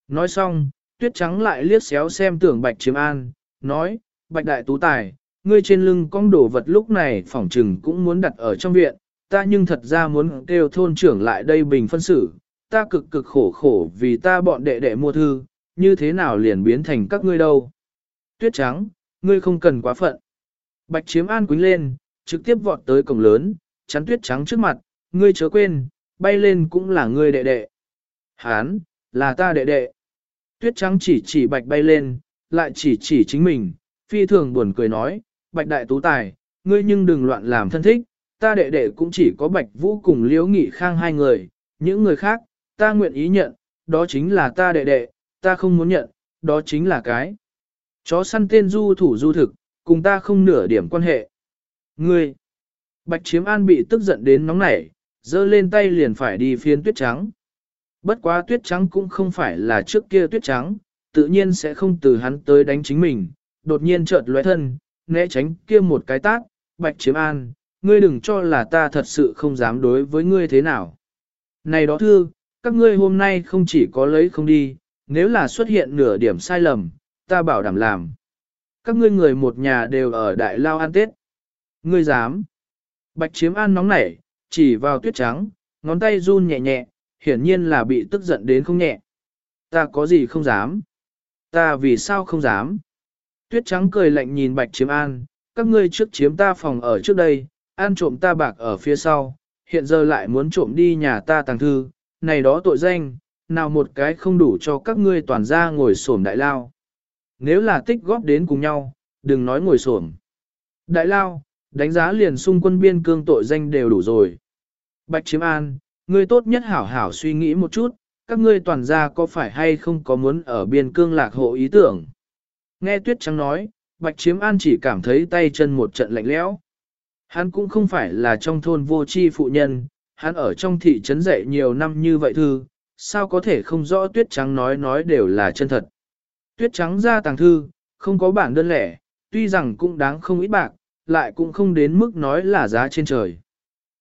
Nói xong, tuyết trắng lại liếc xéo xem tưởng bạch chiếm an, nói, bạch đại tú tài, ngươi trên lưng con đổ vật lúc này phỏng trừng cũng muốn đặt ở trong viện, ta nhưng thật ra muốn kêu thôn trưởng lại đây bình phân xử, ta cực cực khổ khổ vì ta bọn đệ đệ mua thư, như thế nào liền biến thành các ngươi đâu. Tuyết trắng, ngươi không cần quá phận. Bạch chiếm an quýnh lên, trực tiếp vọt tới cổng lớn, chắn tuyết trắng trước mặt, ngươi chớ quên, bay lên cũng là ngươi đệ đệ. Hán, là ta đệ đệ. Tuyết trắng chỉ chỉ bạch bay lên, lại chỉ chỉ chính mình, phi thường buồn cười nói, bạch đại tú tài, ngươi nhưng đừng loạn làm thân thích, ta đệ đệ cũng chỉ có bạch vũ cùng liễu nghị khang hai người, những người khác, ta nguyện ý nhận, đó chính là ta đệ đệ, ta không muốn nhận, đó chính là cái. Chó săn tên du thủ du thực, cùng ta không nửa điểm quan hệ. Ngươi, bạch chiếm an bị tức giận đến nóng nảy, giơ lên tay liền phải đi phiến tuyết trắng. Bất quá tuyết trắng cũng không phải là trước kia tuyết trắng, tự nhiên sẽ không từ hắn tới đánh chính mình, đột nhiên chợt lóe thân, né tránh kia một cái tát, bạch chiếm an, ngươi đừng cho là ta thật sự không dám đối với ngươi thế nào. Này đó thưa các ngươi hôm nay không chỉ có lấy không đi, nếu là xuất hiện nửa điểm sai lầm, ta bảo đảm làm. Các ngươi người một nhà đều ở đại lao ăn tết. Ngươi dám. Bạch chiếm an nóng nảy, chỉ vào tuyết trắng, ngón tay run nhẹ nhẹ, hiển nhiên là bị tức giận đến không nhẹ. Ta có gì không dám? Ta vì sao không dám? Tuyết trắng cười lạnh nhìn bạch chiếm an, các ngươi trước chiếm ta phòng ở trước đây, ăn trộm ta bạc ở phía sau, hiện giờ lại muốn trộm đi nhà ta tàng thư, này đó tội danh, nào một cái không đủ cho các ngươi toàn ra ngồi sổm đại lao. Nếu là tích góp đến cùng nhau, đừng nói ngồi xổm. Đại lao, đánh giá liền xung quân biên cương tội danh đều đủ rồi. Bạch Chiếm An, ngươi tốt nhất hảo hảo suy nghĩ một chút, các ngươi toàn gia có phải hay không có muốn ở biên cương lạc hộ ý tưởng. Nghe Tuyết Trắng nói, Bạch Chiếm An chỉ cảm thấy tay chân một trận lạnh lẽo. Hắn cũng không phải là trong thôn vô tri phụ nhân, hắn ở trong thị trấn dạy nhiều năm như vậy thư, sao có thể không rõ tuyết trắng nói nói đều là chân thật. Tuyết trắng ra tàng thư, không có bản đơn lẻ, tuy rằng cũng đáng không ít bạc, lại cũng không đến mức nói là giá trên trời.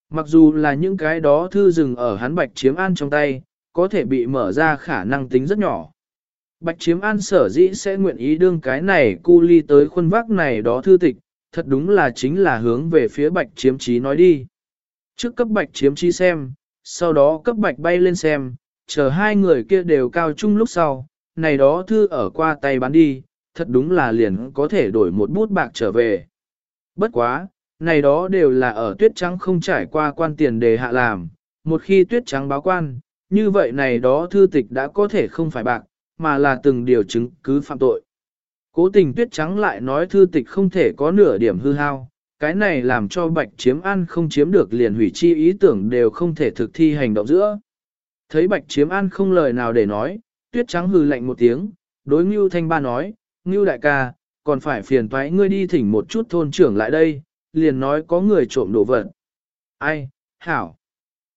Mặc dù là những cái đó thư dừng ở hắn bạch chiếm an trong tay, có thể bị mở ra khả năng tính rất nhỏ. Bạch chiếm an sở dĩ sẽ nguyện ý đương cái này cu ly tới khuôn vác này đó thư tịch, thật đúng là chính là hướng về phía bạch chiếm trí nói đi. Trước cấp bạch chiếm trí xem, sau đó cấp bạch bay lên xem, chờ hai người kia đều cao chung lúc sau, này đó thư ở qua tay bán đi, thật đúng là liền có thể đổi một bút bạc trở về. Bất quá, này đó đều là ở tuyết trắng không trải qua quan tiền đề hạ làm, một khi tuyết trắng báo quan, như vậy này đó thư tịch đã có thể không phải bạc, mà là từng điều chứng cứ phạm tội. Cố tình tuyết trắng lại nói thư tịch không thể có nửa điểm hư hao, cái này làm cho bạch chiếm ăn không chiếm được liền hủy chi ý tưởng đều không thể thực thi hành động giữa. Thấy bạch chiếm ăn không lời nào để nói, tuyết trắng hừ lạnh một tiếng, đối Ngưu Thanh Ba nói, Ngưu đại ca, còn phải phiền toái ngươi đi thỉnh một chút thôn trưởng lại đây, liền nói có người trộm đồ vật. Ai, hảo.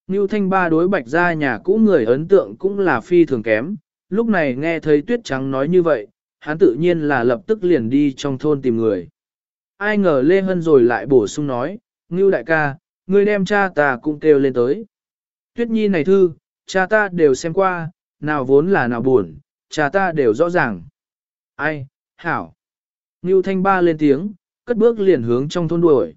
Ngưu Thanh Ba đối bạch ra nhà cũ người ấn tượng cũng là phi thường kém, lúc này nghe thấy tuyết trắng nói như vậy, hắn tự nhiên là lập tức liền đi trong thôn tìm người. Ai ngờ Lê Hân rồi lại bổ sung nói, Ngưu đại ca, ngươi đem cha ta cũng kêu lên tới. Tuyết nhi này thư, cha ta đều xem qua, nào vốn là nào buồn, cha ta đều rõ ràng. Ai, hảo. Ngưu Thanh Ba lên tiếng, cất bước liền hướng trong thôn đuổi.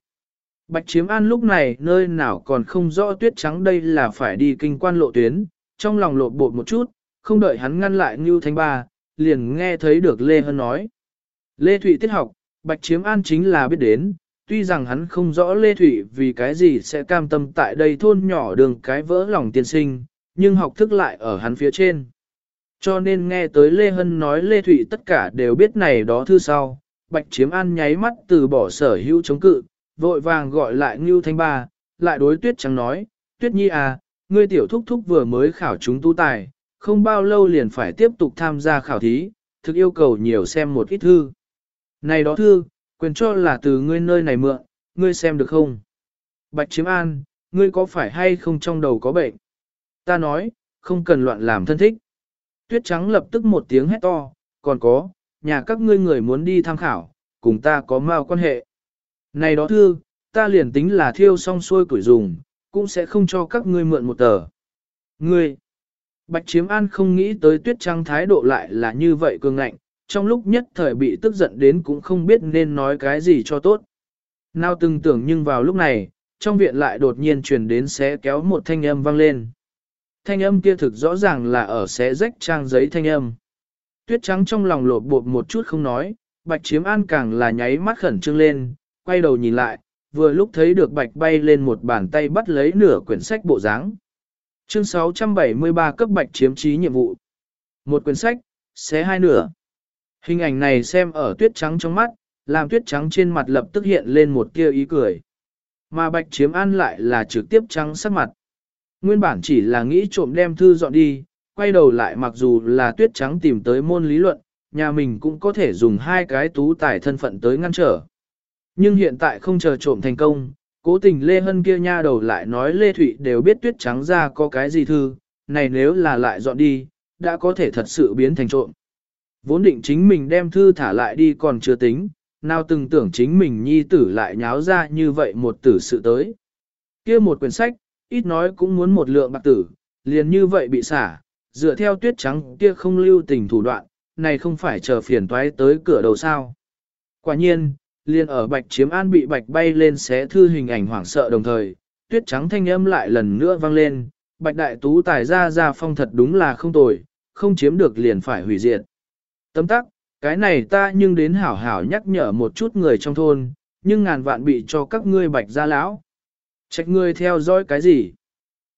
Bạch Chiếm An lúc này nơi nào còn không rõ tuyết trắng đây là phải đi kinh quan lộ tuyến, trong lòng lộ bột một chút, không đợi hắn ngăn lại Ngưu Thanh Ba, liền nghe thấy được Lê Hân nói. Lê Thụy tiết học, Bạch Chiếm An chính là biết đến, tuy rằng hắn không rõ Lê Thụy vì cái gì sẽ cam tâm tại đây thôn nhỏ đường cái vỡ lòng tiên sinh, nhưng học thức lại ở hắn phía trên. Cho nên nghe tới Lê Hân nói Lê Thụy tất cả đều biết này đó thư sau, Bạch Chiếm An nháy mắt từ bỏ sở hữu chống cự, vội vàng gọi lại Ngưu Thanh Ba, lại đối Tuyết Trắng nói, Tuyết Nhi à, ngươi tiểu thúc thúc vừa mới khảo chúng tu tài, không bao lâu liền phải tiếp tục tham gia khảo thí, thực yêu cầu nhiều xem một ít thư. Này đó thư, quyền cho là từ ngươi nơi này mượn, ngươi xem được không? Bạch Chiếm An, ngươi có phải hay không trong đầu có bệnh? Ta nói, không cần loạn làm thân thích. Tuyết Trắng lập tức một tiếng hét to, còn có, nhà các ngươi người muốn đi tham khảo, cùng ta có mao quan hệ. Này đó thư, ta liền tính là thiêu xong xuôi củi dùng, cũng sẽ không cho các ngươi mượn một tờ. Ngươi, Bạch Chiếm An không nghĩ tới tuyết trắng thái độ lại là như vậy cường ngạnh, trong lúc nhất thời bị tức giận đến cũng không biết nên nói cái gì cho tốt. Nào từng tưởng nhưng vào lúc này, trong viện lại đột nhiên truyền đến xé kéo một thanh âm vang lên. Thanh âm kia thực rõ ràng là ở xé rách trang giấy thanh âm. Tuyết trắng trong lòng lột bột một chút không nói, bạch chiếm an càng là nháy mắt khẩn trương lên, quay đầu nhìn lại, vừa lúc thấy được bạch bay lên một bàn tay bắt lấy nửa quyển sách bộ dáng. Chương 673 cấp bạch chiếm trí nhiệm vụ. Một quyển sách, xé hai nửa. Hình ảnh này xem ở tuyết trắng trong mắt, làm tuyết trắng trên mặt lập tức hiện lên một tia ý cười. Mà bạch chiếm an lại là trực tiếp trắng sắc mặt. Nguyên bản chỉ là nghĩ trộm đem thư dọn đi, quay đầu lại mặc dù là tuyết trắng tìm tới môn lý luận, nhà mình cũng có thể dùng hai cái tú tài thân phận tới ngăn trở. Nhưng hiện tại không chờ trộm thành công, cố tình Lê Hân kia nha đầu lại nói Lê Thụy đều biết tuyết trắng ra có cái gì thư, này nếu là lại dọn đi, đã có thể thật sự biến thành trộm. Vốn định chính mình đem thư thả lại đi còn chưa tính, nào từng tưởng chính mình nhi tử lại nháo ra như vậy một tử sự tới. kia một quyển sách, ít nói cũng muốn một lượng bạc tử, liền như vậy bị xả, dựa theo tuyết trắng kia không lưu tình thủ đoạn, này không phải chờ phiền toái tới cửa đầu sao. Quả nhiên, liền ở bạch chiếm an bị bạch bay lên xé thư hình ảnh hoảng sợ đồng thời, tuyết trắng thanh âm lại lần nữa vang lên, bạch đại tú tài ra ra phong thật đúng là không tồi, không chiếm được liền phải hủy diệt. Tấm tắc, cái này ta nhưng đến hảo hảo nhắc nhở một chút người trong thôn, nhưng ngàn vạn bị cho các ngươi bạch gia lão. Trách ngươi theo dõi cái gì?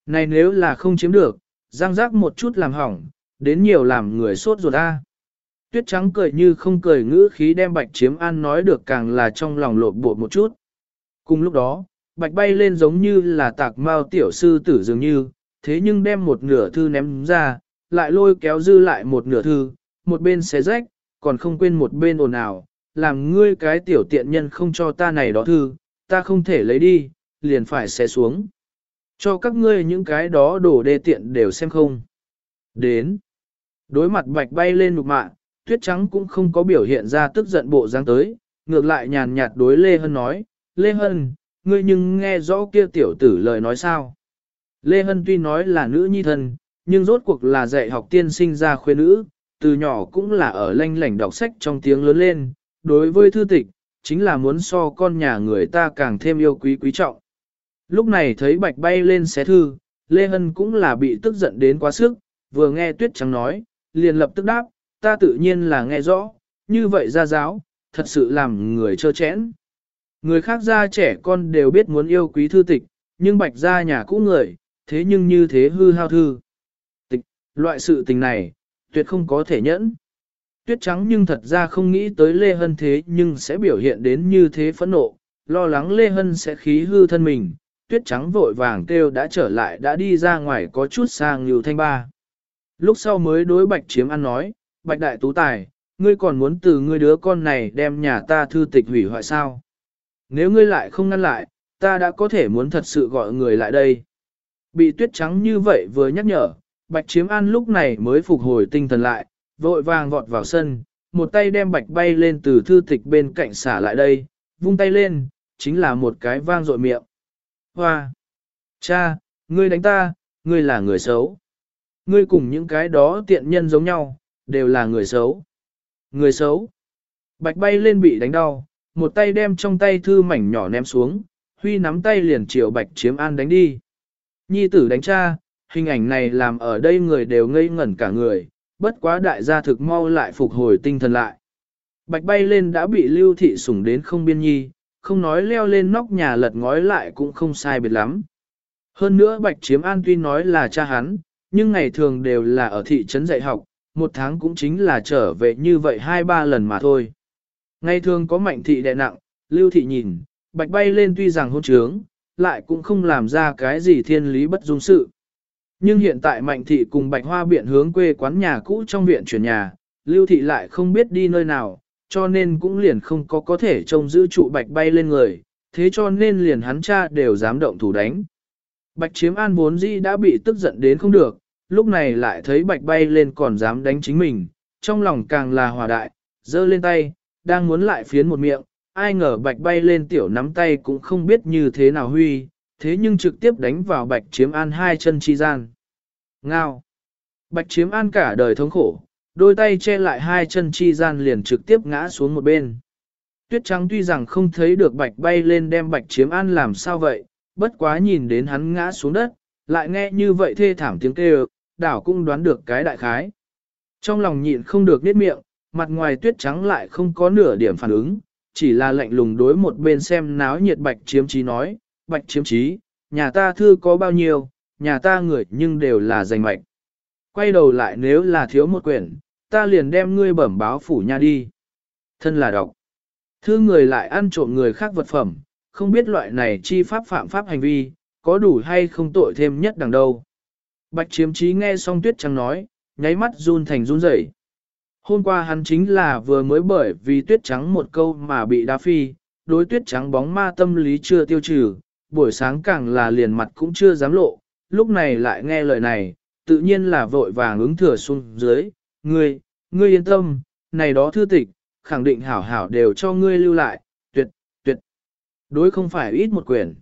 Này nếu là không chiếm được, giang giác một chút làm hỏng, đến nhiều làm người sốt ruột ta Tuyết trắng cười như không cười ngữ khí đem bạch chiếm an nói được càng là trong lòng lột bột một chút. Cùng lúc đó, bạch bay lên giống như là tạc mao tiểu sư tử dường như, thế nhưng đem một nửa thư ném ra, lại lôi kéo dư lại một nửa thư, một bên xé rách, còn không quên một bên ồn ào, làm ngươi cái tiểu tiện nhân không cho ta này đó thư, ta không thể lấy đi, liền phải xé xuống. Cho các ngươi những cái đó đổ đê tiện đều xem không. Đến. Đối mặt bạch bay lên nục mạ, tuyết trắng cũng không có biểu hiện ra tức giận bộ dáng tới, ngược lại nhàn nhạt đối Lê Hân nói, Lê Hân, ngươi nhưng nghe rõ kia tiểu tử lời nói sao? Lê Hân tuy nói là nữ nhi thân, nhưng rốt cuộc là dạy học tiên sinh ra khuê nữ, từ nhỏ cũng là ở lanh lảnh đọc sách trong tiếng lớn lên, đối với thư tịch, chính là muốn so con nhà người ta càng thêm yêu quý quý trọng. Lúc này thấy bạch bay lên xé thư, Lê Hân cũng là bị tức giận đến quá sức, vừa nghe tuyết trắng nói, liền lập tức đáp, ta tự nhiên là nghe rõ, như vậy ra giáo, thật sự làm người trơ chẽn. Người khác gia trẻ con đều biết muốn yêu quý thư tịch, nhưng bạch gia nhà cũ người, thế nhưng như thế hư hao thư. Tịch, loại sự tình này, tuyệt không có thể nhẫn. Tuyết trắng nhưng thật ra không nghĩ tới Lê Hân thế nhưng sẽ biểu hiện đến như thế phẫn nộ, lo lắng Lê Hân sẽ khí hư thân mình. Tuyết trắng vội vàng kêu đã trở lại đã đi ra ngoài có chút sang nhiều thanh ba. Lúc sau mới đối bạch chiếm ăn nói, bạch đại tú tài, ngươi còn muốn từ ngươi đứa con này đem nhà ta thư tịch hủy hoại sao? Nếu ngươi lại không ngăn lại, ta đã có thể muốn thật sự gọi người lại đây. Bị tuyết trắng như vậy vừa nhắc nhở, bạch chiếm an lúc này mới phục hồi tinh thần lại, vội vàng vọt vào sân, một tay đem bạch bay lên từ thư tịch bên cạnh xả lại đây, vung tay lên, chính là một cái vang dội miệng. Hoa! Cha, ngươi đánh ta, ngươi là người xấu. Ngươi cùng những cái đó tiện nhân giống nhau, đều là người xấu. Người xấu. Bạch bay lên bị đánh đau, một tay đem trong tay thư mảnh nhỏ ném xuống, huy nắm tay liền chiều bạch chiếm an đánh đi. Nhi tử đánh cha, hình ảnh này làm ở đây người đều ngây ngẩn cả người, bất quá đại gia thực mau lại phục hồi tinh thần lại. Bạch bay lên đã bị lưu thị sủng đến không biên nhi, không nói leo lên nóc nhà lật ngói lại cũng không sai biệt lắm. Hơn nữa bạch chiếm an tuy nói là cha hắn, nhưng ngày thường đều là ở thị trấn dạy học, một tháng cũng chính là trở về như vậy hai ba lần mà thôi. Ngày thường có mạnh thị đè nặng, lưu thị nhìn, bạch bay lên tuy rằng hôn trướng, lại cũng không làm ra cái gì thiên lý bất dung sự. Nhưng hiện tại mạnh thị cùng bạch hoa biện hướng quê quán nhà cũ trong viện chuyển nhà, lưu thị lại không biết đi nơi nào, cho nên cũng liền không có có thể trông giữ trụ bạch bay lên người, thế cho nên liền hắn cha đều dám động thủ đánh. Bạch chiếm an vốn dĩ đã bị tức giận đến không được, lúc này lại thấy bạch bay lên còn dám đánh chính mình, trong lòng càng là hòa đại, giơ lên tay, đang muốn lại phiến một miệng, ai ngờ bạch bay lên tiểu nắm tay cũng không biết như thế nào huy, thế nhưng trực tiếp đánh vào bạch chiếm an hai chân chi gian. Ngao! Bạch chiếm an cả đời thống khổ, đôi tay che lại hai chân chi gian liền trực tiếp ngã xuống một bên. Tuyết trắng tuy rằng không thấy được bạch bay lên đem bạch chiếm an làm sao vậy, bất quá nhìn đến hắn ngã xuống đất, lại nghe như vậy thê thảm tiếng kêu, đảo cũng đoán được cái đại khái. Trong lòng nhịn không được niết miệng, mặt ngoài tuyết trắng lại không có nửa điểm phản ứng, chỉ là lạnh lùng đối một bên xem náo nhiệt bạch chiếm trí nói, bạch chiếm trí, nhà ta thư có bao nhiêu, nhà ta người nhưng đều là danh mạch. Quay đầu lại nếu là thiếu một quyển, ta liền đem ngươi bẩm báo phủ nha đi. Thân là đọc. Thư người lại ăn trộm người khác vật phẩm, không biết loại này chi pháp phạm pháp hành vi, có đủ hay không tội thêm nhất đằng đâu. Bạch chiếm trí nghe xong tuyết trắng nói, nháy mắt run thành run rẩy. Hôm qua hắn chính là vừa mới bởi vì tuyết trắng một câu mà bị đá phi, đối tuyết trắng bóng ma tâm lý chưa tiêu trừ, buổi sáng càng là liền mặt cũng chưa dám lộ, lúc này lại nghe lời này, tự nhiên là vội vàng ứng thừa xuống dưới, ngươi, ngươi yên tâm, này đó thư tịch, khẳng định hảo hảo đều cho ngươi lưu lại, tuyệt, tuyệt, đối không phải ít một quyển.